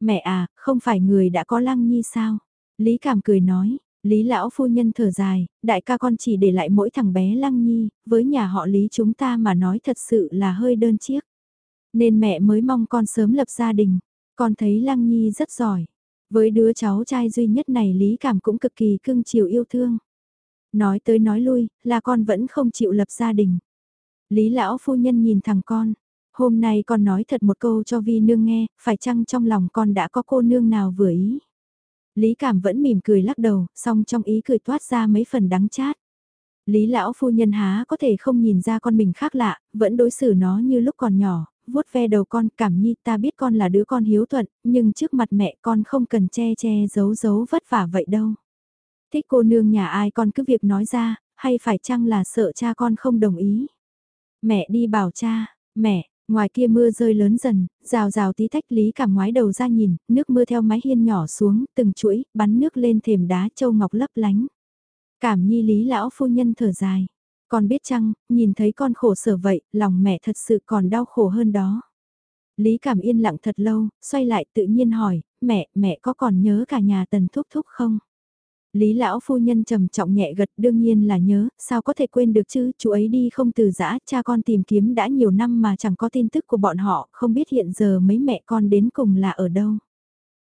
Mẹ à, không phải người đã có lăng nhi sao? Lý cảm cười nói, Lý lão phu nhân thở dài, đại ca con chỉ để lại mỗi thằng bé lăng nhi, với nhà họ Lý chúng ta mà nói thật sự là hơi đơn chiếc. Nên mẹ mới mong con sớm lập gia đình, con thấy lăng nhi rất giỏi. Với đứa cháu trai duy nhất này Lý cảm cũng cực kỳ cưng chiều yêu thương. Nói tới nói lui, là con vẫn không chịu lập gia đình. Lý lão phu nhân nhìn thằng con, hôm nay con nói thật một câu cho vi nương nghe, phải chăng trong lòng con đã có cô nương nào vừa ý. Lý Cảm vẫn mỉm cười lắc đầu, song trong ý cười toát ra mấy phần đắng chát. Lý lão phu nhân há có thể không nhìn ra con mình khác lạ, vẫn đối xử nó như lúc còn nhỏ, vuốt ve đầu con, cảm nhi ta biết con là đứa con hiếu thuận, nhưng trước mặt mẹ con không cần che che giấu giấu vất vả vậy đâu. Thích cô nương nhà ai con cứ việc nói ra, hay phải chăng là sợ cha con không đồng ý. Mẹ đi bảo cha, mẹ, Ngoài kia mưa rơi lớn dần, rào rào tí tách lý cảm ngoái đầu ra nhìn, nước mưa theo mái hiên nhỏ xuống, từng chuỗi, bắn nước lên thềm đá châu ngọc lấp lánh. Cảm nhi lý lão phu nhân thở dài. Con biết chăng, nhìn thấy con khổ sở vậy, lòng mẹ thật sự còn đau khổ hơn đó. Lý cảm yên lặng thật lâu, xoay lại tự nhiên hỏi, mẹ, mẹ có còn nhớ cả nhà tần thúc thúc không? Lý lão phu nhân trầm trọng nhẹ gật đương nhiên là nhớ, sao có thể quên được chứ, chú ấy đi không từ giã, cha con tìm kiếm đã nhiều năm mà chẳng có tin tức của bọn họ, không biết hiện giờ mấy mẹ con đến cùng là ở đâu.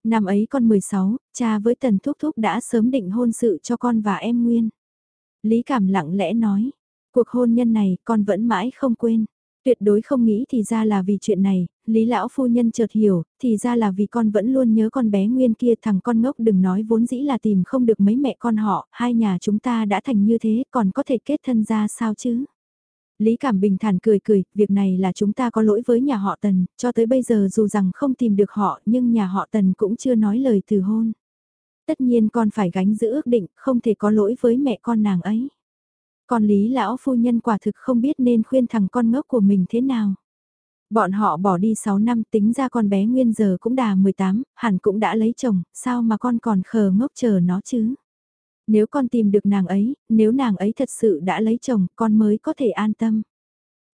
Năm ấy con 16, cha với tần thúc thúc đã sớm định hôn sự cho con và em Nguyên. Lý cảm lặng lẽ nói, cuộc hôn nhân này con vẫn mãi không quên. Tuyệt đối không nghĩ thì ra là vì chuyện này, Lý lão phu nhân chợt hiểu, thì ra là vì con vẫn luôn nhớ con bé nguyên kia thằng con ngốc đừng nói vốn dĩ là tìm không được mấy mẹ con họ, hai nhà chúng ta đã thành như thế còn có thể kết thân ra sao chứ? Lý Cảm bình thản cười cười, việc này là chúng ta có lỗi với nhà họ Tần, cho tới bây giờ dù rằng không tìm được họ nhưng nhà họ Tần cũng chưa nói lời từ hôn. Tất nhiên con phải gánh giữ ước định, không thể có lỗi với mẹ con nàng ấy. Còn Lý lão phu nhân quả thực không biết nên khuyên thằng con ngốc của mình thế nào. Bọn họ bỏ đi 6 năm tính ra con bé nguyên giờ cũng đà 18, hẳn cũng đã lấy chồng, sao mà con còn khờ ngốc chờ nó chứ? Nếu con tìm được nàng ấy, nếu nàng ấy thật sự đã lấy chồng, con mới có thể an tâm.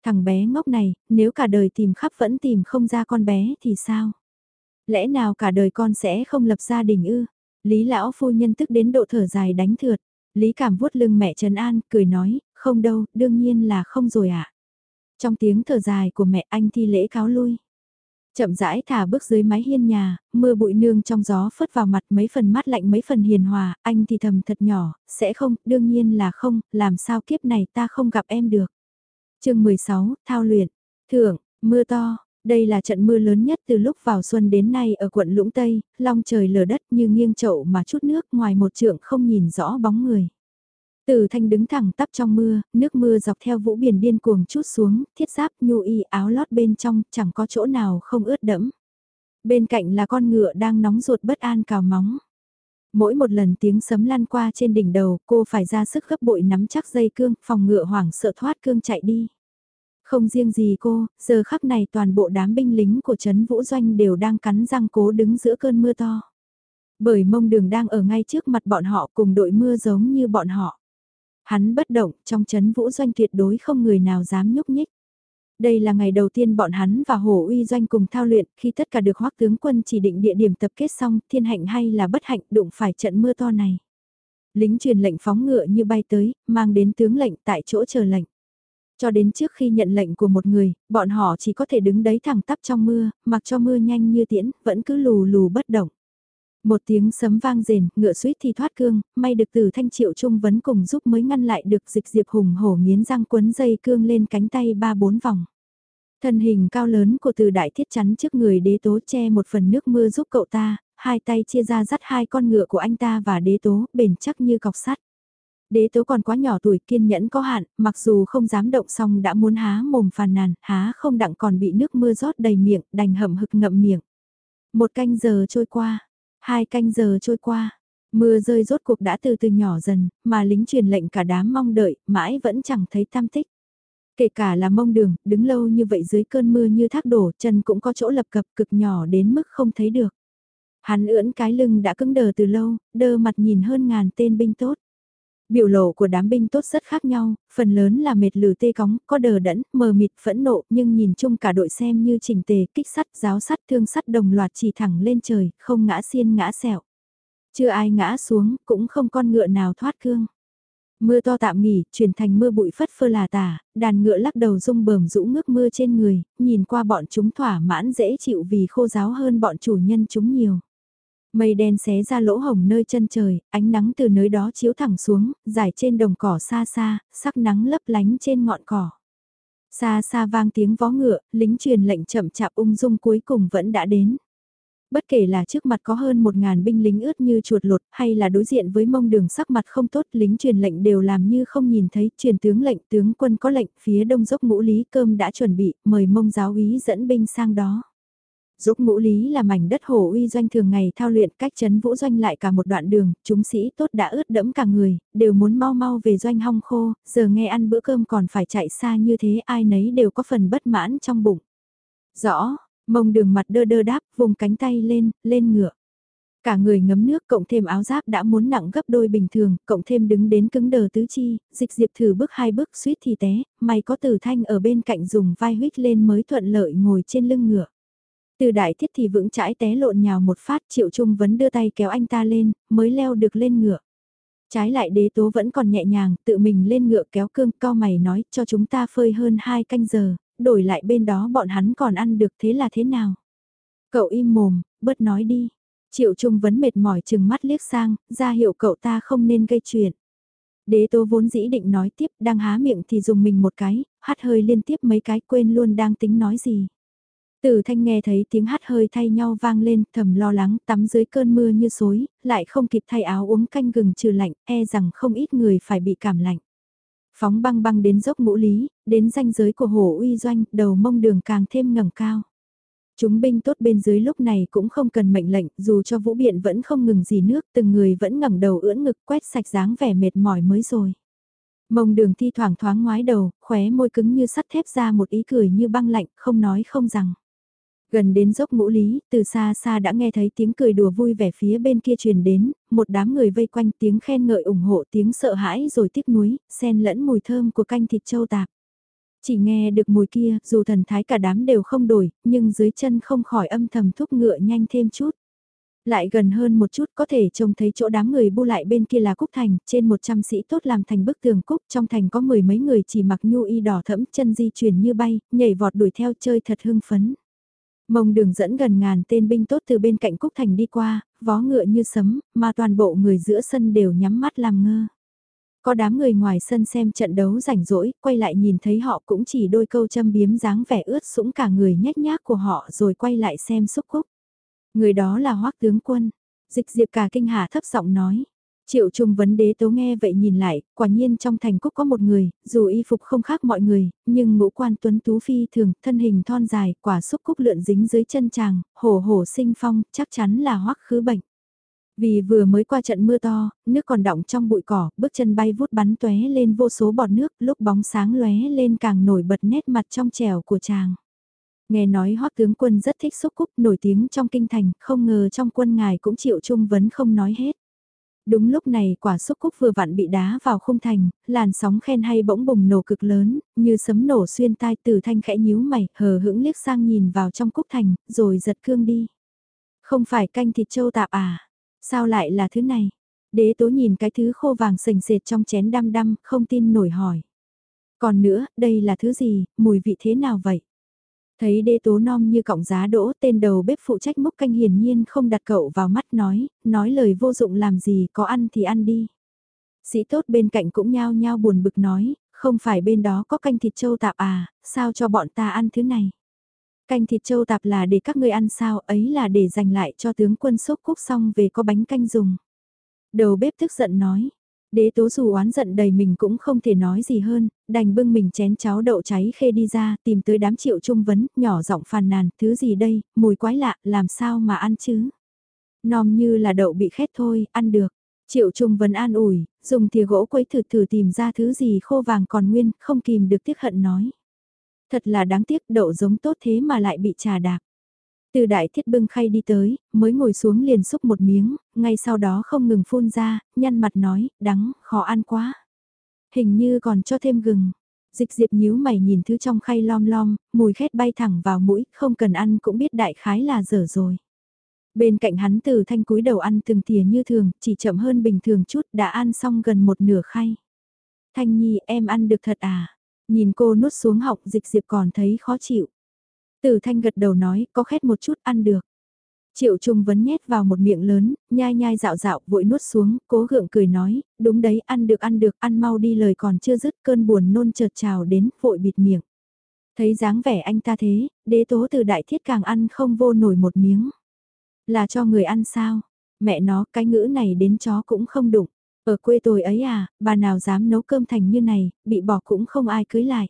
Thằng bé ngốc này, nếu cả đời tìm khắp vẫn tìm không ra con bé thì sao? Lẽ nào cả đời con sẽ không lập gia đình ư? Lý lão phu nhân tức đến độ thở dài đánh thượt. Lý cảm vuốt lưng mẹ Trần An, cười nói, không đâu, đương nhiên là không rồi ạ. À. Trong tiếng thở dài của mẹ anh thi lễ cáo lui. Chậm rãi thả bước dưới mái hiên nhà, mưa bụi nương trong gió phất vào mặt mấy phần mát lạnh mấy phần hiền hòa, anh thì thầm thật nhỏ, sẽ không, đương nhiên là không, làm sao kiếp này ta không gặp em được. chương 16, Thao luyện, thưởng, mưa to, đây là trận mưa lớn nhất từ lúc vào xuân đến nay ở quận Lũng Tây, long trời lở đất như nghiêng chậu mà chút nước ngoài một trượng không nhìn rõ bóng người. Từ thanh đứng thẳng tắp trong mưa, nước mưa dọc theo vũ biển điên cuồng chút xuống, thiết giáp nhu y áo lót bên trong, chẳng có chỗ nào không ướt đẫm. Bên cạnh là con ngựa đang nóng ruột bất an cào móng. Mỗi một lần tiếng sấm lan qua trên đỉnh đầu, cô phải ra sức gấp bội nắm chắc dây cương, phòng ngựa hoảng sợ thoát cương chạy đi. Không riêng gì cô, giờ khắc này toàn bộ đám binh lính của Trấn Vũ Doanh đều đang cắn răng cố đứng giữa cơn mưa to. Bởi mông đường đang ở ngay trước mặt bọn họ cùng đội mưa giống như bọn họ. Hắn bất động, trong chấn vũ doanh tuyệt đối không người nào dám nhúc nhích. Đây là ngày đầu tiên bọn hắn và Hồ Uy Doanh cùng thao luyện, khi tất cả được hoắc tướng quân chỉ định địa điểm tập kết xong, thiên hạnh hay là bất hạnh đụng phải trận mưa to này. Lính truyền lệnh phóng ngựa như bay tới, mang đến tướng lệnh tại chỗ chờ lệnh. Cho đến trước khi nhận lệnh của một người, bọn họ chỉ có thể đứng đấy thẳng tắp trong mưa, mặc cho mưa nhanh như tiễn, vẫn cứ lù lù bất động. Một tiếng sấm vang rền, ngựa suýt thì thoát cương, may được từ thanh triệu trung vấn cùng giúp mới ngăn lại được dịch diệp hùng hổ nghiến răng quấn dây cương lên cánh tay ba bốn vòng. Thân hình cao lớn của từ đại thiết chắn trước người đế tố che một phần nước mưa giúp cậu ta, hai tay chia ra dắt hai con ngựa của anh ta và đế tố, bền chắc như cọc sắt. Đế tố còn quá nhỏ tuổi kiên nhẫn có hạn, mặc dù không dám động xong đã muốn há mồm phàn nàn, há không đặng còn bị nước mưa rót đầy miệng, đành hậm hực ngậm miệng. Một canh giờ trôi qua, Hai canh giờ trôi qua, mưa rơi rốt cuộc đã từ từ nhỏ dần, mà lính truyền lệnh cả đám mong đợi, mãi vẫn chẳng thấy tam tích. Kể cả là mông đường, đứng lâu như vậy dưới cơn mưa như thác đổ, chân cũng có chỗ lập cập cực nhỏ đến mức không thấy được. Hắn ưỡn cái lưng đã cứng đờ từ lâu, đơ mặt nhìn hơn ngàn tên binh tốt. Biểu lộ của đám binh tốt rất khác nhau, phần lớn là mệt lử tê cóng, có đờ đẫn, mờ mịt, phẫn nộ, nhưng nhìn chung cả đội xem như chỉnh tề, kích sắt, giáo sắt, thương sắt đồng loạt chỉ thẳng lên trời, không ngã xiên ngã sẹo. Chưa ai ngã xuống, cũng không con ngựa nào thoát cương. Mưa to tạm nghỉ, chuyển thành mưa bụi phất phơ là tả, đàn ngựa lắc đầu rung bờm rũ ngước mưa trên người, nhìn qua bọn chúng thỏa mãn dễ chịu vì khô giáo hơn bọn chủ nhân chúng nhiều. Mây đen xé ra lỗ hồng nơi chân trời, ánh nắng từ nơi đó chiếu thẳng xuống, dài trên đồng cỏ xa xa, sắc nắng lấp lánh trên ngọn cỏ. Xa xa vang tiếng vó ngựa, lính truyền lệnh chậm chạp ung dung cuối cùng vẫn đã đến. Bất kể là trước mặt có hơn một ngàn binh lính ướt như chuột lột hay là đối diện với mông đường sắc mặt không tốt lính truyền lệnh đều làm như không nhìn thấy truyền tướng lệnh tướng quân có lệnh phía đông dốc ngũ lý cơm đã chuẩn bị mời mông giáo úy dẫn binh sang đó. Dốc ngũ lý là mảnh đất hồ uy doanh thường ngày thao luyện cách chấn vũ doanh lại cả một đoạn đường, chúng sĩ tốt đã ướt đẫm cả người, đều muốn mau mau về doanh hong khô, giờ nghe ăn bữa cơm còn phải chạy xa như thế ai nấy đều có phần bất mãn trong bụng. Rõ, mông đường mặt đơ đơ đáp, vùng cánh tay lên, lên ngựa. Cả người ngấm nước cộng thêm áo giáp đã muốn nặng gấp đôi bình thường, cộng thêm đứng đến cứng đờ tứ chi, dịch diệp thử bước hai bước suýt thì té, may có tử thanh ở bên cạnh dùng vai huyết lên mới thuận lợi ngồi trên lưng ngựa. Từ đại thiết thì vững chãi té lộn nhào một phát triệu trung vấn đưa tay kéo anh ta lên, mới leo được lên ngựa. Trái lại đế tố vẫn còn nhẹ nhàng, tự mình lên ngựa kéo cương cao mày nói cho chúng ta phơi hơn hai canh giờ, đổi lại bên đó bọn hắn còn ăn được thế là thế nào. Cậu im mồm, bớt nói đi. Triệu Trung vấn mệt mỏi chừng mắt liếc sang, ra hiệu cậu ta không nên gây chuyện. Đế tố vốn dĩ định nói tiếp, đang há miệng thì dùng mình một cái, hắt hơi liên tiếp mấy cái quên luôn đang tính nói gì. Tử thanh nghe thấy tiếng hát hơi thay nhau vang lên, thầm lo lắng, tắm dưới cơn mưa như xối, lại không kịp thay áo uống canh gừng trừ lạnh, e rằng không ít người phải bị cảm lạnh. Phóng băng băng đến dốc ngũ lý, đến ranh giới của hồ uy doanh, đầu mông đường càng thêm ngẩng cao. Chúng binh tốt bên dưới lúc này cũng không cần mệnh lệnh, dù cho vũ biện vẫn không ngừng gì nước, từng người vẫn ngẩng đầu ưỡn ngực quét sạch dáng vẻ mệt mỏi mới rồi. Mông đường thi thoảng thoáng ngoái đầu, khóe môi cứng như sắt thép ra một ý cười như băng lạnh, không nói không rằng. Gần đến dốc ngũ lý, từ xa xa đã nghe thấy tiếng cười đùa vui vẻ phía bên kia truyền đến, một đám người vây quanh tiếng khen ngợi ủng hộ tiếng sợ hãi rồi tiếc nuối, xen lẫn mùi thơm của canh thịt châu tạp. Chỉ nghe được mùi kia, dù thần thái cả đám đều không đổi, nhưng dưới chân không khỏi âm thầm thúc ngựa nhanh thêm chút. Lại gần hơn một chút có thể trông thấy chỗ đám người bu lại bên kia là Cúc Thành, trên 100 sĩ tốt làm thành bức tường Cúc, trong thành có mười mấy người chỉ mặc nhu y đỏ thẫm chân di chuyển như bay, nhảy vọt đuổi theo chơi thật hưng phấn. Mông đường dẫn gần ngàn tên binh tốt từ bên cạnh Cúc Thành đi qua, vó ngựa như sấm, mà toàn bộ người giữa sân đều nhắm mắt làm ngơ. Có đám người ngoài sân xem trận đấu rảnh rỗi, quay lại nhìn thấy họ cũng chỉ đôi câu châm biếm dáng vẻ ướt sũng cả người nhếch nhác của họ rồi quay lại xem xúc cúc. Người đó là hoắc tướng quân. Dịch diệp cả kinh hà thấp giọng nói. Triệu Trung vấn đế tố nghe vậy nhìn lại, quả nhiên trong thành cúc có một người, dù y phục không khác mọi người, nhưng ngũ quan tuấn tú phi thường, thân hình thon dài, quả xúc cúc lượn dính dưới chân chàng, hổ hổ sinh phong, chắc chắn là hoắc khứ bệnh. Vì vừa mới qua trận mưa to, nước còn đọng trong bụi cỏ, bước chân bay vút bắn tóe lên vô số bọt nước, lúc bóng sáng lóe lên càng nổi bật nét mặt trong trẻo của chàng. Nghe nói hoắc tướng quân rất thích xúc cúc nổi tiếng trong kinh thành, không ngờ trong quân ngài cũng chịu trung vấn không nói hết. Đúng lúc này quả xúc cúc vừa vặn bị đá vào khung thành, làn sóng khen hay bỗng bùng nổ cực lớn, như sấm nổ xuyên tai từ thanh khẽ nhíu mày, hờ hững liếc sang nhìn vào trong cúc thành, rồi giật cương đi. Không phải canh thịt châu tạp à? Sao lại là thứ này? Đế tố nhìn cái thứ khô vàng sềnh sệt trong chén đăm đăm, không tin nổi hỏi. Còn nữa, đây là thứ gì, mùi vị thế nào vậy? Thấy đế tố non như cọng giá đỗ tên đầu bếp phụ trách múc canh hiển nhiên không đặt cậu vào mắt nói, nói lời vô dụng làm gì có ăn thì ăn đi. Sĩ tốt bên cạnh cũng nhao nhao buồn bực nói, không phải bên đó có canh thịt trâu tạp à, sao cho bọn ta ăn thứ này. Canh thịt trâu tạp là để các ngươi ăn sao ấy là để dành lại cho tướng quân xúc cúc xong về có bánh canh dùng. Đầu bếp tức giận nói, Đế tố dù oán giận đầy mình cũng không thể nói gì hơn, đành bưng mình chén cháo đậu cháy khê đi ra, tìm tới đám triệu trung vấn, nhỏ giọng phàn nàn, thứ gì đây, mùi quái lạ, làm sao mà ăn chứ? Nòm như là đậu bị khét thôi, ăn được. Triệu trung vấn an ủi, dùng thìa gỗ quấy thử thử tìm ra thứ gì khô vàng còn nguyên, không kìm được tiếc hận nói. Thật là đáng tiếc đậu giống tốt thế mà lại bị trà đạp. Từ đại thiết bưng khay đi tới, mới ngồi xuống liền xúc một miếng, ngay sau đó không ngừng phun ra, nhăn mặt nói, đắng, khó ăn quá. Hình như còn cho thêm gừng. Dịch diệp nhíu mày nhìn thứ trong khay lom lom, mùi khét bay thẳng vào mũi, không cần ăn cũng biết đại khái là dở rồi. Bên cạnh hắn từ thanh cúi đầu ăn từng thìa như thường, chỉ chậm hơn bình thường chút đã ăn xong gần một nửa khay. Thanh Nhi em ăn được thật à? Nhìn cô nuốt xuống họng dịch diệp còn thấy khó chịu. Tử thanh gật đầu nói, có khét một chút ăn được. Triệu Trung vấn nhét vào một miệng lớn, nhai nhai dạo dạo, vội nuốt xuống, cố gượng cười nói, đúng đấy, ăn được ăn được, ăn mau đi lời còn chưa dứt cơn buồn nôn chợt trào đến, vội bịt miệng. Thấy dáng vẻ anh ta thế, đế tố từ đại thiết càng ăn không vô nổi một miếng. Là cho người ăn sao? Mẹ nó, cái ngữ này đến chó cũng không đụng. Ở quê tôi ấy à, bà nào dám nấu cơm thành như này, bị bỏ cũng không ai cưới lại.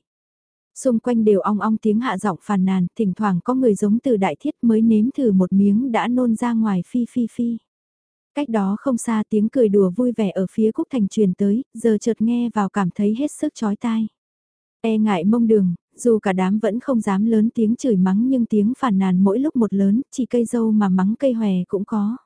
Xung quanh đều ong ong tiếng hạ giọng phàn nàn, thỉnh thoảng có người giống từ đại thiết mới nếm thử một miếng đã nôn ra ngoài phi phi phi. Cách đó không xa tiếng cười đùa vui vẻ ở phía Cúc Thành truyền tới, giờ chợt nghe vào cảm thấy hết sức chói tai. E ngại mông đường, dù cả đám vẫn không dám lớn tiếng chửi mắng nhưng tiếng phản nàn mỗi lúc một lớn, chỉ cây dâu mà mắng cây hòe cũng có.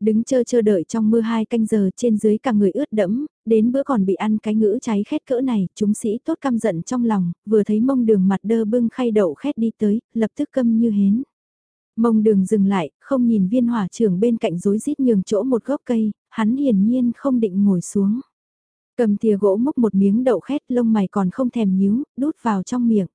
Đứng chờ chờ đợi trong mưa hai canh giờ trên dưới cả người ướt đẫm, đến bữa còn bị ăn cái ngữ cháy khét cỡ này, chúng sĩ tốt căm giận trong lòng, vừa thấy mông đường mặt đơ bưng khay đậu khét đi tới, lập tức câm như hến. Mông đường dừng lại, không nhìn viên hỏa trưởng bên cạnh rối rít nhường chỗ một gốc cây, hắn hiển nhiên không định ngồi xuống. Cầm thìa gỗ múc một miếng đậu khét lông mày còn không thèm nhíu, đút vào trong miệng.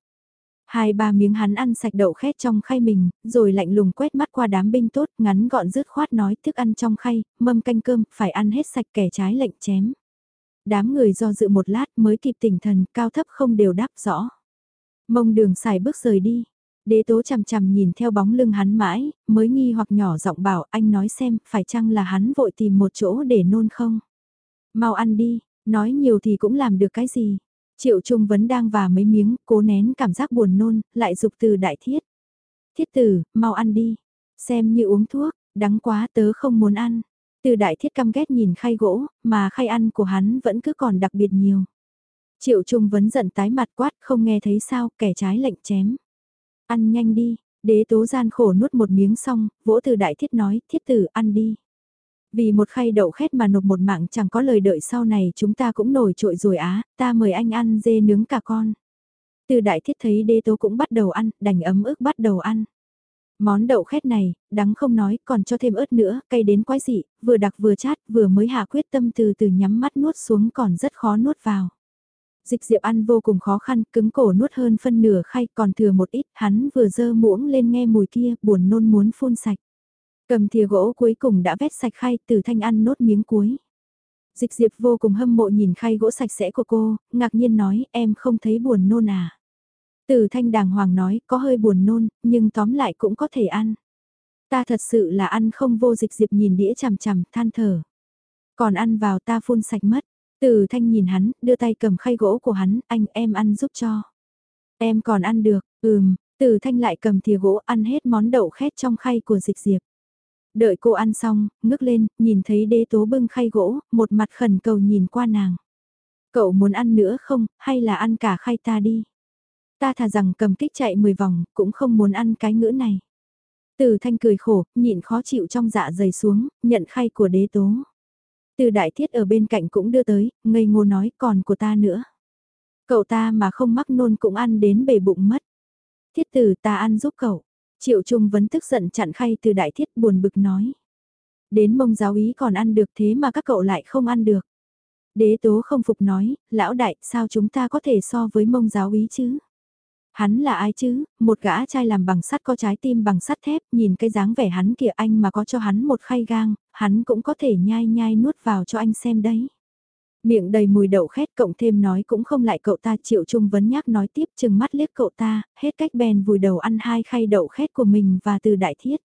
Hai ba miếng hắn ăn sạch đậu khét trong khay mình, rồi lạnh lùng quét mắt qua đám binh tốt, ngắn gọn dứt khoát nói thức ăn trong khay, mâm canh cơm, phải ăn hết sạch kẻ trái lệnh chém. Đám người do dự một lát mới kịp tỉnh thần, cao thấp không đều đáp rõ. Mông đường xài bước rời đi. Đế tố chằm chằm nhìn theo bóng lưng hắn mãi, mới nghi hoặc nhỏ giọng bảo anh nói xem phải chăng là hắn vội tìm một chỗ để nôn không. Mau ăn đi, nói nhiều thì cũng làm được cái gì. Triệu Trung vẫn đang và mấy miếng, cố nén cảm giác buồn nôn, lại dục từ đại thiết. Thiết tử, mau ăn đi. Xem như uống thuốc, đắng quá tớ không muốn ăn. Từ đại thiết căm ghét nhìn khay gỗ, mà khay ăn của hắn vẫn cứ còn đặc biệt nhiều. Triệu Trung vấn giận tái mặt quát không nghe thấy sao, kẻ trái lệnh chém. Ăn nhanh đi, đế tố gian khổ nuốt một miếng xong, vỗ từ đại thiết nói, thiết tử ăn đi. Vì một khay đậu khét mà nộp một mạng chẳng có lời đợi sau này chúng ta cũng nổi trội rồi á, ta mời anh ăn dê nướng cả con. Từ đại thiết thấy đê tố cũng bắt đầu ăn, đành ấm ức bắt đầu ăn. Món đậu khét này, đắng không nói, còn cho thêm ớt nữa, cay đến quái dị, vừa đặc vừa chát, vừa mới hạ quyết tâm từ từ nhắm mắt nuốt xuống còn rất khó nuốt vào. Dịch diệp ăn vô cùng khó khăn, cứng cổ nuốt hơn phân nửa khay, còn thừa một ít, hắn vừa dơ muỗng lên nghe mùi kia, buồn nôn muốn phun sạch. Cầm thìa gỗ cuối cùng đã vét sạch khay, từ thanh ăn nốt miếng cuối. Dịch diệp vô cùng hâm mộ nhìn khay gỗ sạch sẽ của cô, ngạc nhiên nói, em không thấy buồn nôn à. Từ thanh đàng hoàng nói, có hơi buồn nôn, nhưng tóm lại cũng có thể ăn. Ta thật sự là ăn không vô dịch diệp nhìn đĩa chằm chằm, than thở. Còn ăn vào ta phun sạch mất. Từ thanh nhìn hắn, đưa tay cầm khay gỗ của hắn, anh em ăn giúp cho. Em còn ăn được, ừm, từ thanh lại cầm thìa gỗ ăn hết món đậu khét trong khay của dịch diệp. Đợi cô ăn xong, ngước lên, nhìn thấy đế tố bưng khay gỗ, một mặt khẩn cầu nhìn qua nàng. Cậu muốn ăn nữa không, hay là ăn cả khay ta đi? Ta thà rằng cầm kích chạy 10 vòng, cũng không muốn ăn cái ngữ này. Từ thanh cười khổ, nhịn khó chịu trong dạ dày xuống, nhận khay của đế tố. Từ đại thiết ở bên cạnh cũng đưa tới, ngây ngô nói còn của ta nữa. Cậu ta mà không mắc nôn cũng ăn đến bể bụng mất. Thiết tử ta ăn giúp cậu. Triệu Trung vẫn tức giận chặn khay từ đại thiết buồn bực nói. Đến mông giáo ý còn ăn được thế mà các cậu lại không ăn được. Đế tố không phục nói, lão đại sao chúng ta có thể so với mông giáo ý chứ? Hắn là ai chứ, một gã trai làm bằng sắt có trái tim bằng sắt thép, nhìn cái dáng vẻ hắn kìa anh mà có cho hắn một khay gang, hắn cũng có thể nhai nhai nuốt vào cho anh xem đấy. Miệng đầy mùi đậu khét cộng thêm nói cũng không lại cậu ta chịu trung vấn nhắc nói tiếp chừng mắt liếc cậu ta, hết cách bèn vùi đầu ăn hai khay đậu khét của mình và từ đại thiết.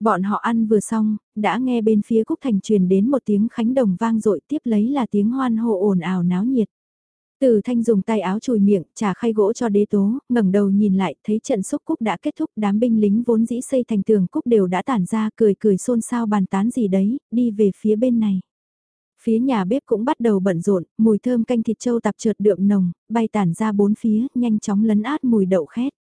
Bọn họ ăn vừa xong, đã nghe bên phía Cúc Thành truyền đến một tiếng khánh đồng vang dội tiếp lấy là tiếng hoan hô ồn ào náo nhiệt. Từ thanh dùng tay áo chùi miệng, trả khay gỗ cho đế tố, ngẩng đầu nhìn lại, thấy trận xúc cúc đã kết thúc, đám binh lính vốn dĩ xây thành tường cúc đều đã tản ra, cười cười xôn xao bàn tán gì đấy, đi về phía bên này. Phía nhà bếp cũng bắt đầu bận rộn, mùi thơm canh thịt trâu tạp trượt đượm nồng, bay tản ra bốn phía, nhanh chóng lấn át mùi đậu khét.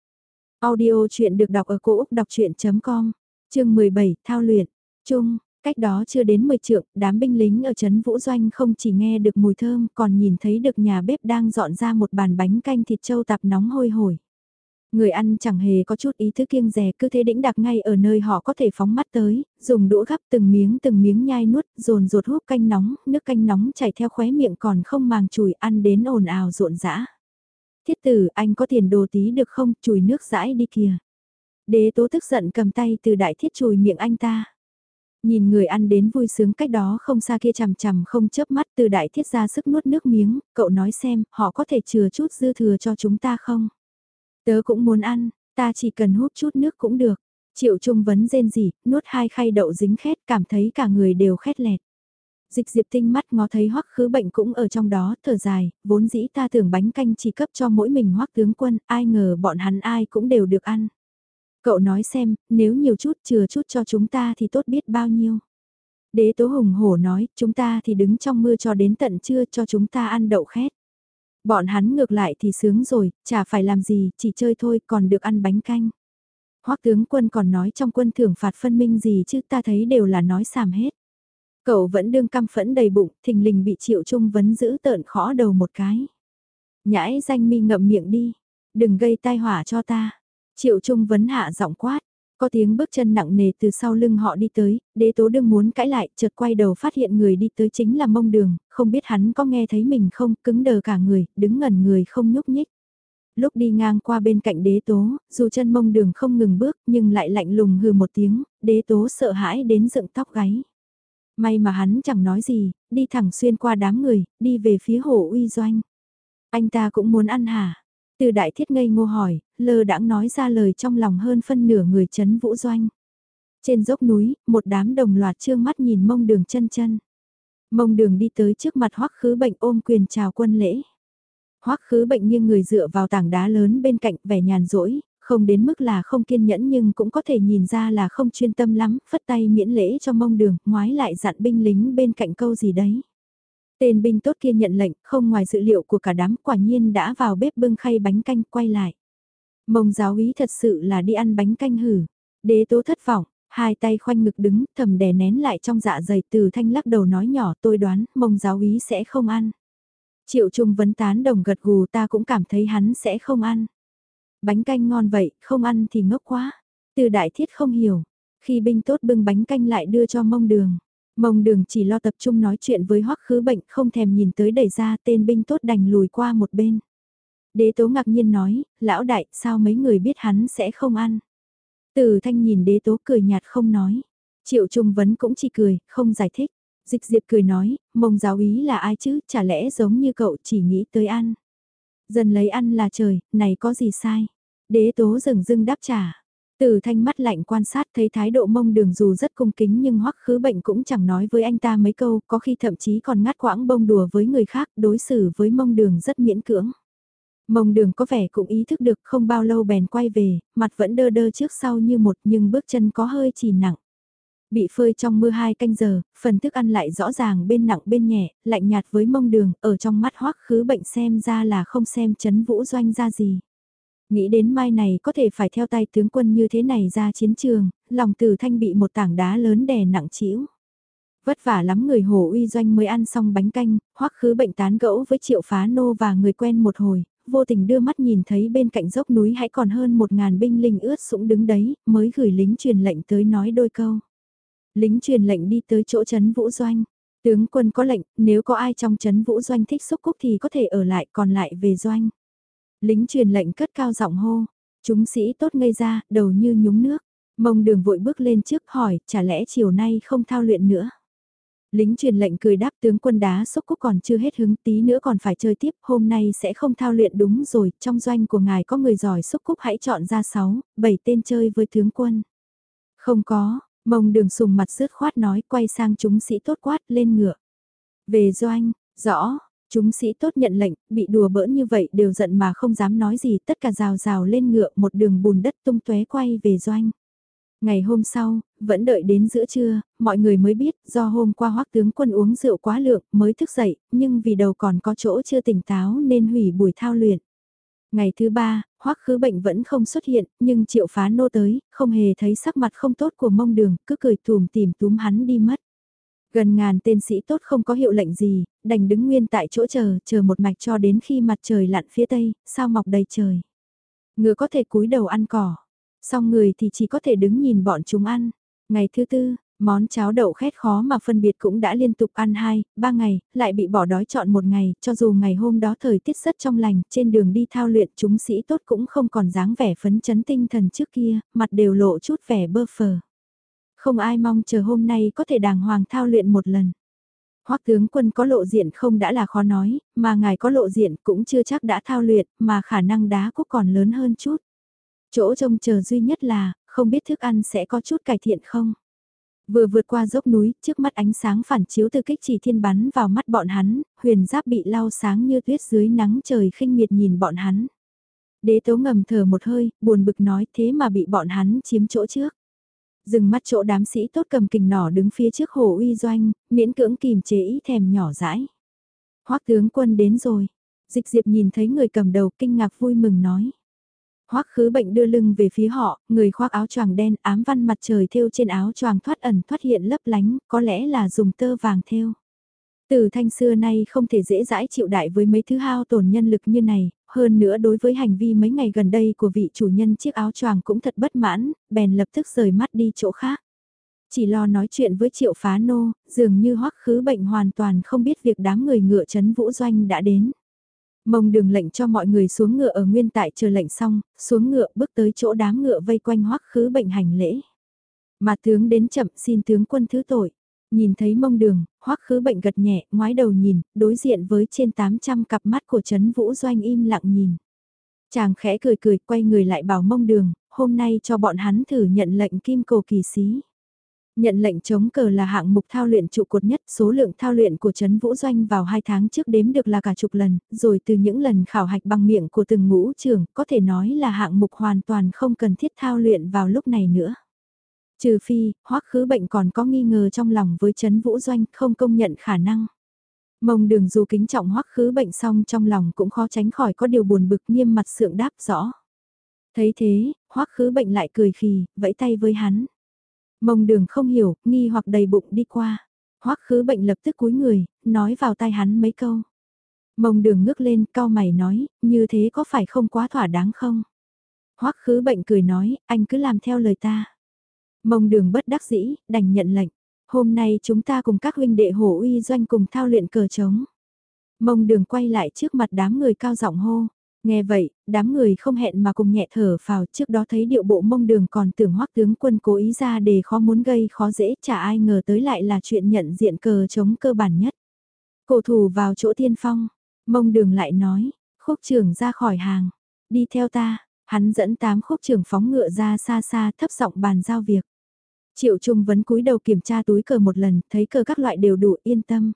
Audio chuyện được đọc ở cổ Úc đọc chuyện.com, chương 17, thao luyện, chung, Cách đó chưa đến 10 trượng, đám binh lính ở Trấn Vũ Doanh không chỉ nghe được mùi thơm còn nhìn thấy được nhà bếp đang dọn ra một bàn bánh canh thịt trâu tạp nóng hôi hổi. Người ăn chẳng hề có chút ý thức kiêng rè cứ thế đĩnh đặc ngay ở nơi họ có thể phóng mắt tới, dùng đũa gắp từng miếng từng miếng nhai nuốt, dồn ruột húp canh nóng, nước canh nóng chảy theo khóe miệng còn không màng chùi ăn đến ồn ào rộn rã. Thiết tử, anh có tiền đồ tí được không, chùi nước rãi đi kìa. Đế tố tức giận cầm tay từ đại thiết chùi miệng anh ta. Nhìn người ăn đến vui sướng cách đó không xa kia chằm chằm không chớp mắt từ đại thiết ra sức nuốt nước miếng, cậu nói xem, họ có thể chừa chút dư thừa cho chúng ta không? Tớ cũng muốn ăn, ta chỉ cần hút chút nước cũng được. Triệu Trung vấn rên gì, nuốt hai khay đậu dính khét cảm thấy cả người đều khét lẹt. Dịch diệp tinh mắt ngó thấy hoắc khứ bệnh cũng ở trong đó, thở dài, vốn dĩ ta tưởng bánh canh chỉ cấp cho mỗi mình hoắc tướng quân, ai ngờ bọn hắn ai cũng đều được ăn. Cậu nói xem, nếu nhiều chút chừa chút cho chúng ta thì tốt biết bao nhiêu. Đế tố hùng hổ nói, chúng ta thì đứng trong mưa cho đến tận trưa cho chúng ta ăn đậu khét. Bọn hắn ngược lại thì sướng rồi, chả phải làm gì, chỉ chơi thôi còn được ăn bánh canh. Hoắc tướng quân còn nói trong quân thưởng phạt phân minh gì chứ ta thấy đều là nói xàm hết. Cậu vẫn đương căm phẫn đầy bụng, thình lình bị triệu trung vấn giữ tợn khó đầu một cái. Nhãi danh mi ngậm miệng đi, đừng gây tai họa cho ta. Triệu Trung vấn hạ giọng quát, có tiếng bước chân nặng nề từ sau lưng họ đi tới, đế tố đương muốn cãi lại, chợt quay đầu phát hiện người đi tới chính là mông đường, không biết hắn có nghe thấy mình không, cứng đờ cả người, đứng ngẩn người không nhúc nhích. Lúc đi ngang qua bên cạnh đế tố, dù chân mông đường không ngừng bước nhưng lại lạnh lùng hừ một tiếng, đế tố sợ hãi đến dựng tóc gáy. May mà hắn chẳng nói gì, đi thẳng xuyên qua đám người, đi về phía hồ uy doanh. Anh ta cũng muốn ăn hả? Từ đại thiết ngây ngô hỏi, lơ đãng nói ra lời trong lòng hơn phân nửa người chấn vũ doanh. Trên dốc núi, một đám đồng loạt trương mắt nhìn mông đường chân chân. Mông đường đi tới trước mặt hoắc khứ bệnh ôm quyền chào quân lễ. Hoắc khứ bệnh nghiêng người dựa vào tảng đá lớn bên cạnh vẻ nhàn rỗi, không đến mức là không kiên nhẫn nhưng cũng có thể nhìn ra là không chuyên tâm lắm, phất tay miễn lễ cho mông đường, ngoái lại dặn binh lính bên cạnh câu gì đấy. Tên binh tốt kia nhận lệnh, không ngoài dự liệu của cả đám quả nhiên đã vào bếp bưng khay bánh canh quay lại. Mông giáo úy thật sự là đi ăn bánh canh hử. Đế tố thất vọng, hai tay khoanh ngực đứng, thầm đè nén lại trong dạ dày từ thanh lắc đầu nói nhỏ tôi đoán mông giáo úy sẽ không ăn. Triệu Trung vấn tán đồng gật gù ta cũng cảm thấy hắn sẽ không ăn. Bánh canh ngon vậy, không ăn thì ngốc quá. Từ đại thiết không hiểu. Khi binh tốt bưng bánh canh lại đưa cho mông đường. Mông đường chỉ lo tập trung nói chuyện với hoắc khứ bệnh không thèm nhìn tới đẩy ra tên binh tốt đành lùi qua một bên. Đế tố ngạc nhiên nói, lão đại, sao mấy người biết hắn sẽ không ăn. Từ thanh nhìn đế tố cười nhạt không nói. Triệu Trung Vấn cũng chỉ cười, không giải thích. Dịch diệp cười nói, mông giáo ý là ai chứ, chả lẽ giống như cậu chỉ nghĩ tới ăn. Dần lấy ăn là trời, này có gì sai. Đế tố rừng rưng đáp trả. Từ thanh mắt lạnh quan sát thấy thái độ mông đường dù rất cung kính nhưng hoắc khứ bệnh cũng chẳng nói với anh ta mấy câu, có khi thậm chí còn ngắt quãng bông đùa với người khác, đối xử với mông đường rất miễn cưỡng. Mông đường có vẻ cũng ý thức được không bao lâu bèn quay về, mặt vẫn đơ đơ trước sau như một nhưng bước chân có hơi chỉ nặng. Bị phơi trong mưa hai canh giờ, phần thức ăn lại rõ ràng bên nặng bên nhẹ, lạnh nhạt với mông đường, ở trong mắt hoắc khứ bệnh xem ra là không xem chấn vũ doanh ra gì. Nghĩ đến mai này có thể phải theo tay tướng quân như thế này ra chiến trường, lòng tử thanh bị một tảng đá lớn đè nặng chĩu, Vất vả lắm người hồ uy doanh mới ăn xong bánh canh, hoắc khứ bệnh tán gẫu với triệu phá nô và người quen một hồi, vô tình đưa mắt nhìn thấy bên cạnh dốc núi hãy còn hơn một ngàn binh linh ướt sũng đứng đấy, mới gửi lính truyền lệnh tới nói đôi câu. Lính truyền lệnh đi tới chỗ trấn vũ doanh. Tướng quân có lệnh, nếu có ai trong trấn vũ doanh thích xúc cúc thì có thể ở lại còn lại về doanh. Lính truyền lệnh cất cao giọng hô. Chúng sĩ tốt ngây ra, đầu như nhúng nước. Mông đường vội bước lên trước hỏi, chả lẽ chiều nay không thao luyện nữa. Lính truyền lệnh cười đáp tướng quân đá xúc cúc còn chưa hết hứng tí nữa còn phải chơi tiếp, hôm nay sẽ không thao luyện đúng rồi, trong doanh của ngài có người giỏi xúc cúc hãy chọn ra 6, 7 tên chơi với tướng quân. Không có, mông đường sùng mặt rớt khoát nói quay sang chúng sĩ tốt quát lên ngựa. Về doanh, rõ, chúng sĩ tốt nhận lệnh, bị đùa bỡn như vậy đều giận mà không dám nói gì, tất cả rào rào lên ngựa một đường bùn đất tung tóe quay về doanh. Ngày hôm sau, vẫn đợi đến giữa trưa, mọi người mới biết do hôm qua hoắc tướng quân uống rượu quá lượng mới thức dậy, nhưng vì đầu còn có chỗ chưa tỉnh táo nên hủy buổi thao luyện. Ngày thứ ba, hoắc khứ bệnh vẫn không xuất hiện, nhưng triệu phá nô tới, không hề thấy sắc mặt không tốt của mông đường, cứ cười tùm tìm túm hắn đi mất. Gần ngàn tên sĩ tốt không có hiệu lệnh gì, đành đứng nguyên tại chỗ chờ, chờ một mạch cho đến khi mặt trời lặn phía tây, sao mọc đầy trời. Ngựa có thể cúi đầu ăn cỏ, Xong người thì chỉ có thể đứng nhìn bọn chúng ăn. Ngày thứ tư, món cháo đậu khét khó mà phân biệt cũng đã liên tục ăn hai, ba ngày, lại bị bỏ đói chọn một ngày, cho dù ngày hôm đó thời tiết rất trong lành, trên đường đi thao luyện chúng sĩ tốt cũng không còn dáng vẻ phấn chấn tinh thần trước kia, mặt đều lộ chút vẻ bơ phờ. Không ai mong chờ hôm nay có thể đàng hoàng thao luyện một lần. Hoắc tướng quân có lộ diện không đã là khó nói, mà ngài có lộ diện cũng chưa chắc đã thao luyện, mà khả năng đá cũng còn lớn hơn chút. Chỗ trông chờ duy nhất là, không biết thức ăn sẽ có chút cải thiện không. Vừa vượt qua dốc núi, trước mắt ánh sáng phản chiếu từ kích chỉ thiên bắn vào mắt bọn hắn, huyền giáp bị lau sáng như tuyết dưới nắng trời khinh miệt nhìn bọn hắn. Đế tố ngầm thở một hơi, buồn bực nói thế mà bị bọn hắn chiếm chỗ trước. Dừng mắt chỗ đám sĩ tốt cầm kình nỏ đứng phía trước hồ uy doanh, miễn cưỡng kìm chế ý thèm nhỏ dãi. Hoác tướng quân đến rồi. Dịch diệp nhìn thấy người cầm đầu kinh ngạc vui mừng nói. Hoắc khứ bệnh đưa lưng về phía họ, người khoác áo choàng đen ám văn mặt trời thêu trên áo choàng thoát ẩn thoát hiện lấp lánh, có lẽ là dùng tơ vàng thêu. Từ thanh xưa nay không thể dễ dãi chịu đại với mấy thứ hao tổn nhân lực như này, hơn nữa đối với hành vi mấy ngày gần đây của vị chủ nhân chiếc áo choàng cũng thật bất mãn, bèn lập tức rời mắt đi chỗ khác. Chỉ lo nói chuyện với triệu phá nô, dường như hoắc khứ bệnh hoàn toàn không biết việc đám người ngựa chấn vũ doanh đã đến. Mông đường lệnh cho mọi người xuống ngựa ở nguyên tại chờ lệnh xong, xuống ngựa bước tới chỗ đám ngựa vây quanh hoắc khứ bệnh hành lễ. Mà tướng đến chậm xin tướng quân thứ tội. Nhìn thấy mông đường, hoắc khứ bệnh gật nhẹ, ngoái đầu nhìn, đối diện với trên 800 cặp mắt của Trấn Vũ Doanh im lặng nhìn. Chàng khẽ cười cười, quay người lại bảo mông đường, hôm nay cho bọn hắn thử nhận lệnh kim cổ kỳ sĩ. Nhận lệnh chống cờ là hạng mục thao luyện trụ cột nhất, số lượng thao luyện của Trấn Vũ Doanh vào 2 tháng trước đếm được là cả chục lần, rồi từ những lần khảo hạch bằng miệng của từng ngũ trường, có thể nói là hạng mục hoàn toàn không cần thiết thao luyện vào lúc này nữa. Trừ phi, hoắc khứ bệnh còn có nghi ngờ trong lòng với chấn Vũ Doanh không công nhận khả năng. Mông đường dù kính trọng hoắc khứ bệnh xong trong lòng cũng khó tránh khỏi có điều buồn bực nghiêm mặt sượng đáp rõ. Thấy thế, hoắc khứ bệnh lại cười khì, vẫy tay với hắn. Mông đường không hiểu, nghi hoặc đầy bụng đi qua. Hoắc khứ bệnh lập tức cúi người, nói vào tai hắn mấy câu. Mông đường ngước lên, cao mày nói, như thế có phải không quá thỏa đáng không? Hoắc khứ bệnh cười nói, anh cứ làm theo lời ta. Mông đường bất đắc dĩ, đành nhận lệnh. Hôm nay chúng ta cùng các huynh đệ hổ uy doanh cùng thao luyện cờ trống. Mông đường quay lại trước mặt đám người cao giọng hô. Nghe vậy, đám người không hẹn mà cùng nhẹ thở vào trước đó thấy điệu bộ mông đường còn tưởng hoắc tướng quân cố ý ra để khó muốn gây khó dễ chả ai ngờ tới lại là chuyện nhận diện cờ chống cơ bản nhất. Cổ thủ vào chỗ tiên phong, mông đường lại nói, khúc trưởng ra khỏi hàng, đi theo ta, hắn dẫn tám khúc trưởng phóng ngựa ra xa xa thấp giọng bàn giao việc. Triệu Trung vấn cúi đầu kiểm tra túi cờ một lần, thấy cờ các loại đều đủ yên tâm.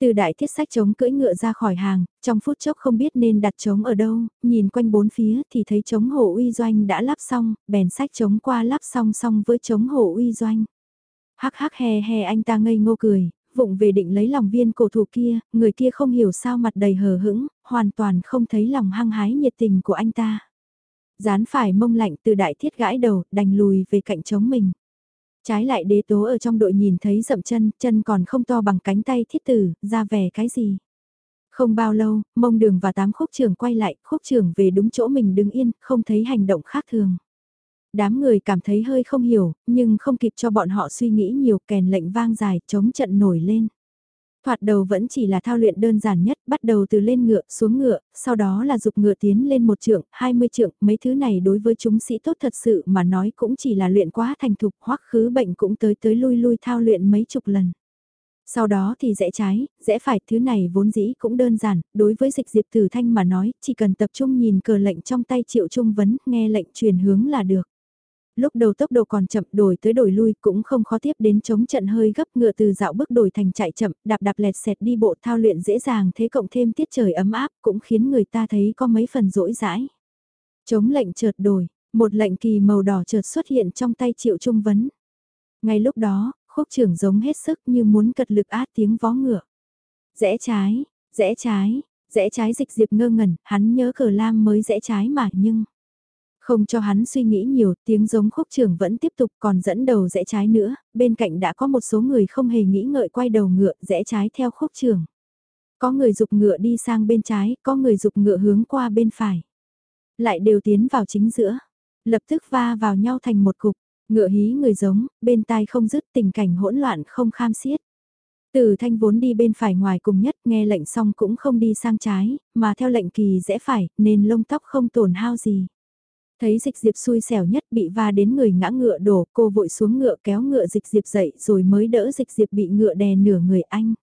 Từ đại thiết sách chống cưỡi ngựa ra khỏi hàng, trong phút chốc không biết nên đặt chống ở đâu, nhìn quanh bốn phía thì thấy chống hộ uy doanh đã lắp xong, bèn sách chống qua lắp song song với chống hộ uy doanh. Hắc hắc hè hè, anh ta ngây ngô cười, vụng về định lấy lòng viên cổ thủ kia, người kia không hiểu sao mặt đầy hờ hững, hoàn toàn không thấy lòng hăng hái nhiệt tình của anh ta. Dán phải mông lạnh từ đại thiết gãi đầu, đành lùi về cạnh chống mình. Trái lại đế tố ở trong đội nhìn thấy dậm chân, chân còn không to bằng cánh tay thiết tử, ra vẻ cái gì. Không bao lâu, mông đường và tám khúc trưởng quay lại, khúc trưởng về đúng chỗ mình đứng yên, không thấy hành động khác thường. Đám người cảm thấy hơi không hiểu, nhưng không kịp cho bọn họ suy nghĩ nhiều kèn lệnh vang dài, chống trận nổi lên. Thoạt đầu vẫn chỉ là thao luyện đơn giản nhất, bắt đầu từ lên ngựa, xuống ngựa, sau đó là dục ngựa tiến lên một trượng, hai mươi trượng, mấy thứ này đối với chúng sĩ tốt thật sự mà nói cũng chỉ là luyện quá thành thục hoặc khứ bệnh cũng tới tới lui lui thao luyện mấy chục lần. Sau đó thì rẽ trái, rẽ phải, thứ này vốn dĩ cũng đơn giản, đối với dịch diệp tử thanh mà nói, chỉ cần tập trung nhìn cờ lệnh trong tay triệu trung vấn, nghe lệnh truyền hướng là được lúc đầu tốc độ còn chậm đổi tới đổi lui cũng không khó tiếp đến chống trận hơi gấp ngựa từ dạo bước đổi thành chạy chậm, đạp đạp lẹt xẹt đi bộ thao luyện dễ dàng thế cộng thêm tiết trời ấm áp cũng khiến người ta thấy có mấy phần rỗi rãi. Chống lệnh chợt đổi, một lệnh kỳ màu đỏ chợt xuất hiện trong tay triệu trung vấn. Ngay lúc đó, khúc trưởng giống hết sức như muốn cật lực át tiếng vó ngựa. Rẽ trái, rẽ trái, rẽ trái dịch diệp ngơ ngẩn, hắn nhớ cờ lam mới rẽ trái mà nhưng... Không cho hắn suy nghĩ nhiều, tiếng giống khúc trưởng vẫn tiếp tục còn dẫn đầu rẽ trái nữa, bên cạnh đã có một số người không hề nghĩ ngợi quay đầu ngựa rẽ trái theo khúc trưởng. Có người dục ngựa đi sang bên trái, có người dục ngựa hướng qua bên phải. Lại đều tiến vào chính giữa, lập tức va vào nhau thành một cục, ngựa hí người giống, bên tai không dứt tình cảnh hỗn loạn không kham xiết. Từ thanh vốn đi bên phải ngoài cùng nhất nghe lệnh xong cũng không đi sang trái, mà theo lệnh kỳ rẽ phải, nên lông tóc không tổn hao gì. Thấy dịch diệp xui xẻo nhất bị va đến người ngã ngựa đổ, cô vội xuống ngựa kéo ngựa dịch diệp dậy rồi mới đỡ dịch diệp bị ngựa đè nửa người anh.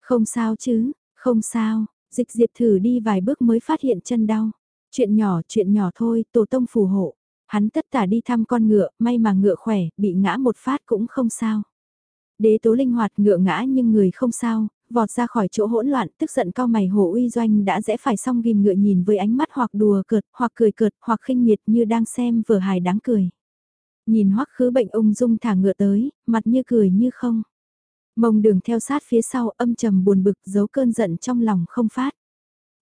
Không sao chứ, không sao, dịch diệp thử đi vài bước mới phát hiện chân đau. Chuyện nhỏ, chuyện nhỏ thôi, tổ tông phù hộ. Hắn tất tả đi thăm con ngựa, may mà ngựa khỏe, bị ngã một phát cũng không sao. Đế tố linh hoạt ngựa ngã nhưng người không sao, vọt ra khỏi chỗ hỗn loạn, tức giận cao mày hổ uy doanh đã rẽ phải xong ghim ngựa nhìn với ánh mắt hoặc đùa cợt, hoặc cười cợt, hoặc khinh miệt như đang xem vừa hài đáng cười. Nhìn hoắc khứ bệnh ung dung thả ngựa tới, mặt như cười như không. Mông đường theo sát phía sau âm trầm buồn bực giấu cơn giận trong lòng không phát.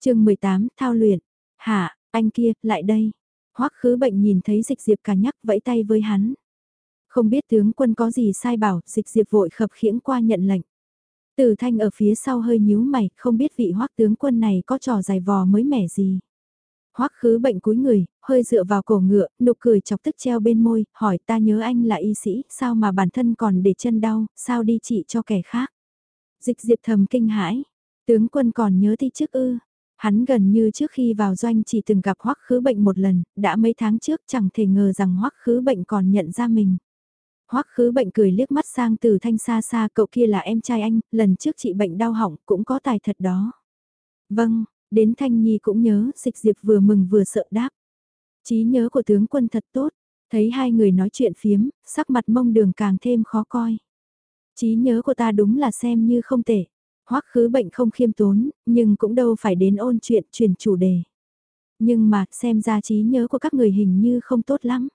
chương 18 thao luyện, hả, anh kia, lại đây. hoắc khứ bệnh nhìn thấy dịch diệp cả nhắc vẫy tay với hắn. Không biết tướng quân có gì sai bảo, dịch diệp vội khập khiễng qua nhận lệnh. Từ thanh ở phía sau hơi nhíu mày, không biết vị hoắc tướng quân này có trò dài vò mới mẻ gì. Hoắc khứ bệnh cúi người, hơi dựa vào cổ ngựa, nụ cười chọc tức treo bên môi, hỏi ta nhớ anh là y sĩ, sao mà bản thân còn để chân đau, sao đi trị cho kẻ khác. Dịch diệp thầm kinh hãi, tướng quân còn nhớ thi trước ư. Hắn gần như trước khi vào doanh chỉ từng gặp hoắc khứ bệnh một lần, đã mấy tháng trước chẳng thể ngờ rằng hoắc khứ bệnh còn nhận ra mình. Hoắc khứ bệnh cười liếc mắt sang từ thanh xa xa cậu kia là em trai anh, lần trước chị bệnh đau hỏng cũng có tài thật đó. Vâng, đến Thanh Nhi cũng nhớ, dịch diệp vừa mừng vừa sợ đáp. trí nhớ của tướng quân thật tốt, thấy hai người nói chuyện phiếm, sắc mặt mông đường càng thêm khó coi. trí nhớ của ta đúng là xem như không tệ. Hoắc khứ bệnh không khiêm tốn, nhưng cũng đâu phải đến ôn chuyện truyền chủ đề. Nhưng mà, xem ra trí nhớ của các người hình như không tốt lắm.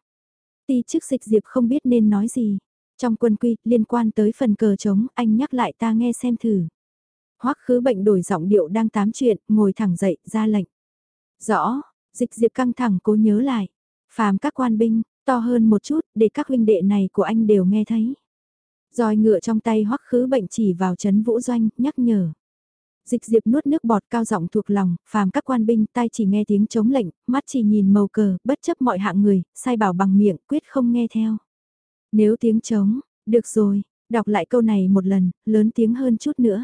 Ti chức dịch diệp không biết nên nói gì. Trong quân quy, liên quan tới phần cờ trống, anh nhắc lại ta nghe xem thử. Hoắc khứ bệnh đổi giọng điệu đang tám chuyện, ngồi thẳng dậy, ra lệnh. Rõ, dịch diệp căng thẳng cố nhớ lại. Phàm các quan binh, to hơn một chút, để các huynh đệ này của anh đều nghe thấy. Rồi ngựa trong tay hoắc khứ bệnh chỉ vào chấn vũ doanh, nhắc nhở. Dịch diệp nuốt nước bọt cao giọng thuộc lòng, phàm các quan binh tai chỉ nghe tiếng chống lệnh, mắt chỉ nhìn màu cờ, bất chấp mọi hạng người, sai bảo bằng miệng, quyết không nghe theo. Nếu tiếng chống, được rồi, đọc lại câu này một lần, lớn tiếng hơn chút nữa.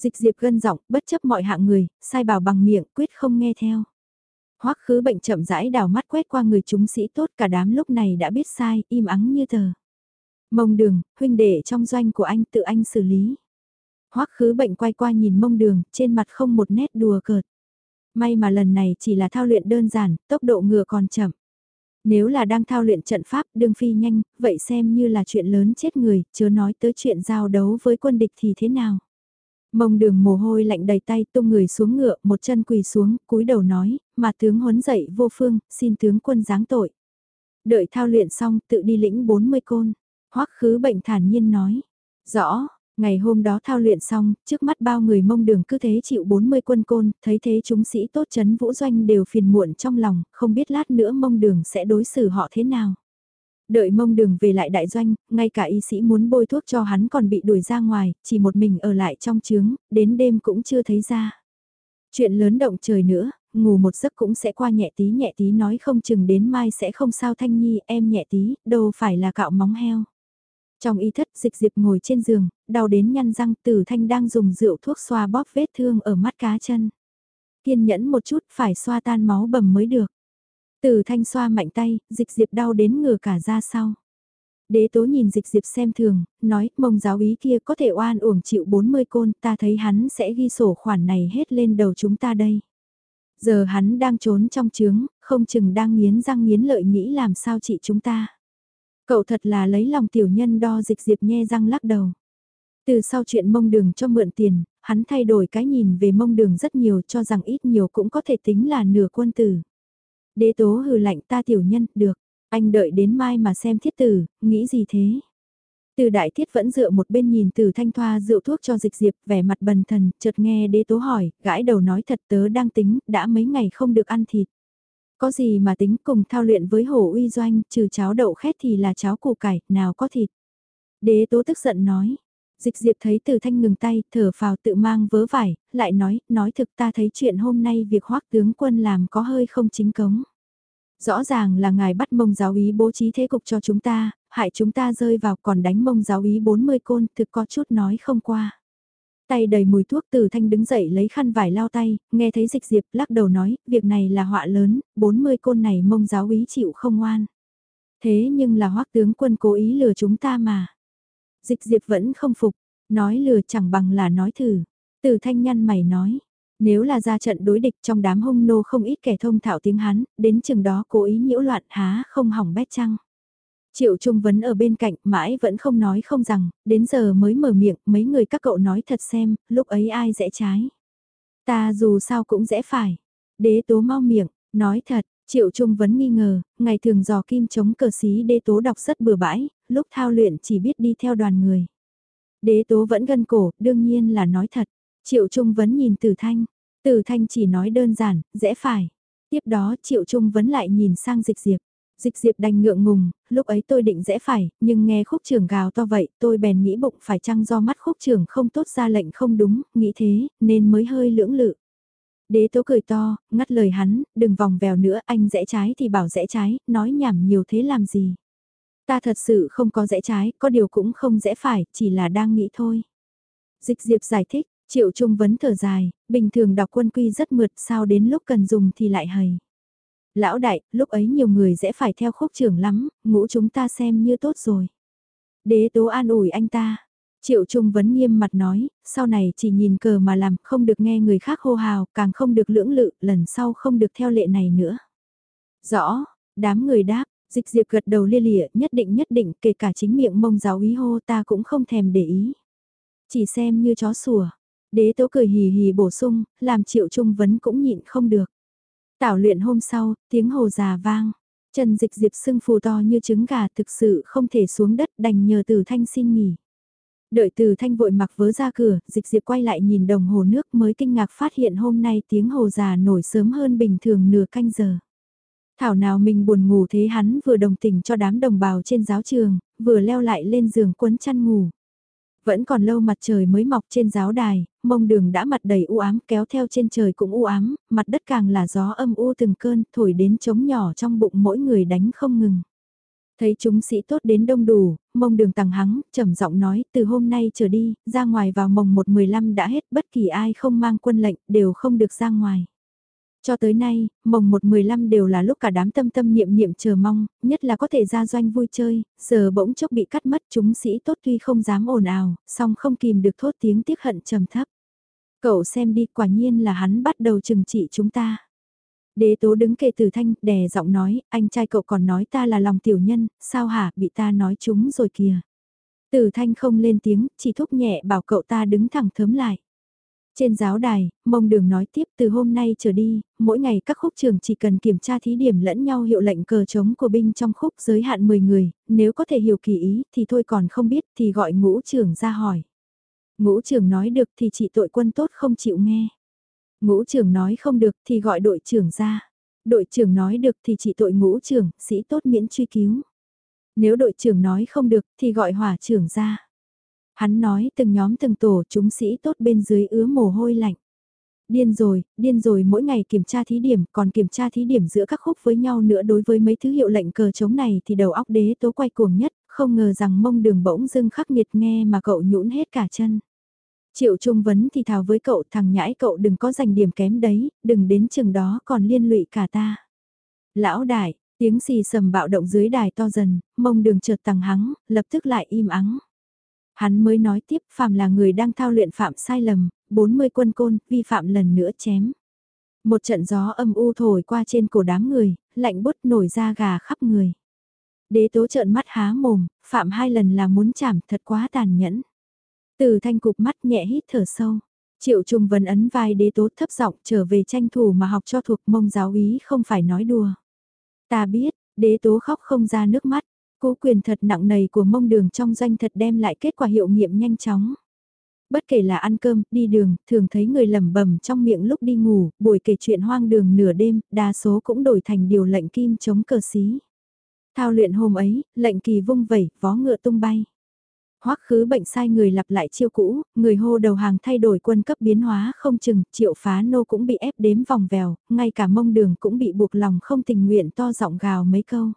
Dịch diệp gân giọng, bất chấp mọi hạng người, sai bảo bằng miệng, quyết không nghe theo. Hoắc khứ bệnh chậm rãi đào mắt quét qua người chúng sĩ tốt cả đám lúc này đã biết sai, im ắng như tờ. Mông đường, huynh đệ trong doanh của anh tự anh xử lý. Hoắc khứ bệnh quay qua nhìn mông đường, trên mặt không một nét đùa cợt. May mà lần này chỉ là thao luyện đơn giản, tốc độ ngựa còn chậm. Nếu là đang thao luyện trận pháp đương phi nhanh, vậy xem như là chuyện lớn chết người, chớ nói tới chuyện giao đấu với quân địch thì thế nào. Mông đường mồ hôi lạnh đầy tay tung người xuống ngựa, một chân quỳ xuống, cúi đầu nói, mà tướng huấn dậy vô phương, xin tướng quân giáng tội. Đợi thao luyện xong, tự đi lĩnh 40 côn. Hoắc khứ bệnh thản nhiên nói. Rõ, ngày hôm đó thao luyện xong, trước mắt bao người mông đường cứ thế chịu 40 quân côn, thấy thế chúng sĩ tốt chấn vũ doanh đều phiền muộn trong lòng, không biết lát nữa mông đường sẽ đối xử họ thế nào. Đợi mông đường về lại đại doanh, ngay cả y sĩ muốn bôi thuốc cho hắn còn bị đuổi ra ngoài, chỉ một mình ở lại trong trướng, đến đêm cũng chưa thấy ra. Chuyện lớn động trời nữa, ngủ một giấc cũng sẽ qua nhẹ tí nhẹ tí nói không chừng đến mai sẽ không sao thanh nhi em nhẹ tí, đâu phải là cạo móng heo. Trong y thất dịch diệp ngồi trên giường, đau đến nhăn răng tử thanh đang dùng rượu thuốc xoa bóp vết thương ở mắt cá chân. Kiên nhẫn một chút phải xoa tan máu bầm mới được. Tử thanh xoa mạnh tay, dịch diệp đau đến ngửa cả ra sau. Đế tố nhìn dịch diệp xem thường, nói mông giáo ý kia có thể oan uổng chịu 40 côn, ta thấy hắn sẽ ghi sổ khoản này hết lên đầu chúng ta đây. Giờ hắn đang trốn trong trướng, không chừng đang nghiến răng nghiến lợi nghĩ làm sao trị chúng ta. Cậu thật là lấy lòng tiểu nhân đo dịch diệp nhe răng lắc đầu. Từ sau chuyện mông đường cho mượn tiền, hắn thay đổi cái nhìn về mông đường rất nhiều cho rằng ít nhiều cũng có thể tính là nửa quân tử. Đế tố hừ lạnh ta tiểu nhân, được, anh đợi đến mai mà xem thiết tử, nghĩ gì thế? Từ đại thiết vẫn dựa một bên nhìn từ thanh thoa rượu thuốc cho dịch diệp, vẻ mặt bần thần, chợt nghe đế tố hỏi, gãi đầu nói thật tớ đang tính, đã mấy ngày không được ăn thịt. Có gì mà tính cùng thao luyện với hổ uy doanh, trừ cháo đậu khét thì là cháo củ cải, nào có thịt. Đế tố tức giận nói. Dịch diệp thấy từ thanh ngừng tay, thở phào tự mang vớ vải, lại nói, nói thực ta thấy chuyện hôm nay việc hoắc tướng quân làm có hơi không chính cống. Rõ ràng là ngài bắt mông giáo ý bố trí thế cục cho chúng ta, hại chúng ta rơi vào còn đánh mông giáo ý 40 côn, thực có chút nói không qua. Tay đầy mùi thuốc từ thanh đứng dậy lấy khăn vải lau tay, nghe thấy dịch diệp lắc đầu nói, việc này là họa lớn, 40 côn này mông giáo ý chịu không ngoan. Thế nhưng là hoắc tướng quân cố ý lừa chúng ta mà. Dịch diệp vẫn không phục, nói lừa chẳng bằng là nói thử. Từ thanh nhăn mày nói, nếu là ra trận đối địch trong đám hung nô không ít kẻ thông thạo tiếng hắn đến chừng đó cố ý nhiễu loạn há không hỏng bét chăng. Triệu Trung Vấn ở bên cạnh mãi vẫn không nói không rằng, đến giờ mới mở miệng, mấy người các cậu nói thật xem, lúc ấy ai rẽ trái. Ta dù sao cũng rẽ phải. Đế tố mau miệng, nói thật, Triệu Trung Vấn nghi ngờ, ngày thường dò kim chống cờ xí đế tố đọc rất bừa bãi, lúc thao luyện chỉ biết đi theo đoàn người. Đế tố vẫn gân cổ, đương nhiên là nói thật. Triệu Trung Vấn nhìn Tử Thanh, Tử Thanh chỉ nói đơn giản, rẽ phải. Tiếp đó Triệu Trung Vấn lại nhìn sang dịch diệp. Dịch diệp đành ngượng ngùng, lúc ấy tôi định rẽ phải, nhưng nghe khúc trưởng gào to vậy, tôi bèn nghĩ bụng phải chăng do mắt khúc trưởng không tốt ra lệnh không đúng, nghĩ thế, nên mới hơi lưỡng lự. Đế tố cười to, ngắt lời hắn, đừng vòng vèo nữa, anh rẽ trái thì bảo rẽ trái, nói nhảm nhiều thế làm gì. Ta thật sự không có rẽ trái, có điều cũng không rẽ phải, chỉ là đang nghĩ thôi. Dịch diệp giải thích, triệu trung vấn thở dài, bình thường đọc quân quy rất mượt, sao đến lúc cần dùng thì lại hầy. Lão đại, lúc ấy nhiều người sẽ phải theo khúc trưởng lắm, ngũ chúng ta xem như tốt rồi. Đế tố an ủi anh ta. Triệu Trung vấn nghiêm mặt nói, sau này chỉ nhìn cờ mà làm, không được nghe người khác hô hào, càng không được lưỡng lự, lần sau không được theo lệ này nữa. Rõ, đám người đáp, dịch diệp gật đầu lia lịa, nhất định nhất định, kể cả chính miệng mông giáo ý hô ta cũng không thèm để ý. Chỉ xem như chó sủa. Đế tố cười hì hì bổ sung, làm triệu trung vấn cũng nhịn không được. Tảo luyện hôm sau, tiếng hồ già vang. Trần dịch diệp sưng phù to như trứng gà thực sự không thể xuống đất đành nhờ từ thanh xin nghỉ. Đợi từ thanh vội mặc vớ ra cửa, dịch diệp quay lại nhìn đồng hồ nước mới kinh ngạc phát hiện hôm nay tiếng hồ già nổi sớm hơn bình thường nửa canh giờ. Thảo nào mình buồn ngủ thế hắn vừa đồng tình cho đám đồng bào trên giáo trường, vừa leo lại lên giường quấn chăn ngủ. Vẫn còn lâu mặt trời mới mọc trên giáo đài, mông đường đã mặt đầy u ám kéo theo trên trời cũng u ám, mặt đất càng là gió âm u từng cơn thổi đến trống nhỏ trong bụng mỗi người đánh không ngừng. Thấy chúng sĩ tốt đến đông đủ, mông đường tàng hắng, trầm giọng nói, từ hôm nay trở đi, ra ngoài vào mồng 1-15 đã hết, bất kỳ ai không mang quân lệnh, đều không được ra ngoài. Cho tới nay, mồng 1-15 đều là lúc cả đám tâm tâm niệm niệm chờ mong, nhất là có thể ra doanh vui chơi, giờ bỗng chốc bị cắt mất chúng sĩ tốt tuy không dám ồn ào, song không kìm được thốt tiếng tiếc hận trầm thấp. Cậu xem đi quả nhiên là hắn bắt đầu trừng trị chúng ta. Đế tố đứng kề từ thanh, đè giọng nói, anh trai cậu còn nói ta là lòng tiểu nhân, sao hả, bị ta nói chúng rồi kìa. từ thanh không lên tiếng, chỉ thúc nhẹ bảo cậu ta đứng thẳng thớm lại. Trên giáo đài, mông đường nói tiếp từ hôm nay trở đi, mỗi ngày các khúc trường chỉ cần kiểm tra thí điểm lẫn nhau hiệu lệnh cờ chống của binh trong khúc giới hạn 10 người, nếu có thể hiểu kỳ ý thì thôi còn không biết thì gọi ngũ trưởng ra hỏi. Ngũ trưởng nói được thì chỉ tội quân tốt không chịu nghe. Ngũ trưởng nói không được thì gọi đội trưởng ra. Đội trưởng nói được thì chỉ tội ngũ trưởng, sĩ tốt miễn truy cứu. Nếu đội trưởng nói không được thì gọi hỏa trưởng ra. Hắn nói từng nhóm từng tổ chúng sĩ tốt bên dưới ứa mồ hôi lạnh. Điên rồi, điên rồi mỗi ngày kiểm tra thí điểm, còn kiểm tra thí điểm giữa các khúc với nhau nữa đối với mấy thứ hiệu lệnh cờ chống này thì đầu óc đế tố quay cuồng nhất, không ngờ rằng mông đường bỗng dưng khắc nghiệt nghe mà cậu nhũn hết cả chân. Triệu Trung Vấn thì thào với cậu thằng nhãi cậu đừng có giành điểm kém đấy, đừng đến chừng đó còn liên lụy cả ta. Lão đại, tiếng xì sầm bạo động dưới đài to dần, mông đường chợt tăng hắng, lập tức lại im ắng. Hắn mới nói tiếp phạm là người đang thao luyện phạm sai lầm, 40 quân côn, vi phạm lần nữa chém. Một trận gió âm u thổi qua trên cổ đám người, lạnh bút nổi ra gà khắp người. Đế tố trợn mắt há mồm, phạm hai lần là muốn chảm thật quá tàn nhẫn. Từ thanh cục mắt nhẹ hít thở sâu. Triệu Trung Vân ấn vai đế tố thấp giọng trở về tranh thủ mà học cho thuộc mông giáo ý không phải nói đùa. Ta biết, đế tố khóc không ra nước mắt, Cú quyền thật nặng nề của mông đường trong doanh thật đem lại kết quả hiệu nghiệm nhanh chóng. Bất kể là ăn cơm, đi đường, thường thấy người lẩm bẩm trong miệng lúc đi ngủ, buổi kể chuyện hoang đường nửa đêm, đa số cũng đổi thành điều lệnh kim chống cờ xí. Thao luyện hôm ấy, lệnh kỳ vung vẩy, vó ngựa tung bay. Hoắc khứ bệnh sai người lặp lại chiêu cũ, người hô đầu hàng thay đổi quân cấp biến hóa không chừng, triệu phá nô cũng bị ép đếm vòng vèo, ngay cả mông đường cũng bị buộc lòng không tình nguyện to giọng gào mấy câu.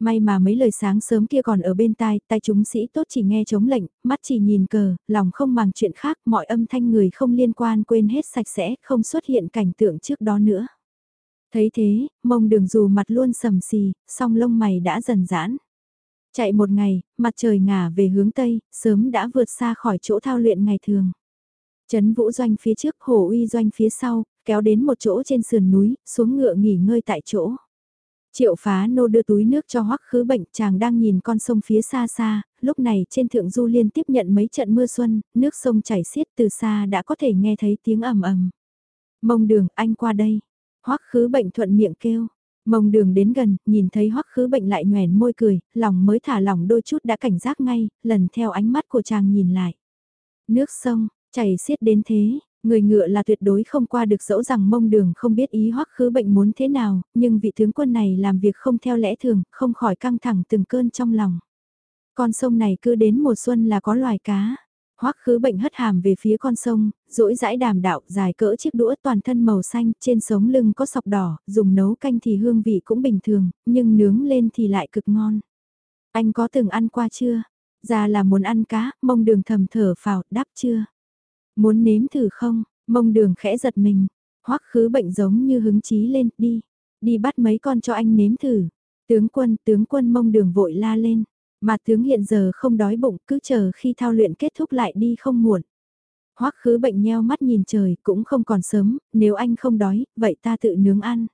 May mà mấy lời sáng sớm kia còn ở bên tai, tai chúng sĩ tốt chỉ nghe chống lệnh, mắt chỉ nhìn cờ, lòng không màng chuyện khác, mọi âm thanh người không liên quan quên hết sạch sẽ, không xuất hiện cảnh tượng trước đó nữa. Thấy thế, mông đường dù mặt luôn sầm xì, song lông mày đã dần giãn. Chạy một ngày, mặt trời ngả về hướng Tây, sớm đã vượt xa khỏi chỗ thao luyện ngày thường. Trấn vũ doanh phía trước, hồ uy doanh phía sau, kéo đến một chỗ trên sườn núi, xuống ngựa nghỉ ngơi tại chỗ. Triệu phá nô đưa túi nước cho hoắc khứ bệnh chàng đang nhìn con sông phía xa xa, lúc này trên thượng du liên tiếp nhận mấy trận mưa xuân, nước sông chảy xiết từ xa đã có thể nghe thấy tiếng ầm ầm. Mông đường anh qua đây. hoắc khứ bệnh thuận miệng kêu. Mông đường đến gần, nhìn thấy hoắc khứ bệnh lại nhoèn môi cười, lòng mới thả lỏng đôi chút đã cảnh giác ngay, lần theo ánh mắt của chàng nhìn lại. Nước sông, chảy xiết đến thế, Người ngựa là tuyệt đối không qua được dẫu rằng mông đường không biết ý hoắc khứ bệnh muốn thế nào, nhưng vị tướng quân này làm việc không theo lẽ thường, không khỏi căng thẳng từng cơn trong lòng. Con sông này cứ đến mùa xuân là có loài cá. Hoắc khứ bệnh hất hàm về phía con sông, rỗi rãi đàm đạo dài cỡ chiếc đũa toàn thân màu xanh, trên sống lưng có sọc đỏ, dùng nấu canh thì hương vị cũng bình thường, nhưng nướng lên thì lại cực ngon. Anh có từng ăn qua chưa? Già là muốn ăn cá, mông đường thầm thở phào, đáp chưa? Muốn nếm thử không? Mông đường khẽ giật mình. Hoắc khứ bệnh giống như hứng chí lên, đi. Đi bắt mấy con cho anh nếm thử. Tướng quân, tướng quân mông đường vội la lên. Mà tướng hiện giờ không đói bụng cứ chờ khi thao luyện kết thúc lại đi không muộn. Hoắc khứ bệnh nheo mắt nhìn trời cũng không còn sớm, nếu anh không đói, vậy ta tự nướng ăn.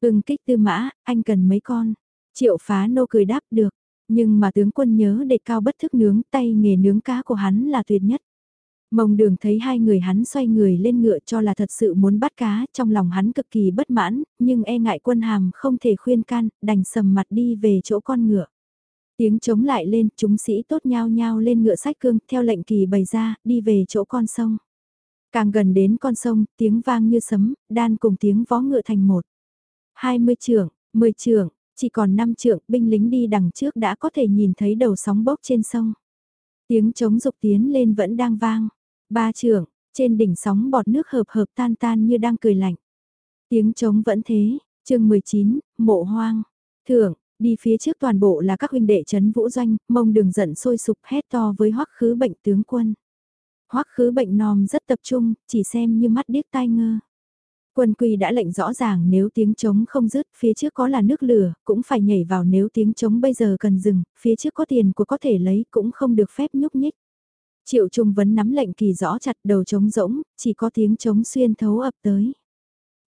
Ưng kích tư mã, anh cần mấy con. Triệu phá nô cười đáp được, nhưng mà tướng quân nhớ để cao bất thức nướng tay nghề nướng cá của hắn là tuyệt nhất. Mông đường thấy hai người hắn xoay người lên ngựa cho là thật sự muốn bắt cá, trong lòng hắn cực kỳ bất mãn, nhưng e ngại quân hàm không thể khuyên can, đành sầm mặt đi về chỗ con ngựa. Tiếng chống lại lên, chúng sĩ tốt nhau nhau lên ngựa sách cương, theo lệnh kỳ bày ra, đi về chỗ con sông. Càng gần đến con sông, tiếng vang như sấm, đan cùng tiếng vó ngựa thành một. 20 trưởng, 10 trưởng, chỉ còn 5 trưởng, binh lính đi đằng trước đã có thể nhìn thấy đầu sóng bốc trên sông. Tiếng chống dục tiến lên vẫn đang vang. Ba trưởng, trên đỉnh sóng bọt nước hợp hợp tan tan như đang cười lạnh. Tiếng trống vẫn thế, chương 19, mộ hoang. Thưởng, đi phía trước toàn bộ là các huynh đệ chấn vũ doanh, mông đường giận sôi sục hét to với hoắc khứ bệnh tướng quân. Hoắc khứ bệnh nom rất tập trung, chỉ xem như mắt điếc tai ngơ. Quân quy đã lệnh rõ ràng nếu tiếng trống không dứt, phía trước có là nước lửa, cũng phải nhảy vào nếu tiếng trống bây giờ cần dừng, phía trước có tiền của có thể lấy cũng không được phép nhúc nhích. Triệu Trung Vấn nắm lệnh kỳ rõ chặt đầu trống rỗng, chỉ có tiếng trống xuyên thấu ập tới.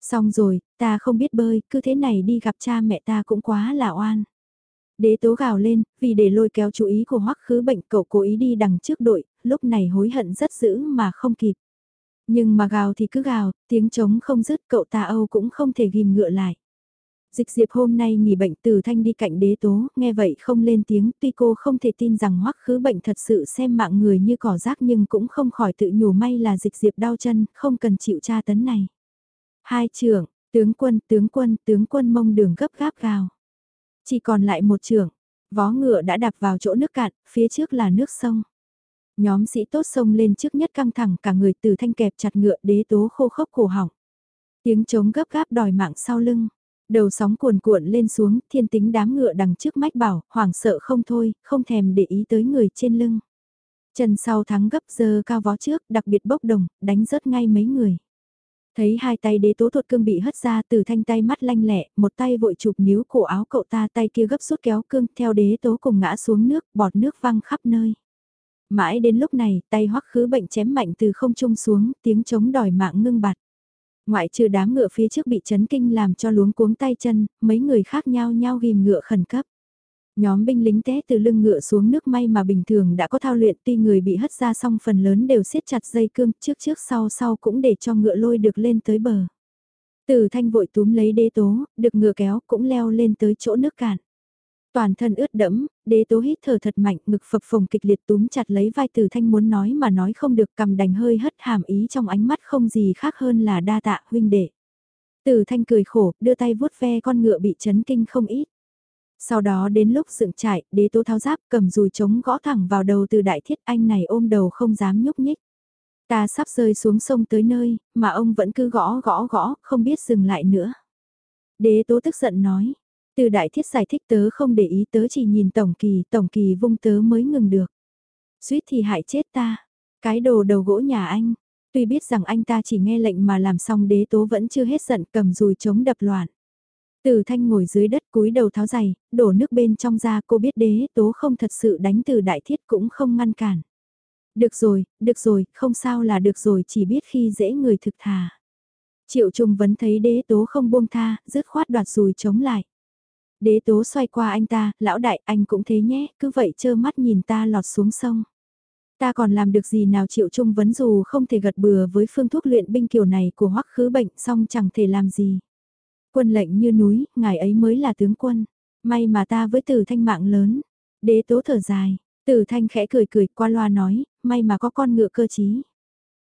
Xong rồi, ta không biết bơi, cứ thế này đi gặp cha mẹ ta cũng quá là oan. Đế tố gào lên, vì để lôi kéo chú ý của hoắc khứ bệnh cậu cố ý đi đằng trước đội, lúc này hối hận rất dữ mà không kịp. Nhưng mà gào thì cứ gào, tiếng trống không dứt cậu ta Âu cũng không thể ghim ngựa lại. Dịch diệp hôm nay nghỉ bệnh từ thanh đi cạnh đế tố, nghe vậy không lên tiếng, tuy cô không thể tin rằng hoắc khứ bệnh thật sự xem mạng người như cỏ rác nhưng cũng không khỏi tự nhủ may là dịch diệp đau chân, không cần chịu tra tấn này. Hai trưởng, tướng quân, tướng quân, tướng quân mông đường gấp gáp gào. Chỉ còn lại một trưởng, vó ngựa đã đạp vào chỗ nước cạn, phía trước là nước sông. Nhóm sĩ tốt sông lên trước nhất căng thẳng cả người từ thanh kẹp chặt ngựa đế tố khô khốc cổ họng. Tiếng trống gấp gáp đòi mạng sau lưng. Đầu sóng cuồn cuộn lên xuống, thiên tính đám ngựa đằng trước mách bảo, hoảng sợ không thôi, không thèm để ý tới người trên lưng. Chân sau thắng gấp giờ cao vó trước, đặc biệt bốc đồng, đánh rớt ngay mấy người. Thấy hai tay đế tố thuật cương bị hất ra từ thanh tay mắt lanh lẹ, một tay vội chụp níu cổ áo cậu ta tay kia gấp rút kéo cương theo đế tố cùng ngã xuống nước, bọt nước văng khắp nơi. Mãi đến lúc này, tay hoắc khứ bệnh chém mạnh từ không trung xuống, tiếng chống đòi mạng ngưng bặt. Ngoại trừ đám ngựa phía trước bị chấn kinh làm cho luống cuống tay chân, mấy người khác nhau nhau ghim ngựa khẩn cấp. Nhóm binh lính té từ lưng ngựa xuống nước may mà bình thường đã có thao luyện tuy người bị hất ra xong phần lớn đều siết chặt dây cương trước trước sau sau cũng để cho ngựa lôi được lên tới bờ. Từ thanh vội túm lấy đê tố, được ngựa kéo cũng leo lên tới chỗ nước cạn. Toàn thân ướt đẫm, đế tố hít thở thật mạnh, ngực phập phồng kịch liệt túm chặt lấy vai từ thanh muốn nói mà nói không được cầm đành hơi hất hàm ý trong ánh mắt không gì khác hơn là đa tạ huynh đệ. Từ thanh cười khổ, đưa tay vuốt ve con ngựa bị chấn kinh không ít. Sau đó đến lúc dựng trại, đế tố tháo giáp cầm dùi trống gõ thẳng vào đầu từ đại thiết anh này ôm đầu không dám nhúc nhích. Ta sắp rơi xuống sông tới nơi, mà ông vẫn cứ gõ gõ gõ, không biết dừng lại nữa. Đế tố tức giận nói, từ đại thiết giải thích tớ không để ý tớ chỉ nhìn tổng kỳ, tổng kỳ vung tớ mới ngừng được. Suýt thì hại chết ta, cái đồ đầu gỗ nhà anh, tuy biết rằng anh ta chỉ nghe lệnh mà làm xong đế tố vẫn chưa hết giận cầm dùi chống đập loạn. Từ thanh ngồi dưới đất cúi đầu tháo giày, đổ nước bên trong ra cô biết đế tố không thật sự đánh từ đại thiết cũng không ngăn cản. Được rồi, được rồi, không sao là được rồi chỉ biết khi dễ người thực thà. Triệu Trung vẫn thấy đế tố không buông tha, dứt khoát đoạt dùi chống lại. Đế tố xoay qua anh ta, lão đại anh cũng thế nhé, cứ vậy trơ mắt nhìn ta lọt xuống sông. Ta còn làm được gì nào triệu trung vấn dù không thể gật bừa với phương thuốc luyện binh kiểu này của hoắc khứ bệnh xong chẳng thể làm gì. Quân lệnh như núi, ngài ấy mới là tướng quân. May mà ta với tử thanh mạng lớn. Đế tố thở dài, tử thanh khẽ cười cười qua loa nói, may mà có con ngựa cơ chí.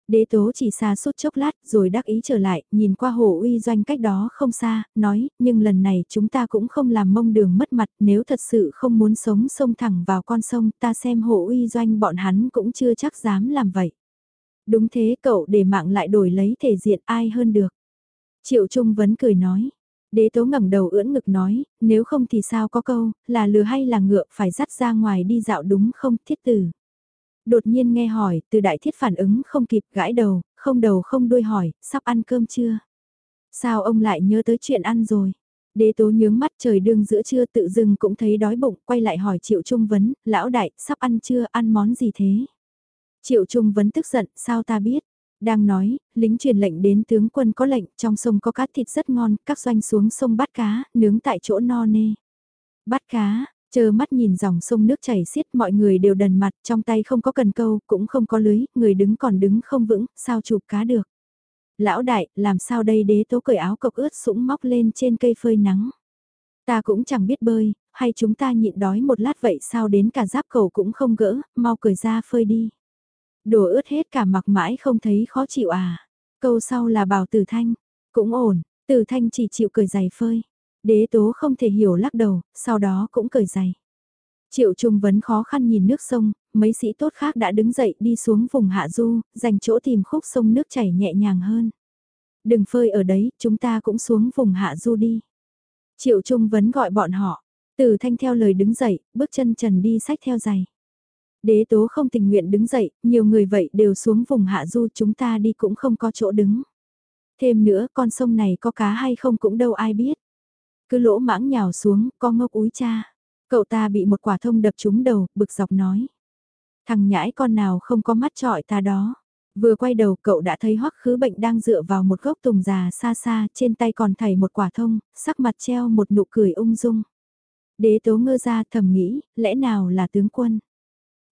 Đế tố chỉ xa suốt chốc lát rồi đắc ý trở lại, nhìn qua hồ uy doanh cách đó không xa, nói, nhưng lần này chúng ta cũng không làm mông đường mất mặt, nếu thật sự không muốn sống sông thẳng vào con sông, ta xem hồ uy doanh bọn hắn cũng chưa chắc dám làm vậy. Đúng thế cậu để mạng lại đổi lấy thể diện ai hơn được. Triệu Trung vẫn cười nói. Đế tố ngẩng đầu ưỡn ngực nói, nếu không thì sao có câu, là lừa hay là ngựa phải dắt ra ngoài đi dạo đúng không thiết tử. Đột nhiên nghe hỏi, từ đại thiết phản ứng không kịp gãi đầu, không đầu không đuôi hỏi, sắp ăn cơm chưa? Sao ông lại nhớ tới chuyện ăn rồi? Đế tố nhướng mắt trời đương giữa trưa tự dưng cũng thấy đói bụng, quay lại hỏi Triệu Trung Vấn, lão đại, sắp ăn chưa, ăn món gì thế? Triệu Trung Vấn tức giận, sao ta biết? Đang nói, lính truyền lệnh đến tướng quân có lệnh, trong sông có cá thịt rất ngon, các doanh xuống sông bắt cá, nướng tại chỗ no nê. Bắt cá, chờ mắt nhìn dòng sông nước chảy xiết mọi người đều đần mặt, trong tay không có cần câu, cũng không có lưới, người đứng còn đứng không vững, sao chụp cá được. Lão đại, làm sao đây đế tố cởi áo cộc ướt sũng móc lên trên cây phơi nắng. Ta cũng chẳng biết bơi, hay chúng ta nhịn đói một lát vậy sao đến cả giáp cầu cũng không gỡ, mau cởi ra phơi đi. Đồ ướt hết cả mặc mãi không thấy khó chịu à. Câu sau là bảo tử thanh, cũng ổn, tử thanh chỉ chịu cởi giày phơi. Đế tố không thể hiểu lắc đầu, sau đó cũng cởi giày. Triệu Trung Vấn khó khăn nhìn nước sông, mấy sĩ tốt khác đã đứng dậy đi xuống vùng hạ du, dành chỗ tìm khúc sông nước chảy nhẹ nhàng hơn. Đừng phơi ở đấy, chúng ta cũng xuống vùng hạ du đi. Triệu Trung Vấn gọi bọn họ, từ thanh theo lời đứng dậy, bước chân trần đi sách theo giày. Đế tố không tình nguyện đứng dậy, nhiều người vậy đều xuống vùng hạ du chúng ta đi cũng không có chỗ đứng. Thêm nữa con sông này có cá hay không cũng đâu ai biết. Cứ lỗ mãng nhào xuống, có ngốc úi cha. Cậu ta bị một quả thông đập trúng đầu, bực dọc nói. Thằng nhãi con nào không có mắt trọi ta đó. Vừa quay đầu cậu đã thấy hoắc khứ bệnh đang dựa vào một gốc tùng già xa xa, trên tay còn thảy một quả thông, sắc mặt treo một nụ cười ung dung. Đế tố ngơ ra thầm nghĩ, lẽ nào là tướng quân?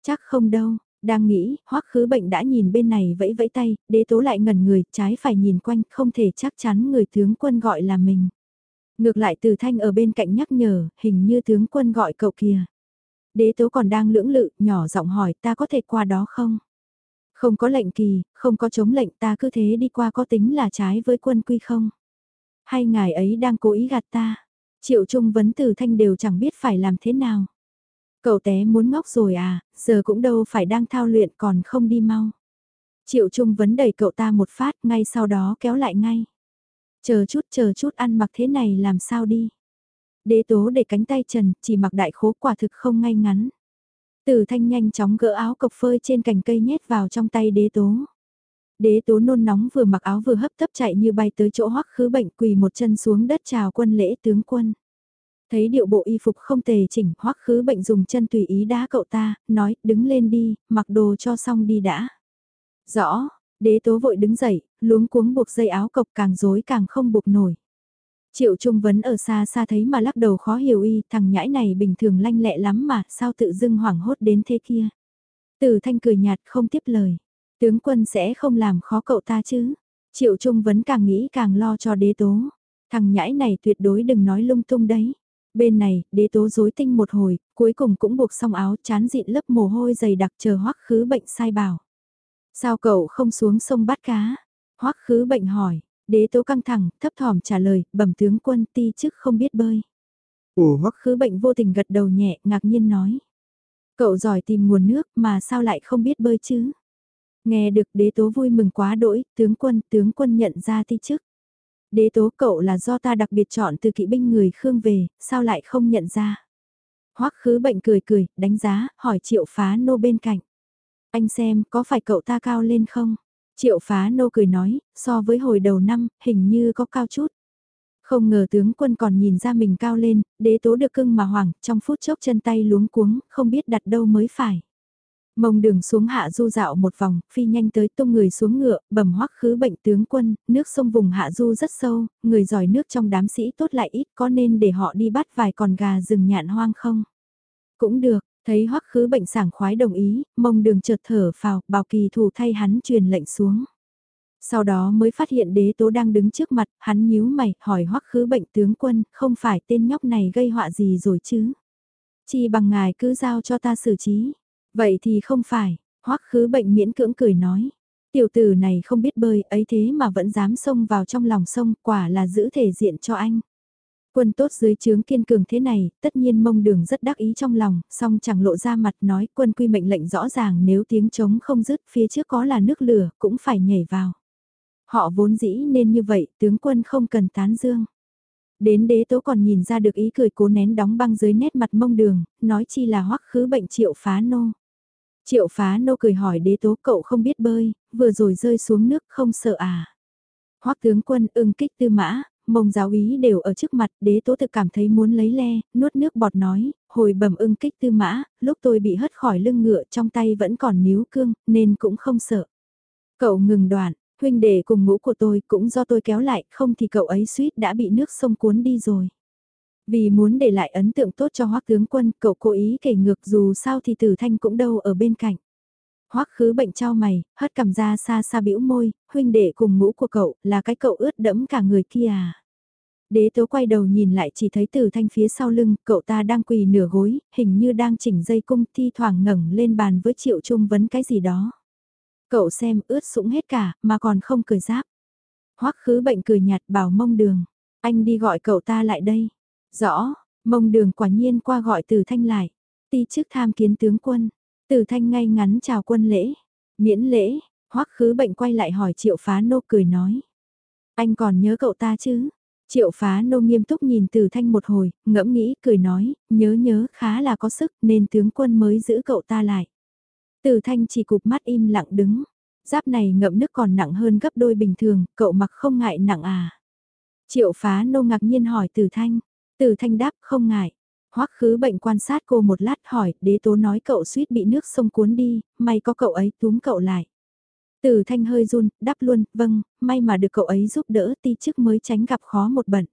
Chắc không đâu, đang nghĩ, hoắc khứ bệnh đã nhìn bên này vẫy vẫy tay, đế tố lại ngẩn người, trái phải nhìn quanh, không thể chắc chắn người tướng quân gọi là mình. Ngược lại từ thanh ở bên cạnh nhắc nhở, hình như tướng quân gọi cậu kìa. Đế tố còn đang lưỡng lự, nhỏ giọng hỏi ta có thể qua đó không? Không có lệnh kỳ, không có chống lệnh ta cứ thế đi qua có tính là trái với quân quy không? Hay ngài ấy đang cố ý gạt ta? Triệu Trung vấn từ thanh đều chẳng biết phải làm thế nào. Cậu té muốn ngóc rồi à, giờ cũng đâu phải đang thao luyện còn không đi mau. Triệu Trung vấn đẩy cậu ta một phát ngay sau đó kéo lại ngay. Chờ chút chờ chút ăn mặc thế này làm sao đi. Đế tố để cánh tay trần, chỉ mặc đại khố quả thực không ngay ngắn. Tử thanh nhanh chóng gỡ áo cộc phơi trên cành cây nhét vào trong tay đế tố. Đế tố nôn nóng vừa mặc áo vừa hấp tấp chạy như bay tới chỗ hoắc khứ bệnh quỳ một chân xuống đất chào quân lễ tướng quân. Thấy điệu bộ y phục không tề chỉnh hoắc khứ bệnh dùng chân tùy ý đá cậu ta, nói đứng lên đi, mặc đồ cho xong đi đã. Rõ, đế tố vội đứng dậy, luống cuống buộc dây áo cộc càng rối càng không buộc nổi. Triệu Trung Vấn ở xa xa thấy mà lắc đầu khó hiểu y, thằng nhãi này bình thường lanh lẹ lắm mà, sao tự dưng hoảng hốt đến thế kia. Tử thanh cười nhạt không tiếp lời. Tướng quân sẽ không làm khó cậu ta chứ. Triệu Trung Vấn càng nghĩ càng lo cho đế tố. Thằng nhãi này tuyệt đối đừng nói lung tung đấy. Bên này, đế tố rối tinh một hồi, cuối cùng cũng buộc xong áo chán dịn lớp mồ hôi dày đặc chờ hoắc khứ bệnh sai bảo. Sao cậu không xuống sông bắt cá? Hoắc khứ bệnh hỏi, đế tố căng thẳng, thấp thỏm trả lời, bẩm tướng quân ti chức không biết bơi. Ủa hoắc khứ bệnh vô tình gật đầu nhẹ, ngạc nhiên nói. Cậu giỏi tìm nguồn nước mà sao lại không biết bơi chứ? Nghe được đế tố vui mừng quá đỗi, tướng quân, tướng quân nhận ra ti chức. Đế tố cậu là do ta đặc biệt chọn từ kỵ binh người Khương về, sao lại không nhận ra? Hoắc khứ bệnh cười cười, đánh giá, hỏi triệu phá nô bên cạnh. Anh xem, có phải cậu ta cao lên không? Triệu phá nô cười nói, so với hồi đầu năm, hình như có cao chút. Không ngờ tướng quân còn nhìn ra mình cao lên, đế tố được cưng mà hoảng, trong phút chốc chân tay luống cuống, không biết đặt đâu mới phải. Mông đường xuống hạ du dạo một vòng, phi nhanh tới tung người xuống ngựa, bẩm hoắc khứ bệnh tướng quân, nước sông vùng hạ du rất sâu, người giỏi nước trong đám sĩ tốt lại ít có nên để họ đi bắt vài con gà rừng nhạn hoang không? Cũng được, thấy hoắc khứ bệnh sảng khoái đồng ý, mông đường chợt thở phào, bảo kỳ thủ thay hắn truyền lệnh xuống. Sau đó mới phát hiện đế tố đang đứng trước mặt, hắn nhíu mày, hỏi hoắc khứ bệnh tướng quân, không phải tên nhóc này gây họa gì rồi chứ? Chỉ bằng ngài cứ giao cho ta xử trí. Vậy thì không phải, hoắc khứ bệnh miễn cưỡng cười nói. Tiểu tử này không biết bơi ấy thế mà vẫn dám xông vào trong lòng sông quả là giữ thể diện cho anh. Quân tốt dưới trướng kiên cường thế này, tất nhiên mông đường rất đắc ý trong lòng, song chẳng lộ ra mặt nói quân quy mệnh lệnh rõ ràng nếu tiếng trống không dứt phía trước có là nước lửa cũng phải nhảy vào. Họ vốn dĩ nên như vậy, tướng quân không cần tán dương. Đến đế tố còn nhìn ra được ý cười cố nén đóng băng dưới nét mặt mông đường, nói chi là hoắc khứ bệnh triệu phá nô. Triệu phá nô cười hỏi đế tố cậu không biết bơi, vừa rồi rơi xuống nước không sợ à. Hoắc tướng quân ưng kích tư mã, mông giáo ý đều ở trước mặt, đế tố thực cảm thấy muốn lấy le, nuốt nước bọt nói, hồi bẩm ưng kích tư mã, lúc tôi bị hất khỏi lưng ngựa trong tay vẫn còn níu cương, nên cũng không sợ. Cậu ngừng đoạn, huynh đệ cùng ngũ của tôi cũng do tôi kéo lại, không thì cậu ấy suýt đã bị nước sông cuốn đi rồi. Vì muốn để lại ấn tượng tốt cho hoắc tướng quân, cậu cố ý kể ngược dù sao thì tử thanh cũng đâu ở bên cạnh. Hoắc khứ bệnh trao mày, hất cầm ra xa xa bĩu môi, huynh đệ cùng ngũ của cậu, là cái cậu ướt đẫm cả người kia à. Đế tố quay đầu nhìn lại chỉ thấy tử thanh phía sau lưng, cậu ta đang quỳ nửa gối, hình như đang chỉnh dây cung thi thoảng ngẩng lên bàn với triệu trung vấn cái gì đó. Cậu xem ướt sũng hết cả, mà còn không cười giáp. Hoắc khứ bệnh cười nhạt bảo mông đường, anh đi gọi cậu ta lại đây. Rõ, mông đường quả nhiên qua gọi tử thanh lại. Ti chức tham kiến tướng quân, từ thanh ngay ngắn chào quân lễ. Miễn lễ, hoắc khứ bệnh quay lại hỏi triệu phá nô cười nói. Anh còn nhớ cậu ta chứ? Triệu phá nô nghiêm túc nhìn Từ thanh một hồi, ngẫm nghĩ, cười nói, nhớ nhớ khá là có sức nên tướng quân mới giữ cậu ta lại. Từ thanh chỉ cụp mắt im lặng đứng. Giáp này ngậm nước còn nặng hơn gấp đôi bình thường, cậu mặc không ngại nặng à. Triệu phá nô ngạc nhiên hỏi Từ thanh, từ thanh đáp không ngại. Hoắc khứ bệnh quan sát cô một lát hỏi, đế tố nói cậu suýt bị nước sông cuốn đi, may có cậu ấy túm cậu lại. Từ thanh hơi run, đáp luôn, vâng, may mà được cậu ấy giúp đỡ ti chức mới tránh gặp khó một bận.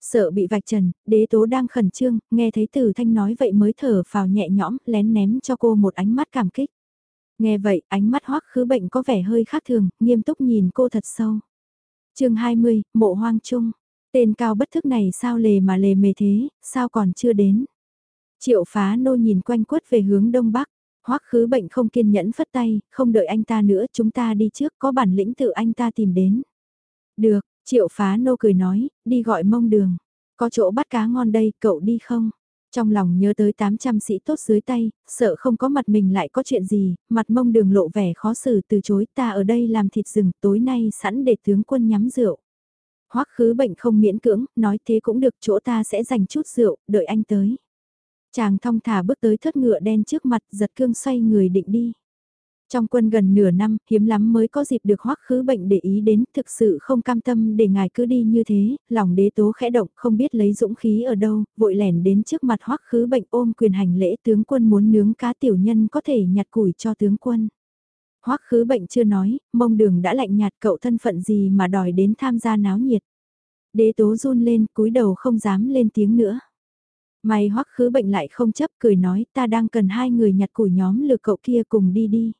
Sợ bị vạch trần, đế tố đang khẩn trương, nghe thấy từ thanh nói vậy mới thở phào nhẹ nhõm, lén ném cho cô một ánh mắt cảm kích. Nghe vậy, ánh mắt hoắc khứ bệnh có vẻ hơi khác thường, nghiêm túc nhìn cô thật sâu. chương 20, mộ hoang trung. Tên cao bất thức này sao lề mà lề mề thế, sao còn chưa đến. Triệu phá nô nhìn quanh quất về hướng đông bắc, hoắc khứ bệnh không kiên nhẫn phất tay, không đợi anh ta nữa chúng ta đi trước có bản lĩnh tự anh ta tìm đến. Được, triệu phá nô cười nói, đi gọi mông đường. Có chỗ bắt cá ngon đây, cậu đi không? Trong lòng nhớ tới 800 sĩ tốt dưới tay, sợ không có mặt mình lại có chuyện gì, mặt mông đường lộ vẻ khó xử từ chối ta ở đây làm thịt rừng tối nay sẵn để tướng quân nhắm rượu. Hoắc khứ bệnh không miễn cưỡng, nói thế cũng được chỗ ta sẽ dành chút rượu, đợi anh tới. Chàng thong thả bước tới thất ngựa đen trước mặt, giật cương xoay người định đi. Trong quân gần nửa năm, hiếm lắm mới có dịp được hoắc khứ bệnh để ý đến, thực sự không cam tâm để ngài cứ đi như thế, lòng đế tố khẽ động, không biết lấy dũng khí ở đâu, vội lẻn đến trước mặt hoắc khứ bệnh ôm quyền hành lễ tướng quân muốn nướng cá tiểu nhân có thể nhặt củi cho tướng quân. Hoắc khứ bệnh chưa nói, mông đường đã lạnh nhạt cậu thân phận gì mà đòi đến tham gia náo nhiệt. Đế tố run lên, cúi đầu không dám lên tiếng nữa. May hoắc khứ bệnh lại không chấp cười nói ta đang cần hai người nhặt củi nhóm lừa cậu kia cùng đi đi.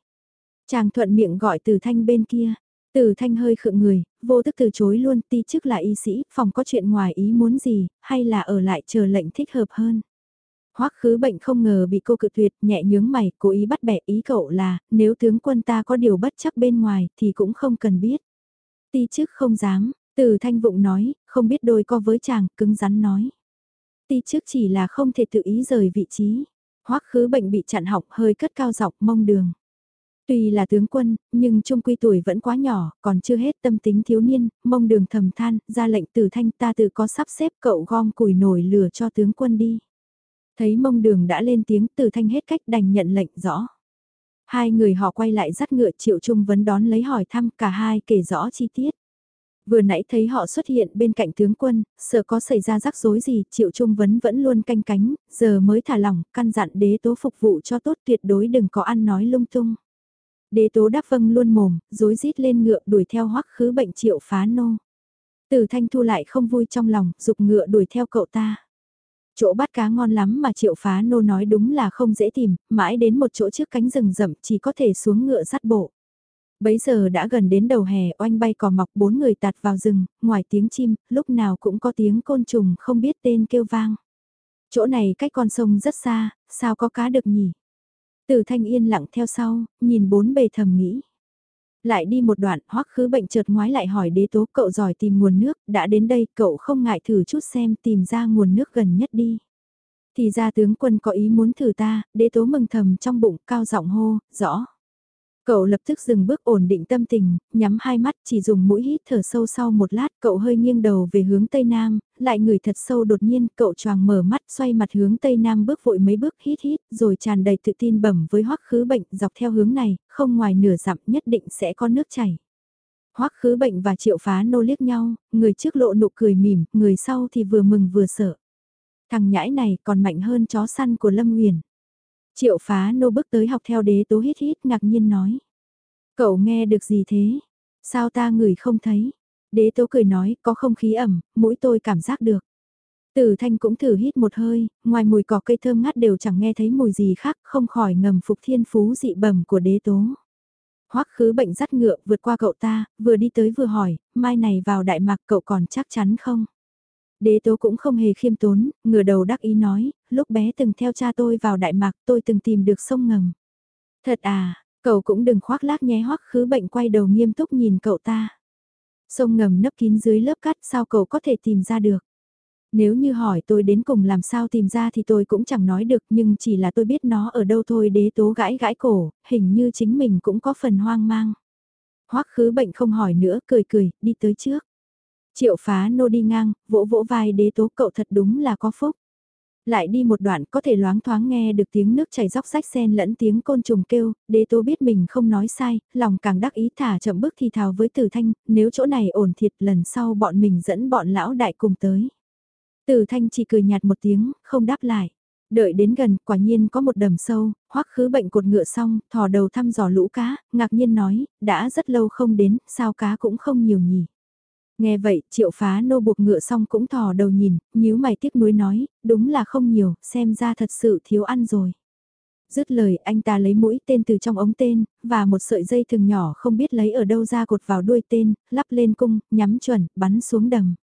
Chàng thuận miệng gọi từ thanh bên kia. Từ thanh hơi khựng người, vô thức từ chối luôn ti chức là y sĩ, phòng có chuyện ngoài ý muốn gì, hay là ở lại chờ lệnh thích hợp hơn. Hoắc khứ bệnh không ngờ bị cô cự tuyệt, nhẹ nhướng mày, cố ý bắt bẻ ý cậu là, nếu tướng quân ta có điều bất chắc bên ngoài thì cũng không cần biết. Ti chức không dám, từ thanh vụng nói, không biết đôi co với chàng, cứng rắn nói. Ti chức chỉ là không thể tự ý rời vị trí. Hoắc khứ bệnh bị chặn học hơi cất cao dọc mông đường. Tuy là tướng quân, nhưng trung quy tuổi vẫn quá nhỏ, còn chưa hết tâm tính thiếu niên, mông đường thầm than, ra lệnh từ thanh ta tự có sắp xếp cậu gom củi nổi lửa cho tướng quân đi. Thấy mông đường đã lên tiếng từ thanh hết cách đành nhận lệnh rõ. Hai người họ quay lại dắt ngựa triệu trung vấn đón lấy hỏi thăm cả hai kể rõ chi tiết. Vừa nãy thấy họ xuất hiện bên cạnh tướng quân, sợ có xảy ra rắc rối gì, triệu trung vấn vẫn luôn canh cánh, giờ mới thả lỏng, căn dặn đế tố phục vụ cho tốt tuyệt đối đừng có ăn nói lung tung. Đế tố đáp vâng luôn mồm, dối rít lên ngựa đuổi theo hoắc khứ bệnh triệu phá nô. Từ thanh thu lại không vui trong lòng, dục ngựa đuổi theo cậu ta. Chỗ bắt cá ngon lắm mà triệu phá nô nói đúng là không dễ tìm, mãi đến một chỗ trước cánh rừng rậm chỉ có thể xuống ngựa sắt bộ. Bấy giờ đã gần đến đầu hè oanh bay cỏ mọc bốn người tạt vào rừng, ngoài tiếng chim, lúc nào cũng có tiếng côn trùng không biết tên kêu vang. Chỗ này cách con sông rất xa, sao có cá được nhỉ? Từ thanh yên lặng theo sau, nhìn bốn bề thầm nghĩ. Lại đi một đoạn, hoắc khứ bệnh chợt ngoái lại hỏi đế tố cậu giỏi tìm nguồn nước, đã đến đây cậu không ngại thử chút xem tìm ra nguồn nước gần nhất đi. Thì ra tướng quân có ý muốn thử ta, đế tố mừng thầm trong bụng cao giọng hô, rõ. Cậu lập tức dừng bước ổn định tâm tình, nhắm hai mắt chỉ dùng mũi hít thở sâu sau một lát cậu hơi nghiêng đầu về hướng tây nam, lại ngửi thật sâu đột nhiên cậu choàng mở mắt xoay mặt hướng tây nam bước vội mấy bước hít hít rồi tràn đầy tự tin bẩm với hoắc khứ bệnh dọc theo hướng này, không ngoài nửa dặm nhất định sẽ có nước chảy. Hoắc khứ bệnh và triệu phá nô liếc nhau, người trước lộ nụ cười mỉm, người sau thì vừa mừng vừa sợ. Thằng nhãi này còn mạnh hơn chó săn của Lâm Nguyền. Triệu phá nô bước tới học theo đế tố hít hít ngạc nhiên nói. Cậu nghe được gì thế? Sao ta ngửi không thấy? Đế tố cười nói, có không khí ẩm, mũi tôi cảm giác được. Tử thanh cũng thử hít một hơi, ngoài mùi cỏ cây thơm ngát đều chẳng nghe thấy mùi gì khác, không khỏi ngầm phục thiên phú dị bẩm của đế tố. Hoắc khứ bệnh dắt ngựa vượt qua cậu ta, vừa đi tới vừa hỏi, mai này vào đại mạc cậu còn chắc chắn không? Đế tố cũng không hề khiêm tốn, ngửa đầu đắc ý nói, lúc bé từng theo cha tôi vào đại mạc tôi từng tìm được sông ngầm. Thật à, cậu cũng đừng khoác lác nhé hoắc khứ bệnh quay đầu nghiêm túc nhìn cậu ta. Sông ngầm nấp kín dưới lớp cát sao cậu có thể tìm ra được? Nếu như hỏi tôi đến cùng làm sao tìm ra thì tôi cũng chẳng nói được nhưng chỉ là tôi biết nó ở đâu thôi đế tố gãi gãi cổ, hình như chính mình cũng có phần hoang mang. Hoắc khứ bệnh không hỏi nữa, cười cười, đi tới trước. Triệu phá nô đi ngang, vỗ vỗ vai đế tố cậu thật đúng là có phúc. Lại đi một đoạn có thể loáng thoáng nghe được tiếng nước chảy róc rách sen lẫn tiếng côn trùng kêu, đế tố biết mình không nói sai, lòng càng đắc ý thả chậm bước thì thào với tử thanh, nếu chỗ này ổn thiệt lần sau bọn mình dẫn bọn lão đại cùng tới. Tử thanh chỉ cười nhạt một tiếng, không đáp lại. Đợi đến gần, quả nhiên có một đầm sâu, hoắc khứ bệnh cột ngựa xong, thò đầu thăm dò lũ cá, ngạc nhiên nói, đã rất lâu không đến, sao cá cũng không nhiều nhỉ. Nghe vậy, triệu phá nô buộc ngựa xong cũng thò đầu nhìn, nhíu mày tiếc nuối nói, đúng là không nhiều, xem ra thật sự thiếu ăn rồi. Dứt lời anh ta lấy mũi tên từ trong ống tên, và một sợi dây thường nhỏ không biết lấy ở đâu ra cột vào đuôi tên, lắp lên cung, nhắm chuẩn, bắn xuống đầm.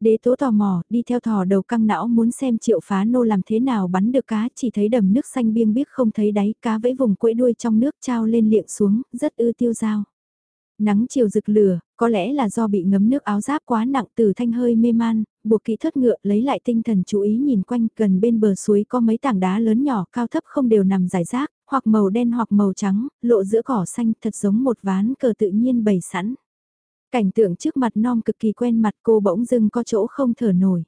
Đế tố tò mò, đi theo thò đầu căng não muốn xem triệu phá nô làm thế nào bắn được cá, chỉ thấy đầm nước xanh biêng biếc không thấy đáy, cá vẫy vùng quẫy đuôi trong nước trao lên liệng xuống, rất ư tiêu dao. Nắng chiều rực lửa, có lẽ là do bị ngấm nước áo giáp quá nặng từ thanh hơi mê man, buộc kỹ thất ngựa lấy lại tinh thần chú ý nhìn quanh gần bên bờ suối có mấy tảng đá lớn nhỏ cao thấp không đều nằm rải rác, hoặc màu đen hoặc màu trắng, lộ giữa cỏ xanh thật giống một ván cờ tự nhiên bày sẵn. Cảnh tượng trước mặt non cực kỳ quen mặt cô bỗng dưng có chỗ không thở nổi.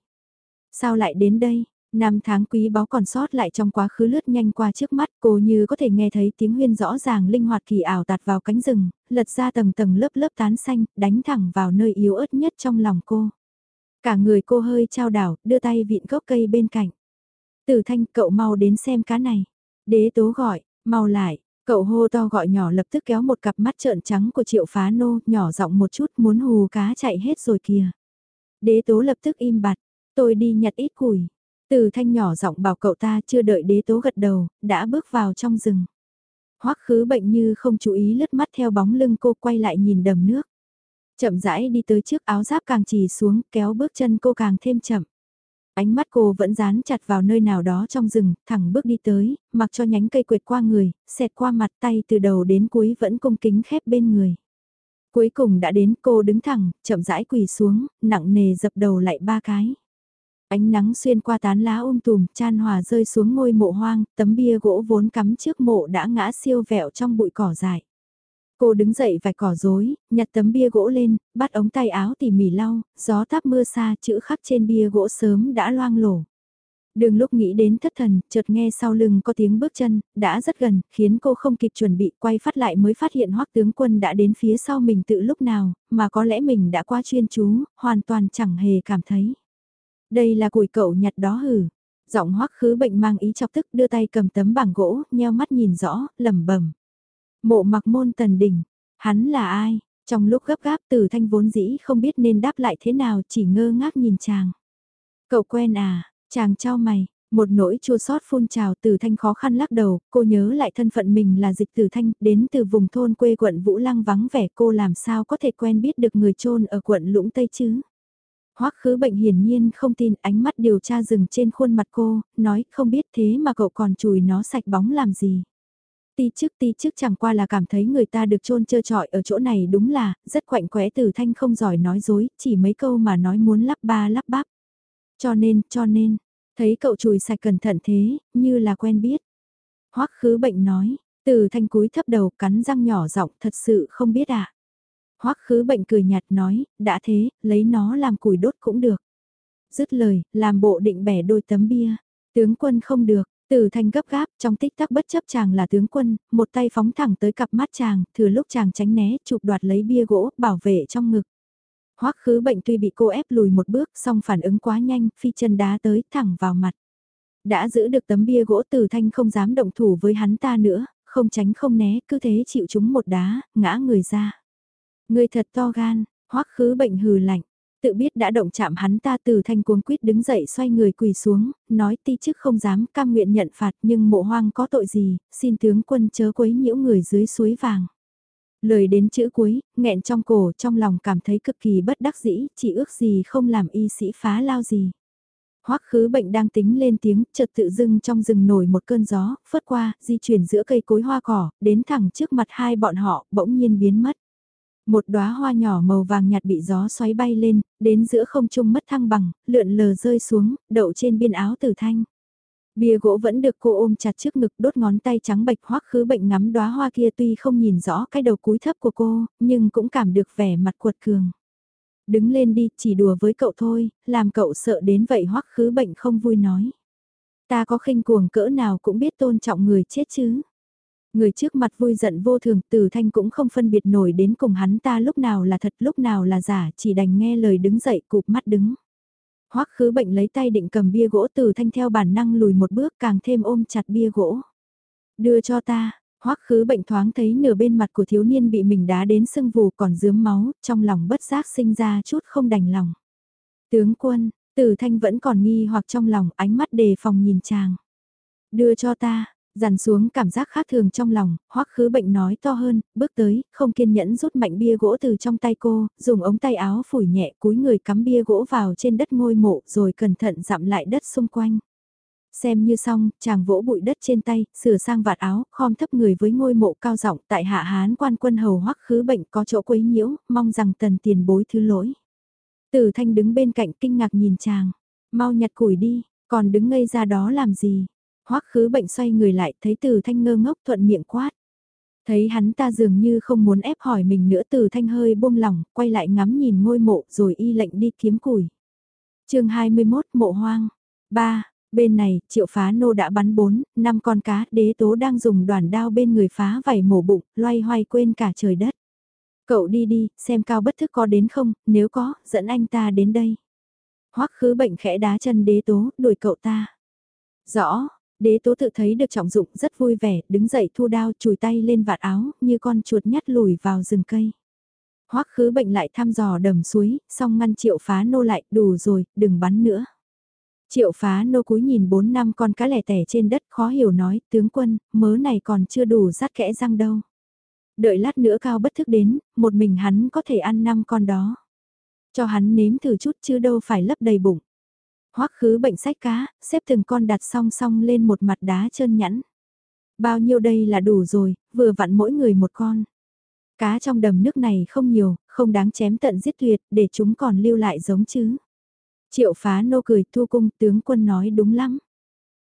Sao lại đến đây? Năm tháng quý báu còn sót lại trong quá khứ lướt nhanh qua trước mắt cô như có thể nghe thấy tiếng huyên rõ ràng linh hoạt kỳ ảo tạt vào cánh rừng, lật ra tầng tầng lớp lớp tán xanh, đánh thẳng vào nơi yếu ớt nhất trong lòng cô. Cả người cô hơi trao đảo, đưa tay vịn gốc cây bên cạnh. Tử thanh cậu mau đến xem cá này. Đế tố gọi, mau lại, cậu hô to gọi nhỏ lập tức kéo một cặp mắt trợn trắng của triệu phá nô, nhỏ giọng một chút muốn hù cá chạy hết rồi kìa. Đế tố lập tức im bặt, tôi đi nhặt ít củi. Từ thanh nhỏ giọng bảo cậu ta chưa đợi đế tố gật đầu, đã bước vào trong rừng. Hoắc khứ bệnh như không chú ý lướt mắt theo bóng lưng cô quay lại nhìn đầm nước. Chậm rãi đi tới trước áo giáp càng trì xuống, kéo bước chân cô càng thêm chậm. Ánh mắt cô vẫn dán chặt vào nơi nào đó trong rừng, thẳng bước đi tới, mặc cho nhánh cây quệt qua người, xẹt qua mặt tay từ đầu đến cuối vẫn cung kính khép bên người. Cuối cùng đã đến cô đứng thẳng, chậm rãi quỳ xuống, nặng nề dập đầu lại ba cái. Ánh nắng xuyên qua tán lá um tùm, chan hòa rơi xuống ngôi mộ hoang, tấm bia gỗ vốn cắm trước mộ đã ngã siêu vẹo trong bụi cỏ dài. Cô đứng dậy vài cỏ rối, nhặt tấm bia gỗ lên, bắt ống tay áo tỉ mỉ lau, gió táp mưa xa chữ khắc trên bia gỗ sớm đã loang lổ. Đường lúc nghĩ đến thất thần, chợt nghe sau lưng có tiếng bước chân, đã rất gần, khiến cô không kịp chuẩn bị quay phát lại mới phát hiện hoắc tướng quân đã đến phía sau mình tự lúc nào, mà có lẽ mình đã qua chuyên chú, hoàn toàn chẳng hề cảm thấy. Đây là củi cậu nhặt đó hử. Giọng hoắc khứ bệnh mang ý chọc tức đưa tay cầm tấm bảng gỗ, nheo mắt nhìn rõ, lẩm bẩm. Mộ mặc môn tần đỉnh, hắn là ai? Trong lúc gấp gáp từ thanh vốn dĩ không biết nên đáp lại thế nào chỉ ngơ ngác nhìn chàng. Cậu quen à, chàng trao mày, một nỗi chua sót phun trào từ thanh khó khăn lắc đầu, cô nhớ lại thân phận mình là dịch từ thanh, đến từ vùng thôn quê quận Vũ Lăng vắng vẻ cô làm sao có thể quen biết được người trôn ở quận Lũng Tây chứ. Hoắc khứ bệnh hiển nhiên không tin ánh mắt điều tra dừng trên khuôn mặt cô, nói không biết thế mà cậu còn chùi nó sạch bóng làm gì. Ti trước ti trước chẳng qua là cảm thấy người ta được trôn trơ trọi ở chỗ này đúng là, rất quạnh quẽ từ thanh không giỏi nói dối, chỉ mấy câu mà nói muốn lắp ba lắp bắp. Cho nên, cho nên, thấy cậu chùi sạch cẩn thận thế, như là quen biết. Hoắc khứ bệnh nói, từ thanh cúi thấp đầu cắn răng nhỏ giọng thật sự không biết ạ. À. Hoắc khứ bệnh cười nhạt nói, đã thế, lấy nó làm củi đốt cũng được. Dứt lời, làm bộ định bẻ đôi tấm bia. Tướng quân không được, Từ thanh gấp gáp, trong tích tắc bất chấp chàng là tướng quân, một tay phóng thẳng tới cặp mắt chàng, thừa lúc chàng tránh né, chụp đoạt lấy bia gỗ, bảo vệ trong ngực. Hoắc khứ bệnh tuy bị cô ép lùi một bước, song phản ứng quá nhanh, phi chân đá tới, thẳng vào mặt. Đã giữ được tấm bia gỗ từ thanh không dám động thủ với hắn ta nữa, không tránh không né, cứ thế chịu chúng một đá, ngã người ra. Người thật to gan, hoắc khứ bệnh hừ lạnh, tự biết đã động chạm hắn ta từ thanh cuống quýt đứng dậy xoay người quỳ xuống, nói ti chức không dám cam nguyện nhận phạt nhưng mộ hoang có tội gì, xin tướng quân chớ quấy nhiễu người dưới suối vàng. Lời đến chữ cuối, nghẹn trong cổ trong lòng cảm thấy cực kỳ bất đắc dĩ, chỉ ước gì không làm y sĩ phá lao gì. Hoắc khứ bệnh đang tính lên tiếng, chợt tự dưng trong rừng nổi một cơn gió, phớt qua, di chuyển giữa cây cối hoa cỏ, đến thẳng trước mặt hai bọn họ, bỗng nhiên biến mất. Một đóa hoa nhỏ màu vàng nhạt bị gió xoáy bay lên, đến giữa không trung mất thăng bằng, lượn lờ rơi xuống, đậu trên biên áo tử thanh. Bia gỗ vẫn được cô ôm chặt trước ngực đốt ngón tay trắng bạch hoắc khứ bệnh ngắm đóa hoa kia tuy không nhìn rõ cái đầu cúi thấp của cô, nhưng cũng cảm được vẻ mặt cuột cường. Đứng lên đi, chỉ đùa với cậu thôi, làm cậu sợ đến vậy hoắc khứ bệnh không vui nói. Ta có khinh cuồng cỡ nào cũng biết tôn trọng người chết chứ. Người trước mặt vui giận vô thường, từ thanh cũng không phân biệt nổi đến cùng hắn ta lúc nào là thật lúc nào là giả, chỉ đành nghe lời đứng dậy cụp mắt đứng. Hoắc khứ bệnh lấy tay định cầm bia gỗ từ thanh theo bản năng lùi một bước càng thêm ôm chặt bia gỗ. Đưa cho ta, Hoắc khứ bệnh thoáng thấy nửa bên mặt của thiếu niên bị mình đá đến sưng vù còn dướm máu, trong lòng bất giác sinh ra chút không đành lòng. Tướng quân, tử thanh vẫn còn nghi hoặc trong lòng ánh mắt đề phòng nhìn chàng. Đưa cho ta, Dằn xuống cảm giác khác thường trong lòng, hoắc khứ bệnh nói to hơn, bước tới, không kiên nhẫn rút mạnh bia gỗ từ trong tay cô, dùng ống tay áo phủi nhẹ cúi người cắm bia gỗ vào trên đất ngôi mộ rồi cẩn thận dặm lại đất xung quanh. Xem như xong, chàng vỗ bụi đất trên tay, sửa sang vạt áo, khom thấp người với ngôi mộ cao rộng tại hạ hán quan quân hầu hoắc khứ bệnh có chỗ quấy nhiễu, mong rằng tần tiền bối thứ lỗi. Tử thanh đứng bên cạnh kinh ngạc nhìn chàng, mau nhặt củi đi, còn đứng ngây ra đó làm gì, Hoắc khứ bệnh xoay người lại thấy từ thanh ngơ ngốc thuận miệng quát. Thấy hắn ta dường như không muốn ép hỏi mình nữa từ thanh hơi buông lỏng, quay lại ngắm nhìn ngôi mộ rồi y lệnh đi kiếm củi. chương 21 Mộ Hoang 3. Bên này, triệu phá nô đã bắn 4, 5 con cá, đế tố đang dùng đoàn đao bên người phá vảy mổ bụng, loay hoay quên cả trời đất. Cậu đi đi, xem cao bất thức có đến không, nếu có, dẫn anh ta đến đây. Hoắc khứ bệnh khẽ đá chân đế tố, đuổi cậu ta. Rõ, Đế tố tự thấy được trọng dụng rất vui vẻ, đứng dậy thu đao chùi tay lên vạt áo, như con chuột nhắt lùi vào rừng cây. Hoắc khứ bệnh lại thăm dò đầm suối, xong ngăn triệu phá nô lại, đủ rồi, đừng bắn nữa. Triệu phá nô cúi nhìn bốn năm con cá lẻ tẻ trên đất khó hiểu nói, tướng quân, mớ này còn chưa đủ rát kẽ răng đâu. Đợi lát nữa cao bất thức đến, một mình hắn có thể ăn năm con đó. Cho hắn nếm thử chút chứ đâu phải lấp đầy bụng. Hoắc khứ bệnh sách cá, xếp từng con đặt song song lên một mặt đá trơn nhẵn. Bao nhiêu đây là đủ rồi, vừa vặn mỗi người một con. Cá trong đầm nước này không nhiều, không đáng chém tận giết tuyệt, để chúng còn lưu lại giống chứ. Triệu phá nô cười thu cung tướng quân nói đúng lắm.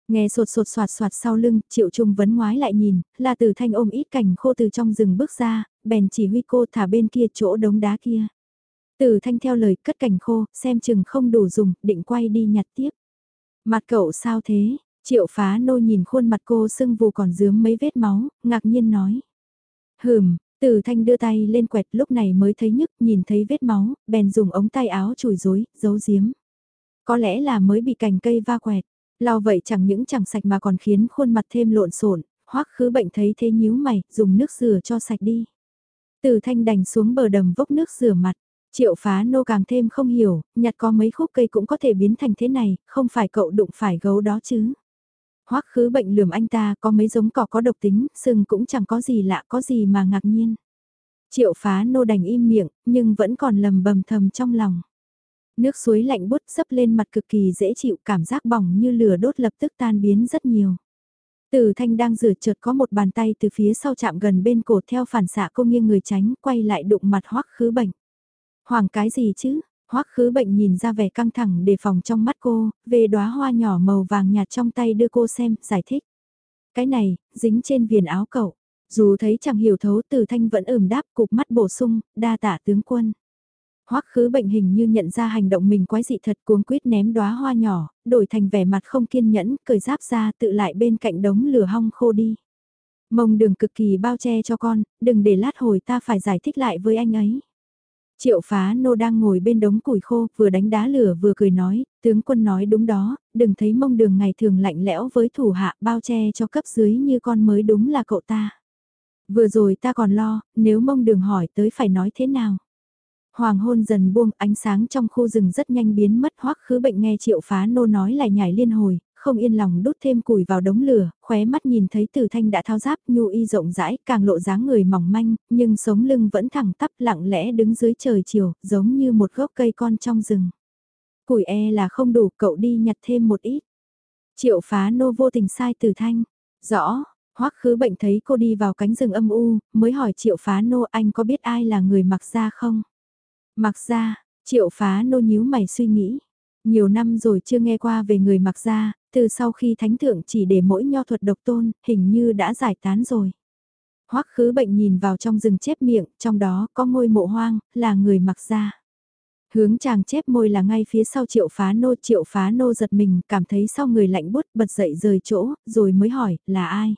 Nghe sột sột soạt soạt sau lưng, triệu trung vấn ngoái lại nhìn, là từ thanh ôm ít cảnh khô từ trong rừng bước ra, bèn chỉ huy cô thả bên kia chỗ đống đá kia. Từ thanh theo lời cất cảnh khô, xem chừng không đủ dùng, định quay đi nhặt tiếp. Mặt cậu sao thế? Triệu phá nô nhìn khuôn mặt cô sưng vù còn dướm mấy vết máu, ngạc nhiên nói. Hừm, từ thanh đưa tay lên quẹt lúc này mới thấy nhức, nhìn thấy vết máu, bèn dùng ống tay áo chùi rối, giấu giếm. Có lẽ là mới bị cành cây va quẹt, lau vậy chẳng những chẳng sạch mà còn khiến khuôn mặt thêm lộn xộn hoắc khứ bệnh thấy thế nhíu mày, dùng nước rửa cho sạch đi. Từ thanh đành xuống bờ đầm vốc nước rửa mặt, Triệu phá nô càng thêm không hiểu, nhặt có mấy khúc cây cũng có thể biến thành thế này, không phải cậu đụng phải gấu đó chứ. Hoắc khứ bệnh lườm anh ta có mấy giống cỏ có độc tính, sừng cũng chẳng có gì lạ có gì mà ngạc nhiên. Triệu phá nô đành im miệng, nhưng vẫn còn lầm bầm thầm trong lòng. Nước suối lạnh bút sấp lên mặt cực kỳ dễ chịu cảm giác bỏng như lửa đốt lập tức tan biến rất nhiều. Từ thanh đang rửa chợt có một bàn tay từ phía sau chạm gần bên cổ theo phản xạ cô nghiêng người tránh quay lại đụng mặt hoắc khứ bệnh. Hoàng cái gì chứ? Hoắc khứ bệnh nhìn ra vẻ căng thẳng đề phòng trong mắt cô, về đóa hoa nhỏ màu vàng nhạt trong tay đưa cô xem, giải thích. Cái này, dính trên viền áo cậu. Dù thấy chẳng hiểu thấu từ thanh vẫn ửm đáp cục mắt bổ sung, đa tả tướng quân. Hoắc khứ bệnh hình như nhận ra hành động mình quái dị thật cuống quýt ném đóa hoa nhỏ, đổi thành vẻ mặt không kiên nhẫn, cởi giáp ra tự lại bên cạnh đống lửa hong khô đi. Mông đường cực kỳ bao che cho con, đừng để lát hồi ta phải giải thích lại với anh ấy. Triệu phá nô đang ngồi bên đống củi khô, vừa đánh đá lửa vừa cười nói, tướng quân nói đúng đó, đừng thấy mông đường ngày thường lạnh lẽo với thủ hạ bao che cho cấp dưới như con mới đúng là cậu ta. Vừa rồi ta còn lo, nếu mông đường hỏi tới phải nói thế nào. Hoàng hôn dần buông, ánh sáng trong khu rừng rất nhanh biến mất hoắc khứ bệnh nghe triệu phá nô nói lại nhảy liên hồi, không yên lòng đốt thêm củi vào đống lửa, khóe mắt nhìn thấy Từ Thanh đã thao giáp nhu y rộng rãi, càng lộ dáng người mỏng manh, nhưng sống lưng vẫn thẳng tắp lặng lẽ đứng dưới trời chiều, giống như một gốc cây con trong rừng. Củi e là không đủ, cậu đi nhặt thêm một ít. Triệu phá nô vô tình sai Từ Thanh. Rõ, hoắc khứ bệnh thấy cô đi vào cánh rừng âm u, mới hỏi triệu phá nô anh có biết ai là người mặc ra không? Mặc ra, triệu phá nô nhíu mày suy nghĩ. Nhiều năm rồi chưa nghe qua về người mặc ra, từ sau khi thánh thượng chỉ để mỗi nho thuật độc tôn, hình như đã giải tán rồi. Hoắc khứ bệnh nhìn vào trong rừng chép miệng, trong đó có ngôi mộ hoang, là người mặc ra. Hướng chàng chép môi là ngay phía sau triệu phá nô, triệu phá nô giật mình, cảm thấy sau người lạnh bút bật dậy rời chỗ, rồi mới hỏi, là ai?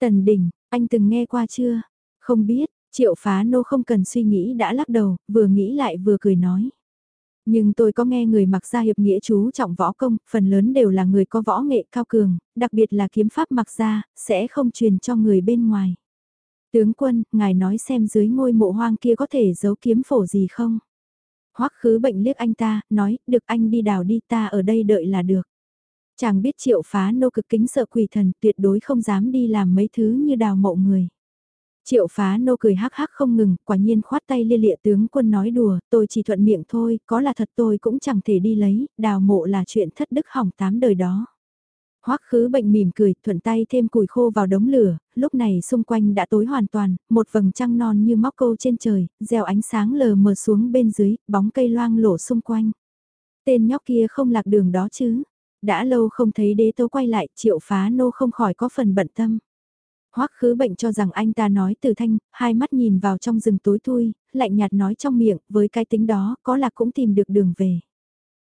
Tần Đình, anh từng nghe qua chưa? Không biết, triệu phá nô không cần suy nghĩ đã lắc đầu, vừa nghĩ lại vừa cười nói. Nhưng tôi có nghe người mặc gia hiệp nghĩa chú trọng võ công, phần lớn đều là người có võ nghệ cao cường, đặc biệt là kiếm pháp mặc gia, sẽ không truyền cho người bên ngoài. Tướng quân, ngài nói xem dưới ngôi mộ hoang kia có thể giấu kiếm phổ gì không? Hoắc khứ bệnh liếc anh ta, nói, được anh đi đào đi ta ở đây đợi là được. Chàng biết triệu phá nô cực kính sợ quỷ thần tuyệt đối không dám đi làm mấy thứ như đào mộ người. Triệu phá nô cười hắc hắc không ngừng, quả nhiên khoát tay lia lịa tướng quân nói đùa, tôi chỉ thuận miệng thôi, có là thật tôi cũng chẳng thể đi lấy, đào mộ là chuyện thất đức hỏng tám đời đó. Hoắc khứ bệnh mỉm cười, thuận tay thêm củi khô vào đống lửa, lúc này xung quanh đã tối hoàn toàn, một vầng trăng non như móc câu trên trời, gieo ánh sáng lờ mờ xuống bên dưới, bóng cây loang lổ xung quanh. Tên nhóc kia không lạc đường đó chứ. Đã lâu không thấy đế tố quay lại, triệu phá nô không khỏi có phần bận tâm. Hoắc khứ bệnh cho rằng anh ta nói từ thanh, hai mắt nhìn vào trong rừng tối thui, lạnh nhạt nói trong miệng, với cái tính đó, có là cũng tìm được đường về.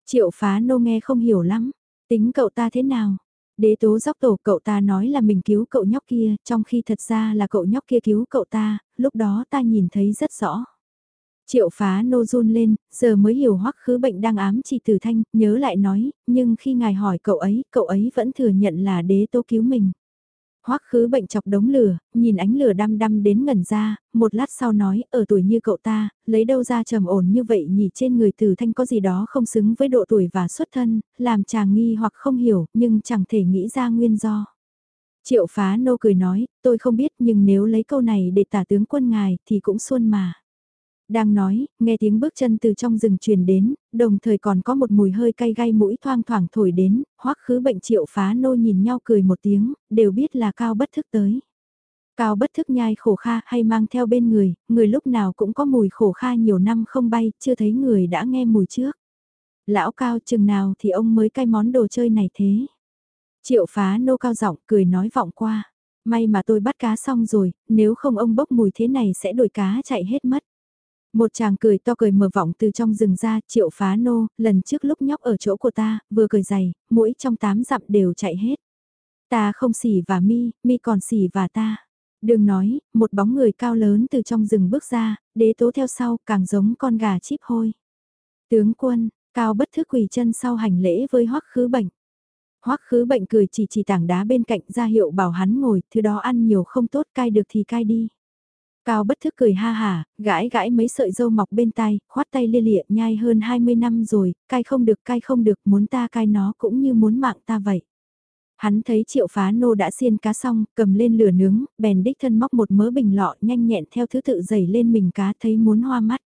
Triệu phá nô nghe không hiểu lắm, tính cậu ta thế nào? Đế tố dốc tổ cậu ta nói là mình cứu cậu nhóc kia, trong khi thật ra là cậu nhóc kia cứu cậu ta, lúc đó ta nhìn thấy rất rõ. Triệu phá nô run lên, giờ mới hiểu hoắc khứ bệnh đang ám chỉ từ thanh, nhớ lại nói, nhưng khi ngài hỏi cậu ấy, cậu ấy vẫn thừa nhận là đế tố cứu mình. Hoắc khứ bệnh chọc đống lửa, nhìn ánh lửa đăm đăm đến ngẩn ra, một lát sau nói, ở tuổi như cậu ta, lấy đâu ra trầm ổn như vậy nhỉ trên người tử thanh có gì đó không xứng với độ tuổi và xuất thân, làm chàng nghi hoặc không hiểu, nhưng chẳng thể nghĩ ra nguyên do. Triệu phá nô cười nói, tôi không biết nhưng nếu lấy câu này để tả tướng quân ngài thì cũng xuân mà. Đang nói, nghe tiếng bước chân từ trong rừng truyền đến, đồng thời còn có một mùi hơi cay gai mũi thoang thoảng thổi đến, hoắc khứ bệnh triệu phá nô nhìn nhau cười một tiếng, đều biết là cao bất thức tới. Cao bất thức nhai khổ kha hay mang theo bên người, người lúc nào cũng có mùi khổ kha nhiều năm không bay, chưa thấy người đã nghe mùi trước. Lão cao chừng nào thì ông mới cay món đồ chơi này thế. Triệu phá nô cao giọng cười nói vọng qua. May mà tôi bắt cá xong rồi, nếu không ông bốc mùi thế này sẽ đuổi cá chạy hết mất. Một chàng cười to cười mở vọng từ trong rừng ra, triệu phá nô, lần trước lúc nhóc ở chỗ của ta, vừa cười dày, mũi trong tám dặm đều chạy hết. Ta không xỉ và mi, mi còn xỉ và ta. Đừng nói, một bóng người cao lớn từ trong rừng bước ra, đế tố theo sau, càng giống con gà chip hôi. Tướng quân, cao bất thức quỳ chân sau hành lễ với hoắc khứ bệnh. Hoắc khứ bệnh cười chỉ chỉ tảng đá bên cạnh ra hiệu bảo hắn ngồi, thứ đó ăn nhiều không tốt cai được thì cai đi. Cao bất thức cười ha hà, gãi gãi mấy sợi dâu mọc bên tay, khoát tay lia lịa nhai hơn 20 năm rồi, cai không được cai không được, muốn ta cai nó cũng như muốn mạng ta vậy. Hắn thấy triệu phá nô đã xiên cá xong, cầm lên lửa nướng, bèn đích thân móc một mớ bình lọ nhanh nhẹn theo thứ tự dày lên mình cá thấy muốn hoa mắt.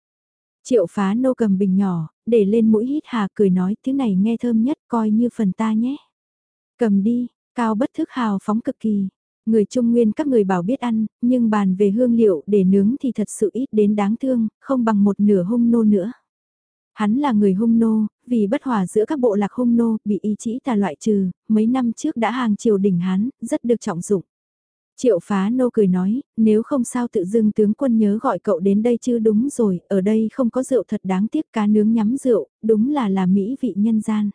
Triệu phá nô cầm bình nhỏ, để lên mũi hít hà cười nói thứ này nghe thơm nhất coi như phần ta nhé. Cầm đi, cao bất thức hào phóng cực kỳ. Người Trung Nguyên các người bảo biết ăn, nhưng bàn về hương liệu để nướng thì thật sự ít đến đáng thương, không bằng một nửa hung nô nữa. Hắn là người hung nô, vì bất hòa giữa các bộ lạc hung nô bị ý chỉ tà loại trừ, mấy năm trước đã hàng triều đỉnh hắn, rất được trọng dụng. Triệu phá nô cười nói, nếu không sao tự dưng tướng quân nhớ gọi cậu đến đây chứ đúng rồi, ở đây không có rượu thật đáng tiếc cá nướng nhắm rượu, đúng là là mỹ vị nhân gian.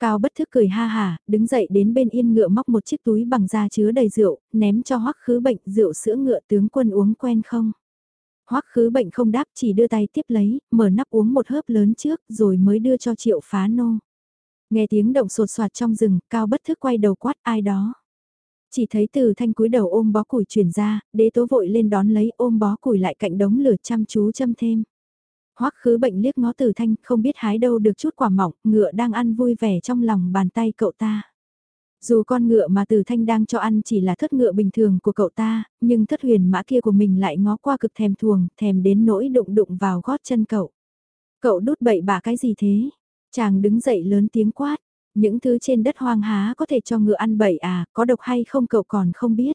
Cao bất thức cười ha hà, đứng dậy đến bên yên ngựa móc một chiếc túi bằng da chứa đầy rượu, ném cho hoắc khứ bệnh rượu sữa ngựa tướng quân uống quen không. Hoắc khứ bệnh không đáp chỉ đưa tay tiếp lấy, mở nắp uống một hớp lớn trước rồi mới đưa cho triệu phá nô. Nghe tiếng động sột soạt trong rừng, cao bất thức quay đầu quát ai đó. Chỉ thấy từ thanh cúi đầu ôm bó củi chuyển ra, đế tố vội lên đón lấy ôm bó củi lại cạnh đống lửa chăm chú châm thêm. Hoắc khứ bệnh liếc ngó từ thanh không biết hái đâu được chút quả mỏng, ngựa đang ăn vui vẻ trong lòng bàn tay cậu ta. Dù con ngựa mà từ thanh đang cho ăn chỉ là thất ngựa bình thường của cậu ta, nhưng thất huyền mã kia của mình lại ngó qua cực thèm thuồng, thèm đến nỗi đụng đụng vào gót chân cậu. Cậu đút bậy bạ cái gì thế? Chàng đứng dậy lớn tiếng quát, những thứ trên đất hoang há có thể cho ngựa ăn bậy à, có độc hay không cậu còn không biết.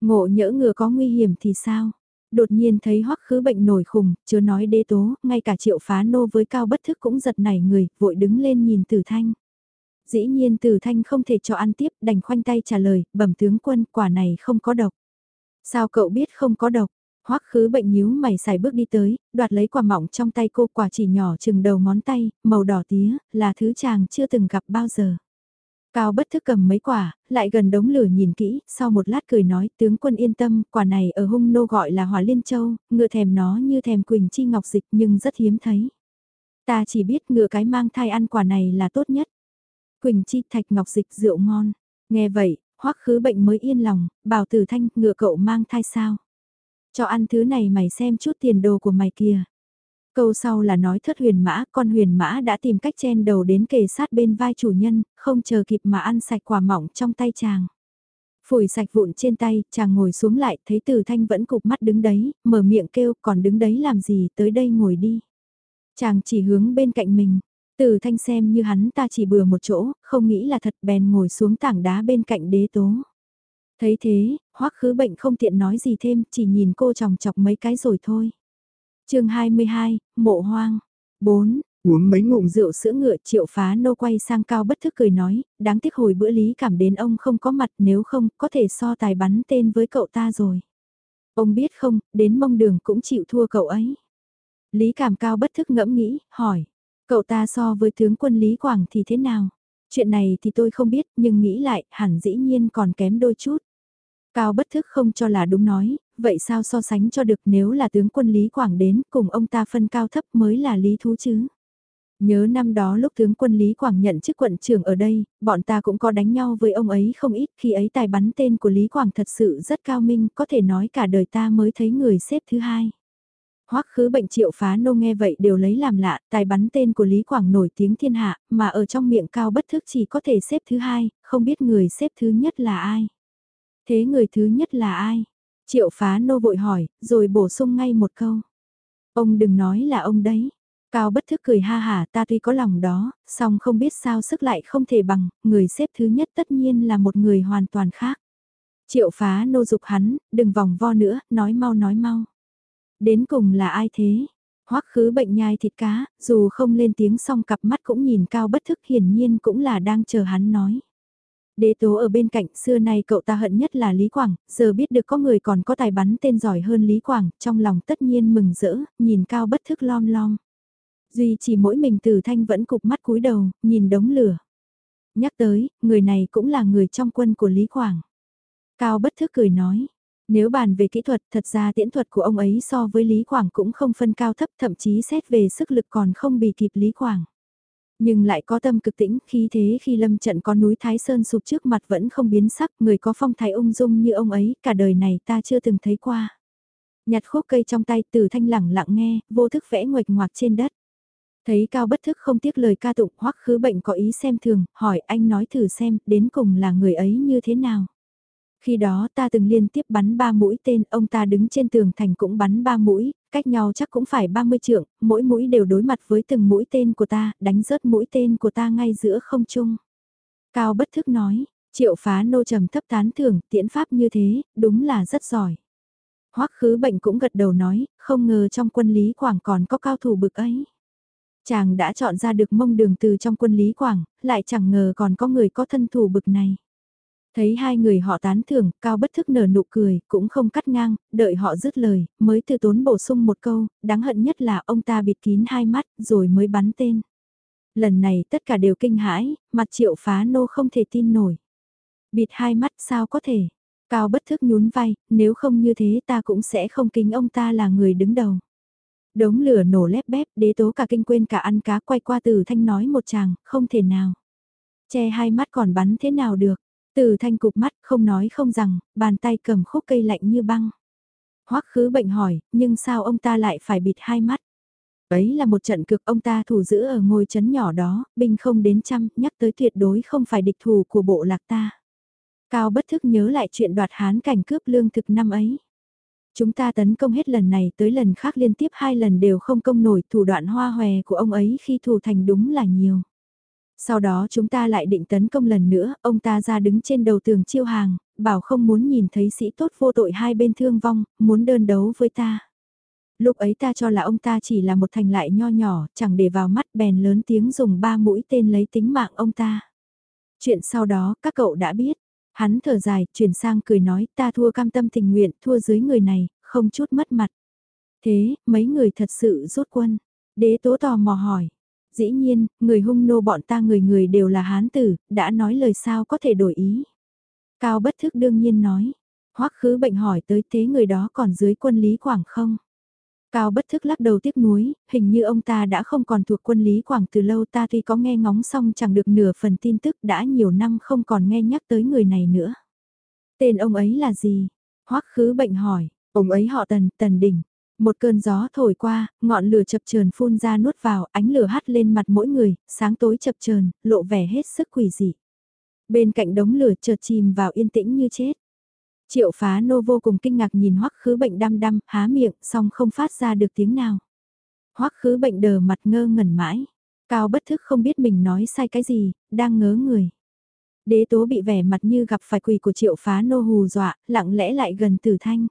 Ngộ nhỡ ngựa có nguy hiểm thì sao? Đột nhiên thấy hoắc khứ bệnh nổi khùng, chưa nói đế tố, ngay cả triệu phá nô với cao bất thức cũng giật nảy người, vội đứng lên nhìn tử thanh. Dĩ nhiên tử thanh không thể cho ăn tiếp, đành khoanh tay trả lời, bẩm tướng quân, quả này không có độc. Sao cậu biết không có độc? Hoắc khứ bệnh nhíu mày xài bước đi tới, đoạt lấy quả mọng trong tay cô quả chỉ nhỏ chừng đầu ngón tay, màu đỏ tía, là thứ chàng chưa từng gặp bao giờ. Cao bất thức cầm mấy quả, lại gần đống lửa nhìn kỹ, sau một lát cười nói tướng quân yên tâm, quả này ở hung nô gọi là hỏa liên châu, ngựa thèm nó như thèm quỳnh chi ngọc dịch nhưng rất hiếm thấy. Ta chỉ biết ngựa cái mang thai ăn quả này là tốt nhất. Quỳnh chi thạch ngọc dịch rượu ngon. Nghe vậy, hoắc khứ bệnh mới yên lòng, bảo tử thanh ngựa cậu mang thai sao. Cho ăn thứ này mày xem chút tiền đồ của mày kìa. Câu sau là nói thất huyền mã, con huyền mã đã tìm cách chen đầu đến kề sát bên vai chủ nhân, không chờ kịp mà ăn sạch quả mỏng trong tay chàng. Phủi sạch vụn trên tay, chàng ngồi xuống lại, thấy từ thanh vẫn cục mắt đứng đấy, mở miệng kêu, còn đứng đấy làm gì, tới đây ngồi đi. Chàng chỉ hướng bên cạnh mình, từ thanh xem như hắn ta chỉ bừa một chỗ, không nghĩ là thật bèn ngồi xuống tảng đá bên cạnh đế tố. Thấy thế, hoắc khứ bệnh không tiện nói gì thêm, chỉ nhìn cô chòng chọc mấy cái rồi thôi chương 22, Mộ Hoang. 4. Uống mấy ngụm rượu sữa ngựa triệu phá nô quay sang cao bất thức cười nói, đáng tiếc hồi bữa lý cảm đến ông không có mặt nếu không có thể so tài bắn tên với cậu ta rồi. Ông biết không, đến mông đường cũng chịu thua cậu ấy. Lý cảm cao bất thức ngẫm nghĩ, hỏi, cậu ta so với tướng quân Lý Quảng thì thế nào? Chuyện này thì tôi không biết nhưng nghĩ lại hẳn dĩ nhiên còn kém đôi chút. Cao bất thức không cho là đúng nói, vậy sao so sánh cho được nếu là tướng quân Lý Quảng đến cùng ông ta phân cao thấp mới là lý thú chứ. Nhớ năm đó lúc tướng quân Lý Quảng nhận chức quận trưởng ở đây, bọn ta cũng có đánh nhau với ông ấy không ít khi ấy tài bắn tên của Lý Quảng thật sự rất cao minh, có thể nói cả đời ta mới thấy người xếp thứ hai. Hoắc khứ bệnh triệu phá nô nghe vậy đều lấy làm lạ, tài bắn tên của Lý Quảng nổi tiếng thiên hạ, mà ở trong miệng cao bất thức chỉ có thể xếp thứ hai, không biết người xếp thứ nhất là ai. Thế người thứ nhất là ai? Triệu phá nô vội hỏi, rồi bổ sung ngay một câu. Ông đừng nói là ông đấy. Cao bất thức cười ha hà ta tuy có lòng đó, song không biết sao sức lại không thể bằng, người xếp thứ nhất tất nhiên là một người hoàn toàn khác. Triệu phá nô dục hắn, đừng vòng vo nữa, nói mau nói mau. Đến cùng là ai thế? Hoắc khứ bệnh nhai thịt cá, dù không lên tiếng song cặp mắt cũng nhìn cao bất thức hiển nhiên cũng là đang chờ hắn nói. Đế tố ở bên cạnh xưa nay cậu ta hận nhất là Lý Quảng, giờ biết được có người còn có tài bắn tên giỏi hơn Lý Quảng, trong lòng tất nhiên mừng rỡ, nhìn cao bất thức lom lom. Duy chỉ mỗi mình từ thanh vẫn cục mắt cúi đầu, nhìn đống lửa. Nhắc tới, người này cũng là người trong quân của Lý Quảng. Cao bất thức cười nói, nếu bàn về kỹ thuật thật ra tiễn thuật của ông ấy so với Lý Quảng cũng không phân cao thấp thậm chí xét về sức lực còn không bị kịp Lý Quảng. Nhưng lại có tâm cực tĩnh khi thế khi lâm trận có núi Thái Sơn sụp trước mặt vẫn không biến sắc người có phong thái ung dung như ông ấy cả đời này ta chưa từng thấy qua. Nhặt khúc cây trong tay từ thanh lẳng lặng nghe, vô thức vẽ ngoạch ngoạc trên đất. Thấy cao bất thức không tiếc lời ca tụng hoắc khứ bệnh có ý xem thường, hỏi anh nói thử xem đến cùng là người ấy như thế nào. Khi đó ta từng liên tiếp bắn ba mũi tên, ông ta đứng trên tường thành cũng bắn ba mũi, cách nhau chắc cũng phải 30 trượng, mỗi mũi đều đối mặt với từng mũi tên của ta, đánh rớt mũi tên của ta ngay giữa không trung. Cao bất thức nói, triệu phá nô trầm thấp tán thưởng, tiễn pháp như thế, đúng là rất giỏi. Hoắc khứ bệnh cũng gật đầu nói, không ngờ trong quân lý quảng còn có cao thủ bực ấy. Chàng đã chọn ra được mông đường từ trong quân lý quảng, lại chẳng ngờ còn có người có thân thủ bực này. Thấy hai người họ tán thưởng, cao bất thức nở nụ cười, cũng không cắt ngang, đợi họ dứt lời, mới từ tốn bổ sung một câu, đáng hận nhất là ông ta bịt kín hai mắt, rồi mới bắn tên. Lần này tất cả đều kinh hãi, mặt triệu phá nô không thể tin nổi. Bịt hai mắt sao có thể? Cao bất thức nhún vai, nếu không như thế ta cũng sẽ không kính ông ta là người đứng đầu. Đống lửa nổ lép bép, đế tố cả kinh quên cả ăn cá quay qua từ thanh nói một chàng, không thể nào. Che hai mắt còn bắn thế nào được, từ thanh cục mắt không nói không rằng, bàn tay cầm khúc cây lạnh như băng. Hoắc khứ bệnh hỏi, nhưng sao ông ta lại phải bịt hai mắt? Ấy là một trận cực ông ta thủ giữ ở ngôi trấn nhỏ đó, binh không đến trăm, nhắc tới tuyệt đối không phải địch thủ của bộ lạc ta. Cao bất thức nhớ lại chuyện đoạt hán cảnh cướp lương thực năm ấy. Chúng ta tấn công hết lần này tới lần khác liên tiếp hai lần đều không công nổi thủ đoạn hoa hòe của ông ấy khi thủ thành đúng là nhiều. Sau đó chúng ta lại định tấn công lần nữa, ông ta ra đứng trên đầu tường chiêu hàng, bảo không muốn nhìn thấy sĩ tốt vô tội hai bên thương vong, muốn đơn đấu với ta. Lúc ấy ta cho là ông ta chỉ là một thành lại nho nhỏ, chẳng để vào mắt bèn lớn tiếng dùng ba mũi tên lấy tính mạng ông ta. Chuyện sau đó các cậu đã biết, hắn thở dài, chuyển sang cười nói ta thua cam tâm tình nguyện, thua dưới người này, không chút mất mặt. Thế, mấy người thật sự rút quân. Đế tố tò mò hỏi, dĩ nhiên, người hung nô bọn ta người người đều là hán tử, đã nói lời sao có thể đổi ý. Cao bất thức đương nhiên nói, hoắc khứ bệnh hỏi tới thế người đó còn dưới quân Lý Quảng không? Cao bất thức lắc đầu tiếc nuối, hình như ông ta đã không còn thuộc quân Lý Quảng từ lâu ta tuy có nghe ngóng xong chẳng được nửa phần tin tức đã nhiều năm không còn nghe nhắc tới người này nữa. Tên ông ấy là gì? hoắc khứ bệnh hỏi, ông ấy họ Tần, Tần đỉnh một cơn gió thổi qua, ngọn lửa chập chờn phun ra nuốt vào, ánh lửa hắt lên mặt mỗi người, sáng tối chập chờn, lộ vẻ hết sức quỷ dị. Bên cạnh đống lửa chợt chìm vào yên tĩnh như chết. Triệu phá nô vô cùng kinh ngạc nhìn hoắc khứ bệnh đăm đăm, há miệng, song không phát ra được tiếng nào. hoắc khứ bệnh đờ mặt ngơ ngẩn mãi. Cao bất thức không biết mình nói sai cái gì, đang ngớ người. Đế tố bị vẻ mặt như gặp phải quỷ của triệu phá nô hù dọa, lặng lẽ lại gần tử thanh.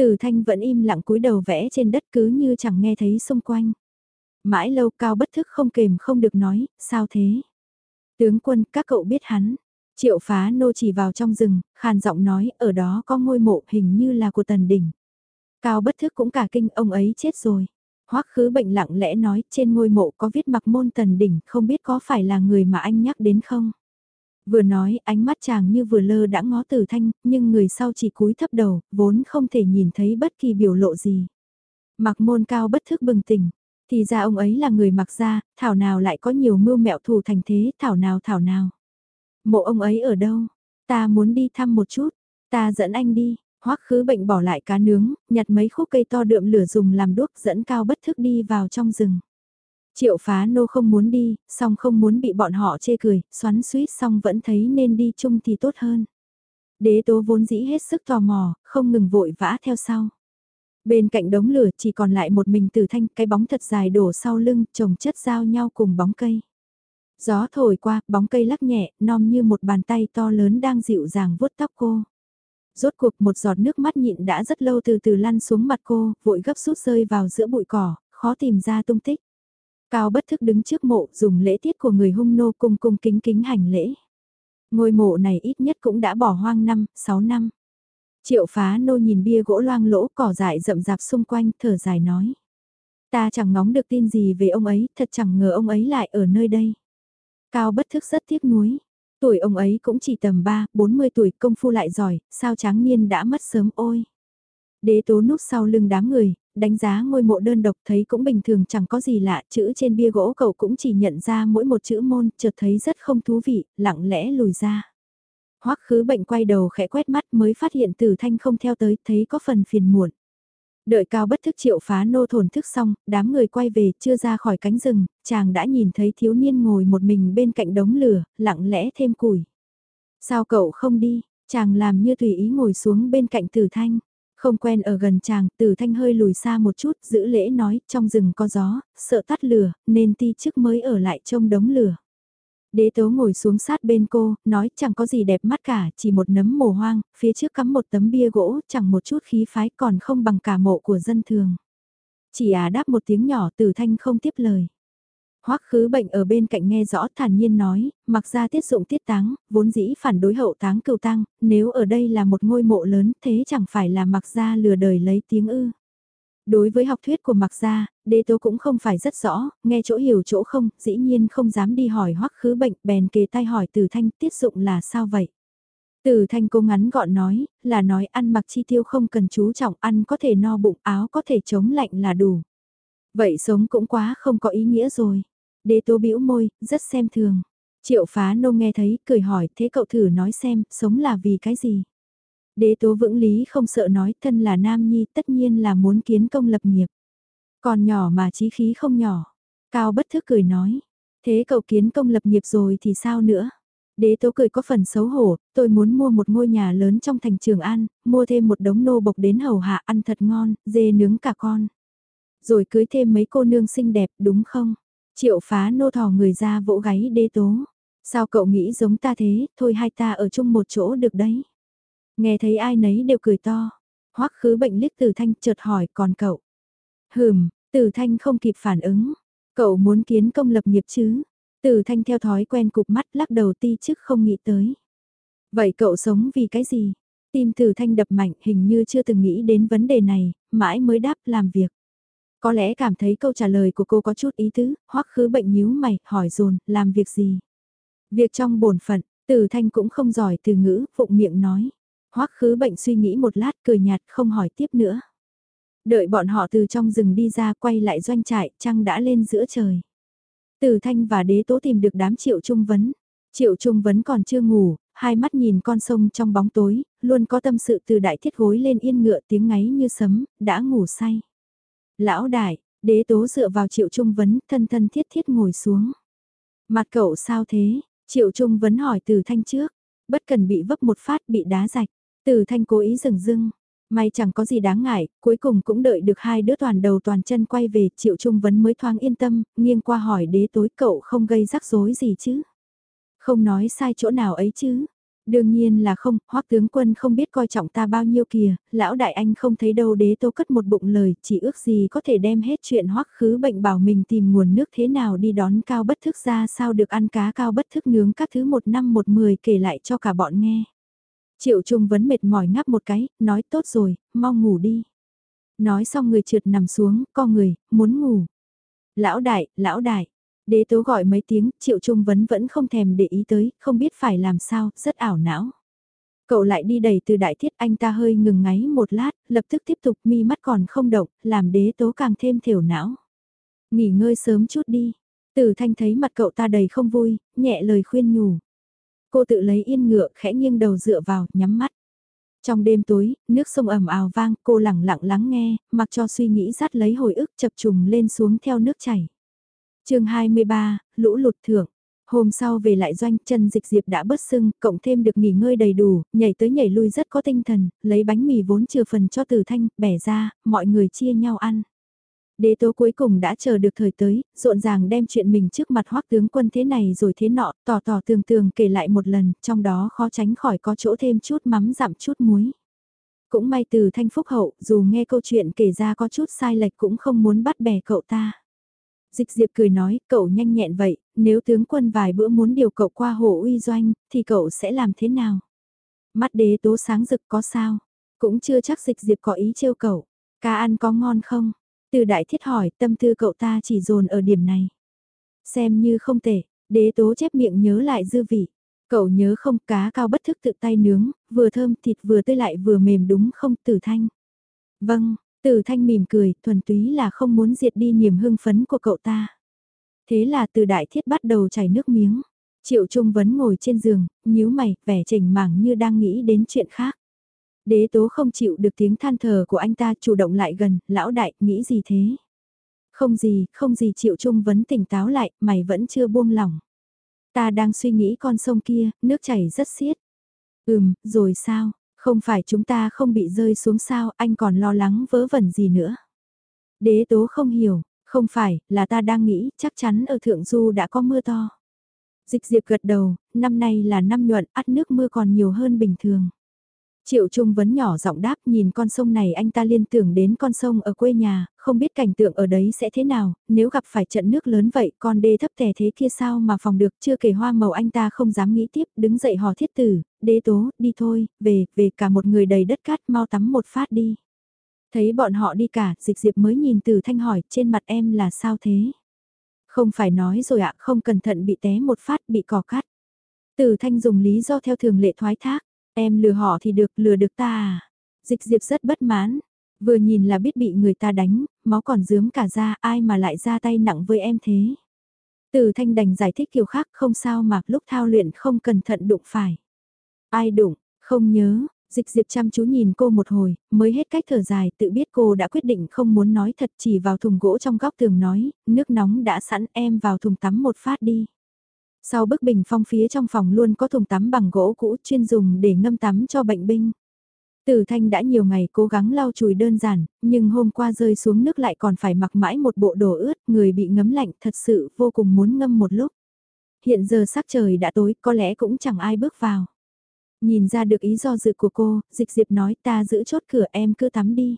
Từ thanh vẫn im lặng cúi đầu vẽ trên đất cứ như chẳng nghe thấy xung quanh. Mãi lâu cao bất thức không kềm không được nói, sao thế? Tướng quân, các cậu biết hắn. Triệu phá nô chỉ vào trong rừng, khàn giọng nói, ở đó có ngôi mộ hình như là của tần đỉnh. Cao bất thức cũng cả kinh, ông ấy chết rồi. Hoắc khứ bệnh lặng lẽ nói, trên ngôi mộ có viết mặc môn tần đỉnh, không biết có phải là người mà anh nhắc đến không? Vừa nói, ánh mắt chàng như vừa lơ đã ngó tử thanh, nhưng người sau chỉ cúi thấp đầu, vốn không thể nhìn thấy bất kỳ biểu lộ gì. Mặc môn cao bất thức bừng tỉnh, thì ra ông ấy là người mặc ra, thảo nào lại có nhiều mưu mẹo thù thành thế, thảo nào thảo nào. Mộ ông ấy ở đâu? Ta muốn đi thăm một chút, ta dẫn anh đi. Hoắc khứ bệnh bỏ lại cá nướng, nhặt mấy khúc cây to đượm lửa dùng làm đuốc dẫn cao bất thức đi vào trong rừng. Triệu phá nô không muốn đi, song không muốn bị bọn họ chê cười, xoắn suýt song vẫn thấy nên đi chung thì tốt hơn. Đế tố vốn dĩ hết sức tò mò, không ngừng vội vã theo sau. Bên cạnh đống lửa chỉ còn lại một mình tử thanh, cái bóng thật dài đổ sau lưng, trồng chất giao nhau cùng bóng cây. Gió thổi qua, bóng cây lắc nhẹ, non như một bàn tay to lớn đang dịu dàng vuốt tóc cô. Rốt cuộc một giọt nước mắt nhịn đã rất lâu từ từ lăn xuống mặt cô, vội gấp rút rơi vào giữa bụi cỏ, khó tìm ra tung tích. Cao bất thức đứng trước mộ dùng lễ tiết của người hung nô cung cung kính kính hành lễ. Ngôi mộ này ít nhất cũng đã bỏ hoang năm, 6 năm. Triệu phá nô nhìn bia gỗ loang lỗ cỏ dại rậm rạp xung quanh thở dài nói. Ta chẳng ngóng được tin gì về ông ấy, thật chẳng ngờ ông ấy lại ở nơi đây. Cao bất thức rất tiếc nuối. Tuổi ông ấy cũng chỉ tầm 3, 40 tuổi công phu lại giỏi, sao tráng niên đã mất sớm ôi. Đế tố núp sau lưng đám người, đánh giá ngôi mộ đơn độc thấy cũng bình thường chẳng có gì lạ, chữ trên bia gỗ cậu cũng chỉ nhận ra mỗi một chữ môn, chợt thấy rất không thú vị, lặng lẽ lùi ra. Hoắc khứ bệnh quay đầu khẽ quét mắt mới phát hiện tử thanh không theo tới, thấy có phần phiền muộn. Đợi cao bất thức triệu phá nô thổn thức xong, đám người quay về chưa ra khỏi cánh rừng, chàng đã nhìn thấy thiếu niên ngồi một mình bên cạnh đống lửa, lặng lẽ thêm củi. Sao cậu không đi, chàng làm như tùy ý ngồi xuống bên cạnh tử thanh. Không quen ở gần chàng, tử thanh hơi lùi xa một chút, giữ lễ nói, trong rừng có gió, sợ tắt lửa, nên ti chức mới ở lại trông đống lửa. Đế tố ngồi xuống sát bên cô, nói chẳng có gì đẹp mắt cả, chỉ một nấm mồ hoang, phía trước cắm một tấm bia gỗ, chẳng một chút khí phái còn không bằng cả mộ của dân thường. Chỉ à đáp một tiếng nhỏ tử thanh không tiếp lời. Hoắc khứ bệnh ở bên cạnh nghe rõ thản nhiên nói, mặc ra tiết dụng tiết táng, vốn dĩ phản đối hậu táng cựu tăng, nếu ở đây là một ngôi mộ lớn thế chẳng phải là mặc ra lừa đời lấy tiếng ư. Đối với học thuyết của mặc gia, đế tố cũng không phải rất rõ, nghe chỗ hiểu chỗ không, dĩ nhiên không dám đi hỏi hoắc khứ bệnh, bèn kề tay hỏi từ thanh tiết dụng là sao vậy. Từ thanh cô ngắn gọn nói, là nói ăn mặc chi tiêu không cần chú trọng, ăn có thể no bụng áo có thể chống lạnh là đủ. Vậy sống cũng quá không có ý nghĩa rồi. Đế tố bĩu môi, rất xem thường. Triệu phá nô nghe thấy, cười hỏi, thế cậu thử nói xem, sống là vì cái gì? Đế tố vững lý không sợ nói, thân là nam nhi, tất nhiên là muốn kiến công lập nghiệp. Còn nhỏ mà trí khí không nhỏ. Cao bất thức cười nói, thế cậu kiến công lập nghiệp rồi thì sao nữa? Đế tố cười có phần xấu hổ, tôi muốn mua một ngôi nhà lớn trong thành Trường An, mua thêm một đống nô bộc đến hầu hạ ăn thật ngon, dê nướng cả con. Rồi cưới thêm mấy cô nương xinh đẹp đúng không? Triệu phá nô thò người ra vỗ gáy đê tố. Sao cậu nghĩ giống ta thế, thôi hai ta ở chung một chỗ được đấy. Nghe thấy ai nấy đều cười to. Hoắc khứ bệnh liếc từ thanh chợt hỏi còn cậu. Hừm, từ thanh không kịp phản ứng. Cậu muốn kiến công lập nghiệp chứ? Từ thanh theo thói quen cục mắt lắc đầu ti chức không nghĩ tới. Vậy cậu sống vì cái gì? Tim từ thanh đập mạnh hình như chưa từng nghĩ đến vấn đề này, mãi mới đáp làm việc. Có lẽ cảm thấy câu trả lời của cô có chút ý tứ, hoắc khứ bệnh nhíu mày, hỏi dồn làm việc gì? Việc trong bổn phận, Tử thanh cũng không giỏi từ ngữ, phụng miệng nói. hoắc khứ bệnh suy nghĩ một lát cười nhạt không hỏi tiếp nữa. Đợi bọn họ từ trong rừng đi ra quay lại doanh trại, trăng đã lên giữa trời. Tử thanh và đế tố tìm được đám triệu trung vấn. Triệu trung vấn còn chưa ngủ, hai mắt nhìn con sông trong bóng tối, luôn có tâm sự từ đại thiết gối lên yên ngựa tiếng ngáy như sấm, đã ngủ say. Lão đại, đế tố dựa vào triệu trung vấn, thân thân thiết thiết ngồi xuống. Mặt cậu sao thế? Triệu trung vấn hỏi từ thanh trước. Bất cần bị vấp một phát bị đá rạch. Từ thanh cố ý dừng dưng. May chẳng có gì đáng ngại, cuối cùng cũng đợi được hai đứa toàn đầu toàn chân quay về, triệu trung vấn mới thoáng yên tâm, nghiêng qua hỏi đế tối cậu không gây rắc rối gì chứ. Không nói sai chỗ nào ấy chứ, Đương nhiên là không, hoắc tướng quân không biết coi trọng ta bao nhiêu kìa, lão đại anh không thấy đâu đế tô cất một bụng lời, chỉ ước gì có thể đem hết chuyện hoắc khứ bệnh bảo mình tìm nguồn nước thế nào đi đón cao bất thức ra sao được ăn cá cao bất thức nướng các thứ một năm một mười kể lại cho cả bọn nghe. Triệu Trung vẫn mệt mỏi ngáp một cái, nói tốt rồi, mau ngủ đi. Nói xong người trượt nằm xuống, co người, muốn ngủ. Lão đại, lão đại, Đế tố gọi mấy tiếng, triệu trung vấn vẫn không thèm để ý tới, không biết phải làm sao, rất ảo não. Cậu lại đi đẩy từ đại thiết anh ta hơi ngừng ngáy một lát, lập tức tiếp tục mi mắt còn không động, làm đế tố càng thêm thiểu não. Nghỉ ngơi sớm chút đi. từ thanh thấy mặt cậu ta đầy không vui, nhẹ lời khuyên nhủ. Cô tự lấy yên ngựa khẽ nghiêng đầu dựa vào, nhắm mắt. Trong đêm tối, nước sông ẩm ào vang, cô lặng lặng lắng nghe, mặc cho suy nghĩ dắt lấy hồi ức chập trùng lên xuống theo nước chảy chương 23, lũ lụt thưởng. Hôm sau về lại doanh, chân dịch diệp đã bớt sưng, cộng thêm được nghỉ ngơi đầy đủ, nhảy tới nhảy lui rất có tinh thần, lấy bánh mì vốn chừa phần cho từ thanh, bẻ ra, mọi người chia nhau ăn. Đế tố cuối cùng đã chờ được thời tới, rộn ràng đem chuyện mình trước mặt hoắc tướng quân thế này rồi thế nọ, tỏ tỏ tường tường kể lại một lần, trong đó khó tránh khỏi có chỗ thêm chút mắm giảm chút muối. Cũng may từ thanh phúc hậu, dù nghe câu chuyện kể ra có chút sai lệch cũng không muốn bắt bẻ cậu ta. Dịch diệp cười nói, cậu nhanh nhẹn vậy, nếu tướng quân vài bữa muốn điều cậu qua hồ uy doanh, thì cậu sẽ làm thế nào? Mắt đế tố sáng rực có sao? Cũng chưa chắc dịch diệp có ý trêu cậu. Cá ăn có ngon không? Từ đại thiết hỏi, tâm tư cậu ta chỉ dồn ở điểm này. Xem như không tệ, đế tố chép miệng nhớ lại dư vị. Cậu nhớ không cá cao bất thức tự tay nướng, vừa thơm thịt vừa tươi lại vừa mềm đúng không tử thanh? Vâng, từ thanh mỉm cười, thuần túy là không muốn diệt đi niềm hưng phấn của cậu ta. Thế là từ đại thiết bắt đầu chảy nước miếng. Triệu Trung Vấn ngồi trên giường, nhíu mày, vẻ chỉnh mảng như đang nghĩ đến chuyện khác. Đế tố không chịu được tiếng than thở của anh ta chủ động lại gần, lão đại, nghĩ gì thế? Không gì, không gì Triệu Trung Vấn tỉnh táo lại, mày vẫn chưa buông lỏng. Ta đang suy nghĩ con sông kia, nước chảy rất xiết. Ừm, rồi sao? Không phải chúng ta không bị rơi xuống sao, anh còn lo lắng vớ vẩn gì nữa. Đế tố không hiểu, không phải, là ta đang nghĩ, chắc chắn ở Thượng Du đã có mưa to. Dịch diệp gật đầu, năm nay là năm nhuận, ắt nước mưa còn nhiều hơn bình thường. Triệu Trung vấn nhỏ giọng đáp nhìn con sông này anh ta liên tưởng đến con sông ở quê nhà, không biết cảnh tượng ở đấy sẽ thế nào, nếu gặp phải trận nước lớn vậy con đê thấp tè thế kia sao mà phòng được chưa kể hoa màu anh ta không dám nghĩ tiếp, đứng dậy hò thiết tử, đế tố, đi thôi, về, về cả một người đầy đất cát mau tắm một phát đi. Thấy bọn họ đi cả, dịch diệp mới nhìn từ thanh hỏi, trên mặt em là sao thế? Không phải nói rồi ạ, không cẩn thận bị té một phát, bị cỏ cắt. Từ thanh dùng lý do theo thường lệ thoái thác, em lừa họ thì được, lừa được ta à? Dịch diệp rất bất mãn, vừa nhìn là biết bị người ta đánh, máu còn dướm cả ra, ai mà lại ra tay nặng với em thế? Từ thanh đành giải thích kiểu khác không sao mà lúc thao luyện không cẩn thận đụng phải. Ai đụng, không nhớ, Dịch diệp chăm chú nhìn cô một hồi, mới hết cách thở dài, tự biết cô đã quyết định không muốn nói thật chỉ vào thùng gỗ trong góc tường nói, nước nóng đã sẵn em vào thùng tắm một phát đi. Sau bức bình phong phía trong phòng luôn có thùng tắm bằng gỗ cũ chuyên dùng để ngâm tắm cho bệnh binh. Tử Thanh đã nhiều ngày cố gắng lau chùi đơn giản, nhưng hôm qua rơi xuống nước lại còn phải mặc mãi một bộ đồ ướt, người bị ngấm lạnh thật sự vô cùng muốn ngâm một lúc. Hiện giờ sắc trời đã tối, có lẽ cũng chẳng ai bước vào. Nhìn ra được ý do dự của cô, dịch diệp nói ta giữ chốt cửa em cứ tắm đi.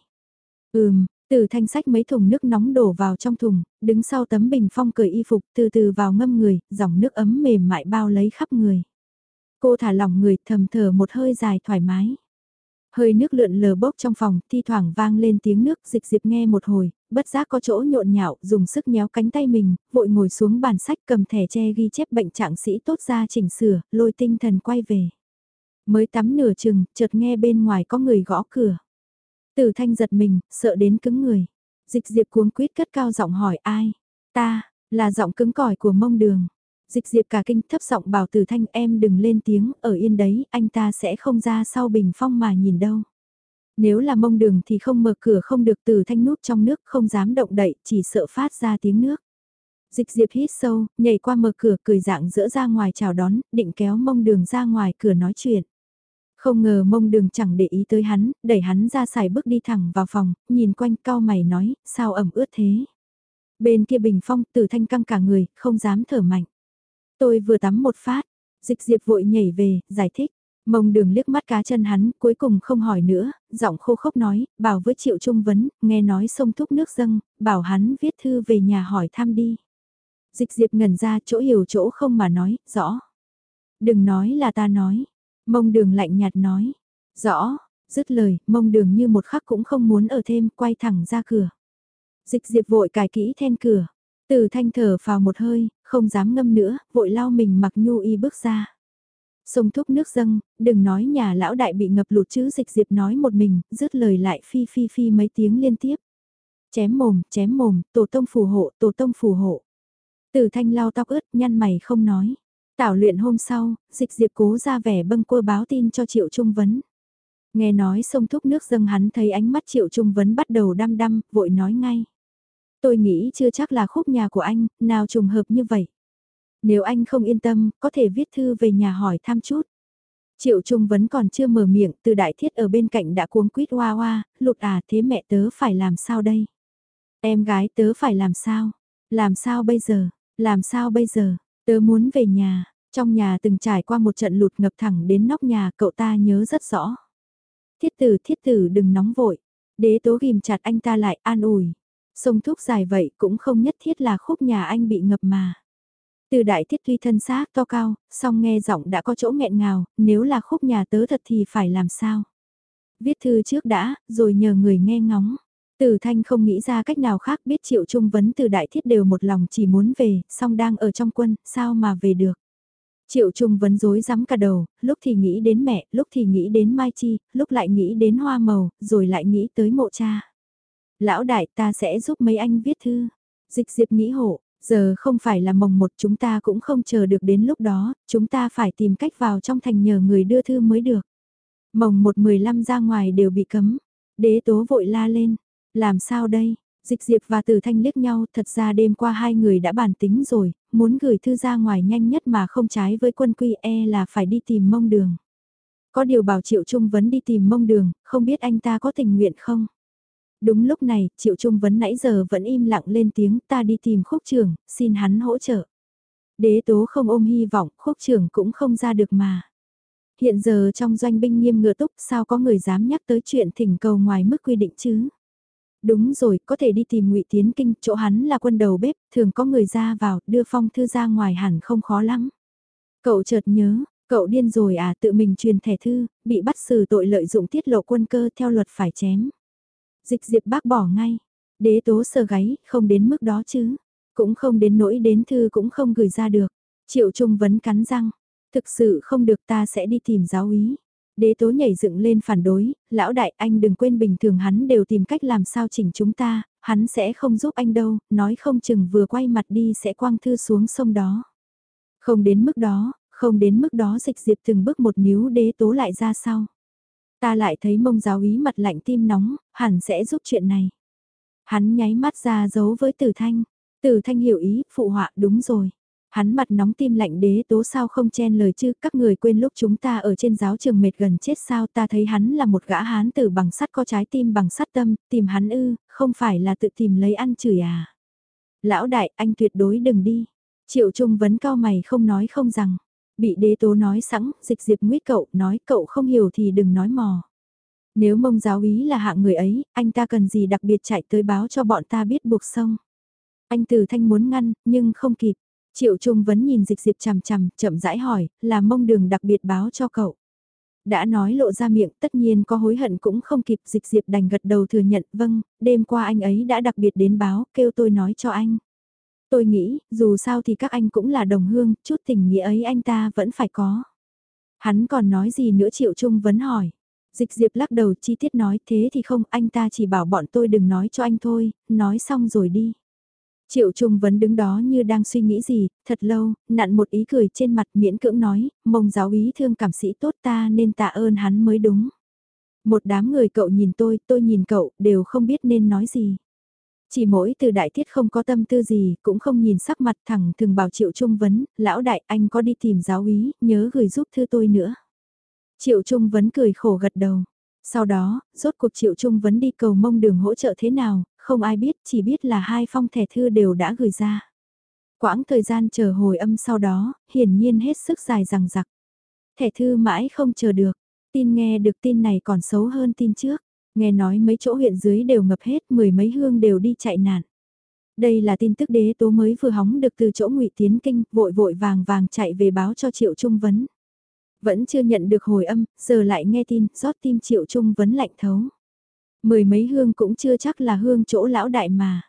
Ừm, từ thanh sách mấy thùng nước nóng đổ vào trong thùng, đứng sau tấm bình phong cởi y phục từ từ vào ngâm người, dòng nước ấm mềm mại bao lấy khắp người. Cô thả lỏng người thầm thở một hơi dài thoải mái. Hơi nước lượn lờ bốc trong phòng, thi thoảng vang lên tiếng nước, dịch diệp nghe một hồi, bất giác có chỗ nhộn nhạo, dùng sức nhéo cánh tay mình, vội ngồi xuống bàn sách cầm thẻ che ghi chép bệnh trạng sĩ tốt ra chỉnh sửa, lôi tinh thần quay về. Mới tắm nửa chừng, chợt nghe bên ngoài có người gõ cửa. Tử thanh giật mình, sợ đến cứng người. Dịch diệp cuống quýt cất cao giọng hỏi ai? Ta, là giọng cứng cỏi của mông đường. Dịch diệp cả kinh thấp giọng bảo tử thanh em đừng lên tiếng, ở yên đấy, anh ta sẽ không ra sau bình phong mà nhìn đâu. Nếu là mông đường thì không mở cửa không được tử thanh núp trong nước không dám động đậy, chỉ sợ phát ra tiếng nước. Dịch diệp hít sâu, nhảy qua mở cửa cười dạng dỡ ra ngoài chào đón, định kéo mông đường ra ngoài cửa nói chuyện. Không ngờ mông đường chẳng để ý tới hắn, đẩy hắn ra xài bước đi thẳng vào phòng, nhìn quanh cao mày nói, sao ẩm ướt thế. Bên kia bình phong tử thanh căng cả người, không dám thở mạnh. Tôi vừa tắm một phát, dịch diệp vội nhảy về, giải thích. Mông đường liếc mắt cá chân hắn, cuối cùng không hỏi nữa, giọng khô khốc nói, bảo với triệu trung vấn, nghe nói sông thúc nước dâng, bảo hắn viết thư về nhà hỏi thăm đi. Dịch diệp ngẩn ra chỗ hiểu chỗ không mà nói, rõ. Đừng nói là ta nói, Mông đường lạnh nhạt nói. Rõ, dứt lời, mông đường như một khắc cũng không muốn ở thêm, quay thẳng ra cửa. Dịch diệp vội cài kỹ then cửa. Từ thanh thở vào một hơi, không dám ngâm nữa, vội lau mình mặc nhu y bước ra. Sông thúc nước dâng, đừng nói nhà lão đại bị ngập lụt chứ dịch diệp nói một mình, dứt lời lại phi phi phi mấy tiếng liên tiếp. Chém mồm, chém mồm, tổ tông phù hộ, tổ tông phù hộ. Từ thanh lau tóc ướt, nhăn mày không nói. Tảo luyện hôm sau, dịch diệp cố ra vẻ bâng quơ báo tin cho Triệu Trung Vấn. Nghe nói sông thúc nước dâng hắn thấy ánh mắt Triệu Trung Vấn bắt đầu đăm đăm, vội nói ngay. Tôi nghĩ chưa chắc là khúc nhà của anh, nào trùng hợp như vậy. Nếu anh không yên tâm, có thể viết thư về nhà hỏi thăm chút. Triệu Trung Vấn còn chưa mở miệng, từ đại thiết ở bên cạnh đã cuống quýt hoa hoa, lục à thế mẹ tớ phải làm sao đây? Em gái tớ phải làm sao? Làm sao bây giờ? Làm sao bây giờ? Tớ muốn về nhà, trong nhà từng trải qua một trận lụt ngập thẳng đến nóc nhà cậu ta nhớ rất rõ. Thiết tử thiết tử đừng nóng vội, đế tố ghim chặt anh ta lại an ủi. Sông thuốc dài vậy cũng không nhất thiết là khúc nhà anh bị ngập mà. Từ đại thiết tuy thân xác to cao, song nghe giọng đã có chỗ nghẹn ngào, nếu là khúc nhà tớ thật thì phải làm sao? Viết thư trước đã, rồi nhờ người nghe ngóng. Từ thanh không nghĩ ra cách nào khác biết triệu trung vấn từ đại thiết đều một lòng chỉ muốn về, song đang ở trong quân, sao mà về được. Triệu Trung vấn dối rắm cả đầu, lúc thì nghĩ đến mẹ, lúc thì nghĩ đến Mai Chi, lúc lại nghĩ đến hoa màu, rồi lại nghĩ tới mộ cha. Lão đại ta sẽ giúp mấy anh viết thư. Dịch diệp nghĩ hộ, giờ không phải là mồng một chúng ta cũng không chờ được đến lúc đó, chúng ta phải tìm cách vào trong thành nhờ người đưa thư mới được. Mồng một mười lăm ra ngoài đều bị cấm, đế tố vội la lên, làm sao đây? Dịch Diệp và Từ Thanh liếc nhau, thật ra đêm qua hai người đã bàn tính rồi, muốn gửi thư ra ngoài nhanh nhất mà không trái với quân quy e là phải đi tìm mông đường. Có điều bảo Triệu Trung Vấn đi tìm mông đường, không biết anh ta có tình nguyện không? Đúng lúc này, Triệu Trung Vấn nãy giờ vẫn im lặng lên tiếng ta đi tìm khúc trưởng, xin hắn hỗ trợ. Đế tố không ôm hy vọng, khúc trưởng cũng không ra được mà. Hiện giờ trong doanh binh nghiêm ngựa túc sao có người dám nhắc tới chuyện thỉnh cầu ngoài mức quy định chứ? Đúng rồi, có thể đi tìm ngụy Tiến Kinh, chỗ hắn là quân đầu bếp, thường có người ra vào, đưa phong thư ra ngoài hẳn không khó lắm. Cậu chợt nhớ, cậu điên rồi à tự mình truyền thẻ thư, bị bắt xử tội lợi dụng tiết lộ quân cơ theo luật phải chém. Dịch diệp bác bỏ ngay, đế tố sờ gáy, không đến mức đó chứ, cũng không đến nỗi đến thư cũng không gửi ra được. Triệu Trung vấn cắn răng, thực sự không được ta sẽ đi tìm giáo úy. Đế tố nhảy dựng lên phản đối, lão đại anh đừng quên bình thường hắn đều tìm cách làm sao chỉnh chúng ta, hắn sẽ không giúp anh đâu, nói không chừng vừa quay mặt đi sẽ quăng thư xuống sông đó. Không đến mức đó, không đến mức đó dịch diệp từng bước một níu đế tố lại ra sau. Ta lại thấy mông giáo ý mặt lạnh tim nóng, hẳn sẽ giúp chuyện này. Hắn nháy mắt ra giấu với tử thanh. Tử thanh hiểu ý, phụ họa đúng rồi. Hắn mặt nóng tim lạnh đế tố sao không chen lời chứ, các người quên lúc chúng ta ở trên giáo trường mệt gần chết sao ta thấy hắn là một gã hán tử bằng sắt có trái tim bằng sắt tâm, tìm hắn ư, không phải là tự tìm lấy ăn chửi à. Lão đại, anh tuyệt đối đừng đi. Triệu Trung vấn cao mày không nói không rằng. Bị đế tố nói sẵn, dịch diệp nguyết cậu, nói cậu không hiểu thì đừng nói mò. Nếu mông giáo ý là hạng người ấy, anh ta cần gì đặc biệt chạy tới báo cho bọn ta biết buộc sông. Anh Từ Thanh muốn ngăn, nhưng không kịp. Triệu Trung vẫn nhìn dịch diệp chằm chằm, chậm rãi hỏi, là mông đường đặc biệt báo cho cậu. Đã nói lộ ra miệng, tất nhiên có hối hận cũng không kịp, dịch diệp đành gật đầu thừa nhận, vâng, đêm qua anh ấy đã đặc biệt đến báo, kêu tôi nói cho anh. Tôi nghĩ, dù sao thì các anh cũng là đồng hương, chút tình nghĩa ấy anh ta vẫn phải có. Hắn còn nói gì nữa Triệu Trung vấn hỏi. Dịch diệp lắc đầu chi tiết nói thế thì không, anh ta chỉ bảo bọn tôi đừng nói cho anh thôi, nói xong rồi đi. Triệu Trung vẫn đứng đó như đang suy nghĩ gì, thật lâu, nặn một ý cười trên mặt miễn cưỡng nói, mông giáo ý thương cảm sĩ tốt ta nên tạ ơn hắn mới đúng. Một đám người cậu nhìn tôi, tôi nhìn cậu, đều không biết nên nói gì. Chỉ mỗi từ đại thiết không có tâm tư gì, cũng không nhìn sắc mặt thẳng thường bảo Triệu Trung vấn, lão đại anh có đi tìm giáo ý, nhớ gửi giúp thư tôi nữa. Triệu Trung vấn cười khổ gật đầu. Sau đó, rốt cuộc Triệu Trung vấn đi cầu mông đường hỗ trợ thế nào, không ai biết, chỉ biết là hai phong thẻ thư đều đã gửi ra. Quãng thời gian chờ hồi âm sau đó, hiển nhiên hết sức dài rằng dặc. Thẻ thư mãi không chờ được, tin nghe được tin này còn xấu hơn tin trước. Nghe nói mấy chỗ huyện dưới đều ngập hết, mười mấy hương đều đi chạy nạn. Đây là tin tức đế tố mới vừa hóng được từ chỗ ngụy Tiến Kinh, vội vội vàng vàng chạy về báo cho Triệu Trung Vấn. Vẫn chưa nhận được hồi âm, giờ lại nghe tin, rót tim Triệu Trung Vấn lạnh thấu. Mười mấy hương cũng chưa chắc là hương chỗ lão đại mà.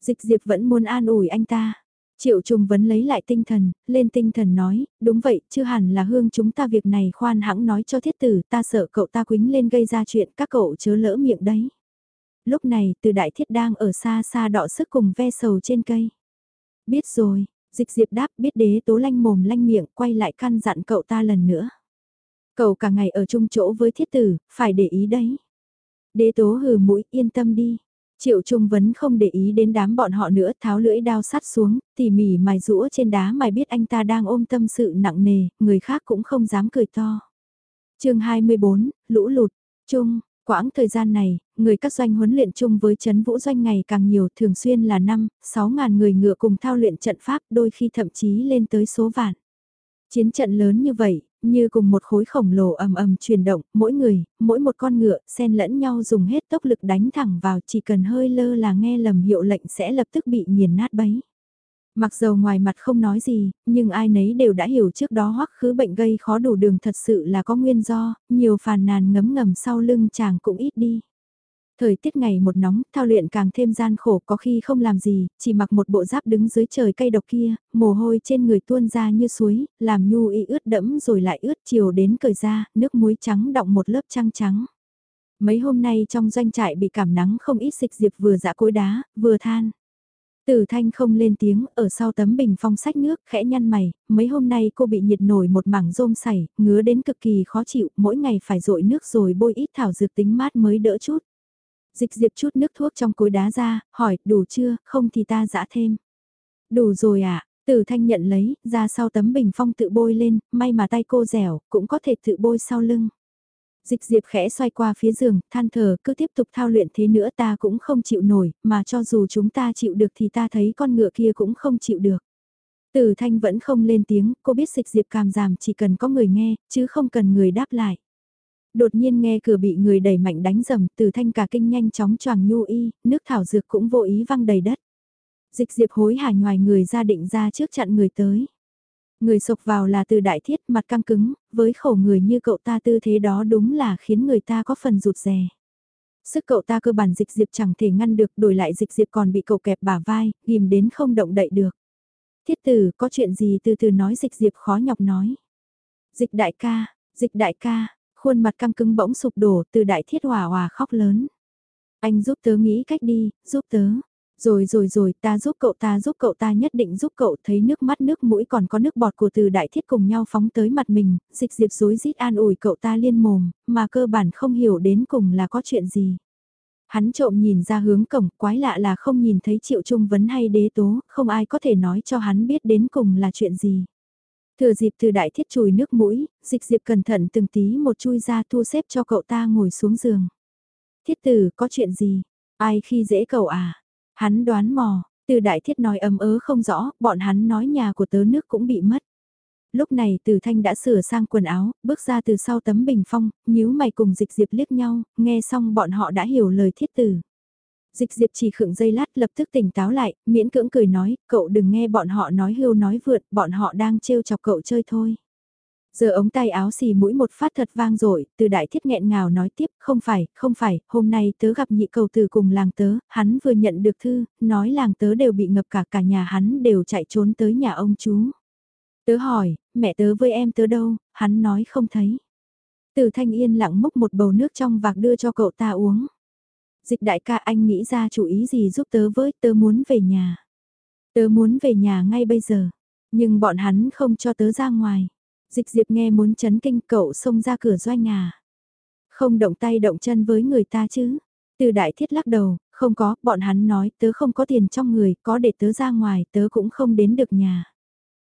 Dịch diệp vẫn muốn an ủi anh ta. Triệu Trung Vấn lấy lại tinh thần, lên tinh thần nói, đúng vậy, chưa hẳn là hương chúng ta việc này khoan hãng nói cho thiết tử, ta sợ cậu ta quính lên gây ra chuyện, các cậu chớ lỡ miệng đấy. Lúc này, từ đại thiết đang ở xa xa đọ sức cùng ve sầu trên cây. Biết rồi, dịch diệp đáp biết đế tố lanh mồm lanh miệng, quay lại căn dặn cậu ta lần nữa. Cậu cả ngày ở chung chỗ với thiết tử, phải để ý đấy. Đế tố hừ mũi, yên tâm đi. Triệu Trung Vấn không để ý đến đám bọn họ nữa tháo lưỡi đao sắt xuống, tỉ mỉ mài rũa trên đá mài biết anh ta đang ôm tâm sự nặng nề, người khác cũng không dám cười to. chương 24, Lũ lụt, Trung, quãng thời gian này, người các doanh huấn luyện chung với chấn vũ doanh ngày càng nhiều thường xuyên là 5, 6 ngàn người ngựa cùng thao luyện trận pháp đôi khi thậm chí lên tới số vạn. Chiến trận lớn như vậy, như cùng một khối khổng lồ ầm ầm chuyển động, mỗi người, mỗi một con ngựa, xen lẫn nhau dùng hết tốc lực đánh thẳng vào, chỉ cần hơi lơ là nghe lầm hiệu lệnh sẽ lập tức bị nghiền nát bấy. Mặc dầu ngoài mặt không nói gì, nhưng ai nấy đều đã hiểu trước đó hoắc khứ bệnh gây khó đủ đường thật sự là có nguyên do, nhiều phàn nàn ngấm ngầm sau lưng chàng cũng ít đi. Thời tiết ngày một nóng, thao luyện càng thêm gian khổ có khi không làm gì, chỉ mặc một bộ giáp đứng dưới trời cây độc kia, mồ hôi trên người tuôn ra như suối, làm nhu y ướt đẫm rồi lại ướt chiều đến cởi ra, nước muối trắng đọng một lớp trăng trắng. Mấy hôm nay trong doanh trại bị cảm nắng không ít dịch diệp vừa dã cối đá, vừa than. Tử thanh không lên tiếng, ở sau tấm bình phong sách nước, khẽ nhăn mày, mấy hôm nay cô bị nhiệt nổi một mảng rôm sảy, ngứa đến cực kỳ khó chịu, mỗi ngày phải rội nước rồi bôi ít thảo dược tính mát mới đỡ chút. Dịch diệp chút nước thuốc trong cối đá ra, hỏi, đủ chưa, không thì ta dã thêm. Đủ rồi ạ, à? Tử thanh nhận lấy, ra sau tấm bình phong tự bôi lên, may mà tay cô dẻo, cũng có thể tự bôi sau lưng. Dịch diệp khẽ xoay qua phía giường, than thở, cứ tiếp tục thao luyện thế nữa ta cũng không chịu nổi, mà cho dù chúng ta chịu được thì ta thấy con ngựa kia cũng không chịu được. Tử thanh vẫn không lên tiếng, cô biết dịch diệp càm giảm chỉ cần có người nghe, chứ không cần người đáp lại. Đột nhiên nghe cửa bị người đẩy mạnh đánh dầm, từ thanh cả kinh nhanh chóng choàng nhu y, nước thảo dược cũng vô ý văng đầy đất. Dịch diệp hối hả ngoài người ra định ra trước chặn người tới. Người sộc vào là từ đại thiết mặt căng cứng, với khổ người như cậu ta tư thế đó đúng là khiến người ta có phần rụt rè. Sức cậu ta cơ bản dịch diệp chẳng thể ngăn được đổi lại dịch diệp còn bị cậu kẹp bả vai, ghim đến không động đậy được. Thiết tử có chuyện gì từ từ nói dịch diệp khó nhọc nói. Dịch đại ca, dịch đại ca, khuôn mặt căng cứng bỗng sụp đổ từ đại thiết hòa hòa khóc lớn. Anh giúp tớ nghĩ cách đi, giúp tớ. Rồi rồi rồi, ta giúp cậu ta giúp cậu ta nhất định giúp cậu thấy nước mắt nước mũi còn có nước bọt của từ đại thiết cùng nhau phóng tới mặt mình, dịch diệp dối rít an ủi cậu ta liên mồm, mà cơ bản không hiểu đến cùng là có chuyện gì. Hắn trộm nhìn ra hướng cổng, quái lạ là không nhìn thấy triệu trung vấn hay đế tố, không ai có thể nói cho hắn biết đến cùng là chuyện gì. Thừa dịp từ đại thiết chùi nước mũi, dịch diệp cẩn thận từng tí một chui ra thu xếp cho cậu ta ngồi xuống giường. Thiết tử, có chuyện gì? Ai khi dễ cậu à? Hắn đoán mò, từ đại thiết nói ấm ớ không rõ, bọn hắn nói nhà của tớ nước cũng bị mất. Lúc này từ thanh đã sửa sang quần áo, bước ra từ sau tấm bình phong, nhíu mày cùng dịch diệp liếc nhau, nghe xong bọn họ đã hiểu lời thiết tử. Dịch diệp chỉ khựng dây lát lập tức tỉnh táo lại, miễn cưỡng cười nói, cậu đừng nghe bọn họ nói hưu nói vượt, bọn họ đang trêu chọc cậu chơi thôi. Giờ ống tay áo xì mũi một phát thật vang rồi, từ đại thiết nghẹn ngào nói tiếp, không phải, không phải, hôm nay tớ gặp nhị cầu từ cùng làng tớ, hắn vừa nhận được thư, nói làng tớ đều bị ngập cả cả nhà hắn đều chạy trốn tới nhà ông chú. Tớ hỏi, mẹ tớ với em tớ đâu, hắn nói không thấy. Từ thanh yên lặng múc một bầu nước trong vạc đưa cho cậu ta uống. Dịch đại ca anh nghĩ ra chủ ý gì giúp tớ với, tớ muốn về nhà. Tớ muốn về nhà ngay bây giờ, nhưng bọn hắn không cho tớ ra ngoài. Dịch diệp nghe muốn chấn kinh cậu xông ra cửa doanh à. Không động tay động chân với người ta chứ. Từ đại thiết lắc đầu, không có, bọn hắn nói tớ không có tiền trong người, có để tớ ra ngoài, tớ cũng không đến được nhà.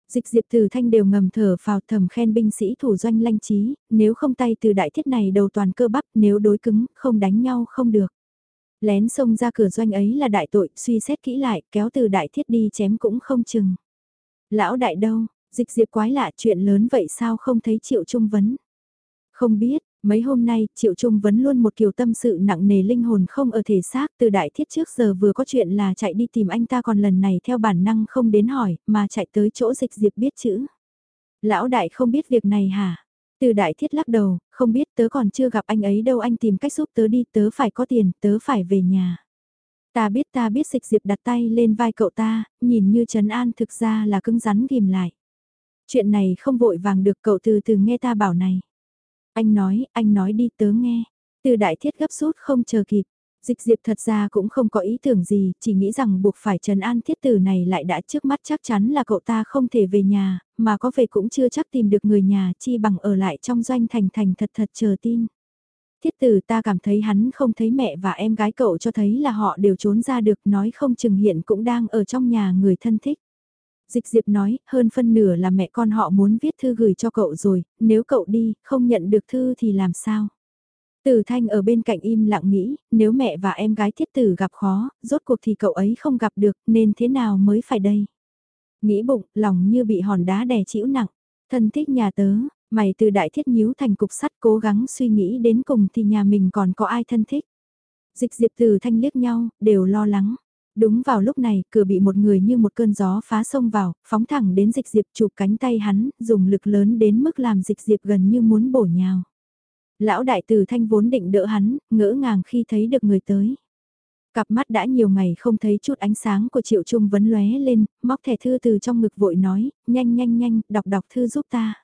Dịch diệp từ thanh đều ngầm thở phào thầm khen binh sĩ thủ doanh lanh trí, nếu không tay từ đại thiết này đầu toàn cơ bắp, nếu đối cứng, không đánh nhau không được. Lén xông ra cửa doanh ấy là đại tội, suy xét kỹ lại, kéo từ đại thiết đi chém cũng không chừng. Lão đại đâu, Dịch diệp quái lạ chuyện lớn vậy sao không thấy Triệu Trung Vấn? Không biết, mấy hôm nay Triệu Trung Vấn luôn một kiểu tâm sự nặng nề linh hồn không ở thể xác từ đại thiết trước giờ vừa có chuyện là chạy đi tìm anh ta còn lần này theo bản năng không đến hỏi mà chạy tới chỗ dịch diệp biết chữ. Lão đại không biết việc này hả? Từ đại thiết lắc đầu, không biết tớ còn chưa gặp anh ấy đâu anh tìm cách giúp tớ đi tớ phải có tiền tớ phải về nhà. Ta biết ta biết dịch diệp đặt tay lên vai cậu ta, nhìn như Trấn An thực ra là cứng rắn ghim lại. Chuyện này không vội vàng được cậu từ từ nghe ta bảo này. Anh nói, anh nói đi tớ nghe. Từ đại thiết gấp rút không chờ kịp. Dịch diệp thật ra cũng không có ý tưởng gì, chỉ nghĩ rằng buộc phải trần an thiết tử này lại đã trước mắt chắc chắn là cậu ta không thể về nhà, mà có về cũng chưa chắc tìm được người nhà chi bằng ở lại trong doanh thành thành thật thật chờ tin. Thiết tử ta cảm thấy hắn không thấy mẹ và em gái cậu cho thấy là họ đều trốn ra được nói không chừng hiện cũng đang ở trong nhà người thân thích. Dịch diệp nói, hơn phân nửa là mẹ con họ muốn viết thư gửi cho cậu rồi, nếu cậu đi, không nhận được thư thì làm sao? Từ Thanh ở bên cạnh im lặng nghĩ, nếu mẹ và em gái thiết tử gặp khó, rốt cuộc thì cậu ấy không gặp được, nên thế nào mới phải đây? Nghĩ bụng, lòng như bị hòn đá đè chịu nặng. Thân thích nhà tớ, mày từ đại thiết nhíu thành cục sắt cố gắng suy nghĩ đến cùng thì nhà mình còn có ai thân thích. Dịch diệp từ Thanh liếc nhau, đều lo lắng. Đúng vào lúc này, cửa bị một người như một cơn gió phá sông vào, phóng thẳng đến dịch diệp chụp cánh tay hắn, dùng lực lớn đến mức làm dịch diệp gần như muốn bổ nhào. Lão đại từ thanh vốn định đỡ hắn, ngỡ ngàng khi thấy được người tới. Cặp mắt đã nhiều ngày không thấy chút ánh sáng của triệu trung vấn lóe lên, móc thẻ thư từ trong ngực vội nói, nhanh nhanh nhanh, đọc đọc thư giúp ta.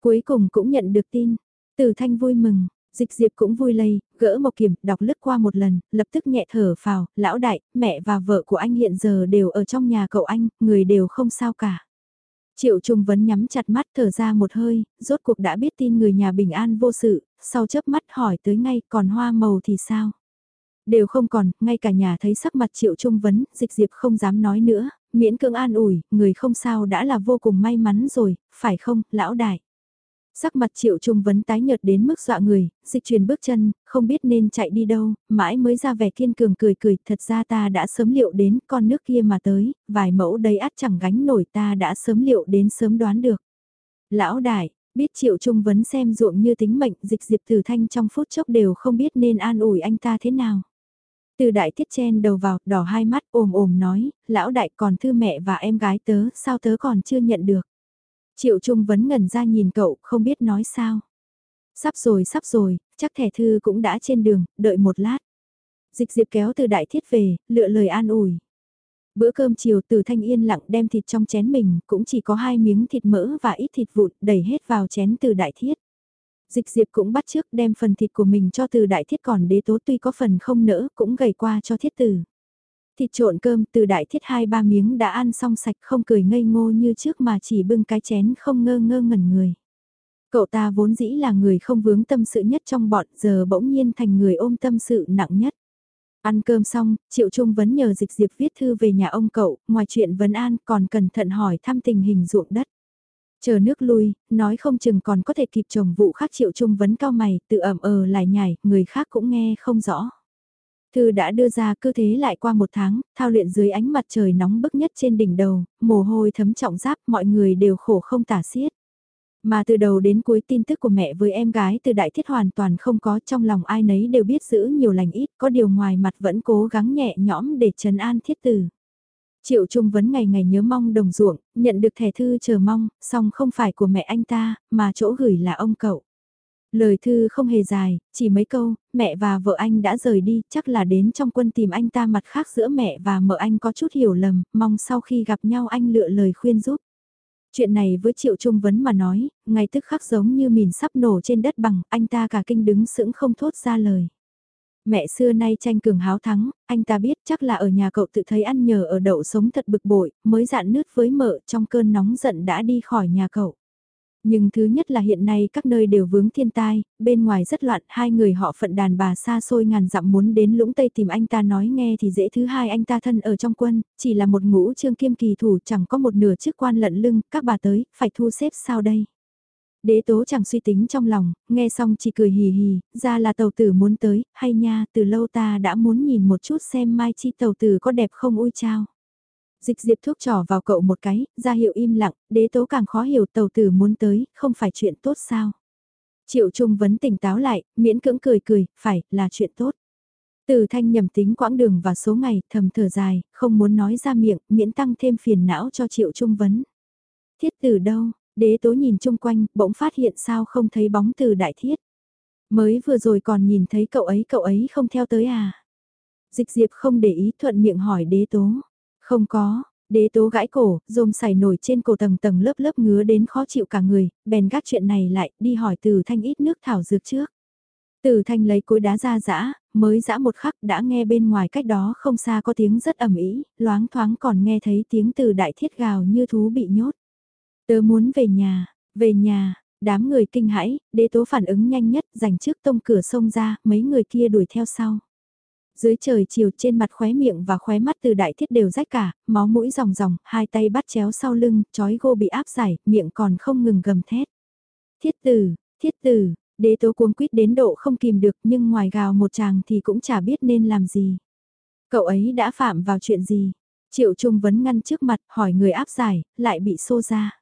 Cuối cùng cũng nhận được tin, từ thanh vui mừng, Dịch diệp cũng vui lây, gỡ một kiểm, đọc lướt qua một lần, lập tức nhẹ thở phào, lão đại, mẹ và vợ của anh hiện giờ đều ở trong nhà cậu anh, người đều không sao cả. Triệu Trung Vấn nhắm chặt mắt thở ra một hơi, rốt cuộc đã biết tin người nhà bình an vô sự, sau chớp mắt hỏi tới ngay còn hoa màu thì sao? Đều không còn, ngay cả nhà thấy sắc mặt Triệu Trung Vấn, dịch diệp không dám nói nữa, miễn cưỡng an ủi, người không sao đã là vô cùng may mắn rồi, phải không, lão đại? Sắc mặt triệu trung vấn tái nhợt đến mức dọa người, dịch truyền bước chân, không biết nên chạy đi đâu, mãi mới ra vẻ kiên cường cười cười, thật ra ta đã sớm liệu đến con nước kia mà tới, vài mẫu đầy át chẳng gánh nổi ta đã sớm liệu đến sớm đoán được. Lão đại, biết triệu trung vấn xem ruộng như tính mệnh dịch diệp tử thanh trong phút chốc đều không biết nên an ủi anh ta thế nào. Từ đại tiết chen đầu vào, đỏ hai mắt ồm ồm nói, lão đại còn thư mẹ và em gái tớ, sao tớ còn chưa nhận được. Triệu Trung vấn ngẩn ra nhìn cậu, không biết nói sao. Sắp rồi, sắp rồi, chắc thẻ thư cũng đã trên đường, đợi một lát. Dịch diệp kéo từ đại thiết về, lựa lời an ủi. Bữa cơm chiều từ thanh yên lặng đem thịt trong chén mình, cũng chỉ có hai miếng thịt mỡ và ít thịt vụn, đẩy hết vào chén từ đại thiết. Dịch diệp cũng bắt trước đem phần thịt của mình cho từ đại thiết còn đế tố tuy có phần không nỡ, cũng gầy qua cho thiết tử. Thịt trộn cơm từ đại thiết hai ba miếng đã ăn xong sạch không cười ngây ngô như trước mà chỉ bưng cái chén không ngơ ngơ ngẩn người. Cậu ta vốn dĩ là người không vướng tâm sự nhất trong bọn giờ bỗng nhiên thành người ôm tâm sự nặng nhất. Ăn cơm xong, Triệu Trung vấn nhờ dịch diệp viết thư về nhà ông cậu, ngoài chuyện vấn an còn cẩn thận hỏi thăm tình hình ruộng đất. Chờ nước lui, nói không chừng còn có thể kịp trồng vụ khác Triệu Trung vấn cao mày, tự ẩm ờ lại nhảy, người khác cũng nghe không rõ. Thư đã đưa ra cơ thế lại qua một tháng, thao luyện dưới ánh mặt trời nóng bức nhất trên đỉnh đầu, mồ hôi thấm trọng giáp mọi người đều khổ không tả xiết. Mà từ đầu đến cuối tin tức của mẹ với em gái từ đại thiết hoàn toàn không có trong lòng ai nấy đều biết giữ nhiều lành ít, có điều ngoài mặt vẫn cố gắng nhẹ nhõm để trấn an thiết tử. Triệu Trung vấn ngày ngày nhớ mong đồng ruộng, nhận được thẻ thư chờ mong, song không phải của mẹ anh ta, mà chỗ gửi là ông cậu. Lời thư không hề dài, chỉ mấy câu, mẹ và vợ anh đã rời đi, chắc là đến trong quân tìm anh ta mặt khác giữa mẹ và mợ anh có chút hiểu lầm, mong sau khi gặp nhau anh lựa lời khuyên giúp. Chuyện này với Triệu Trung Vấn mà nói, ngay tức khắc giống như mìn sắp nổ trên đất bằng, anh ta cả kinh đứng sững không thốt ra lời. Mẹ xưa nay tranh cường háo thắng, anh ta biết chắc là ở nhà cậu tự thấy ăn nhờ ở đậu sống thật bực bội, mới dạn nứt với mợ trong cơn nóng giận đã đi khỏi nhà cậu. Nhưng thứ nhất là hiện nay các nơi đều vướng thiên tai, bên ngoài rất loạn, hai người họ phận đàn bà xa xôi ngàn dặm muốn đến lũng Tây tìm anh ta nói nghe thì dễ thứ hai anh ta thân ở trong quân, chỉ là một ngũ trương kiêm kỳ thủ chẳng có một nửa chức quan lận lưng, các bà tới, phải thu xếp sao đây? Đế tố chẳng suy tính trong lòng, nghe xong chỉ cười hì hì, ra là tàu tử muốn tới, hay nha, từ lâu ta đã muốn nhìn một chút xem mai chi tàu tử có đẹp không ui chao. Dịch diệp thuốc trò vào cậu một cái, ra hiệu im lặng, đế tố càng khó hiểu tàu tử muốn tới, không phải chuyện tốt sao. Triệu Trung vấn tỉnh táo lại, miễn cưỡng cười cười, phải, là chuyện tốt. Từ thanh nhầm tính quãng đường và số ngày, thầm thở dài, không muốn nói ra miệng, miễn tăng thêm phiền não cho Triệu Trung vấn. Thiết từ đâu, đế tố nhìn chung quanh, bỗng phát hiện sao không thấy bóng từ đại thiết. Mới vừa rồi còn nhìn thấy cậu ấy cậu ấy không theo tới à. Dịch diệp không để ý thuận miệng hỏi đế tố. Không có, đế tố gãi cổ, rôm xài nổi trên cổ tầng tầng lớp lớp ngứa đến khó chịu cả người, bèn gác chuyện này lại, đi hỏi từ thanh ít nước thảo dược trước. Từ thanh lấy cối đá ra giã, mới giã một khắc đã nghe bên ngoài cách đó không xa có tiếng rất ẩm ý, loáng thoáng còn nghe thấy tiếng từ đại thiết gào như thú bị nhốt. Tớ muốn về nhà, về nhà, đám người kinh hãi, đế tố phản ứng nhanh nhất, giành trước tông cửa sông ra, mấy người kia đuổi theo sau. Dưới trời chiều trên mặt khóe miệng và khóe mắt từ đại thiết đều rách cả, máu mũi ròng ròng, hai tay bắt chéo sau lưng, chói gô bị áp giải, miệng còn không ngừng gầm thét. Thiết tử, thiết tử, đế tố cuống quýt đến độ không kìm được nhưng ngoài gào một chàng thì cũng chả biết nên làm gì. Cậu ấy đã phạm vào chuyện gì? Triệu Trung vấn ngăn trước mặt hỏi người áp giải, lại bị xô ra.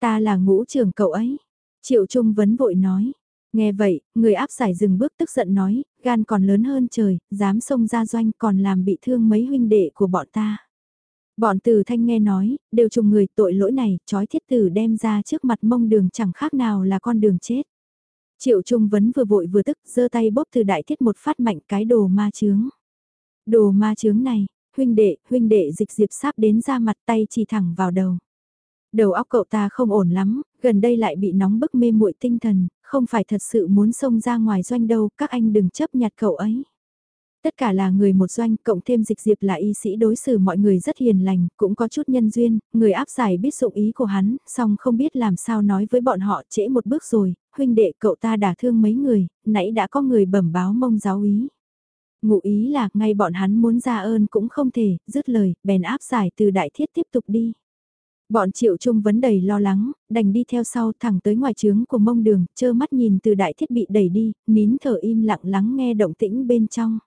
Ta là ngũ trưởng cậu ấy. Triệu Trung vấn vội nói. Nghe vậy, người áp giải dừng bước tức giận nói, gan còn lớn hơn trời, dám xông ra doanh còn làm bị thương mấy huynh đệ của bọn ta. Bọn từ thanh nghe nói, đều trùng người tội lỗi này, trói thiết tử đem ra trước mặt mông đường chẳng khác nào là con đường chết. Triệu Trung Vấn vừa vội vừa tức, giơ tay bóp từ đại thiết một phát mạnh cái đồ ma chướng. Đồ ma chướng này, huynh đệ, huynh đệ dịch diệp sáp đến ra mặt tay chỉ thẳng vào đầu. Đầu óc cậu ta không ổn lắm, gần đây lại bị nóng bức mê muội tinh thần, không phải thật sự muốn xông ra ngoài doanh đâu, các anh đừng chấp nhặt cậu ấy. Tất cả là người một doanh, cộng thêm dịch diệp là y sĩ đối xử mọi người rất hiền lành, cũng có chút nhân duyên, người áp giải biết dụng ý của hắn, song không biết làm sao nói với bọn họ trễ một bước rồi, huynh đệ cậu ta đã thương mấy người, nãy đã có người bẩm báo mông giáo ý. Ngụ ý là ngay bọn hắn muốn ra ơn cũng không thể, dứt lời, bèn áp giải từ đại thiết tiếp tục đi. Bọn triệu trung vấn đầy lo lắng, đành đi theo sau thẳng tới ngoài trướng của mông đường, chơ mắt nhìn từ đại thiết bị đẩy đi, nín thở im lặng lắng nghe động tĩnh bên trong.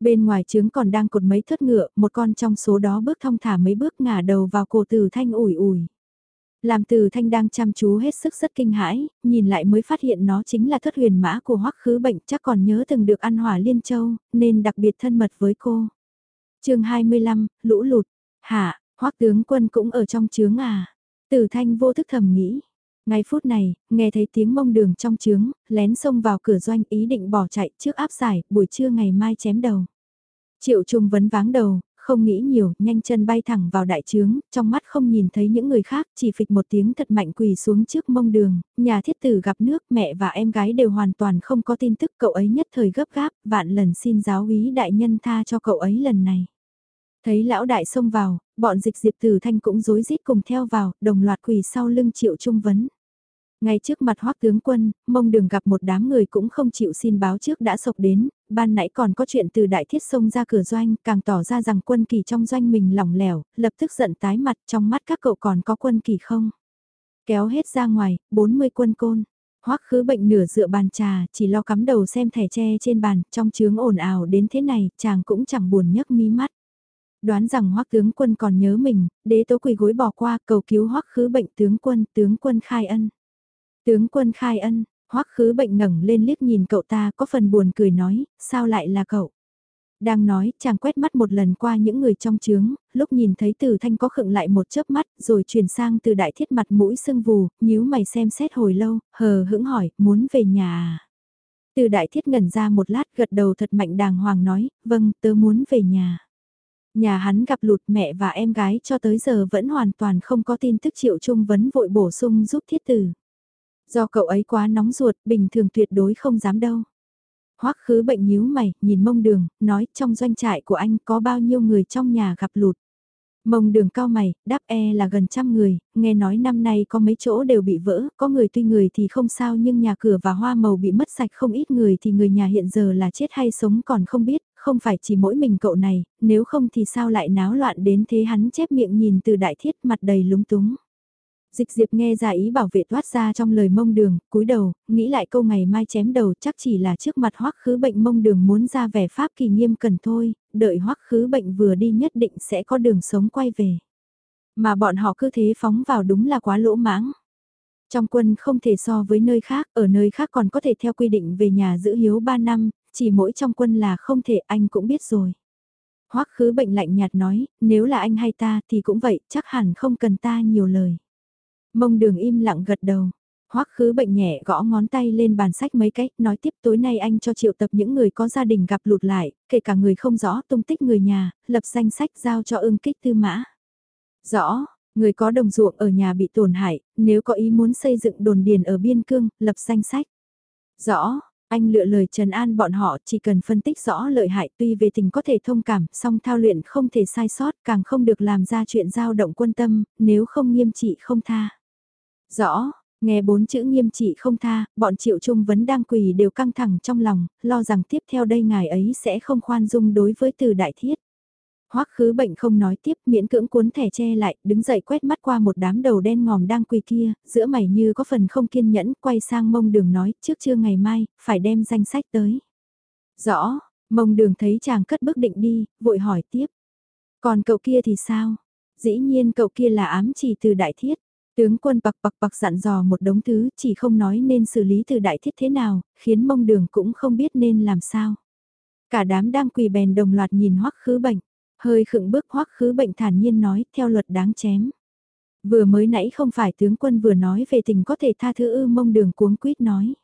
Bên ngoài trướng còn đang cột mấy thất ngựa, một con trong số đó bước thong thả mấy bước ngả đầu vào cổ từ thanh ủi ủi. Làm từ thanh đang chăm chú hết sức rất kinh hãi, nhìn lại mới phát hiện nó chính là thất huyền mã của hoắc khứ bệnh chắc còn nhớ từng được ăn hỏa liên châu, nên đặc biệt thân mật với cô. chương 25, lũ lụt, hạ, hoắc tướng quân cũng ở trong trướng à. Tử thanh vô thức thầm nghĩ. Ngay phút này, nghe thấy tiếng mông đường trong trướng, lén xông vào cửa doanh ý định bỏ chạy trước áp giải, buổi trưa ngày mai chém đầu. Triệu Trung vấn váng đầu, không nghĩ nhiều, nhanh chân bay thẳng vào đại trướng, trong mắt không nhìn thấy những người khác, chỉ phịch một tiếng thật mạnh quỳ xuống trước mông đường, nhà thiết tử gặp nước, mẹ và em gái đều hoàn toàn không có tin tức cậu ấy nhất thời gấp gáp, vạn lần xin giáo úy đại nhân tha cho cậu ấy lần này. Thấy lão đại xông vào, bọn dịch diệp tử thanh cũng rối rít cùng theo vào, đồng loạt quỳ sau lưng triệu trung vấn. Ngay trước mặt hoắc tướng quân, mông đường gặp một đám người cũng không chịu xin báo trước đã sộc đến, ban nãy còn có chuyện từ đại thiết sông ra cửa doanh, càng tỏ ra rằng quân kỳ trong doanh mình lỏng lẻo, lập tức giận tái mặt trong mắt các cậu còn có quân kỳ không. Kéo hết ra ngoài, 40 quân côn. Hoắc khứ bệnh nửa dựa bàn trà, chỉ lo cắm đầu xem thẻ tre trên bàn, trong chướng ồn ào đến thế này, chàng cũng chẳng buồn nhấc mí mắt. Đoán rằng Hoắc tướng quân còn nhớ mình, đế tố quỳ gối bỏ qua cầu cứu Hoắc khứ bệnh tướng quân, tướng quân khai ân. Tướng quân khai ân, hoắc khứ bệnh ngẩng lên liếc nhìn cậu ta có phần buồn cười nói, sao lại là cậu? Đang nói, chàng quét mắt một lần qua những người trong trướng, lúc nhìn thấy từ thanh có khựng lại một chớp mắt, rồi chuyển sang từ đại thiết mặt mũi sưng vù, nhíu mày xem xét hồi lâu, hờ hững hỏi, muốn về nhà à? Từ đại thiết ngẩn ra một lát gật đầu thật mạnh đàng hoàng nói, vâng, tớ muốn về nhà. Nhà hắn gặp lụt mẹ và em gái cho tới giờ vẫn hoàn toàn không có tin tức triệu trung vấn vội bổ sung giúp thiết tử. Do cậu ấy quá nóng ruột, bình thường tuyệt đối không dám đâu. Hoắc khứ bệnh nhíu mày, nhìn mông đường, nói trong doanh trại của anh có bao nhiêu người trong nhà gặp lụt. Mông đường cao mày, đáp e là gần trăm người, nghe nói năm nay có mấy chỗ đều bị vỡ, có người tuy người thì không sao nhưng nhà cửa và hoa màu bị mất sạch không ít người thì người nhà hiện giờ là chết hay sống còn không biết, không phải chỉ mỗi mình cậu này, nếu không thì sao lại náo loạn đến thế hắn chép miệng nhìn từ đại thiết mặt đầy lúng túng. Dịch diệp nghe ra ý bảo vệ thoát ra trong lời mông đường, cúi đầu, nghĩ lại câu ngày mai chém đầu chắc chỉ là trước mặt hoắc khứ bệnh mông đường muốn ra vẻ pháp kỳ nghiêm cần thôi, đợi hoắc khứ bệnh vừa đi nhất định sẽ có đường sống quay về. Mà bọn họ cứ thế phóng vào đúng là quá lỗ mãng. Trong quân không thể so với nơi khác, ở nơi khác còn có thể theo quy định về nhà giữ hiếu 3 năm, chỉ mỗi trong quân là không thể anh cũng biết rồi. Hoắc khứ bệnh lạnh nhạt nói, nếu là anh hay ta thì cũng vậy, chắc hẳn không cần ta nhiều lời. Mông đường im lặng gật đầu. Hoắc khứ bệnh nhẹ gõ ngón tay lên bàn sách mấy cách, nói tiếp tối nay anh cho triệu tập những người có gia đình gặp lụt lại, kể cả người không rõ tung tích người nhà, lập danh sách giao cho ưng kích tư mã. Rõ, người có đồng ruộng ở nhà bị tổn hại, nếu có ý muốn xây dựng đồn điền ở biên cương, lập danh sách. Rõ, anh lựa lời trần an bọn họ chỉ cần phân tích rõ lợi hại tuy về tình có thể thông cảm, song thao luyện không thể sai sót, càng không được làm ra chuyện giao động quân tâm, nếu không nghiêm trị không tha. Rõ, nghe bốn chữ nghiêm trị không tha, bọn triệu trung vấn đang quỳ đều căng thẳng trong lòng, lo rằng tiếp theo đây ngài ấy sẽ không khoan dung đối với từ đại thiết. Hoắc khứ bệnh không nói tiếp miễn cưỡng cuốn thẻ che lại, đứng dậy quét mắt qua một đám đầu đen ngòm đang quỳ kia, giữa mày như có phần không kiên nhẫn, quay sang mông đường nói, trước trưa ngày mai, phải đem danh sách tới. Rõ, mông đường thấy chàng cất bước định đi, vội hỏi tiếp. Còn cậu kia thì sao? Dĩ nhiên cậu kia là ám chỉ từ đại thiết. Tướng quân bạc bạc bạc dặn dò một đống thứ chỉ không nói nên xử lý từ đại thiết thế nào, khiến mông đường cũng không biết nên làm sao. Cả đám đang quỳ bèn đồng loạt nhìn hoắc khứ bệnh, hơi khựng bước hoắc khứ bệnh thản nhiên nói theo luật đáng chém. Vừa mới nãy không phải tướng quân vừa nói về tình có thể tha thứ ư mông đường cuống quýt nói.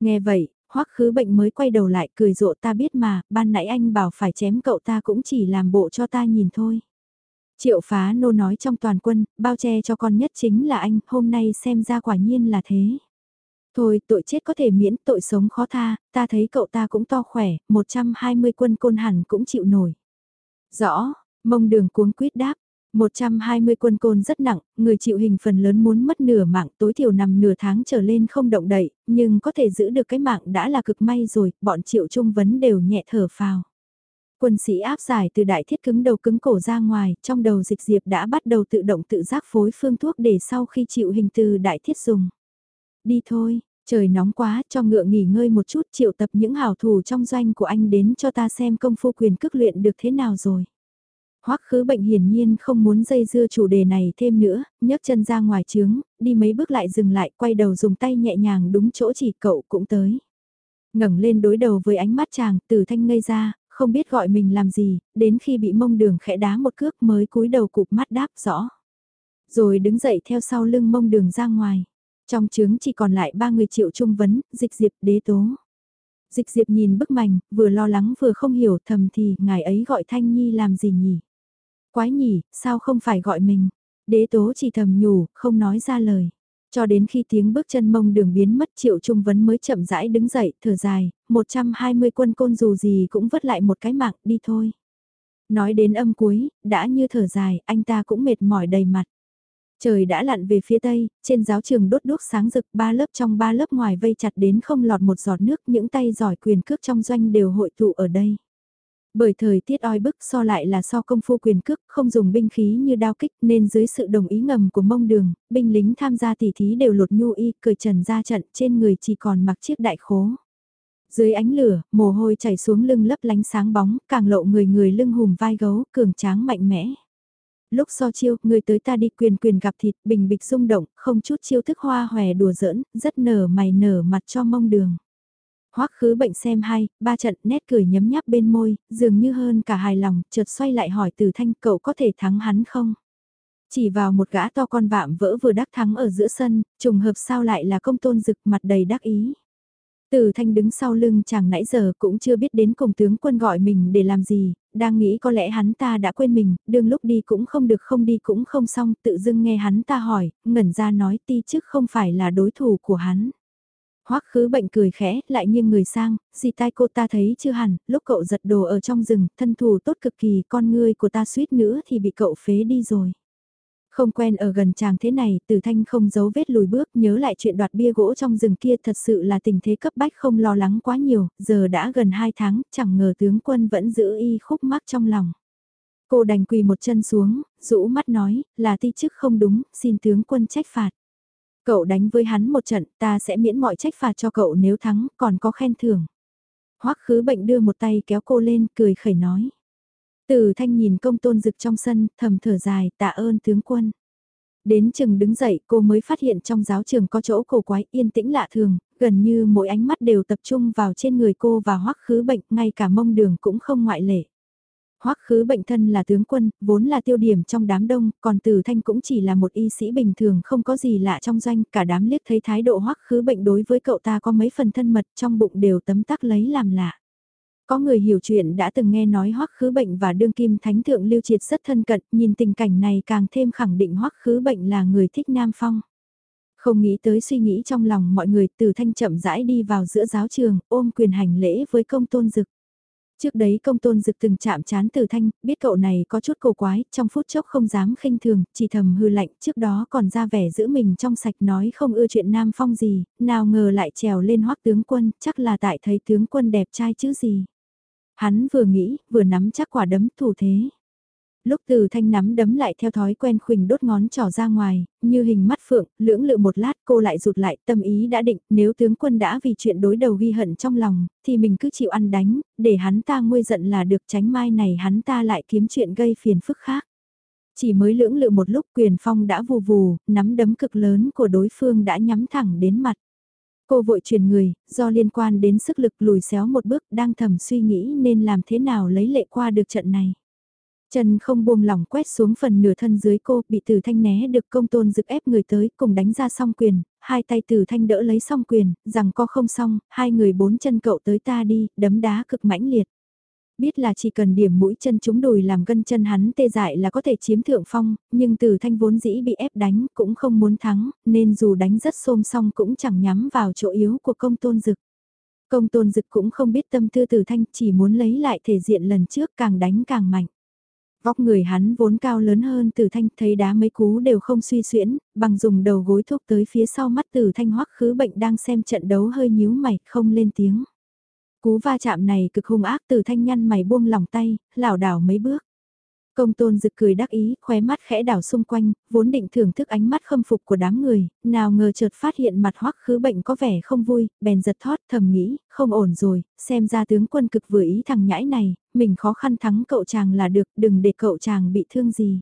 Nghe vậy, hoắc khứ bệnh mới quay đầu lại cười rộ ta biết mà, ban nãy anh bảo phải chém cậu ta cũng chỉ làm bộ cho ta nhìn thôi. Triệu phá nô nói trong toàn quân, bao che cho con nhất chính là anh, hôm nay xem ra quả nhiên là thế. Thôi, tội chết có thể miễn, tội sống khó tha, ta thấy cậu ta cũng to khỏe, 120 quân côn hẳn cũng chịu nổi. Rõ, mông đường cuống quyết đáp, 120 quân côn rất nặng, người chịu hình phần lớn muốn mất nửa mạng tối thiểu nằm nửa tháng trở lên không động đậy, nhưng có thể giữ được cái mạng đã là cực may rồi, bọn triệu trung vấn đều nhẹ thở phào. Quân sĩ áp giải từ đại thiết cứng đầu cứng cổ ra ngoài, trong đầu dịch diệp đã bắt đầu tự động tự giác phối phương thuốc để sau khi chịu hình từ đại thiết dùng. Đi thôi, trời nóng quá, cho ngựa nghỉ ngơi một chút triệu tập những hảo thủ trong doanh của anh đến cho ta xem công phu quyền cước luyện được thế nào rồi. Hoắc khứ bệnh hiển nhiên không muốn dây dưa chủ đề này thêm nữa, nhấc chân ra ngoài trướng, đi mấy bước lại dừng lại, quay đầu dùng tay nhẹ nhàng đúng chỗ chỉ cậu cũng tới. ngẩng lên đối đầu với ánh mắt chàng, từ thanh ngây ra, không biết gọi mình làm gì, đến khi bị mông đường khẽ đá một cước mới cúi đầu cụp mắt đáp rõ. Rồi đứng dậy theo sau lưng mông đường ra ngoài. Trong trướng chỉ còn lại ba người triệu trung vấn, dịch diệp đế tố. Dịch diệp nhìn bức mảnh, vừa lo lắng vừa không hiểu thầm thì ngài ấy gọi Thanh Nhi làm gì nhỉ? Quái nhỉ, sao không phải gọi mình? Đế tố chỉ thầm nhủ, không nói ra lời. Cho đến khi tiếng bước chân mông đường biến mất triệu trung vấn mới chậm rãi đứng dậy, thở dài, 120 quân côn dù gì cũng vứt lại một cái mạng, đi thôi. Nói đến âm cuối, đã như thở dài, anh ta cũng mệt mỏi đầy mặt. Trời đã lặn về phía tây, trên giáo trường đốt đuốc sáng rực ba lớp trong ba lớp ngoài vây chặt đến không lọt một giọt nước, những tay giỏi quyền cước trong doanh đều hội tụ ở đây. Bởi thời tiết oi bức so lại là so công phu quyền cước không dùng binh khí như đao kích nên dưới sự đồng ý ngầm của mông đường, binh lính tham gia tỉ thí đều lột nhu y cởi trần ra trận trên người chỉ còn mặc chiếc đại khố. Dưới ánh lửa, mồ hôi chảy xuống lưng lấp lánh sáng bóng, càng lộ người người lưng hùm vai gấu, cường tráng mạnh mẽ. Lúc so chiêu, người tới ta đi quyền quyền gặp thịt, bình bịch rung động, không chút chiêu thức hoa hòe đùa giỡn, rất nở mày nở mặt cho mông đường. Hoắc khứ bệnh xem hai, ba trận nét cười nhấm nháp bên môi, dường như hơn cả hài lòng, chợt xoay lại hỏi từ thanh cậu có thể thắng hắn không? Chỉ vào một gã to con vạm vỡ vừa đắc thắng ở giữa sân, trùng hợp sao lại là công tôn dực mặt đầy đắc ý. Từ thanh đứng sau lưng chàng nãy giờ cũng chưa biết đến cùng tướng quân gọi mình để làm gì, đang nghĩ có lẽ hắn ta đã quên mình, đương lúc đi cũng không được không đi cũng không xong, tự dưng nghe hắn ta hỏi, ngẩn ra nói ti chức không phải là đối thủ của hắn. Hoắc khứ bệnh cười khẽ, lại nghiêng người sang, gì tai cô ta thấy chưa hẳn, lúc cậu giật đồ ở trong rừng, thân thủ tốt cực kỳ, con ngươi của ta suýt nữa thì bị cậu phế đi rồi. Không quen ở gần chàng thế này, tử thanh không giấu vết lùi bước, nhớ lại chuyện đoạt bia gỗ trong rừng kia thật sự là tình thế cấp bách không lo lắng quá nhiều, giờ đã gần 2 tháng, chẳng ngờ tướng quân vẫn giữ y khúc mắc trong lòng. Cô đành quỳ một chân xuống, rũ mắt nói, là ti chức không đúng, xin tướng quân trách phạt. Cậu đánh với hắn một trận, ta sẽ miễn mọi trách phạt cho cậu nếu thắng, còn có khen thưởng. Hoắc khứ bệnh đưa một tay kéo cô lên, cười khẩy nói. Từ thanh nhìn công tôn dực trong sân, thầm thở dài, tạ ơn tướng quân. Đến chừng đứng dậy cô mới phát hiện trong giáo trường có chỗ cổ quái yên tĩnh lạ thường, gần như mỗi ánh mắt đều tập trung vào trên người cô và hoắc khứ bệnh, ngay cả mông đường cũng không ngoại lệ. Hoắc khứ bệnh thân là tướng quân, vốn là tiêu điểm trong đám đông, còn Từ Thanh cũng chỉ là một y sĩ bình thường không có gì lạ trong doanh, cả đám liếc thấy thái độ Hoắc khứ bệnh đối với cậu ta có mấy phần thân mật trong bụng đều tấm tắc lấy làm lạ. Có người hiểu chuyện đã từng nghe nói Hoắc khứ bệnh và đương kim thánh thượng lưu triệt rất thân cận, nhìn tình cảnh này càng thêm khẳng định Hoắc khứ bệnh là người thích Nam Phong. Không nghĩ tới suy nghĩ trong lòng mọi người từ thanh chậm rãi đi vào giữa giáo trường, ôm quyền hành lễ với công tôn dực. Trước đấy công tôn dực từng chạm chán từ thanh, biết cậu này có chút cổ quái, trong phút chốc không dám khinh thường, chỉ thầm hư lạnh, trước đó còn ra vẻ giữ mình trong sạch nói không ưa chuyện nam phong gì, nào ngờ lại trèo lên hoắc tướng quân, chắc là tại thấy tướng quân đẹp trai chứ gì. Hắn vừa nghĩ, vừa nắm chắc quả đấm thủ thế. Lúc từ thanh nắm đấm lại theo thói quen khuỳnh đốt ngón trỏ ra ngoài, như hình mắt phượng, lưỡng lự một lát cô lại rụt lại tâm ý đã định nếu tướng quân đã vì chuyện đối đầu ghi hận trong lòng, thì mình cứ chịu ăn đánh, để hắn ta nguôi giận là được tránh mai này hắn ta lại kiếm chuyện gây phiền phức khác. Chỉ mới lưỡng lự một lúc quyền phong đã vù vù, nắm đấm cực lớn của đối phương đã nhắm thẳng đến mặt. Cô vội truyền người, do liên quan đến sức lực lùi xéo một bước đang thầm suy nghĩ nên làm thế nào lấy lệ qua được trận này. Chân không buông lỏng quét xuống phần nửa thân dưới cô, bị tử thanh né được công tôn dực ép người tới, cùng đánh ra song quyền, hai tay tử thanh đỡ lấy song quyền, rằng co không xong, hai người bốn chân cậu tới ta đi, đấm đá cực mãnh liệt. Biết là chỉ cần điểm mũi chân chúng đùi làm gân chân hắn tê dại là có thể chiếm thượng phong, nhưng từ thanh vốn dĩ bị ép đánh cũng không muốn thắng, nên dù đánh rất xôm xong cũng chẳng nhắm vào chỗ yếu của công tôn dực. Công tôn dực cũng không biết tâm tư từ thanh chỉ muốn lấy lại thể diện lần trước càng đánh càng mạnh. Vóc người hắn vốn cao lớn hơn từ thanh thấy đá mấy cú đều không suy xuyễn, bằng dùng đầu gối thuốc tới phía sau mắt từ thanh hoắc khứ bệnh đang xem trận đấu hơi nhíu mày không lên tiếng. Cú va chạm này cực hung ác từ thanh nhăn mày buông lòng tay, lảo đảo mấy bước. Công tôn rực cười đắc ý, khóe mắt khẽ đảo xung quanh, vốn định thưởng thức ánh mắt khâm phục của đám người, nào ngờ chợt phát hiện mặt hoắc khứ bệnh có vẻ không vui, bèn giật thót thầm nghĩ, không ổn rồi, xem ra tướng quân cực vừa ý thằng nhãi này, mình khó khăn thắng cậu chàng là được, đừng để cậu chàng bị thương gì.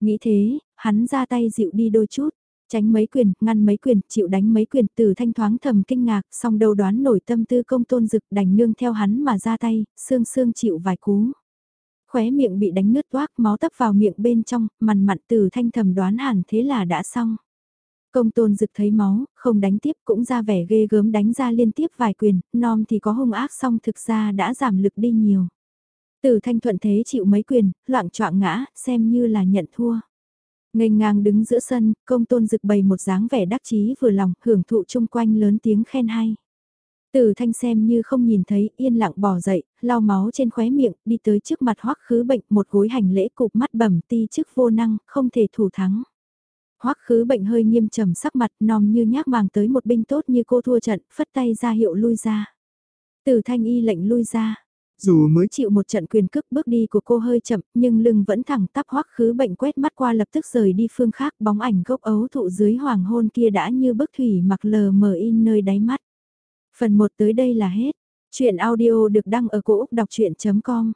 Nghĩ thế, hắn ra tay dịu đi đôi chút, tránh mấy quyền, ngăn mấy quyền, chịu đánh mấy quyền, từ thanh thoáng thầm kinh ngạc, song đâu đoán nổi tâm tư công tôn dực đành nương theo hắn mà ra tay, xương xương chịu vài cú. Khóe miệng bị đánh nứt toác, máu tấp vào miệng bên trong, mằn mặn từ thanh thầm đoán hẳn thế là đã xong. Công tôn dực thấy máu, không đánh tiếp cũng ra vẻ ghê gớm đánh ra liên tiếp vài quyền, non thì có hung ác song thực ra đã giảm lực đi nhiều. Từ thanh thuận thế chịu mấy quyền, loạn trọng ngã, xem như là nhận thua. Ngây ngang đứng giữa sân, công tôn dực bày một dáng vẻ đắc chí vừa lòng, hưởng thụ chung quanh lớn tiếng khen hay. Từ thanh xem như không nhìn thấy, yên lặng bỏ dậy, lau máu trên khóe miệng, đi tới trước mặt hoắc khứ bệnh một gối hành lễ cục mắt bẩm ti chức vô năng, không thể thủ thắng. hoắc khứ bệnh hơi nghiêm trầm sắc mặt nòm như nhác màng tới một binh tốt như cô thua trận, phất tay ra hiệu lui ra. Từ thanh y lệnh lui ra, dù mới chịu một trận quyền cước bước đi của cô hơi chậm, nhưng lưng vẫn thẳng tắp hoắc khứ bệnh quét mắt qua lập tức rời đi phương khác bóng ảnh gốc ấu thụ dưới hoàng hôn kia đã như bức thủy mặc lờ mờ in nơi đáy mắt. Phần 1 tới đây là hết. Chuyện audio được đăng ở cổ Úc đọc chuyện.com